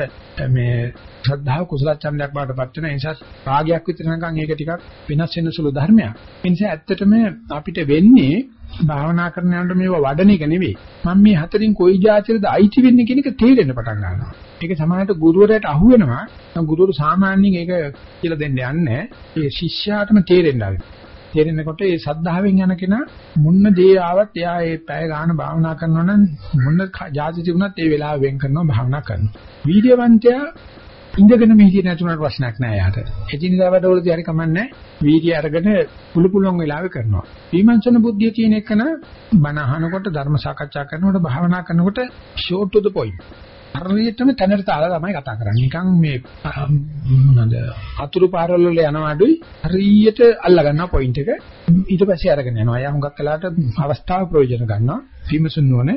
මේ ශ්‍රද්ධාව කුසල ඡන්දයක් බාටපත් වෙන නිසා රාගයක් විතර නිකන් ඒක ටිකක් වෙනස් වෙන සුළු ධර්මයක්. ඒ නිසා ඇත්තටම අපිට වෙන්නේ භාවනා කරන යනකොට මේව වඩන එක නෙවෙයි. මම මේ හතරින් කොයි જાතියද අයිති වෙන්නේ කියන එක තේරෙන්න පටන් ගන්නවා. ඒක සමානට ගුරුවරයාට අහු වෙනවා. ගුරුවරු සාමාන්‍යයෙන් ඒක කියලා දෙන්න යන්නේ. ඒ ශිෂ්‍යයාටම තේරෙන්න ආවේ. තේරෙනකොට ඒ සද්ධාවෙන් යන කෙනා මුන්න දේ ආවත් එයා ඒ පැය ගන්න භාවනා කරනවා නම් මුන්න જાති තිබුණත් ඒ වෙලාව වෙන් කරනවා භාවනා කරනවා. වීර්යවන්තයා ඉඳගෙන මෙහි නැතුණට ප්‍රශ්නයක් නෑ යාට. එදිනදා වැඩවලදී හරි කමන්නේ වීර්ය අරගෙන පුළු පුළුවන් වෙලාවෙ කරනවා. විමර්ශන බුද්ධිය තියෙන එකන බණ අහනකොට ධර්ම සාකච්ඡා කරනකොට භාවනා කරනකොට short to the point. හරියටම තැනට තාලා තමයි කතා කරන්නේ. නිකන් මේ මොනවාද අතුරු පාරවල වල යනවා අඩුයි හරියට අල්ලා ගන්නවා පොයින්ට් එක. ඊට පස්සේ අරගෙන යනවා. එයා හුඟක් වෙලාට අවස්ථාව ප්‍රයෝජන ගන්නවා. විමසුන් නොන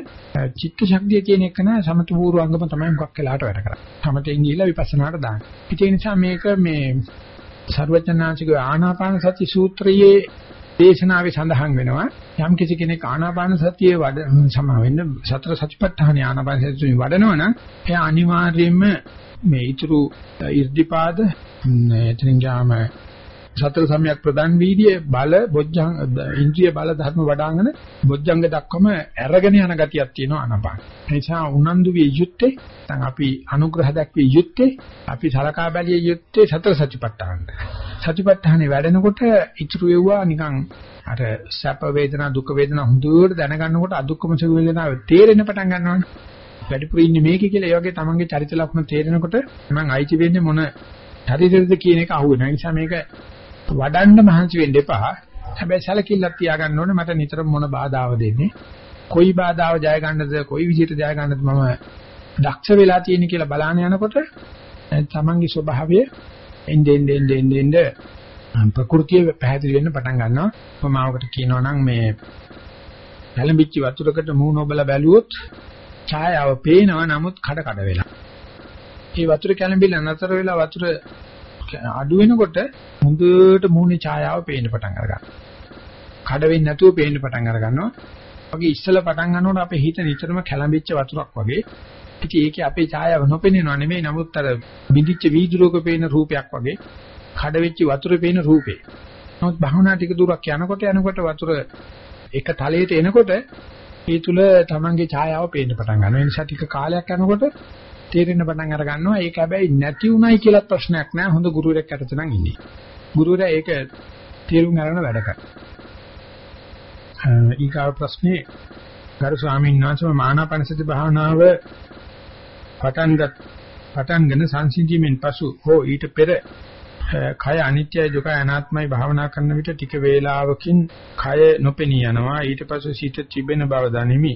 චිත්ත ශක්තිය කියන එක න සමත පූර්වංගම තමයි හුඟක් වෙලාට වැඩ කරන්නේ. සමතෙන් ගිහිලා විපස්සනාට දාන්න. ඒ නිසා මේක මේ සර්වඥාන්සික ආනාපාන සති සූත්‍රයේ දේශනාවේ සඳහන් වෙනවා. යම් කිසි කෙනෙක් ආනාපාන සතියේ වඩ සමා වෙන්න සතර සතිපට්ඨාන ආනාපාන සතියේ වඩනවනම් එයා අනිවාර්යයෙන්ම මේ ඊතුරු ඉර්ධිපාද එතනින් ගාම සතර සම්‍යක් ප්‍රදාන් වීර්ය බල බොජ්ජං ඉන්ද්‍රිය බල ධර්ම වඩාගෙන බොජ්ජංග දක්වම අරගෙන යන ගතියක් තියෙනවා ආනාපාන. ඒ නිසා උනන්දු විය යුත්තේ නැත්නම් අපි අනුග්‍රහ දක්විය යුත්තේ අපි සලකා බැලිය යුත්තේ සතර සතිපට්ඨාන. සතිපට්ඨානේ වැඩෙනකොට ඉතුරු වෙවුවා නිකන් අර සැප වේදනා දුක් වේදනා හොඳට දැනගන්නකොට අදුක්කම සුඛ වේදනාව තේරෙන්න පටන් ගන්නවානේ. වැඩිපුර ඉන්නේ මේකේ කියලා ඒ වගේ තමන්ගේ චරිත ලක්ෂණ තේරෙනකොට මම අයිති වෙන්නේ මොන චරිතයද කියන එක අහුවෙනවා. ඒ නිසා මේක වඩන්න මහන්සි වෙන්න එපා. හැබැයි සැලකිල්ලක් තියාගන්න ඕනේ මට නිතරම මොන බාධාව දෙන්නේ. කොයි බාධාව ජය ගන්නද කොයි විදිහට ජය ගන්නද මම දක්ෂ වෙලා තියෙන කියලා බලාන යනකොට තමන්ගේ ස්වභාවය එන්නේ එන්නේ එන්නේ එන්නේ ප්‍රകൃතිය පැහැදිලි වෙන්න පටන් ගන්නවා. මමවකට කියනවා නම් මේ පැලඹිච්ච වතුරකට මූණ ඔබලා බැලුවොත් ඡායාව පේනවා නමුත් කඩ කඩ වෙලා. ඒ වතුර කැළඹිලා නතර වෙලා වතුර අඩු වෙනකොට හොඳට මූණේ ඡායාව පේන්න පටන් අරගන්නවා. කඩ වෙන්නේ නැතුව පේන්න පටන් අර ගන්නවා. වගේ ඉස්සලා පටන් ගන්නකොට අපේ හිත නිතරම කැළඹිච්ච වතුරක් වගේ. ඉතින් ඒකේ අපේ ඡායාව නොපෙනෙනව නෙමෙයි නමුත් අර බිඳිච්ච වීදුරුවක පේන රූපයක් වගේ කඩ වෙච්ච වතුරේ පේන රූපේ. නමුත් භවනා ටික දුරක් යනකොට යනකොට වතුර එක තලයට එනකොට ඒ තුල තමන්ගේ ඡායාව පේන්න පටන් ගන්නවා. ඒ නිසා ටික කාලයක් යනකොට තේරෙන්න පටන් අර ගන්නවා. ඒක හැබැයි නැති උනායි කියලා ප්‍රශ්නයක් නෑ. හොඳ ගුරුවරයෙක් අතට නම් ඉන්නේ. ගුරුවරයා ඒක තේරුම් අරගෙන වැඩ කරනවා. ඊගාව ප්‍රශ්නේ ගරු ස්වාමීන් වහන්සේ මානාපනසති භාවනාව පටන්ගත් පටන්ගෙන සංසිඳීමෙන් පසු හෝ ඊට පෙර කය අනිත්‍යයි දුකයි අනාත්මයි භාවනා කරන විට ටික වේලාවකින් කය නොපෙනී යනවා ඊට පසු සිත තිබෙන බව දනිමි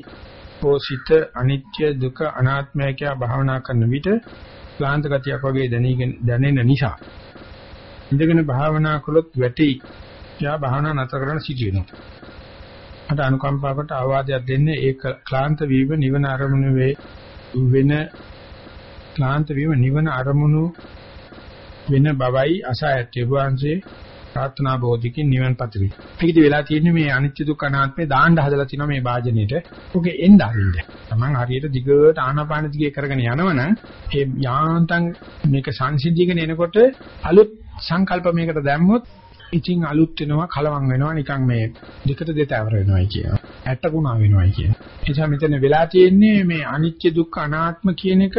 හෝ සිත අනිත්‍ය දුක අනාත්මය කියා භාවනා කරන විට ක්ලාන්ත ගතියක් වගේ දැනීගෙන දැනෙන නිසා ඉඳගෙන භාවනා කළොත් වැටි යා භාවනා නැතර කරන සිටිනවා. අට අනුකම්පාවට ආවාදයක් දෙන්නේ ඒ ක්ලාන්ත වීම නිවන අරමුණු වේ වෙන ක්ලාන්ත වීම නිවන අරමුණු වෙන බවයි අසයත්‍ය වංශේ ප්‍රාර්ථනා බෝධිකින් නිවන් පතිරි. ඒකදී වෙලා තියෙන්නේ මේ අනිත්‍ය දුක්ඛ අනාත්මේ දාන්න හදලා තිනවා මේ වාජනෙට. ඔකේ එන්න අරින්න. Taman හරියට දිගට ආනාපාන දිගේ කරගෙන යනවනම් ඒ යාන්තම් මේක සංසිද්ධියගෙන එනකොට අලුත් සංකල්ප මේකට දැම්මොත් ඉතින් අලුත් වෙනවා කලවම් වෙනවා නිකන් මේ දෙකට දෙතවර වෙනවායි කියනවා. ඇටකුණා වෙනවායි කියනවා. ඒ නිසා මෙතන වෙලා තියෙන්නේ මේ අනිත්‍ය දුක්ඛ අනාත්ම කියන එක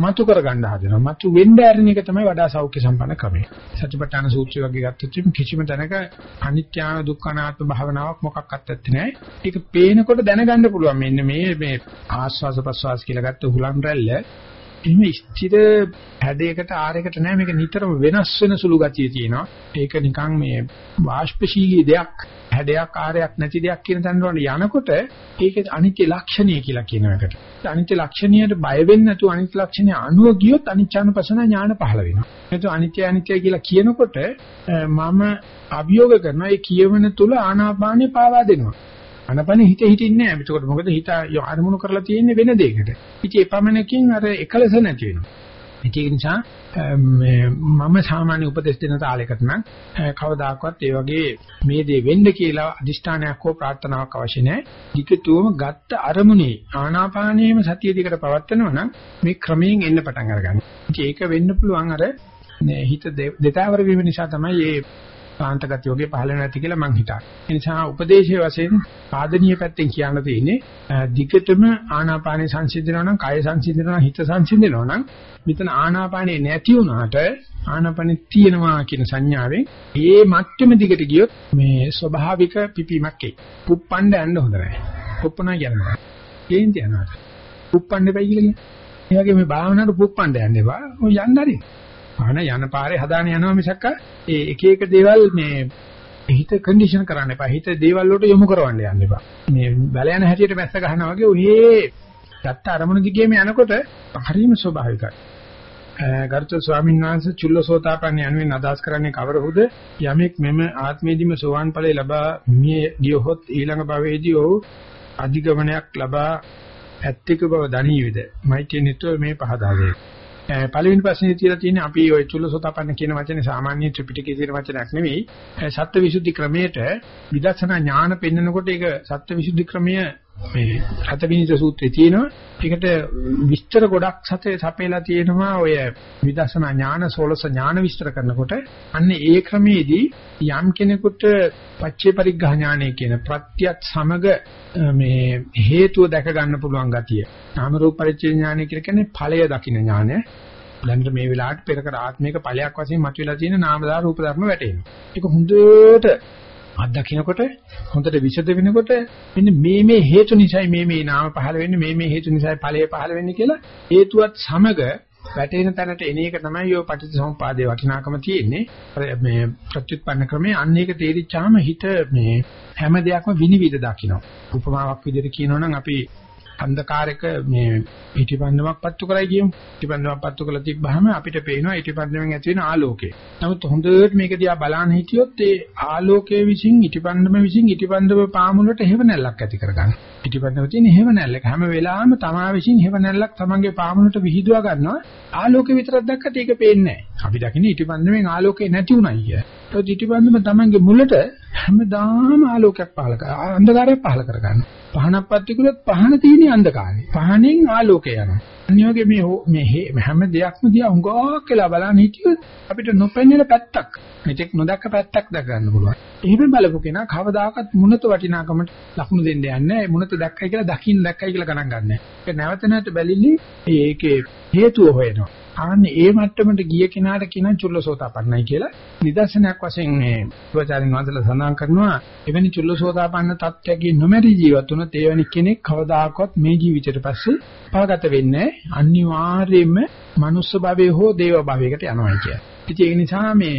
මතු කරගන්න හදනවා. මතු වෙන්න ඇරෙන එක තමයි වඩා සෞඛ්‍ය සම්පන්න ක්‍රමය. සත්‍යපට්ඨාන සූත්‍රය වගේ ගත්තොත් කිසිම තැනක අනිත්‍යාන දුක්ඛනාත්ම භාවනාවක් මොකක්වත් නැත්තේ නෑ. ඒක පේනකොට දැනගන්න පුළුවන් මෙන්න මේ මේ ආස්වාස ප්‍රස්වාස කියලා ගත්ත හුලං රැල්ල එහෙම ස්ථිර හැඩයකට ආරයකට නෑ මේක නිතරම වෙනස් වෙන සුළු ගතිය තියෙනවා. ඒක නිකන් මේ වාෂ්පශීලී දෙයක් හැඩයක් ආරයක් නැති දෙයක් කියන තැන වල යනකොට ඒක අනිත්‍ය ලක්ෂණය කියලා කියන එකට. අනිත්‍ය ලක්ෂණයට බය වෙන්නේ නැතුව අනිත්‍ය ලක්ෂණය අනුව ගියොත් අනිච්චානුපසන ඥාන පහළ වෙනවා. එතකොට අනිත්‍ය අනිත්‍ය කියලා කියනකොට මම අභියෝග කරනවා ඒ කියවන තුල ආනාපානෙ පාවා දෙනවා. අනපන හිත හිටින්නේ නැහැ. එතකොට මොකද හිත අරමුණු කරලා තියෙන්නේ වෙන දෙයකට. ඉතින් ඒ පමණකින් අර එකලස නැති වෙනවා. ඒක නිසා මම සාමාන්‍ය උපදෙස් දෙන තාලයකට නම් කවදාකවත් ඒ වගේ මේ දේ වෙන්න කියලා අදිෂ්ඨානයක් හෝ ප්‍රාර්ථනාවක් අවශ්‍ය නැහැ. ටිකතුවම ගත්ත අරමුණේ ආනාපානයේම සතිය දිකට පවත්නවා නම් මේ ක්‍රමයෙන් එන්න පටන් අරගන්නවා. ඒක වෙන්න පුළුවන් අර හිත දෙතාවර වීම නිසා තමයි මේ සාන්ත ගතිය වගේ පහළ නැති කියලා මං හිතා. ඒ නිසා උපදේශයේ වශයෙන් ආදනීය පැත්තෙන් කියන්න තියෙන්නේ දිගටම ආනාපානේ සංසිඳනවා නම් කය සංසිඳනවා නම් හිත සංසිඳනවා නම් මෙතන ආනාපානේ නැති වුණාට ආනාපානේ තියෙනවා කියන සංඥාවෙන් ඒ මට්ටම දිගට ගියොත් මේ ස්වභාවික පිපීමක් එයි. පුප්පණ්ඩ යන්න හොඳ නැහැ. පුප්පනා යනවා. කේන්ති යනවා. පුප්පණ්ඩ වෙයි කියලා කියන්නේ. ඒ වගේ මේ භාවනාවට පුප්පණ්ඩ යන්න එපා. ඔය යන්න හරි. ආන යන පාරේ හදාන යනවා මිසක් ඒ එක එක දේවල් මේ හිත කන්ඩිෂන් කරන්න එපා. හිත දේවල් වලට යොමු කරවන්න යන්න එපා. මේ බැල යන හැටියට මැස්ස ගන්නවා වගේ ඔහේ ගත්ත අරමුණු දිගේම යනකොට හරිම ස්වභාවිකයි. ගරුතර ස්වාමීන් වහන්සේ චුල්ලසෝතාපන්න යනුවෙන් අදහස් කරන්නේ කවරහුද යමෙක් මෙම ආත්මයේදීම සෝවාන් ඵලය ලබා මිය ගියොත් ඊළඟ භවයේදී ඔහු අධිගමනයක් ලබා ඇත්තික බව දනීවිද මෛත්‍රී නිතර මේ පහදා දෙයි පළවෙනි ප්‍රශ්නේ තියලා තියෙන්නේ අපි ওই චුල්ලසෝතාපන්න කියන වචනේ සාමාන්‍ය ත්‍රිපිටකයේ තියෙන වචනයක් නෙවෙයි. සත්‍යවිසුද්ධි ක්‍රමයට විදර්ශනා ඥාන පෙන්නකොට ඒක සත්‍යවිසුද්ධි ක්‍රමය මේ හතවිනිත සූත්‍රයේ තියෙනවා. ඒකට විස්තර ගොඩක් සතේ සපේලා තියෙනවා ඔය විදර්ශනා ඥාන සෝලස ඥාන විස්තර කරනකොට අන්න ඒ ක්‍රමයේදී යම් කෙනෙකුට පච්චේ පරිග්ඝා ඥානය කියන ප්‍රත්‍යත් සමග මේ හේතුව දැක ගන්න පුළුවන් ගතිය. නාම රූප පරිච්ඡේ ඥානය කියන්නේ ඵලය දකින්න ඥානය. ළඟට මේ වෙලාවට පෙර කර ආත්මික ඵලයක් වශයෙන් මතුවලා තියෙන නාම දා රූප ධර්ම වැටෙනවා. ඒක හොඳට අත්දකින්නකොට හොඳට විසද වෙනකොට මෙන්න මේ මේ හේතු නිසායි මේ මේ නාම පහළ වෙන්නේ මේ මේ හේතු නිසායි ඵලය පහළ වෙන්නේ කියලා හේතුවත් සමග වැටෙන තැනට එන එක තමයි ඔය පටිච්චසමුපාදයේ වටිනාකම තියෙන්නේ. මේ ප්‍රත්‍යুৎපන්න ක්‍රමයේ අන්න ඒක තේරිච්චාම හිත මේ හැම දෙයක්ම විනිවිද දකින්න. උපමාවක් විදිහට කියනවා නම් අපි අන්ධකාරයක මේ පිටිපන්දමක් පත්තු කරයි කියමු. පිටිපන්දමක් පත්තු කරලා තිබ්බහම අපිට පේනවා පිටිපන්දමෙන් ඇති වෙන ආලෝකය. නමුත් හොඳට මේක දිහා බලන්න හිටියොත් ඒ ආලෝකයේ විසින් පිටිපන්දම විසින් පිටිපන්දම පාමුලට හේව නැල්ලක් ඇති කරගන්න. පිටිපන්දම තියෙන හේව නැල්ලක හැම වෙලාවෙම තමා විසින් හේව නැල්ලක් තමන්ගේ පාමුලට විහිදුවා ගන්නවා. ආලෝකේ විතරක් දැක්කට ඒක පේන්නේ නැහැ. අපි දකින්නේ පිටිපන්දමෙන් ආලෝකේ නැති උනායි කිය. ඒත් පිටිපන්දම තමන්ගේ මුලට හැමදාම ආලෝකයක් පහල කර අන්ධකාරයක් පහල කරගන්නවා. පහනක් පත්තිකුලත් පහන තියෙන අන්ධකාරය. පහනෙන් ආලෝකය යනවා. අනිවාර්යයෙන් මේ මේ හැම දෙයක්ම දිහා හුඟක් කියලා බලන්න හිටියොත් අපිට නොපෙනෙන පැත්තක් මෙතෙක් නොදක්ක පැත්තක් දැක ගන්න පුළුවන්. එහෙම බලපු කෙනා කවදාකවත් මුණත වටිනාකමට ලකුණු දෙන්න යන්නේ නැහැ. මුණත දැක්කයි කියලා දකින්න දැක්කයි කියලා ගණන් ගන්නෑ. ඒක නැවත නැවත බැලින්නේ ඒකේ හේතුව හොයනවා. ආන්නේ ඒ මට්ටමට ගිය කෙනාට කියන චුල්ලසෝතාපන්නයි කියලා. නිදර්ශනයක් වශයෙන් මේ ප්‍රචාරින් වහන්සේලා සඳහන් කරනවා එවැනි චුල්ලසෝතාපන්න තත්ත්වයකින් නොමැරි ජීවත් වුණත් එවැනි කෙනෙක් කවදාකවත් මේ ජීවිතයට පස්සේ පවගත වෙන්නේ අනිවාර්යයෙන්ම මනුස්ස භවයේ හෝ දේව භවයකට යනවා කියන්නේ. ඉතින් ඒ නිසා මේ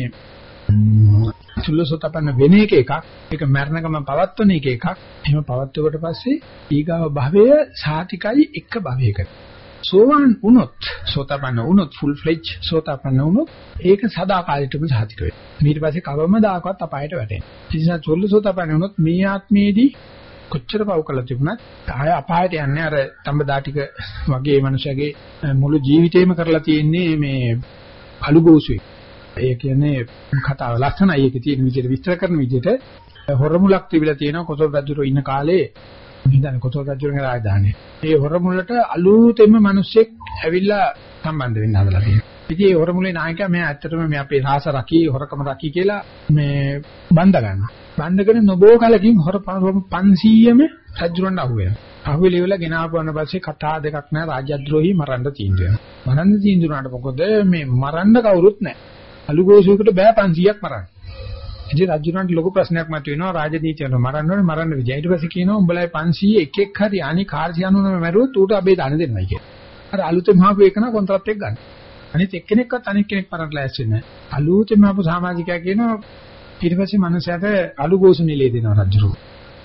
චුල්ලසෝතපන්න වෙන එක එකක් ඒක මරණකම පවත්වන එක එකක්. එහෙම පවත්වුවට පස්සේ ඊගාව භවය සාතිකයි එක භවයකට. සෝවාන් වුණොත් සෝතාපන්න වුණොත් ෆුල් ෆ්ලෙජ් සෝතාපන්න වුණොත් ඒක සදාකාලිකවම සාතික වෙනවා. ඊට පස්සේ කවම දායකවත් අපායට වැටෙනවා. ඒ නිසා චොල්ල සෝතාපන්න වුණොත් මේ ආත්මයේදී කොච්චර පව් කළා තිබුණත් ආය අපායට යන්නේ අර තඹදා ටික වගේ මනුස්සයගේ මුළු ජීවිතේම කරලා තියෙන්නේ මේ අලුගෝසුවේ. ඒ කියන්නේ කතාව ලස්සනයි ඒකේ තියෙන විදිහට විස්තර කරන විදිහට හොරමුලක් තිබිලා තියෙනවා කොතල් රජුරෝ ඉන්න කාලේ ඉඳන් කොතල් රජුරගේ රාජධානිය. ඒ හොරමුලට අලුතෙන්ම මිනිස්සෙක් ඇවිල්ලා සම්බන්ධ වෙන්න හදලා තියෙනවා. ඉතින් ඒ හොරමුලේ නායකයා මෙයා ඇත්තටම මේ අපේ රාස රකී හොරකම රකී කියලා මේ බඳ ගන්නවා. බඳගෙන නොබෝ කලකින් හොර 500ම රජුරන්ට අහුවෙනවා. අහුවෙල ඉවල ගෙනාවුවාන පස්සේ කතා දෙකක් නෑ රාජ්‍යද්‍රෝහී මරන්න තීන්දුව වෙනවා. මරන්න තීන්දුවනට මොකද මේ මරන්න කවුරුත් නෑ. අලුගෝසුවකට බෑ 500ක් මරන්න. ඉතින් රජුරන්ට ලොකු ප්‍රශ්නයක් මතුවෙනවා රාජනීතිය වල මරන්න ඕනේ මරන්න විදිය. ඊට පස්සේ කියනවා උඹලයි 500 එක එක හරි අනික 499 මැරුවොත් ඌට අබේ දාන දෙන්නයි කියලා. අර අලුතෙන් මහපු එකන කොන්ත්‍රාත් එක ගන්න. අනිත් එක්කෙනෙක්වත් අනිත් කෙනෙක් පරට ලෑස්ති නැහැ. අලුතෙන් මහපු සමාජිකයා කියනවා ඊට පස්සේ මනුස්සයාට අලුගෝසු නිලේ දෙනවා රජුරු.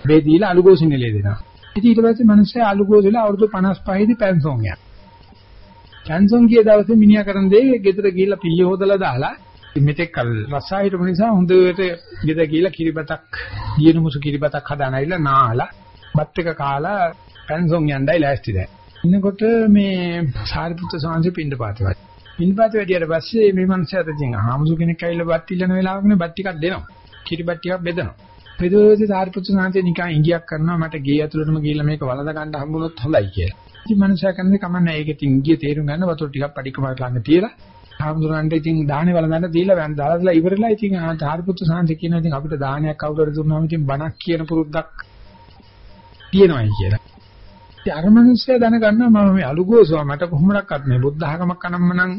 මේ දීලා අලුගෝසු නිලේ දෙනවා. ඉතින් ඊට පස්සේ මනුස්සයා අලුගෝසුල අවුරුදු 55 දී පෙන්සෝන් යනවා. පෙන්සෝන් ගිය දවසේ මිනිහා කරන දේ ගෙදර ගිහිල්ලා පිළිය හොදලා දාලා මෙතෙක් කල් රසා හිටපු නිසා හොඳට ගෙදර ගිහිල්ලා කිරිබතක් දියන මුසු කිරිබතක් හදාන ඇවිල්ලා නාලා බත් එක කාලා පෙන්සෝන් යන්නයි ලෑස්ති දැන්. ඉන්නකොට මේ සාරිපුත්‍ර සාංශි පින්ඩ පාතේ පින්පාත වැඩියට පස්සේ මේ මනුස්සයාට ඉතින් ආමසු කෙනෙක් ඇවිල්ලා බත් ඉල්ලන වෙලාවකනේ බත් ටිකක් දෙනවා. කිරිබත් ටිකක් බෙදනවා. බෙදුවේදී සාරිපුත්‍ර සාන්තේ නිකන් ඉඟියක් කරනවා මට ගේ ඇතුළටම ගිහිල්ලා මේක වලඳ ගන්න හම්බුනොත් හොඳයි කියලා. ඉතින් මනුස්සයා කන්නේ කමන්නේ ඒක ඉතින් ඉඟිය තේරුම් ගන්න වතුර ටිකක් පඩිකමකට ළඟ තියලා ආම්දුරන්ට ඉතින් දාහනේ වලඳන්න දීලා වැන් දාලා ඉවරලා ඉතින් සාරිපුත්‍ර සාන්තේ කියනවා ඉතින් අපිට දාහනයක් කවුරුහරි දුන්නාම ඉතින් බණක් කියන පුරුද්දක් තියෙනවායි කියලා. ඉතින් අර මනුස්සයා දැනගන්නවා මම මේ අලුගෝසුවා මට කොහොමඩක්වත් මේ බුද්ධ ආගමක් අනම්මනම්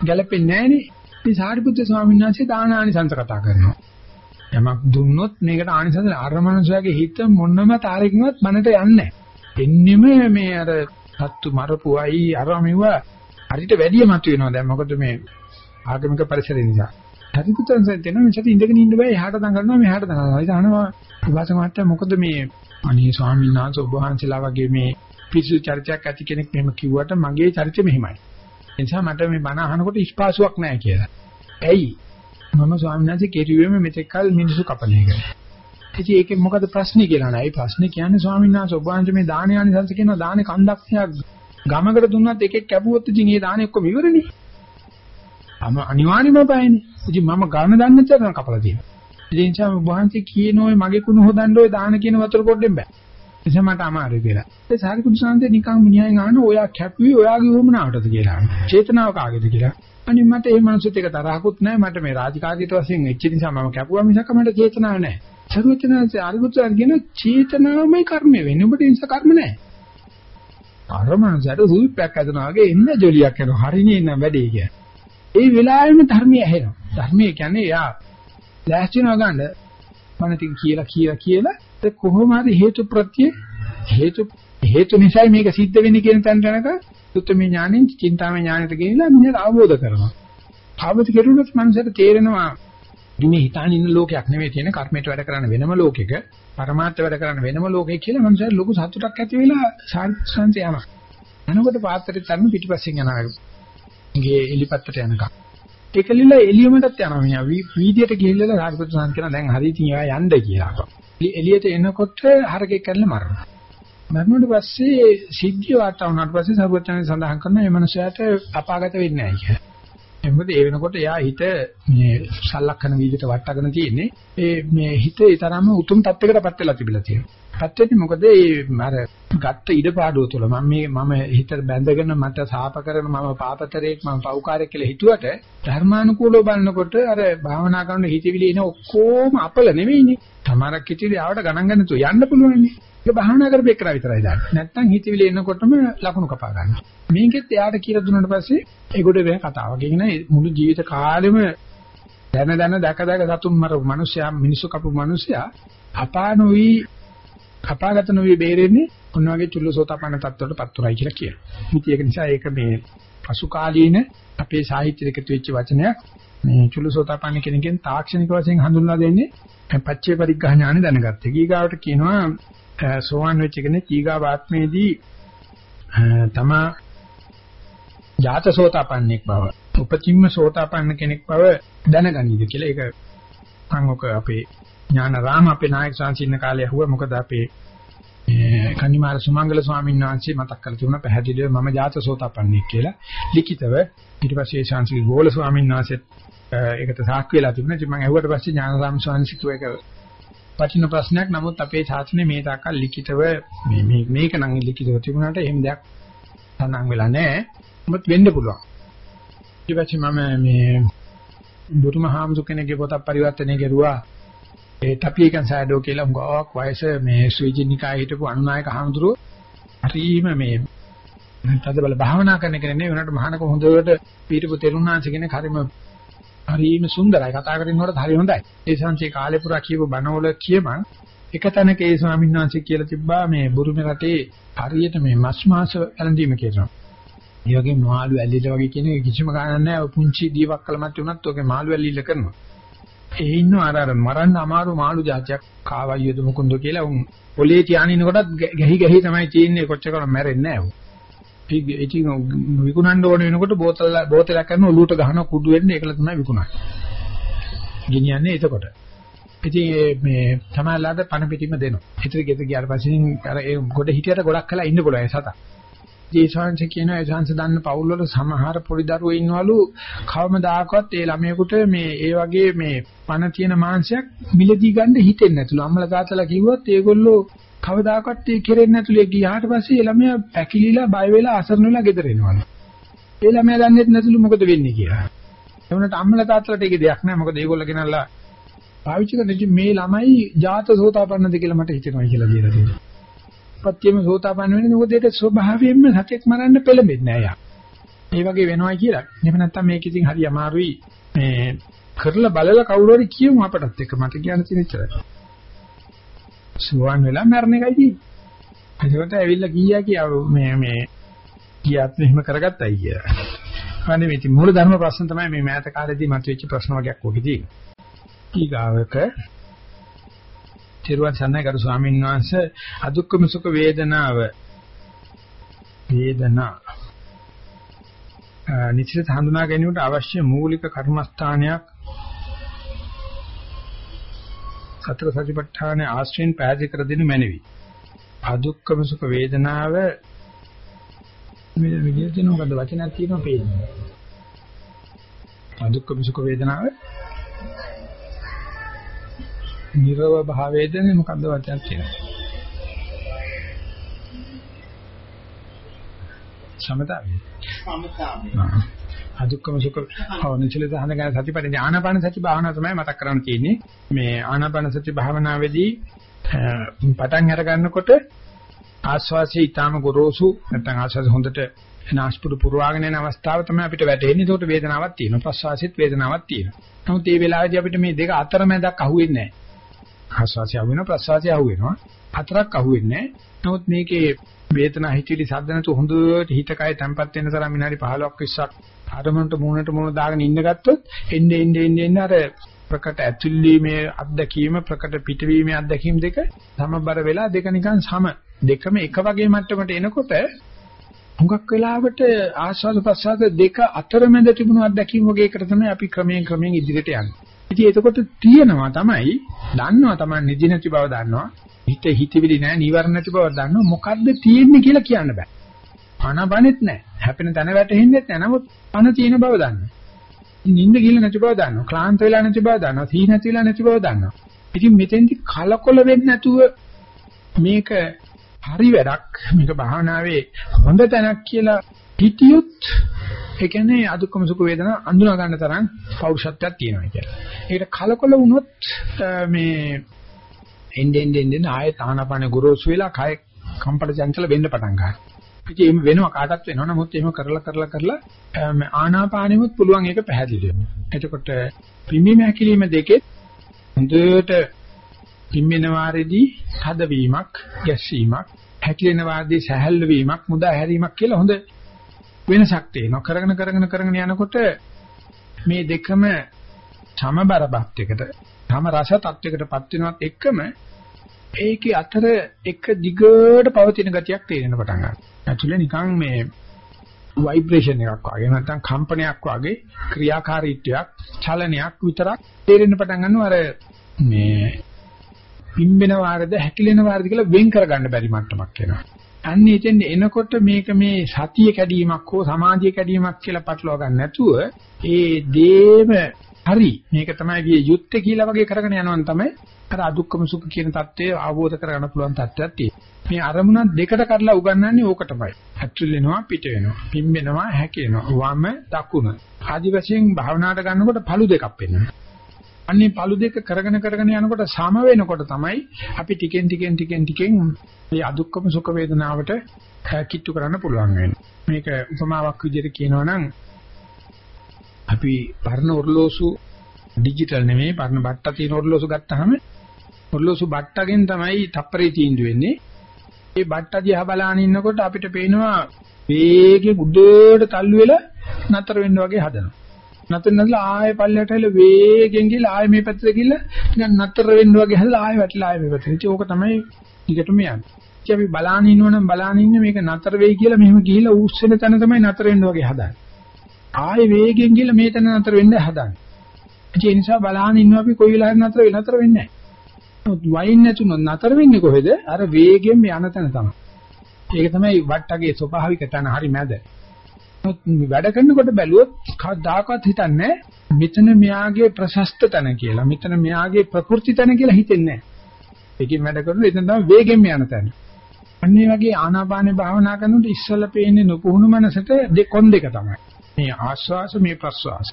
ගැලපෙන්නේ නැහනේ. ඉතින් සාරිපුත්‍ර ස්වාමීන් වහන්සේ දාන ආනිසංස කතා කරනවා. යමක් දුන්නොත් මේකට ආනිසංස අර මනුස්සයාගේ හිත මොනම තාරකින්වත් මනට යන්නේ නැහැ. එන්නෙම මේ අර සත්තු මරපුවයි අර මෙව හරිට වැඩිය මත වෙනවා දැන් මොකද මේ ආගමික පරිසරය නිසා. හරිපුත්‍රයන් සෙන් මේ සති ඉඳගෙන ඉන්න බෑ එහාට දඟලනවා මෙහාට දඟලනවා. ඉතින් අහනවා විවාස මහත්තයා මොකද මේ අනේ ස්වාමීන් වහන්සේ ඔබ වහන්සේලා වගේ මේ පිසු චරිතයක් ඇති කෙනෙක් මෙහෙම කිව්වට මගේ චරිතය මෙහෙමයි. ඒ නිසා මට මේ බණ අහනකොට ස්පාසුවක් නැහැ කියලා. ඇයි? මම ස්වාමීන් වහන්සේ කෙරුවේම මෙතෙක් කල මිනිසු කපන එක. ඉතින් ඒකේ මොකද ප්‍රශ්නේ කියලා නෑ. ඒ ප්‍රශ්නේ කියන්නේ ස්වාමීන් වහන්සේ ඔබ වහන්සේ මේ දාන යනිසංස කියන දානේ කන්දක් ගමකට දුන්නත් එකෙක් කැපුවොත් ඉතින් ඒ දානේ ඔක්කොම ඉවරනේ. අම අනිවාර්යයෙන්ම බයනේ. ඉතින් මම ගන්න දන්නේ නැත්නම් කපලා තියෙනවා. ඒ නිසා ඔබ වහන්සේ කියනෝයි මගේ කුණ හොදන්න ඔය දාන කියන වතුර පොඩ්ඩෙන් බෑ. එසේ මට අමාරුයි කියලා. ඒ සාරිපුත්‍ර සාන්තේ නිකන් මිනිහෙන් අහන ඔයා කැපුවේ ඔයාගේ වොමනාවටද කියලා. චේතනාව කාගේද කියලා. අනිත් මට ඒ මනුස්සත් එක තරහකුත් නැහැ. මට මේ රාජකාරියට වශයෙන් වෙච්ච නිසා මම කැපුවා මිසක මට චේතනාවක් නැහැ. සරුවචනාංශ ආරිපුත්‍රයන් කියන චේතනාවමයි කර්මය වෙන්නේ. ඔබට ඉන්ස කර්ම නැහැ. අර මනුස්සයාට සූප්පයක් හදනවා වගේ එන්න ජොලියක් කරනවා. හරිනේ නම් වැඩේ කියන්නේ. ඒ වෙලාවෙම ධර්මය ඇහෙනවා. ධර්මය කියන්නේ යා ලෑස්තිනවා ගන්න මම ඉතින් කියලා කියලා කියලා කොහොම හරි හේතු ප්‍රත්‍ය හේතු හේතු නිසා මේක සිද්ධ වෙන්නේ කියන තැනට යනක සුත්තමේ ඥානෙන් චින්තාමේ ඥානෙට ගෙනිලා මිනිහට අවබෝධ කරනවා. අවබෝධ කරුණොත් මනසට තේරෙනවා මේ හිතාන ඉන්න ලෝකයක් නෙවෙයි තියෙන කර්මයට වැඩ කරන වෙනම ලෝකෙක පරමාර්ථ වැඩ කරන වෙනම ලෝකෙක කියලා මනසට ලොකු සතුටක් ඇති වෙලා සංසංශ යනවා. එනකොට පාත්‍රෙත් තරම පිටිපස්සෙන් යනවා. ගේ එලිපත්තට යනකම්. ඒකලිලා එළියමටත් යනවා මිනිහා. වීදියට ගිහිල්ලා සාරිපුත්‍ර සාන්ත කියන දැන් හරි ඉතින් එයා යන්න කියලා. එළියට එනකොට හරකෙක් කරලා මරනවා. මරණයට පස්සේ සිද්ධිය වාර්තා වුණාට පස්සේ සරුවචනේ සඳහන් කරන මේ මනුස්සයාට අපාගත වෙන්නේ නැහැ කියලා. මොකද ඒ වෙනකොට එයා හිත මේ සලක්කන විදිහට වට්ටගෙන තියෙන්නේ. ඒ මේ හිත ඒ තරම්ම උතුම් තත්යකටපත් වෙලා තිබිලා තියෙනවා. පත් වෙන්නේ මොකද මේ අර ගත්ත ඉඩපාඩුව තුළ මම මේ මම හිතට බැඳගෙන මට සාප කරන මම පාපතරයක් මම පෞකාරයක් කියලා හිතුවට ධර්මානුකූලව බලනකොට අර භාවනා කරන හිතවිලි එන ඔක්කොම අපල නෙවෙයිනේ. තමාරක් හිතවිලි ආවට ගණන් ගන්න තු යන්න පුළුවන්නේ. ඒක භාවනා කරපේ කරා විතරයි දාන්නේ. නැත්තම් හිතවිලි එනකොටම ලකුණු කපා ගන්නවා. මේකෙත් එයාට කියලා දුන්නාට පස්සේ ඒකට වෙන කතාවක්. ඒ කියන්නේ මුළු ජීවිත කාලෙම දැන දැන දැක දැක සතුන් මරපු මිනිසයා මිනිස්සු කපපු මිනිසයා අපානොවි කපාගත නොවි බේරෙන්නේ ඔන්න වගේ චුල්ලසෝතපන්න තත්ත්වයට පත්තුරයි කියලා කියනවා. ඉතින් ඒක නිසා ඒක මේ පසු කාලීන අපේ සාහිත්‍යයට එකතු වෙච්ච වචනයක්. මේ චුල්ලසෝතපන්න කෙනකින් තාක්ෂණික වශයෙන් හඳුන්වලා දෙන්නේ පච්චේ පරිග්‍රහ ඥාන දැනගත්තේ. ඊගාවට කියනවා සෝවන් වෙච්ච කෙනෙක් ඊගාව ආත්මේදී තමා ජාතසෝතපන්නෙක් බව උපතිම්ම සෝතාපන්න කෙනෙක් බව දැනගනීද කියලා ඒක මම ඔක අපේ ඥානරාම අපේ නායක සංසින්න කාලේ අහුවා මොකද අපේ කන්නිමාර සුමංගල ස්වාමීන් වහන්සේ මතක් කරලා තිබුණා පැහැදිලිව මම ජාතසෝතපන්නේ කියලා ලිඛිතව ඊට පස්සේ ඒ ශාන්සික ගෝල ස්වාමීන් වහන්සේත් ඒකට සාක්ෂි වෙලා තිබුණා. ඉතින් මම ඇහුවට පස්සේ ඥානරාම ස්වාමීන් වහන්සේ වටින ප්‍රශ්නයක් නමුත් අපේ ශාසනයේ මේ තාක්කල් ලිඛිතව මේ මේ මේක නම් ලිඛිතව තිබුණාට එහෙම දෙයක් සඳහන් වෙලා නැහැ. මොකද වෙන්න පුළුවන්. ඊට පස්සේ මම මේ බුදුමහාමුදුර කෙනෙක්ගේ පොතක් පරිවර්තනය කරුවා. ඒ ටපිකන් සෑඩෝ කියලා උගාවක් වයස මේ ස්විජිනිකාය හිටපු අනුනායක හාමුදුරුවෝ හරිම මේ තද බල භාවනා කරන කෙනෙක් නෙවෙයි උනට මහානක හොඳට පීඨපු තෙරුණාංශ කෙනෙක් හරිම හරිම සුන්දරයි කතා කරනකොට හරි හොඳයි. ඒ සංසේ කාලේ පුරා කියපු බණවල කියමන් එක තැනක ඒ ස්වාමීන් වහන්සේ කියලා තිබ්බා මේ බුරුමේ රටේ හරියට මේ මස් මාස ඇලඳීම කියනවා. ඒ වගේ මාළු ඇල්ලිල වගේ කියන කිසිම ගානක් නැහැ. පුංචි දීවක් කලමත් වුණත් ඔගේ මාළු ඇල්ලිල කරනවා. ඒ ඉන්න අර අර මරන්න අමාරු මාළු జాතියක් කාවයියද මුකුන්ද කියලා උන් පොලේ තියානින කොටත් ගැහි ගැහි තමයි තියෙන්නේ කොච්චර මැරෙන්නේ නැහැ. ඉතින් විකුණන්න ඕන වෙනකොට බෝතල බෝතලයක් කරන ඔලුවට ගහන කුඩු වෙන්නේ ඒකල තමයි විකුණන්නේ. ගෙනියන්නේ එතකොට. ඉතින් මේ තමයිලාට පණ පිටිම දෙනවා. හිතේ ගෙත ගියාට පස්සේ අර ඒ ගොඩ හිටියට ගොඩක් කළා ඉන්න පුළුවන් ඒ සතා. ඒ ශාංශ කියන ඒ ශාංශ දන්න පවුල් වල සමහර පොඩි දරුවෝ ඉන්නවලු කවමදාකවත් ඒ ළමයෙකුට මේ ඒ වගේ මේ පණ තියෙන මාංශයක් මිලදී ගන්න හිතෙන්නේ නැතුළු. අම්මලා තාත්තලා කිව්වොත් ඒගොල්ලෝ කවදාකවත් ඒ කෙරෙන්නේ නැතුළු ගියාට පස්සේ ඒ ළමයා පැකිලිලා බය වෙලා අසරණ වෙලා ගෙදර එනවලු. ඒ ළමයා දන්නේ නැතුළු මොකද වෙන්නේ කියලා. ඒ වුණාට අම්මලා තාත්තලාට ඒකේ දෙයක් නැහැ. මොකද ඒගොල්ලෝ ගෙනල්ලා පාවිච්චි කරන මේ ළමයි ජාත සෝතාපන්නද කියලා මට හිතෙනවා කියලා කියලා තියෙනවා. පත්‍යෙම සෝතාපන්න වෙන්නේ මොකද ඒක ස්වභාවයෙන්ම සත්‍යක් මරන්න පෙළඹෙන්නේ නැහැ යා. ඒ වගේ වෙනවා කියලා. එහෙම නැත්නම් මේක ඉතින් හරි අමාරුයි. මේ කරලා බලලා කවුරු හරි කියමු අපටත් එක මට කියන්න තියෙන ඉතරයි. සුවන් වෙලා මරණ එකයි තියෙන්නේ. ඒකට ඇවිල්ලා ගියා කියා මේ මේ කියාත් මෙහෙම කරගත්තයි කියලා. අනේ මේ මූල ධර්ම ප්‍රශ්න තමයි මේ මෑත කාලේදී මතුවෙච්ච ප්‍රශ්න වර්ගයක් ඔකේ තියෙන්නේ. ඊගාවක තිරුවන් සන්නයි කරු ස්වාමීන් වහන්සේ අදුක්කම සුඛ වේදනාව වේදනා නිශ්චිත හඳුනා ගැනීමට අවශ්‍ය මූලික කර්මස්ථානයක් සතර සතිපට්ඨාන ආශ්‍රයෙන් පැහැදිලි කර දෙනු මැනවි. අදුක්කම සුඛ වේදනාව මේ විදිහට නෝකද වචනයක් තියෙනවා පේන්නේ. අදුක්කම සුඛ වේදනාව නිරව භාවයේදී මොකද්ද වචනයක් තියෙනවා. සමතාවය. සමතාවය. අදුක්කම සුඛ හවනචල දහන ගැන සතිපටි ආනාපාන සති භාවනාව තමයි මතක් කරන්න තියෙන්නේ. මේ ආනාපාන සති භාවනාවේදී පටන් අර ගන්නකොට ආස්වාසිය ඊටාම ගොරෝසු නැත්නම් ආස්වාස හොඳට නාස්පුඩු පුරවාගෙන යන අවස්ථාව තමයි අපිට වැටෙන්නේ. ඒකට වේදනාවක් තියෙනවා. ප්‍රස්වාසෙත් වේදනාවක් තියෙනවා. නමුත් මේ වෙලාවේදී අපිට මේ දෙක අතරමැදක් අහුවෙන්නේ නැහැ. ආස්වාසිය අහුවෙනවා ප්‍රස්වාසිය අහුවෙනවා. හතරක් අහුවෙන්නේ නැහැ. නමුත් මේකේ වේදනා හිතිලි සද්ද නැතු හොඳට හිත කය තැම්පත් වෙන තරම් විනාඩි 15ක් 20ක් ආරමුණට මූණට මූණ දාගෙන ඉන්න ගත්තොත් එන්නේ එන්නේ එන්නේ අර ප්‍රකට ඇතුල්ීමේ අත්දැකීම ප්‍රකට පිටවීමේ අත්දැකීම් දෙක සමබර වෙලා දෙක නිකන් සම දෙකම එක වගේ මට්ටමට එනකොට හුඟක් වෙලාවට ආස්වාද ප්‍රසආද දෙක අතරමැද තිබුණු අත්දැකීම් වගේ එකට තමයි අපි ක්‍රමයෙන් ක්‍රමයෙන් ඉදිරියට යන්නේ. ඉතින් එතකොට තියෙනවා තමයි දන්නවා තමයි නිදි නැති බව දන්නවා. හිත හිතවිලි නැහැ නිවර්ණ නැති බව දන්නවා. මොකද්ද තියෙන්නේ කියලා කියන්න බෑ. අනබනෙත් නැහැ. හැපෙන තැන වැටෙන්නේ නැහැ. නමුත් අන තියෙන බව දන්නවා. නිින්ද ගිහලා නැති බව දන්නවා. ක්ලාන්ත වෙලා නැති බව දන්නවා. සී නැති වෙලා නැති බව දන්නවා. ඉතින් මෙතෙන්දි කලකොල වෙන්නේ නැතුව මේක හරි වැඩක් මේක භාවනාවේ හොඳ තැනක් කියලා හිතියොත් ඒ කියන්නේ අදුක්කම සුඛ වේදනා අඳුනා ගන්න තරම් පෞරුෂත්වයක් තියෙනවා කියලා. ඒකට කලකොල වුණොත් මේ එන්නේ එන්නේ එන්නේ ආයෙත් ආනාපාන ගුරුසු වෙලා කය කම්පට චංචල වෙන්න පටන් ගන්නවා. ඉතින් එහෙම වෙනවා කාටත් වෙනවා. නමුත් එහෙම කරලා කරලා කරලා ආනාපානෙමුත් පුළුවන් ඒක පැහැදිලි වෙනවා. එතකොට පිම්බීම හැකිලිම දෙකේ හොඳට පිම්බෙන වාරෙදී හදවීමක්, ගැස්සීමක්, හැකිලෙන වාරෙදී සැහැල්ලු වීමක්, මුදා හැරීමක් කියලා හොඳ වෙනසක් තියෙනවා. කරගෙන කරගෙන කරගෙන යනකොට මේ දෙකම සමබර බක්යකට, සම රස තත්වයකටපත් වෙනවත් එක්කම ඒකේ අතර එක දිගට පවතින ගතියක් තේරෙන පටන් ගන්නවා. ඇතුලේ නිකන් මේ ভাইබ්‍රේෂන් එකක් වගේ නැත්නම් කම්පනයක් වගේ ක්‍රියාකාරීත්වයක් චලනයක් විතරක් තේරෙන්න පටන් ගන්නවා අර මේ පිම්බෙන වාරද හැකිලෙන වාරද කියලා වෙන් කරගන්න බැරි මට්ටමක් එනවා. අන්න එතෙන් එනකොට මේක මේ සතිය කැඩීමක් හෝ සමාධිය කැඩීමක් කියලා පටලවා ගන්න නැතුව ඒ දේම හරි මේක තමයි විය යුත්තේ කියලා වගේ කරගෙන යනවා තමයි අර අදුක්කම සුඛ කියන தත්ත්වය අවබෝධ කරගන්න පුළුවන් தත්ත්වයක් තියෙනවා. මේ අරමුණ දෙකට කඩලා උගන්වන්නේ ඕකටමයි. ඇතුල් වෙනවා පිට වෙනවා. පිම්බෙනවා හැකිනවා. වම දකුණ. ආදි වශයෙන් භාවනාවට ගන්නකොට පළු දෙකක් වෙනවා. අන්නේ පළු දෙක කරගෙන කරගෙන යනකොට සම වෙනකොට තමයි අපි ටිකෙන් ටිකෙන් ටිකෙන් ටිකෙන් මේ අදුක්කම සුඛ වේදනාවට කිට්ටු කරන්න පුළුවන් වෙන්නේ. මේක උපමාවක් විදිහට කියනවා නම් අපි පරණ ඔර්ලෝසු ඩිජිටල් නෙමෙයි පරණ බට්ටා තියෙන ඔර්ලෝසු ගත්තාම ඔර්ලෝසු බට්ටගෙන් තමයි තප්පරේ තීන්දුව වෙන්නේ. මේ බට්ටා දිහා බලාගෙන ඉන්නකොට අපිට පේනවා වේගෙ උඩට තල්ලු වෙලා නතර වෙන්න වගේ හදනවා. නතර නැදලා ආයෙ පල්ලයට ඇවිල්ලා වේගෙන් ගිහලා ආයෙ මේ පැත්තට ගිහලා නිකන් නතර වෙන්න වගේ හදලා ආයෙ වැටලා ආයෙ මේ පැත්තට. ඉතින් ඕක තමයි ටිකටම යන්නේ. ඉතින් අපි බලාන ඉන්නවනම් බලාන ඉන්නේ මේක නතර වෙයි කියලා මෙහෙම ගිහිලා ඌස්සෙන තැන තමයි නතර වෙන්න වගේ හදන්නේ. ආයෙ වේගෙන් ගිහලා මේ තැන නතර වෙන්න හදන්නේ. ඒ නිසා බලාන ඉන්නවා අපි කොයි වෙලාවෙ නතර වෙයි නතර වෙන්නේ නැහැ. වයින් නැතුනොත් නතර වෙන්නේ කොහෙද? අර වේගෙන් යන තැන තමයි. ඒක තමයි වට්ටගේ ස්වභාවික තැන හරි මැද. වැඩ කරනකොට බැලුවොත් කවදාකවත් හිතන්නේ මෙතන මෙයාගේ ප්‍රශස්ත තැන කියලා. මෙතන මෙයාගේ ප්‍රකෘති තැන කියලා හිතෙන්නේ නැහැ. ඒකෙන් වැඩ කරනකොට එතන තමයි වේගෙන් යන තැන. අන්නේ වගේ ආනාපානේ භාවනා කරනකොට ඉස්සල පේන්නේ නුපුහුණු මනසට දෙකොන් දෙක තමයි. මේ ආස්වාස මේ ප්‍රස්වාස.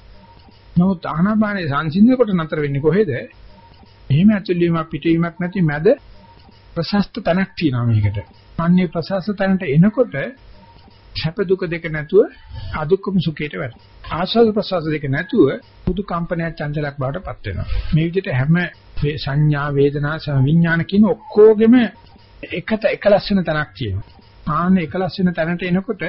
නමුත් ආනාපානේ සංසිඳනකොට නතර වෙන්නේ කොහෙද? එහෙම ඇතුළීමක් පිටවීමක් නැති මැද ප්‍රශස්ත තැනක් තියෙනවා මේකට. අන්නේ ප්‍රශස්ත තැනට එනකොට සැප දුක දෙක නැතුව අදුක්කම සුඛයට වැටෙනවා. ආස්වාද ප්‍රසවාස දෙක නැතුව පුදු කම්පනයක් චංචලයක් බවට පත් වෙනවා. මේ විදිහට හැම සංඥා වේදනා විඥාන කියන ඔක්කොගෙම එකට එකලස් වෙන තැනක් තියෙනවා. ආන්න එකලස් වෙන තැනට එනකොට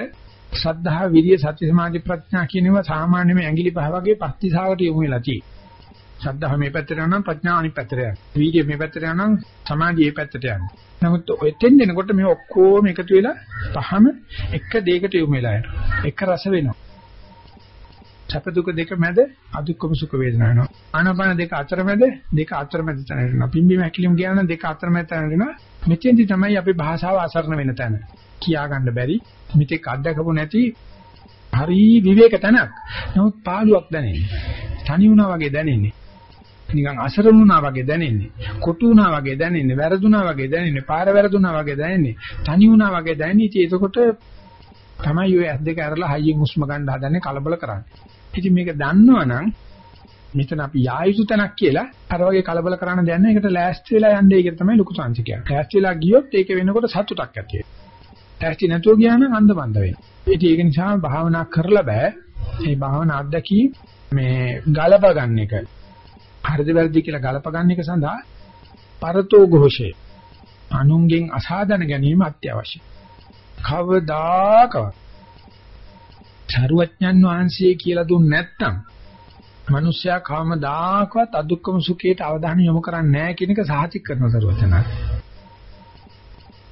සද්ධා විරිය සති සමාධි ප්‍රඥා කියනවා සාමාන්‍යම ඇඟිලි පහ වගේ පස්තිසාවට යොමු වෙලා තියෙනවා. ශ්‍රද්ධාව මේ පැත්තට යනවා ප්‍රඥාව අනිත් පැත්තට යනවා. වීර්යය මේ පැත්තට යනවා සමාධිය මේ පැත්තට යනවා. නමුත් ඔතෙන් දෙනකොට මේ ඔක්කොම එකතු වෙලා පහම එක දෙයකට යොමු වෙලා යනවා. එක රස වෙනවා. සැප දුක දෙක මැද අදුක්කම සුඛ වේදනා වෙනවා. ආනාපාන දෙක අතර මැද දෙක අතර මැද තැන වෙනවා. පිම්බි මැකිලිම් කියන දෙක අතර මැද තැන වෙනවා. මෙතෙන්දි තමයි අපි භාෂාව අසරණ වෙන තැන. කියා ගන්න බැරි මිත්‍යක් අත්දකපු නැති හරි විවේක තැනක්. නමුත් පාළුවක් දැනෙන්නේ. තනි වුණා වගේ දැනෙන්නේ. නිකන් අසරණ වුණා වගේ දැනෙන්නේ. කොටු වුණා වගේ දැනෙන්නේ. වැරදුනා වගේ දැනෙන්නේ. පාර වැරදුනා වගේ දැනෙන්නේ. තනි වුණා වගේ දැනෙන්නේ. ඉතින් එතකොට තමයි ඔය ඇස් දෙක අරලා හයියෙන් හුස්ම ගන්න හදන්නේ කලබල කරන්නේ. ඉතින් මේක දන්නවනම් මෙතන අපි යායුතු තැනක් කියලා අර වගේ කලබල කරන්න දෙන්න ඒකට ලෑස්ති වෙලා යන්නේ ඒක තමයි ලොකු සංසි කියන්නේ. ලෑස්ති වෙලා ගියොත් ඒක වෙනකොට සතුටක් ඇති වෙනවා. ලෑස්ති නැතුව ගියා නම් අන්දමන්ද වෙනවා. ඉතින් ඒක නිසා භාවනා කරලා බෑ. මේ භාවනා අත්දැකීම් මේ ගලප ගන්න එක හරිද වැරදි කියලා ගලපගන්න එක සඳහා පරතෝ ഘോഷේ අනුන්ගෙන් අසාධන ගැනීම අත්‍යවශ්‍යයි. කවදාකවත් චරුවඥන් වහන්සේ කියලා දුන්නේ නැත්නම් මිනිස්සයා කවමදාකවත් අදුක්කම සුඛයට අවධානය යොමු කරන්නේ නැහැ කියන එක සාහිතික කරන සරුවචනා.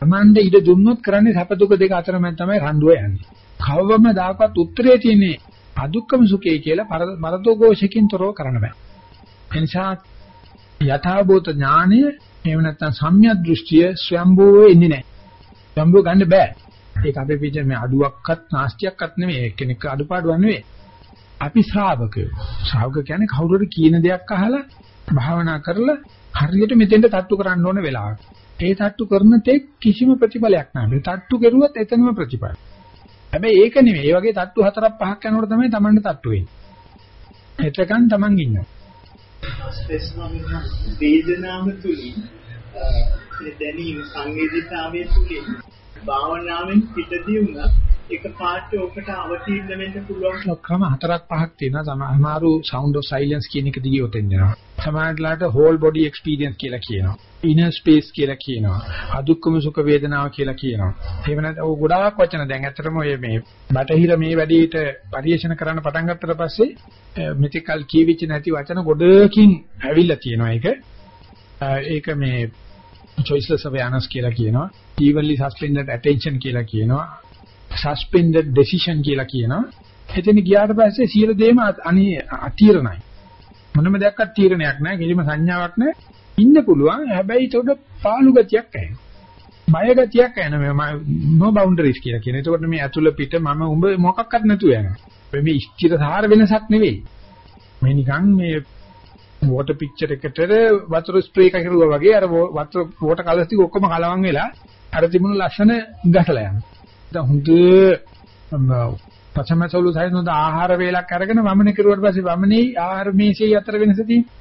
අමන්ද ඉද දුන්නොත් කරන්නේ සැප දුක දෙක අතර මැද තමයි රණ්ඩුව යන්නේ. කවවම දාකවත් උත්තරේ තියෙන්නේ අදුක්කම සුඛය කියලා මරතෝ ഘോഷකින් තොරව කරන්න බෑ. එනිසා යථාභූත ඥානය එහෙම නැත්නම් සම්‍යක් දෘෂ්ටිය ස්වයම්බෝ එන්නේ නැහැ. ස්වයම්බෝ ගන්න බෑ. ඒක අපේ පිට මේ අඩුවක්වත් නාස්තියක්වත් නෙමෙයි. කෙනෙක් අඩුපාඩුවක් නෙමෙයි. අපි ශ්‍රාවකයෝ. ශ්‍රාවක කියන්නේ කවුරුහරි කියන දෙයක් අහලා භාවනා කරලා හරියට මෙතෙන්ට තට්ටු කරන්න ඕන වෙලාවට. ඒ තට්ටු කරන තෙක් කිසිම ප්‍රතිඵලයක් නැහැ. මේ තට්ටු කරුවත් එතනම ප්‍රතිඵල. හැබැයි ඒක නෙමෙයි. ඒ වගේ තට්ටු හතරක් පහක් යනකොට තමයි Tamanne තට්ටු වෙන්නේ. එතකන් Taman ඉන්නවා. වේදනාව තුලින් දැනීම සංවේදීතාවය තුලින් භාවනාවෙන් පිටදී වුණා එක පාට ඔකට අවතීර්ණ වෙන්න පුළුවන්. ක්‍රම හතරක් පහක් තියෙනවා. සමහරු sound of silence කියන එක දිගේ උතෙන් දෙනවා සමහරట్లాට whole body experience කියලා කියනවා. inner space කියලා කියනවා. අදුක්කම සුඛ වේදනාව කියලා කියනවා. එහෙම නැත්නම් ඔය ගොඩාක් වචන. දැන් ඇත්තටම ඔය මේ බටහිර මේ වැඩේට පරිශන කරන්න පටන් ගත්තට පස්සේ මෙතිකල් කියවිච්ච නැති වචන ගොඩකින් ඇවිල්ලා තියෙනවා ඒක. ඒක මේ choiceless awareness කියලා කියනවා. evenly suspended attention කියලා කියනවා. Suspended decision කියලා කියනවා. එතන ගියාට පස්සේ සියලු දේම අනී අතීරණයි. මොනම දෙයක්වත් තීරණයක් නැහැ. කිසිම සංඥාවක් නැහැ. ඉන්න පුළුවන් හැබැයි ඒකට පාළු ගතියක් ඇහෙනවා බය ගතියක් එනවා මම no boundaries කියලා කියන. ඒකට මේ ඇතුළ පිට මම උඹ මොකක්වත් නැතුව යනවා. මේ ස්ථිරධාර වෙනසක් නෙවෙයි. මේ නිකන් මේ වෝටර් පික්චර් එකට වතුර ස්ප්‍රේ එකක් කරුවා වගේ අර වතුර වෝටර් කලර්ස් ටික ඔක්කොම කලවම් වෙලා අර තිබුණු ලස්සන ගැටලා යනවා. දැන් හොඳ පචමසලු සයින් හොඳ ආහාර වේලක් අරගෙන වමන කරුවට පස්සේ වමනේ ආහාර මේසෙයි අතර වෙනස තියෙනවා.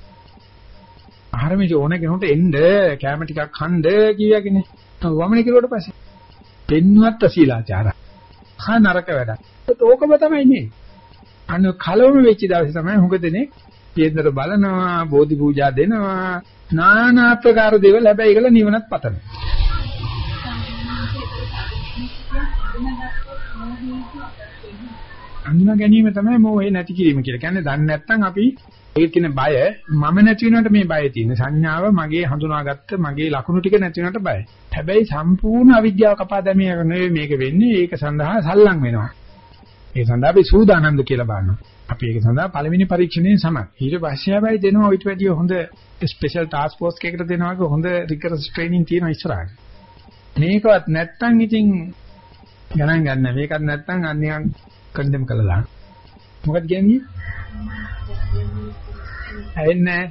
ආහාර මේසෙ ඕන කෙනෙකුට එන්න කැම ටිකක් කන්න කියලාගෙන වමන කරුවට පස්සේ පෙන්වත් සීලාචාරය. හා නරක වැඩක්. ඕකම තමයි මේ. අන්න කලවම වෙච්ච දවසේ තමයි හුඟ දෙනේ කේන්දර බලනවා, බෝධි පූජා දෙනවා, নানা ආකාර දේවල් හැබැයි ඒකල නිවනත් පතනවා. අඳුනා ගැනීම තමයි මොහේ නැති කිරීම කියලා. කියන්නේ දන්නේ නැත්නම් අපි ඒකේ තියෙන බය මම නැති වෙනකොට මේ බය තියෙන සංඥාව මගේ හඳුනාගත්ත මගේ ලකුණු ටික නැති වෙනකොට බයයි. හැබැයි සම්පූර්ණ අවිද්‍යාව කපා දැමීම නෙවෙයි මේක වෙන්නේ. ඒක සඳහා සල්ලම් වෙනවා. ඒ සඳහා අපි සූදානම්ද කියලා බලනවා. අපි ඒක සඳහා පළවෙනි පරීක්ෂණයෙන් සමත්. ඊට පස්සේ හැබැයි දෙනවා ඊට වැඩිය හොඳ ස්පෙෂල් ටාස්ක් ෆෝස් එකකට දෙනවා වගේ හොඳ රිකරස් ට්‍රේනින් තියෙනවා ඉස්සරහට. මේකවත් නැත්තම් ඉතින් ගණන් ගන්න. මේකත් නැත්තම් අන්‍යයන් කන්ඩම් කළා දාන්න. මොකද කියන්නේ? ඇෙන්නේ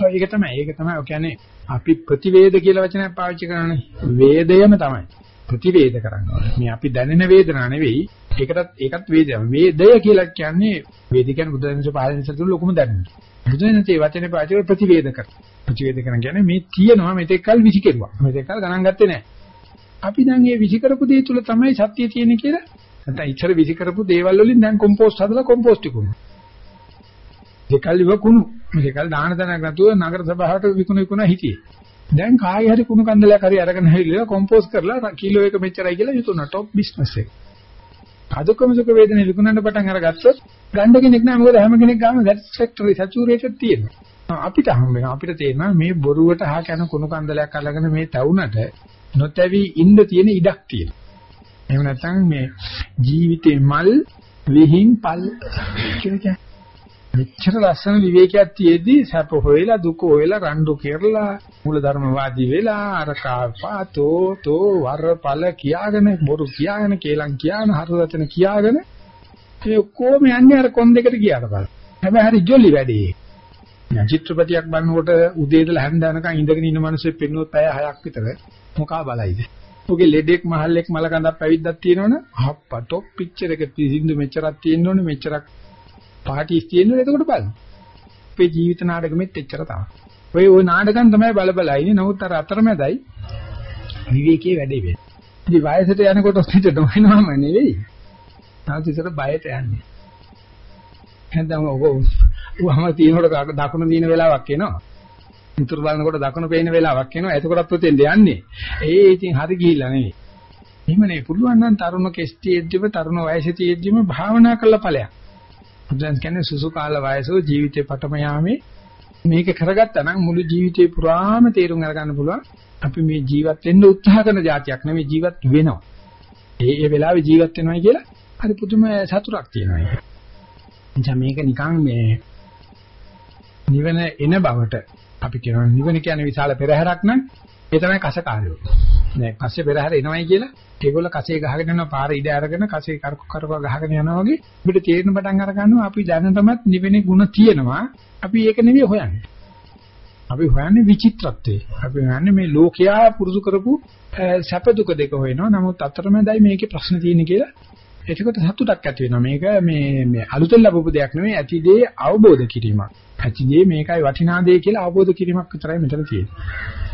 ඒක තමයි ඒක තමයි ඔය කියන්නේ අපි ප්‍රතිවේද කියලා වචනයක් පාවිච්චි කරන්නේ වේදයම තමයි ප්‍රතිවේද කරන්නේ මේ අපි දැනෙන වේදනාව නෙවෙයි ඒකටත් ඒකත් වේදය. වේදය කියලා කියන්නේ වේද කියන්නේ බුදුදහමේ පාලනය තුළ ලොකුම දැනුම. බුදුදහමේ වචනේ පාවිච්චි ප්‍රතිවේද කර ප්‍රතිවේද කරන කියන්නේ මේ තියෙනවා මෙතෙක් කල් විසි කෙරුවා මෙතෙක් කල් ගණන් ගත්තේ නැහැ. අපි දැන් මේ විසි කරපු දේ තුල තමයි සත්‍ය තියෙන්නේ කියලා නැත්නම් ඉච්ඡර විසි කරපු දේවල් වලින් දැන් කොම්පෝස්ට් හදලා කොම්පෝස්ට් ඉක්ුණා දෙකල් ඉව කුණු මේකල් දාන තැනක් නැතුව නගර සභාවට විකුණු විකුණ හිටියේ. දැන් කාගේ හරි කුණු කන්දලයක් හරි අරගෙන හැවිලා කොම්පෝස් කරලා කිලෝ එක මෙච්චරයි කියලා හිතුණා টොප් බිස්නස් එක. අදුකම සුඛ වේදනේ විකුණන්න පටන් අරගත්තොත් ගන්න කෙනෙක් නෑ මොකද හැම කෙනෙක් ගාම සැටිස්ෆැක්ටරි සැචුරේටඩ් තියෙනවා. අපිට හම් වෙනවා අපිට තේරෙනවා මේ බොරුවට අහ කන කුණු කන්දලයක් අල්ලගෙන මේ තවුනට නොතැවි ඉන්න තියෙන ඉඩක් තියෙනවා. එහෙම නැත්නම් මේ ජීවිතේ මල් විහිං පල් කියලා මෙච්චර ලස්සන විවේකයක් තියේදී සැප හොයලා දුක හොයලා රණ්ඩු කෙරලා මූලධර්මවාදී වෙලා අර කාපාතෝ තෝ වරපල කියාගෙන බොරු කියාගෙන කේලම් කියාන හරුවචන කියාගෙන ඒ කොහොම යන්නේ අර කොන් දෙකට ගියාට බලන්න. හැබැයි හරි ජොලි වැඩේ. දැන් චිත්‍රපටියක් බලනකොට උදේ ඉඳලා හැන්දනකම් ඉඳගෙන ඉන්න මිනිස්සු පෙන්නුවොත් පැය 6ක් විතර මොකා බලයිද? ඔගේ ලෙඩෙක් මහල්ලෙක් මල කඳක් පැවිද්දක් තියෙනවනේ හප්පා টොප් පික්චර් එක සින්දු මෙච්චරක් තියෙනවනේ මෙච්චරක් පාටිස් තියෙනවා එතකොට බලන්න. අපේ ජීවිත නාටකෙමෙත් එච්චර තමයි. ඔය ওই නාටකම් තමයි බල බල ඉන්නේ. නමුත් අර අතරමැදයි විවේකයේ වැඩේ වෙන්නේ. ඉතින් වයසට යනකොට ඔස්සිට නොවෙනවම නෙවෙයි. තාතිසර බයට යන්නේ. හැන්දම ඔක උවම තියෙනකොට දකුණ දින වෙලාවක් එනවා. උතුරු බලනකොට දකුණ පේන වෙලාවක් එනවා. එතකොටත් ඔතෙන්ද යන්නේ. ඒ ඉතින් හරි ගිහිල්ලා නෙවෙයි. එහෙම නේ පුළුවන් නම් තරුණ කෙස්ටියෙද්දිම තරුණ වයසේ තියෙද්දිම භාවනා කරලා ඵලයක්. බුදුන් කියන්නේ සුසු කාල වයසෝ ජීවිතේ පටම යාමේ මේක කරගත්තා නම් මුළු ජීවිතේ පුරාම තේරුම් අරගන්න පුළුවන් අපි මේ ජීවත් වෙන්න උත්සාහ කරන જાතියක් නෙමෙයි ජීවත් වෙනවා. ඒ ඒ වෙලාවේ ජීවත් වෙනවා කියලා හරි පුදුම සතුටක් තියෙනවා ඒක. එනිසා මේක නිකන් මේ නිවන එන බවට අපි කියනවා නිවන කියන්නේ විශාල පෙරහැරක් නම් ඒ තමයි කසකාරයෝ. නෑ කසේ පෙරහැර එනවයි කියලා. ඒගොල්ල කසේ ගහගෙන යනවා පාර ඉඩ අරගෙන කසේ කරක කරක ගහගෙන යනවා වගේ. අපිට තේරෙන පටන් අර ගන්නවා අපි දැනටමත් නිවෙනේ ಗುಣ තියෙනවා. අපි ඒක නෙවෙයි හොයන්නේ. අපි හොයන්නේ විචිත්‍රත්වේ අපි හොයන්නේ මේ ලෝකයා පුරුදු කරපු සැප දුක දෙක හොයනවා. නමුත් අතරමැදයි මේකේ ප්‍රශ්න තියෙන්නේ කියලා. එතකොට සතුටක් ඇති වෙනවා. මේක මේ මේ අලුතෙන් ලැබපු දෙයක් නෙවෙයි. ඇති දේ අවබෝධ කිරීමක්. ඇති දේ මේකයි වටිනා දේ කියලා අවබෝධ කිරීමක් විතරයි මෙතන තියෙන්නේ.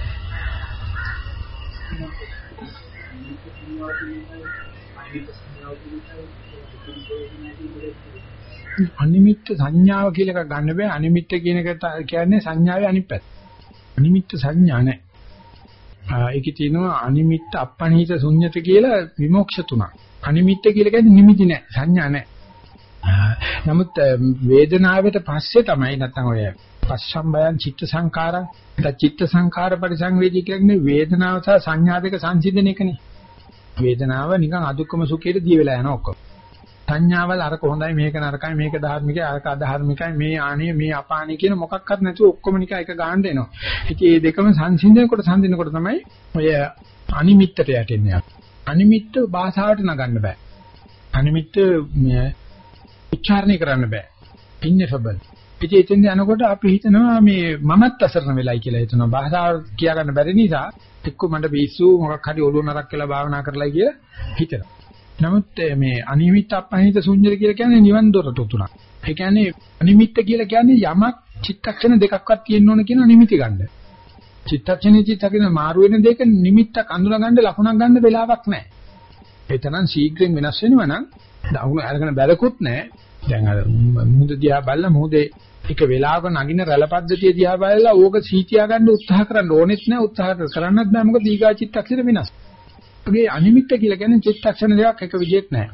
අනිමිත්ත සංඥාව කියලා එකක් ගන්න බෑ අනිමිත්ත කියන එක කියන්නේ සංඥාවේ අනිත් පැත්ත. අනිමිත්ත සංඥා නැහැ. ඒකේ තියෙනවා අනිමිත්ත අපණීත ශුන්්‍යත කියලා විමෝක්ෂ තුනක්. අනිමිත්ත කියලා කියන්නේ නිමිති නැහැ සංඥා නැහැ. නමුත් වේදනාවට පස්සේ තමයි නැත්තම් ඔය පස්සම්බයන් චිත්ත සංකාරං ද චිත්ත සංකාර පරිසංවේදී කියන්නේ වේදනාව සහ සංඥා දෙක සංසිඳන එකනේ. වේදනාව නිකන් අදුක්කම සුඛයට දිය වෙලා යන ඔක්කොම. සංඥාවල් අරක හොඳයි මේක නරකයි මේක ධාර්මිකයි අරක අධාර්මිකයි මේ ආණිය මේ අපාණිය කියන මොකක්වත් නැතුව ඔක්කොම නිකන් එක ගානට එනවා. ඉතින් මේ දෙකම සංසිඳනකොට සංසිඳනකොට තමයි ඔය අනිමිත්තට යටෙන්නේ. අනිමිත්ත භාෂාවට නගන්න බෑ. අනිමිත්ත උච්චාරණය කරන්න බෑ. ඉන්නේෆබල්. ඉතින් එතෙන්ද යනකොට අපි හිතනවා මේ මමත් අසරණ වෙලයි කියලා හිතනවා. භාෂාව කියා ගන්න බැරි නිසා එක්ක මට පිස්සු මොකක් හරි ඔළුව නරක් කියලා භාවනා කරලා කියලා හිතනවා. නමුත් eh, මේ අනිමිත්ත අපහිත ශුන්‍යර කියලා කියන්නේ නිවන් දොරට තුනක්. ඒ කියන්නේ අනිමිත්ත කියලා කියන්නේ යමක් චිත්තක්ෂණ දෙකක්වත් තියෙන්න ඕන කියන නිමිති ගන්න. චිත්තක්ෂණේ චිත්තක්ෂණ මාරු වෙන දෙක නිමිත්තක් අඳුනා ගන්න ලකුණක් ගන්න වෙලාවක් නැහැ. එතනන් ශීඝ්‍රයෙන් වෙනස් වෙනවා නම් දවුන අරගෙන බැලකුත් නැහැ. දැන් අර මුහුද දිහා බලලා මුහුදේ එක වෙලාවක නගින රැළ පද්ධතිය දිහා බලලා ඕක සීතියා ගන්න උත්සාහ කරන්න ඕනෙත් නැහැ උත්සාහ කරන්නත් බෑ මොකද ඊගා චිත්තක්ෂණ වෙනස්. ඔගේ අනිමිත්ත කියලා කියන්නේ චිත්තක්ෂණ දෙකක් එක විදිහක් නැහැ.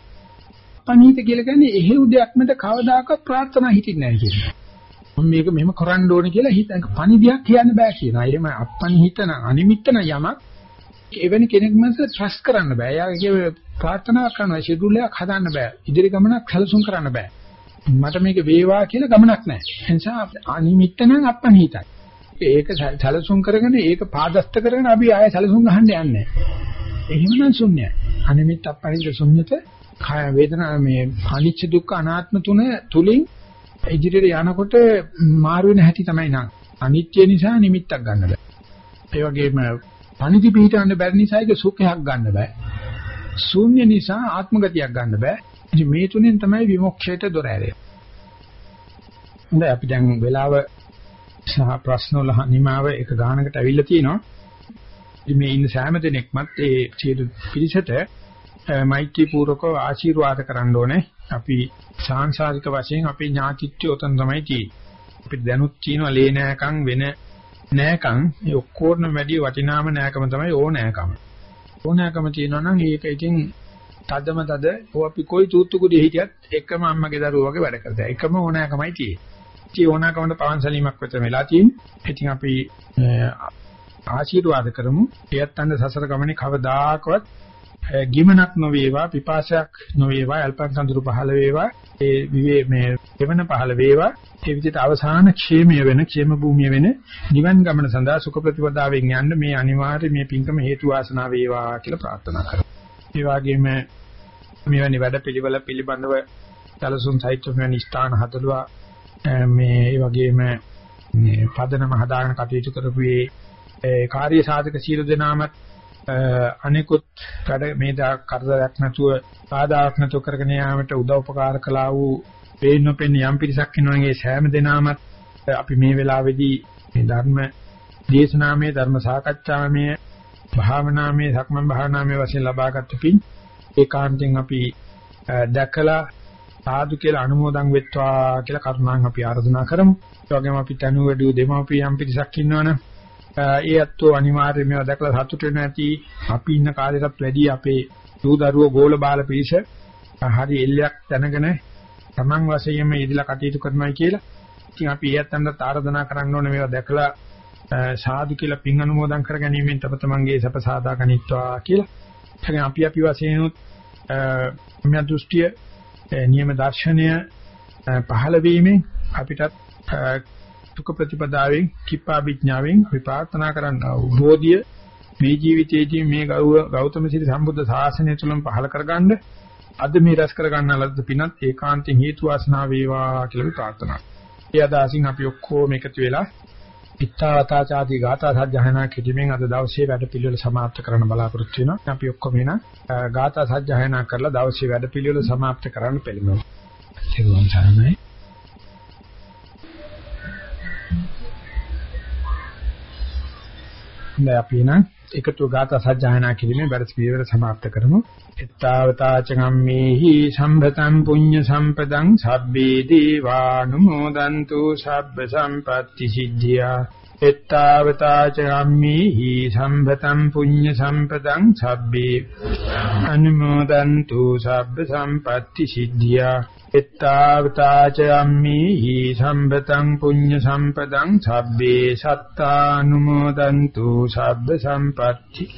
අනිහිත කියලා කියන්නේ එහෙව් දෙයක් මත කවදාකවත් ප්‍රාර්ථනා හිතින්නේ නැහැ කියන්නේ. මම මේක මෙහෙම කරන්න ඕනේ කියලා හිත පණිවිඩයක් කියන්න බෑ කියනවා. එහෙම අපනිහිත නම් අනිමිත්ත නම් යමක් එවැනි කෙනෙක් මත ට්‍රස්ට් කරන්න බෑ. එයාගේ ප්‍රාර්ථනා කරනවා ෂෙඩියුල් එකක් හදන්න බෑ. ඉදිරි ගමනක් සැලසුම් කරන්න බෑ. මට මේක වේවා කියලා ගමනක් නැහැ. ඒ නිසා අනිමිත්ත නම් අපනිහිතයි. ඒක සැලසුම් කරගෙන ඒක පාදස්ත කරගෙන අපි ආයෙ සැලසුම් ගහන්න යන්නේ නැහැ. එහෙමනම් ශුන්‍යයි. අනිමිත් අපරිද ශුන්‍යත කාය වේදනා මේ අනිච්ච දුක්ඛ අනාත්ම තුන තුලින් ඉදිරියට යනකොට මාරු වෙන හැටි තමයි නම්. අනිත්‍ය නිසා නිමිත්තක් ගන්න බෑ. ඒ වගේම පණිදි පිටවන්න බැරි නිසා ඒක සුඛයක් ගන්න බෑ. ශූන්‍ය නිසා ආත්මගතියක් ගන්න බෑ. ඉතින් මේ තුනෙන් තමයි විමුක්ෂයට දොර ඇරෙන්නේ. හොඳයි අපි දැන් වෙලාව සහ ප්‍රශ්න වල නිමාව එක ගානකට අවිල්ල තියෙනවා. මේ ඉන්න සෑම දෙනෙක්මත් ඒ සියලු පිරිසට මෛත්‍රී පූර්වකව ආශිර්වාද කරන්න ඕනේ. අපි සාංශාරික වශයෙන් අපේ ඥාතිත්වය උතන් තමයි තියෙන්නේ. අපිට දැනුත් තියෙනවා ලේ නෑකම් වෙන නෑකම් ඒ ඔක්කොරම වැඩි වටිනාම නෑකම තමයි ඕනෑකම. ඕනෑකම තියෙනවා නම් ඒක ඉතින් තදම තද ඔව් අපි කොයි චූත්තු කුඩේ හිටියත් එකම අම්මගේ දරුවෝ වගේ වැඩ කරතයි. එකම ඕනෑකමයි තියෙන්නේ. ඒ ඕනෑකමට පවන්සලීමක් විතර වෙලා තියෙන්නේ. ඉතින් අපි ආශිර්වාද කරමු. එයත් අන්න සසර ගමනේ කවදාකවත් ගිමනක් නොවේවා පිපාසයක් නොවේවා අල්පං සඳුරු පහළ වේවා ඒ විවේ මේ දෙවන පහළ වේවා ඒ විදිහට අවසාන ക്ഷേමය වෙන ക്ഷേම භූමිය වෙන නිවන් ගමන සඳහා සුඛ ප්‍රතිපදාවෙන් යන්න මේ අනිවාර්ය මේ පින්කම හේතු වාසනා වේවා කියලා ප්‍රාර්ථනා කරමු ඒ වගේම මෙවැනි වැඩපිළිවෙල පිළිබඳව සැලසුම් සාහිත්‍ය මෙවැනි ස්ථාන හදලුවා මේ ඒ වගේම මේ පදනම හදාගෙන කටයුතු කරපු ඒ කාර්ය සාධක සීල දෙනාමත් අනිකුත් කඩ මේ දා කරදරයක් නැතුව සාදාවක් නැතුව කරගෙන යාමට උදව් උපකාර කළා වූ වේන නොපෙන යම් පිරිසක් ඉන්නවනේ සෑම දෙනාමත් අපි මේ වෙලාවේදී මේ ධර්ම දේශනාමය ධර්ම සාකච්ඡාමය භාවනාමය සක්මන් භාවනාමය වශයෙන් ලබාගත් පින් ඒකාන්තයෙන් අපි දැකලා සාදු කියලා අනුමෝදන් වෙත්වා කියලා කරුණාවෙන් අපි ආරාධනා කරමු. ඒ වගේම අපි තනු වැඩි දෙමාපියන් පිරිසක් ඉන්නවනේ ඒ අත්ෝ අනිවාර්යයෙන් මේවා දැකලා සතුට වෙනවා ඇති අපි ඉන්න කාලයටත් වැඩි අපේ දූ දරුවෝ ගෝල බාල පිරිස හරි එල්ලයක් දැනගෙන Taman වශයෙන්ම ඉදලා කටයුතු කරනවා කියලා. ඉතින් අපි ඒත් අන්නත් ආරාධනා කරන්න ඕනේ මේවා දැකලා සාදු කියලා පින් අනුමෝදන් කර ගැනීමෙන් තම තමන්ගේ සැප සාදා ගනිත්වා කියලා. එතන අපි අපි වශයෙන් උත් මෙය දෘෂ්ටිය නියම දර්ශනය පහළ වීමෙන් අපිටත් සුඛ ප්‍රතිපදාවෙන් කිප්පාවිඥාවෙන් අපි ප්‍රාර්ථනා කරන්නා වූ බෝධිය මේ ජීවිතයේදී මේ ගෞතම සිරි සම්බුද්ධ ශාසනය තුළම පහල කරගන්න අද මේ රැස් කරගන්න ලද්ද පිනත් ඒකාන්තයෙන් හේතු වාසනා වේවා කියලා අපි ප්‍රාර්ථනා කරනවා. ඒ අදාසින් අපි ඔක්කොම එකතු වෙලා ඉත්තාවතාචාදී ගාථා සජ්ජහනා කිරීමෙන් අද දවසේ වැඩ පිළිවෙල සමාප්ත කරන්න බලාපොරොත්තු වෙනවා. අපි ඔක්කොම එන ගාථා සජ්ජහනා කරලා දවසේ වැඩ පිළිවෙල සමාප්ත කරන්න පෙළඹෙමු. සිරුවන් සරණයි. හොඳයි අපි නම් එකතු ගාථා සජ්ජායනා කිරීමේ වැඩ පිළිවෙල સમાપ્ત කරමු. එත්තාවතාචගම්මේහි සම්භතං පුඤ්ඤ සම්පදං සබ්බේ දීවානුමෝදන්තු සබ්බ සම්පatti සිද්ධියා. එත්තාවතාචගම්මේහි සම්භතං පුඤ්ඤ සම්පදං සබ්බේ. අනුමෝදන්තු සබ්බ සම්පatti සිද්ධියා. එත්තාවතාච අම්මේහි සම්පතං පුඤ්ඤ සම්පදං සබ්බේ. සත්තානුමෝදන්තු සබ්බ සම්පatti.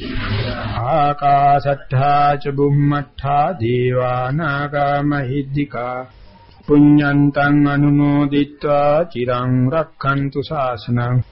ආකාශට්ඨා ච බුම්මට්ඨා දීවානාගා මහිද්దికා පුඤ්ඤන්තං අනුමෝදිත්වා චිරං රක්ඛන්තු ශාසනං.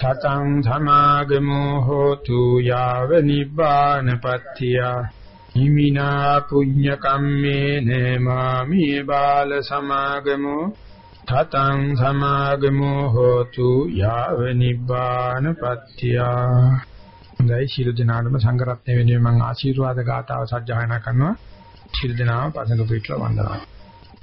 සතං සමාගමු හෝතු යාව නිබ්බානපත්තිය හිමිනා පුඤ්ඤ කම්මේන මාමි බාල සමාගමෝ තතං සමාගමෝ හෝතු යාව නිබ්බාන පත්‍ත්‍යා හොඳයි ශිරු දිනානම සංඝරත්නය වෙනුවෙන් මම ආශිර්වාද ගාතාව සජ්ජායනා කරනවා. ශිරු දිනාම පසඟ පිටලා වන්දනා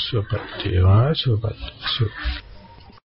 සුපත්තේවා සුපත් සුපත්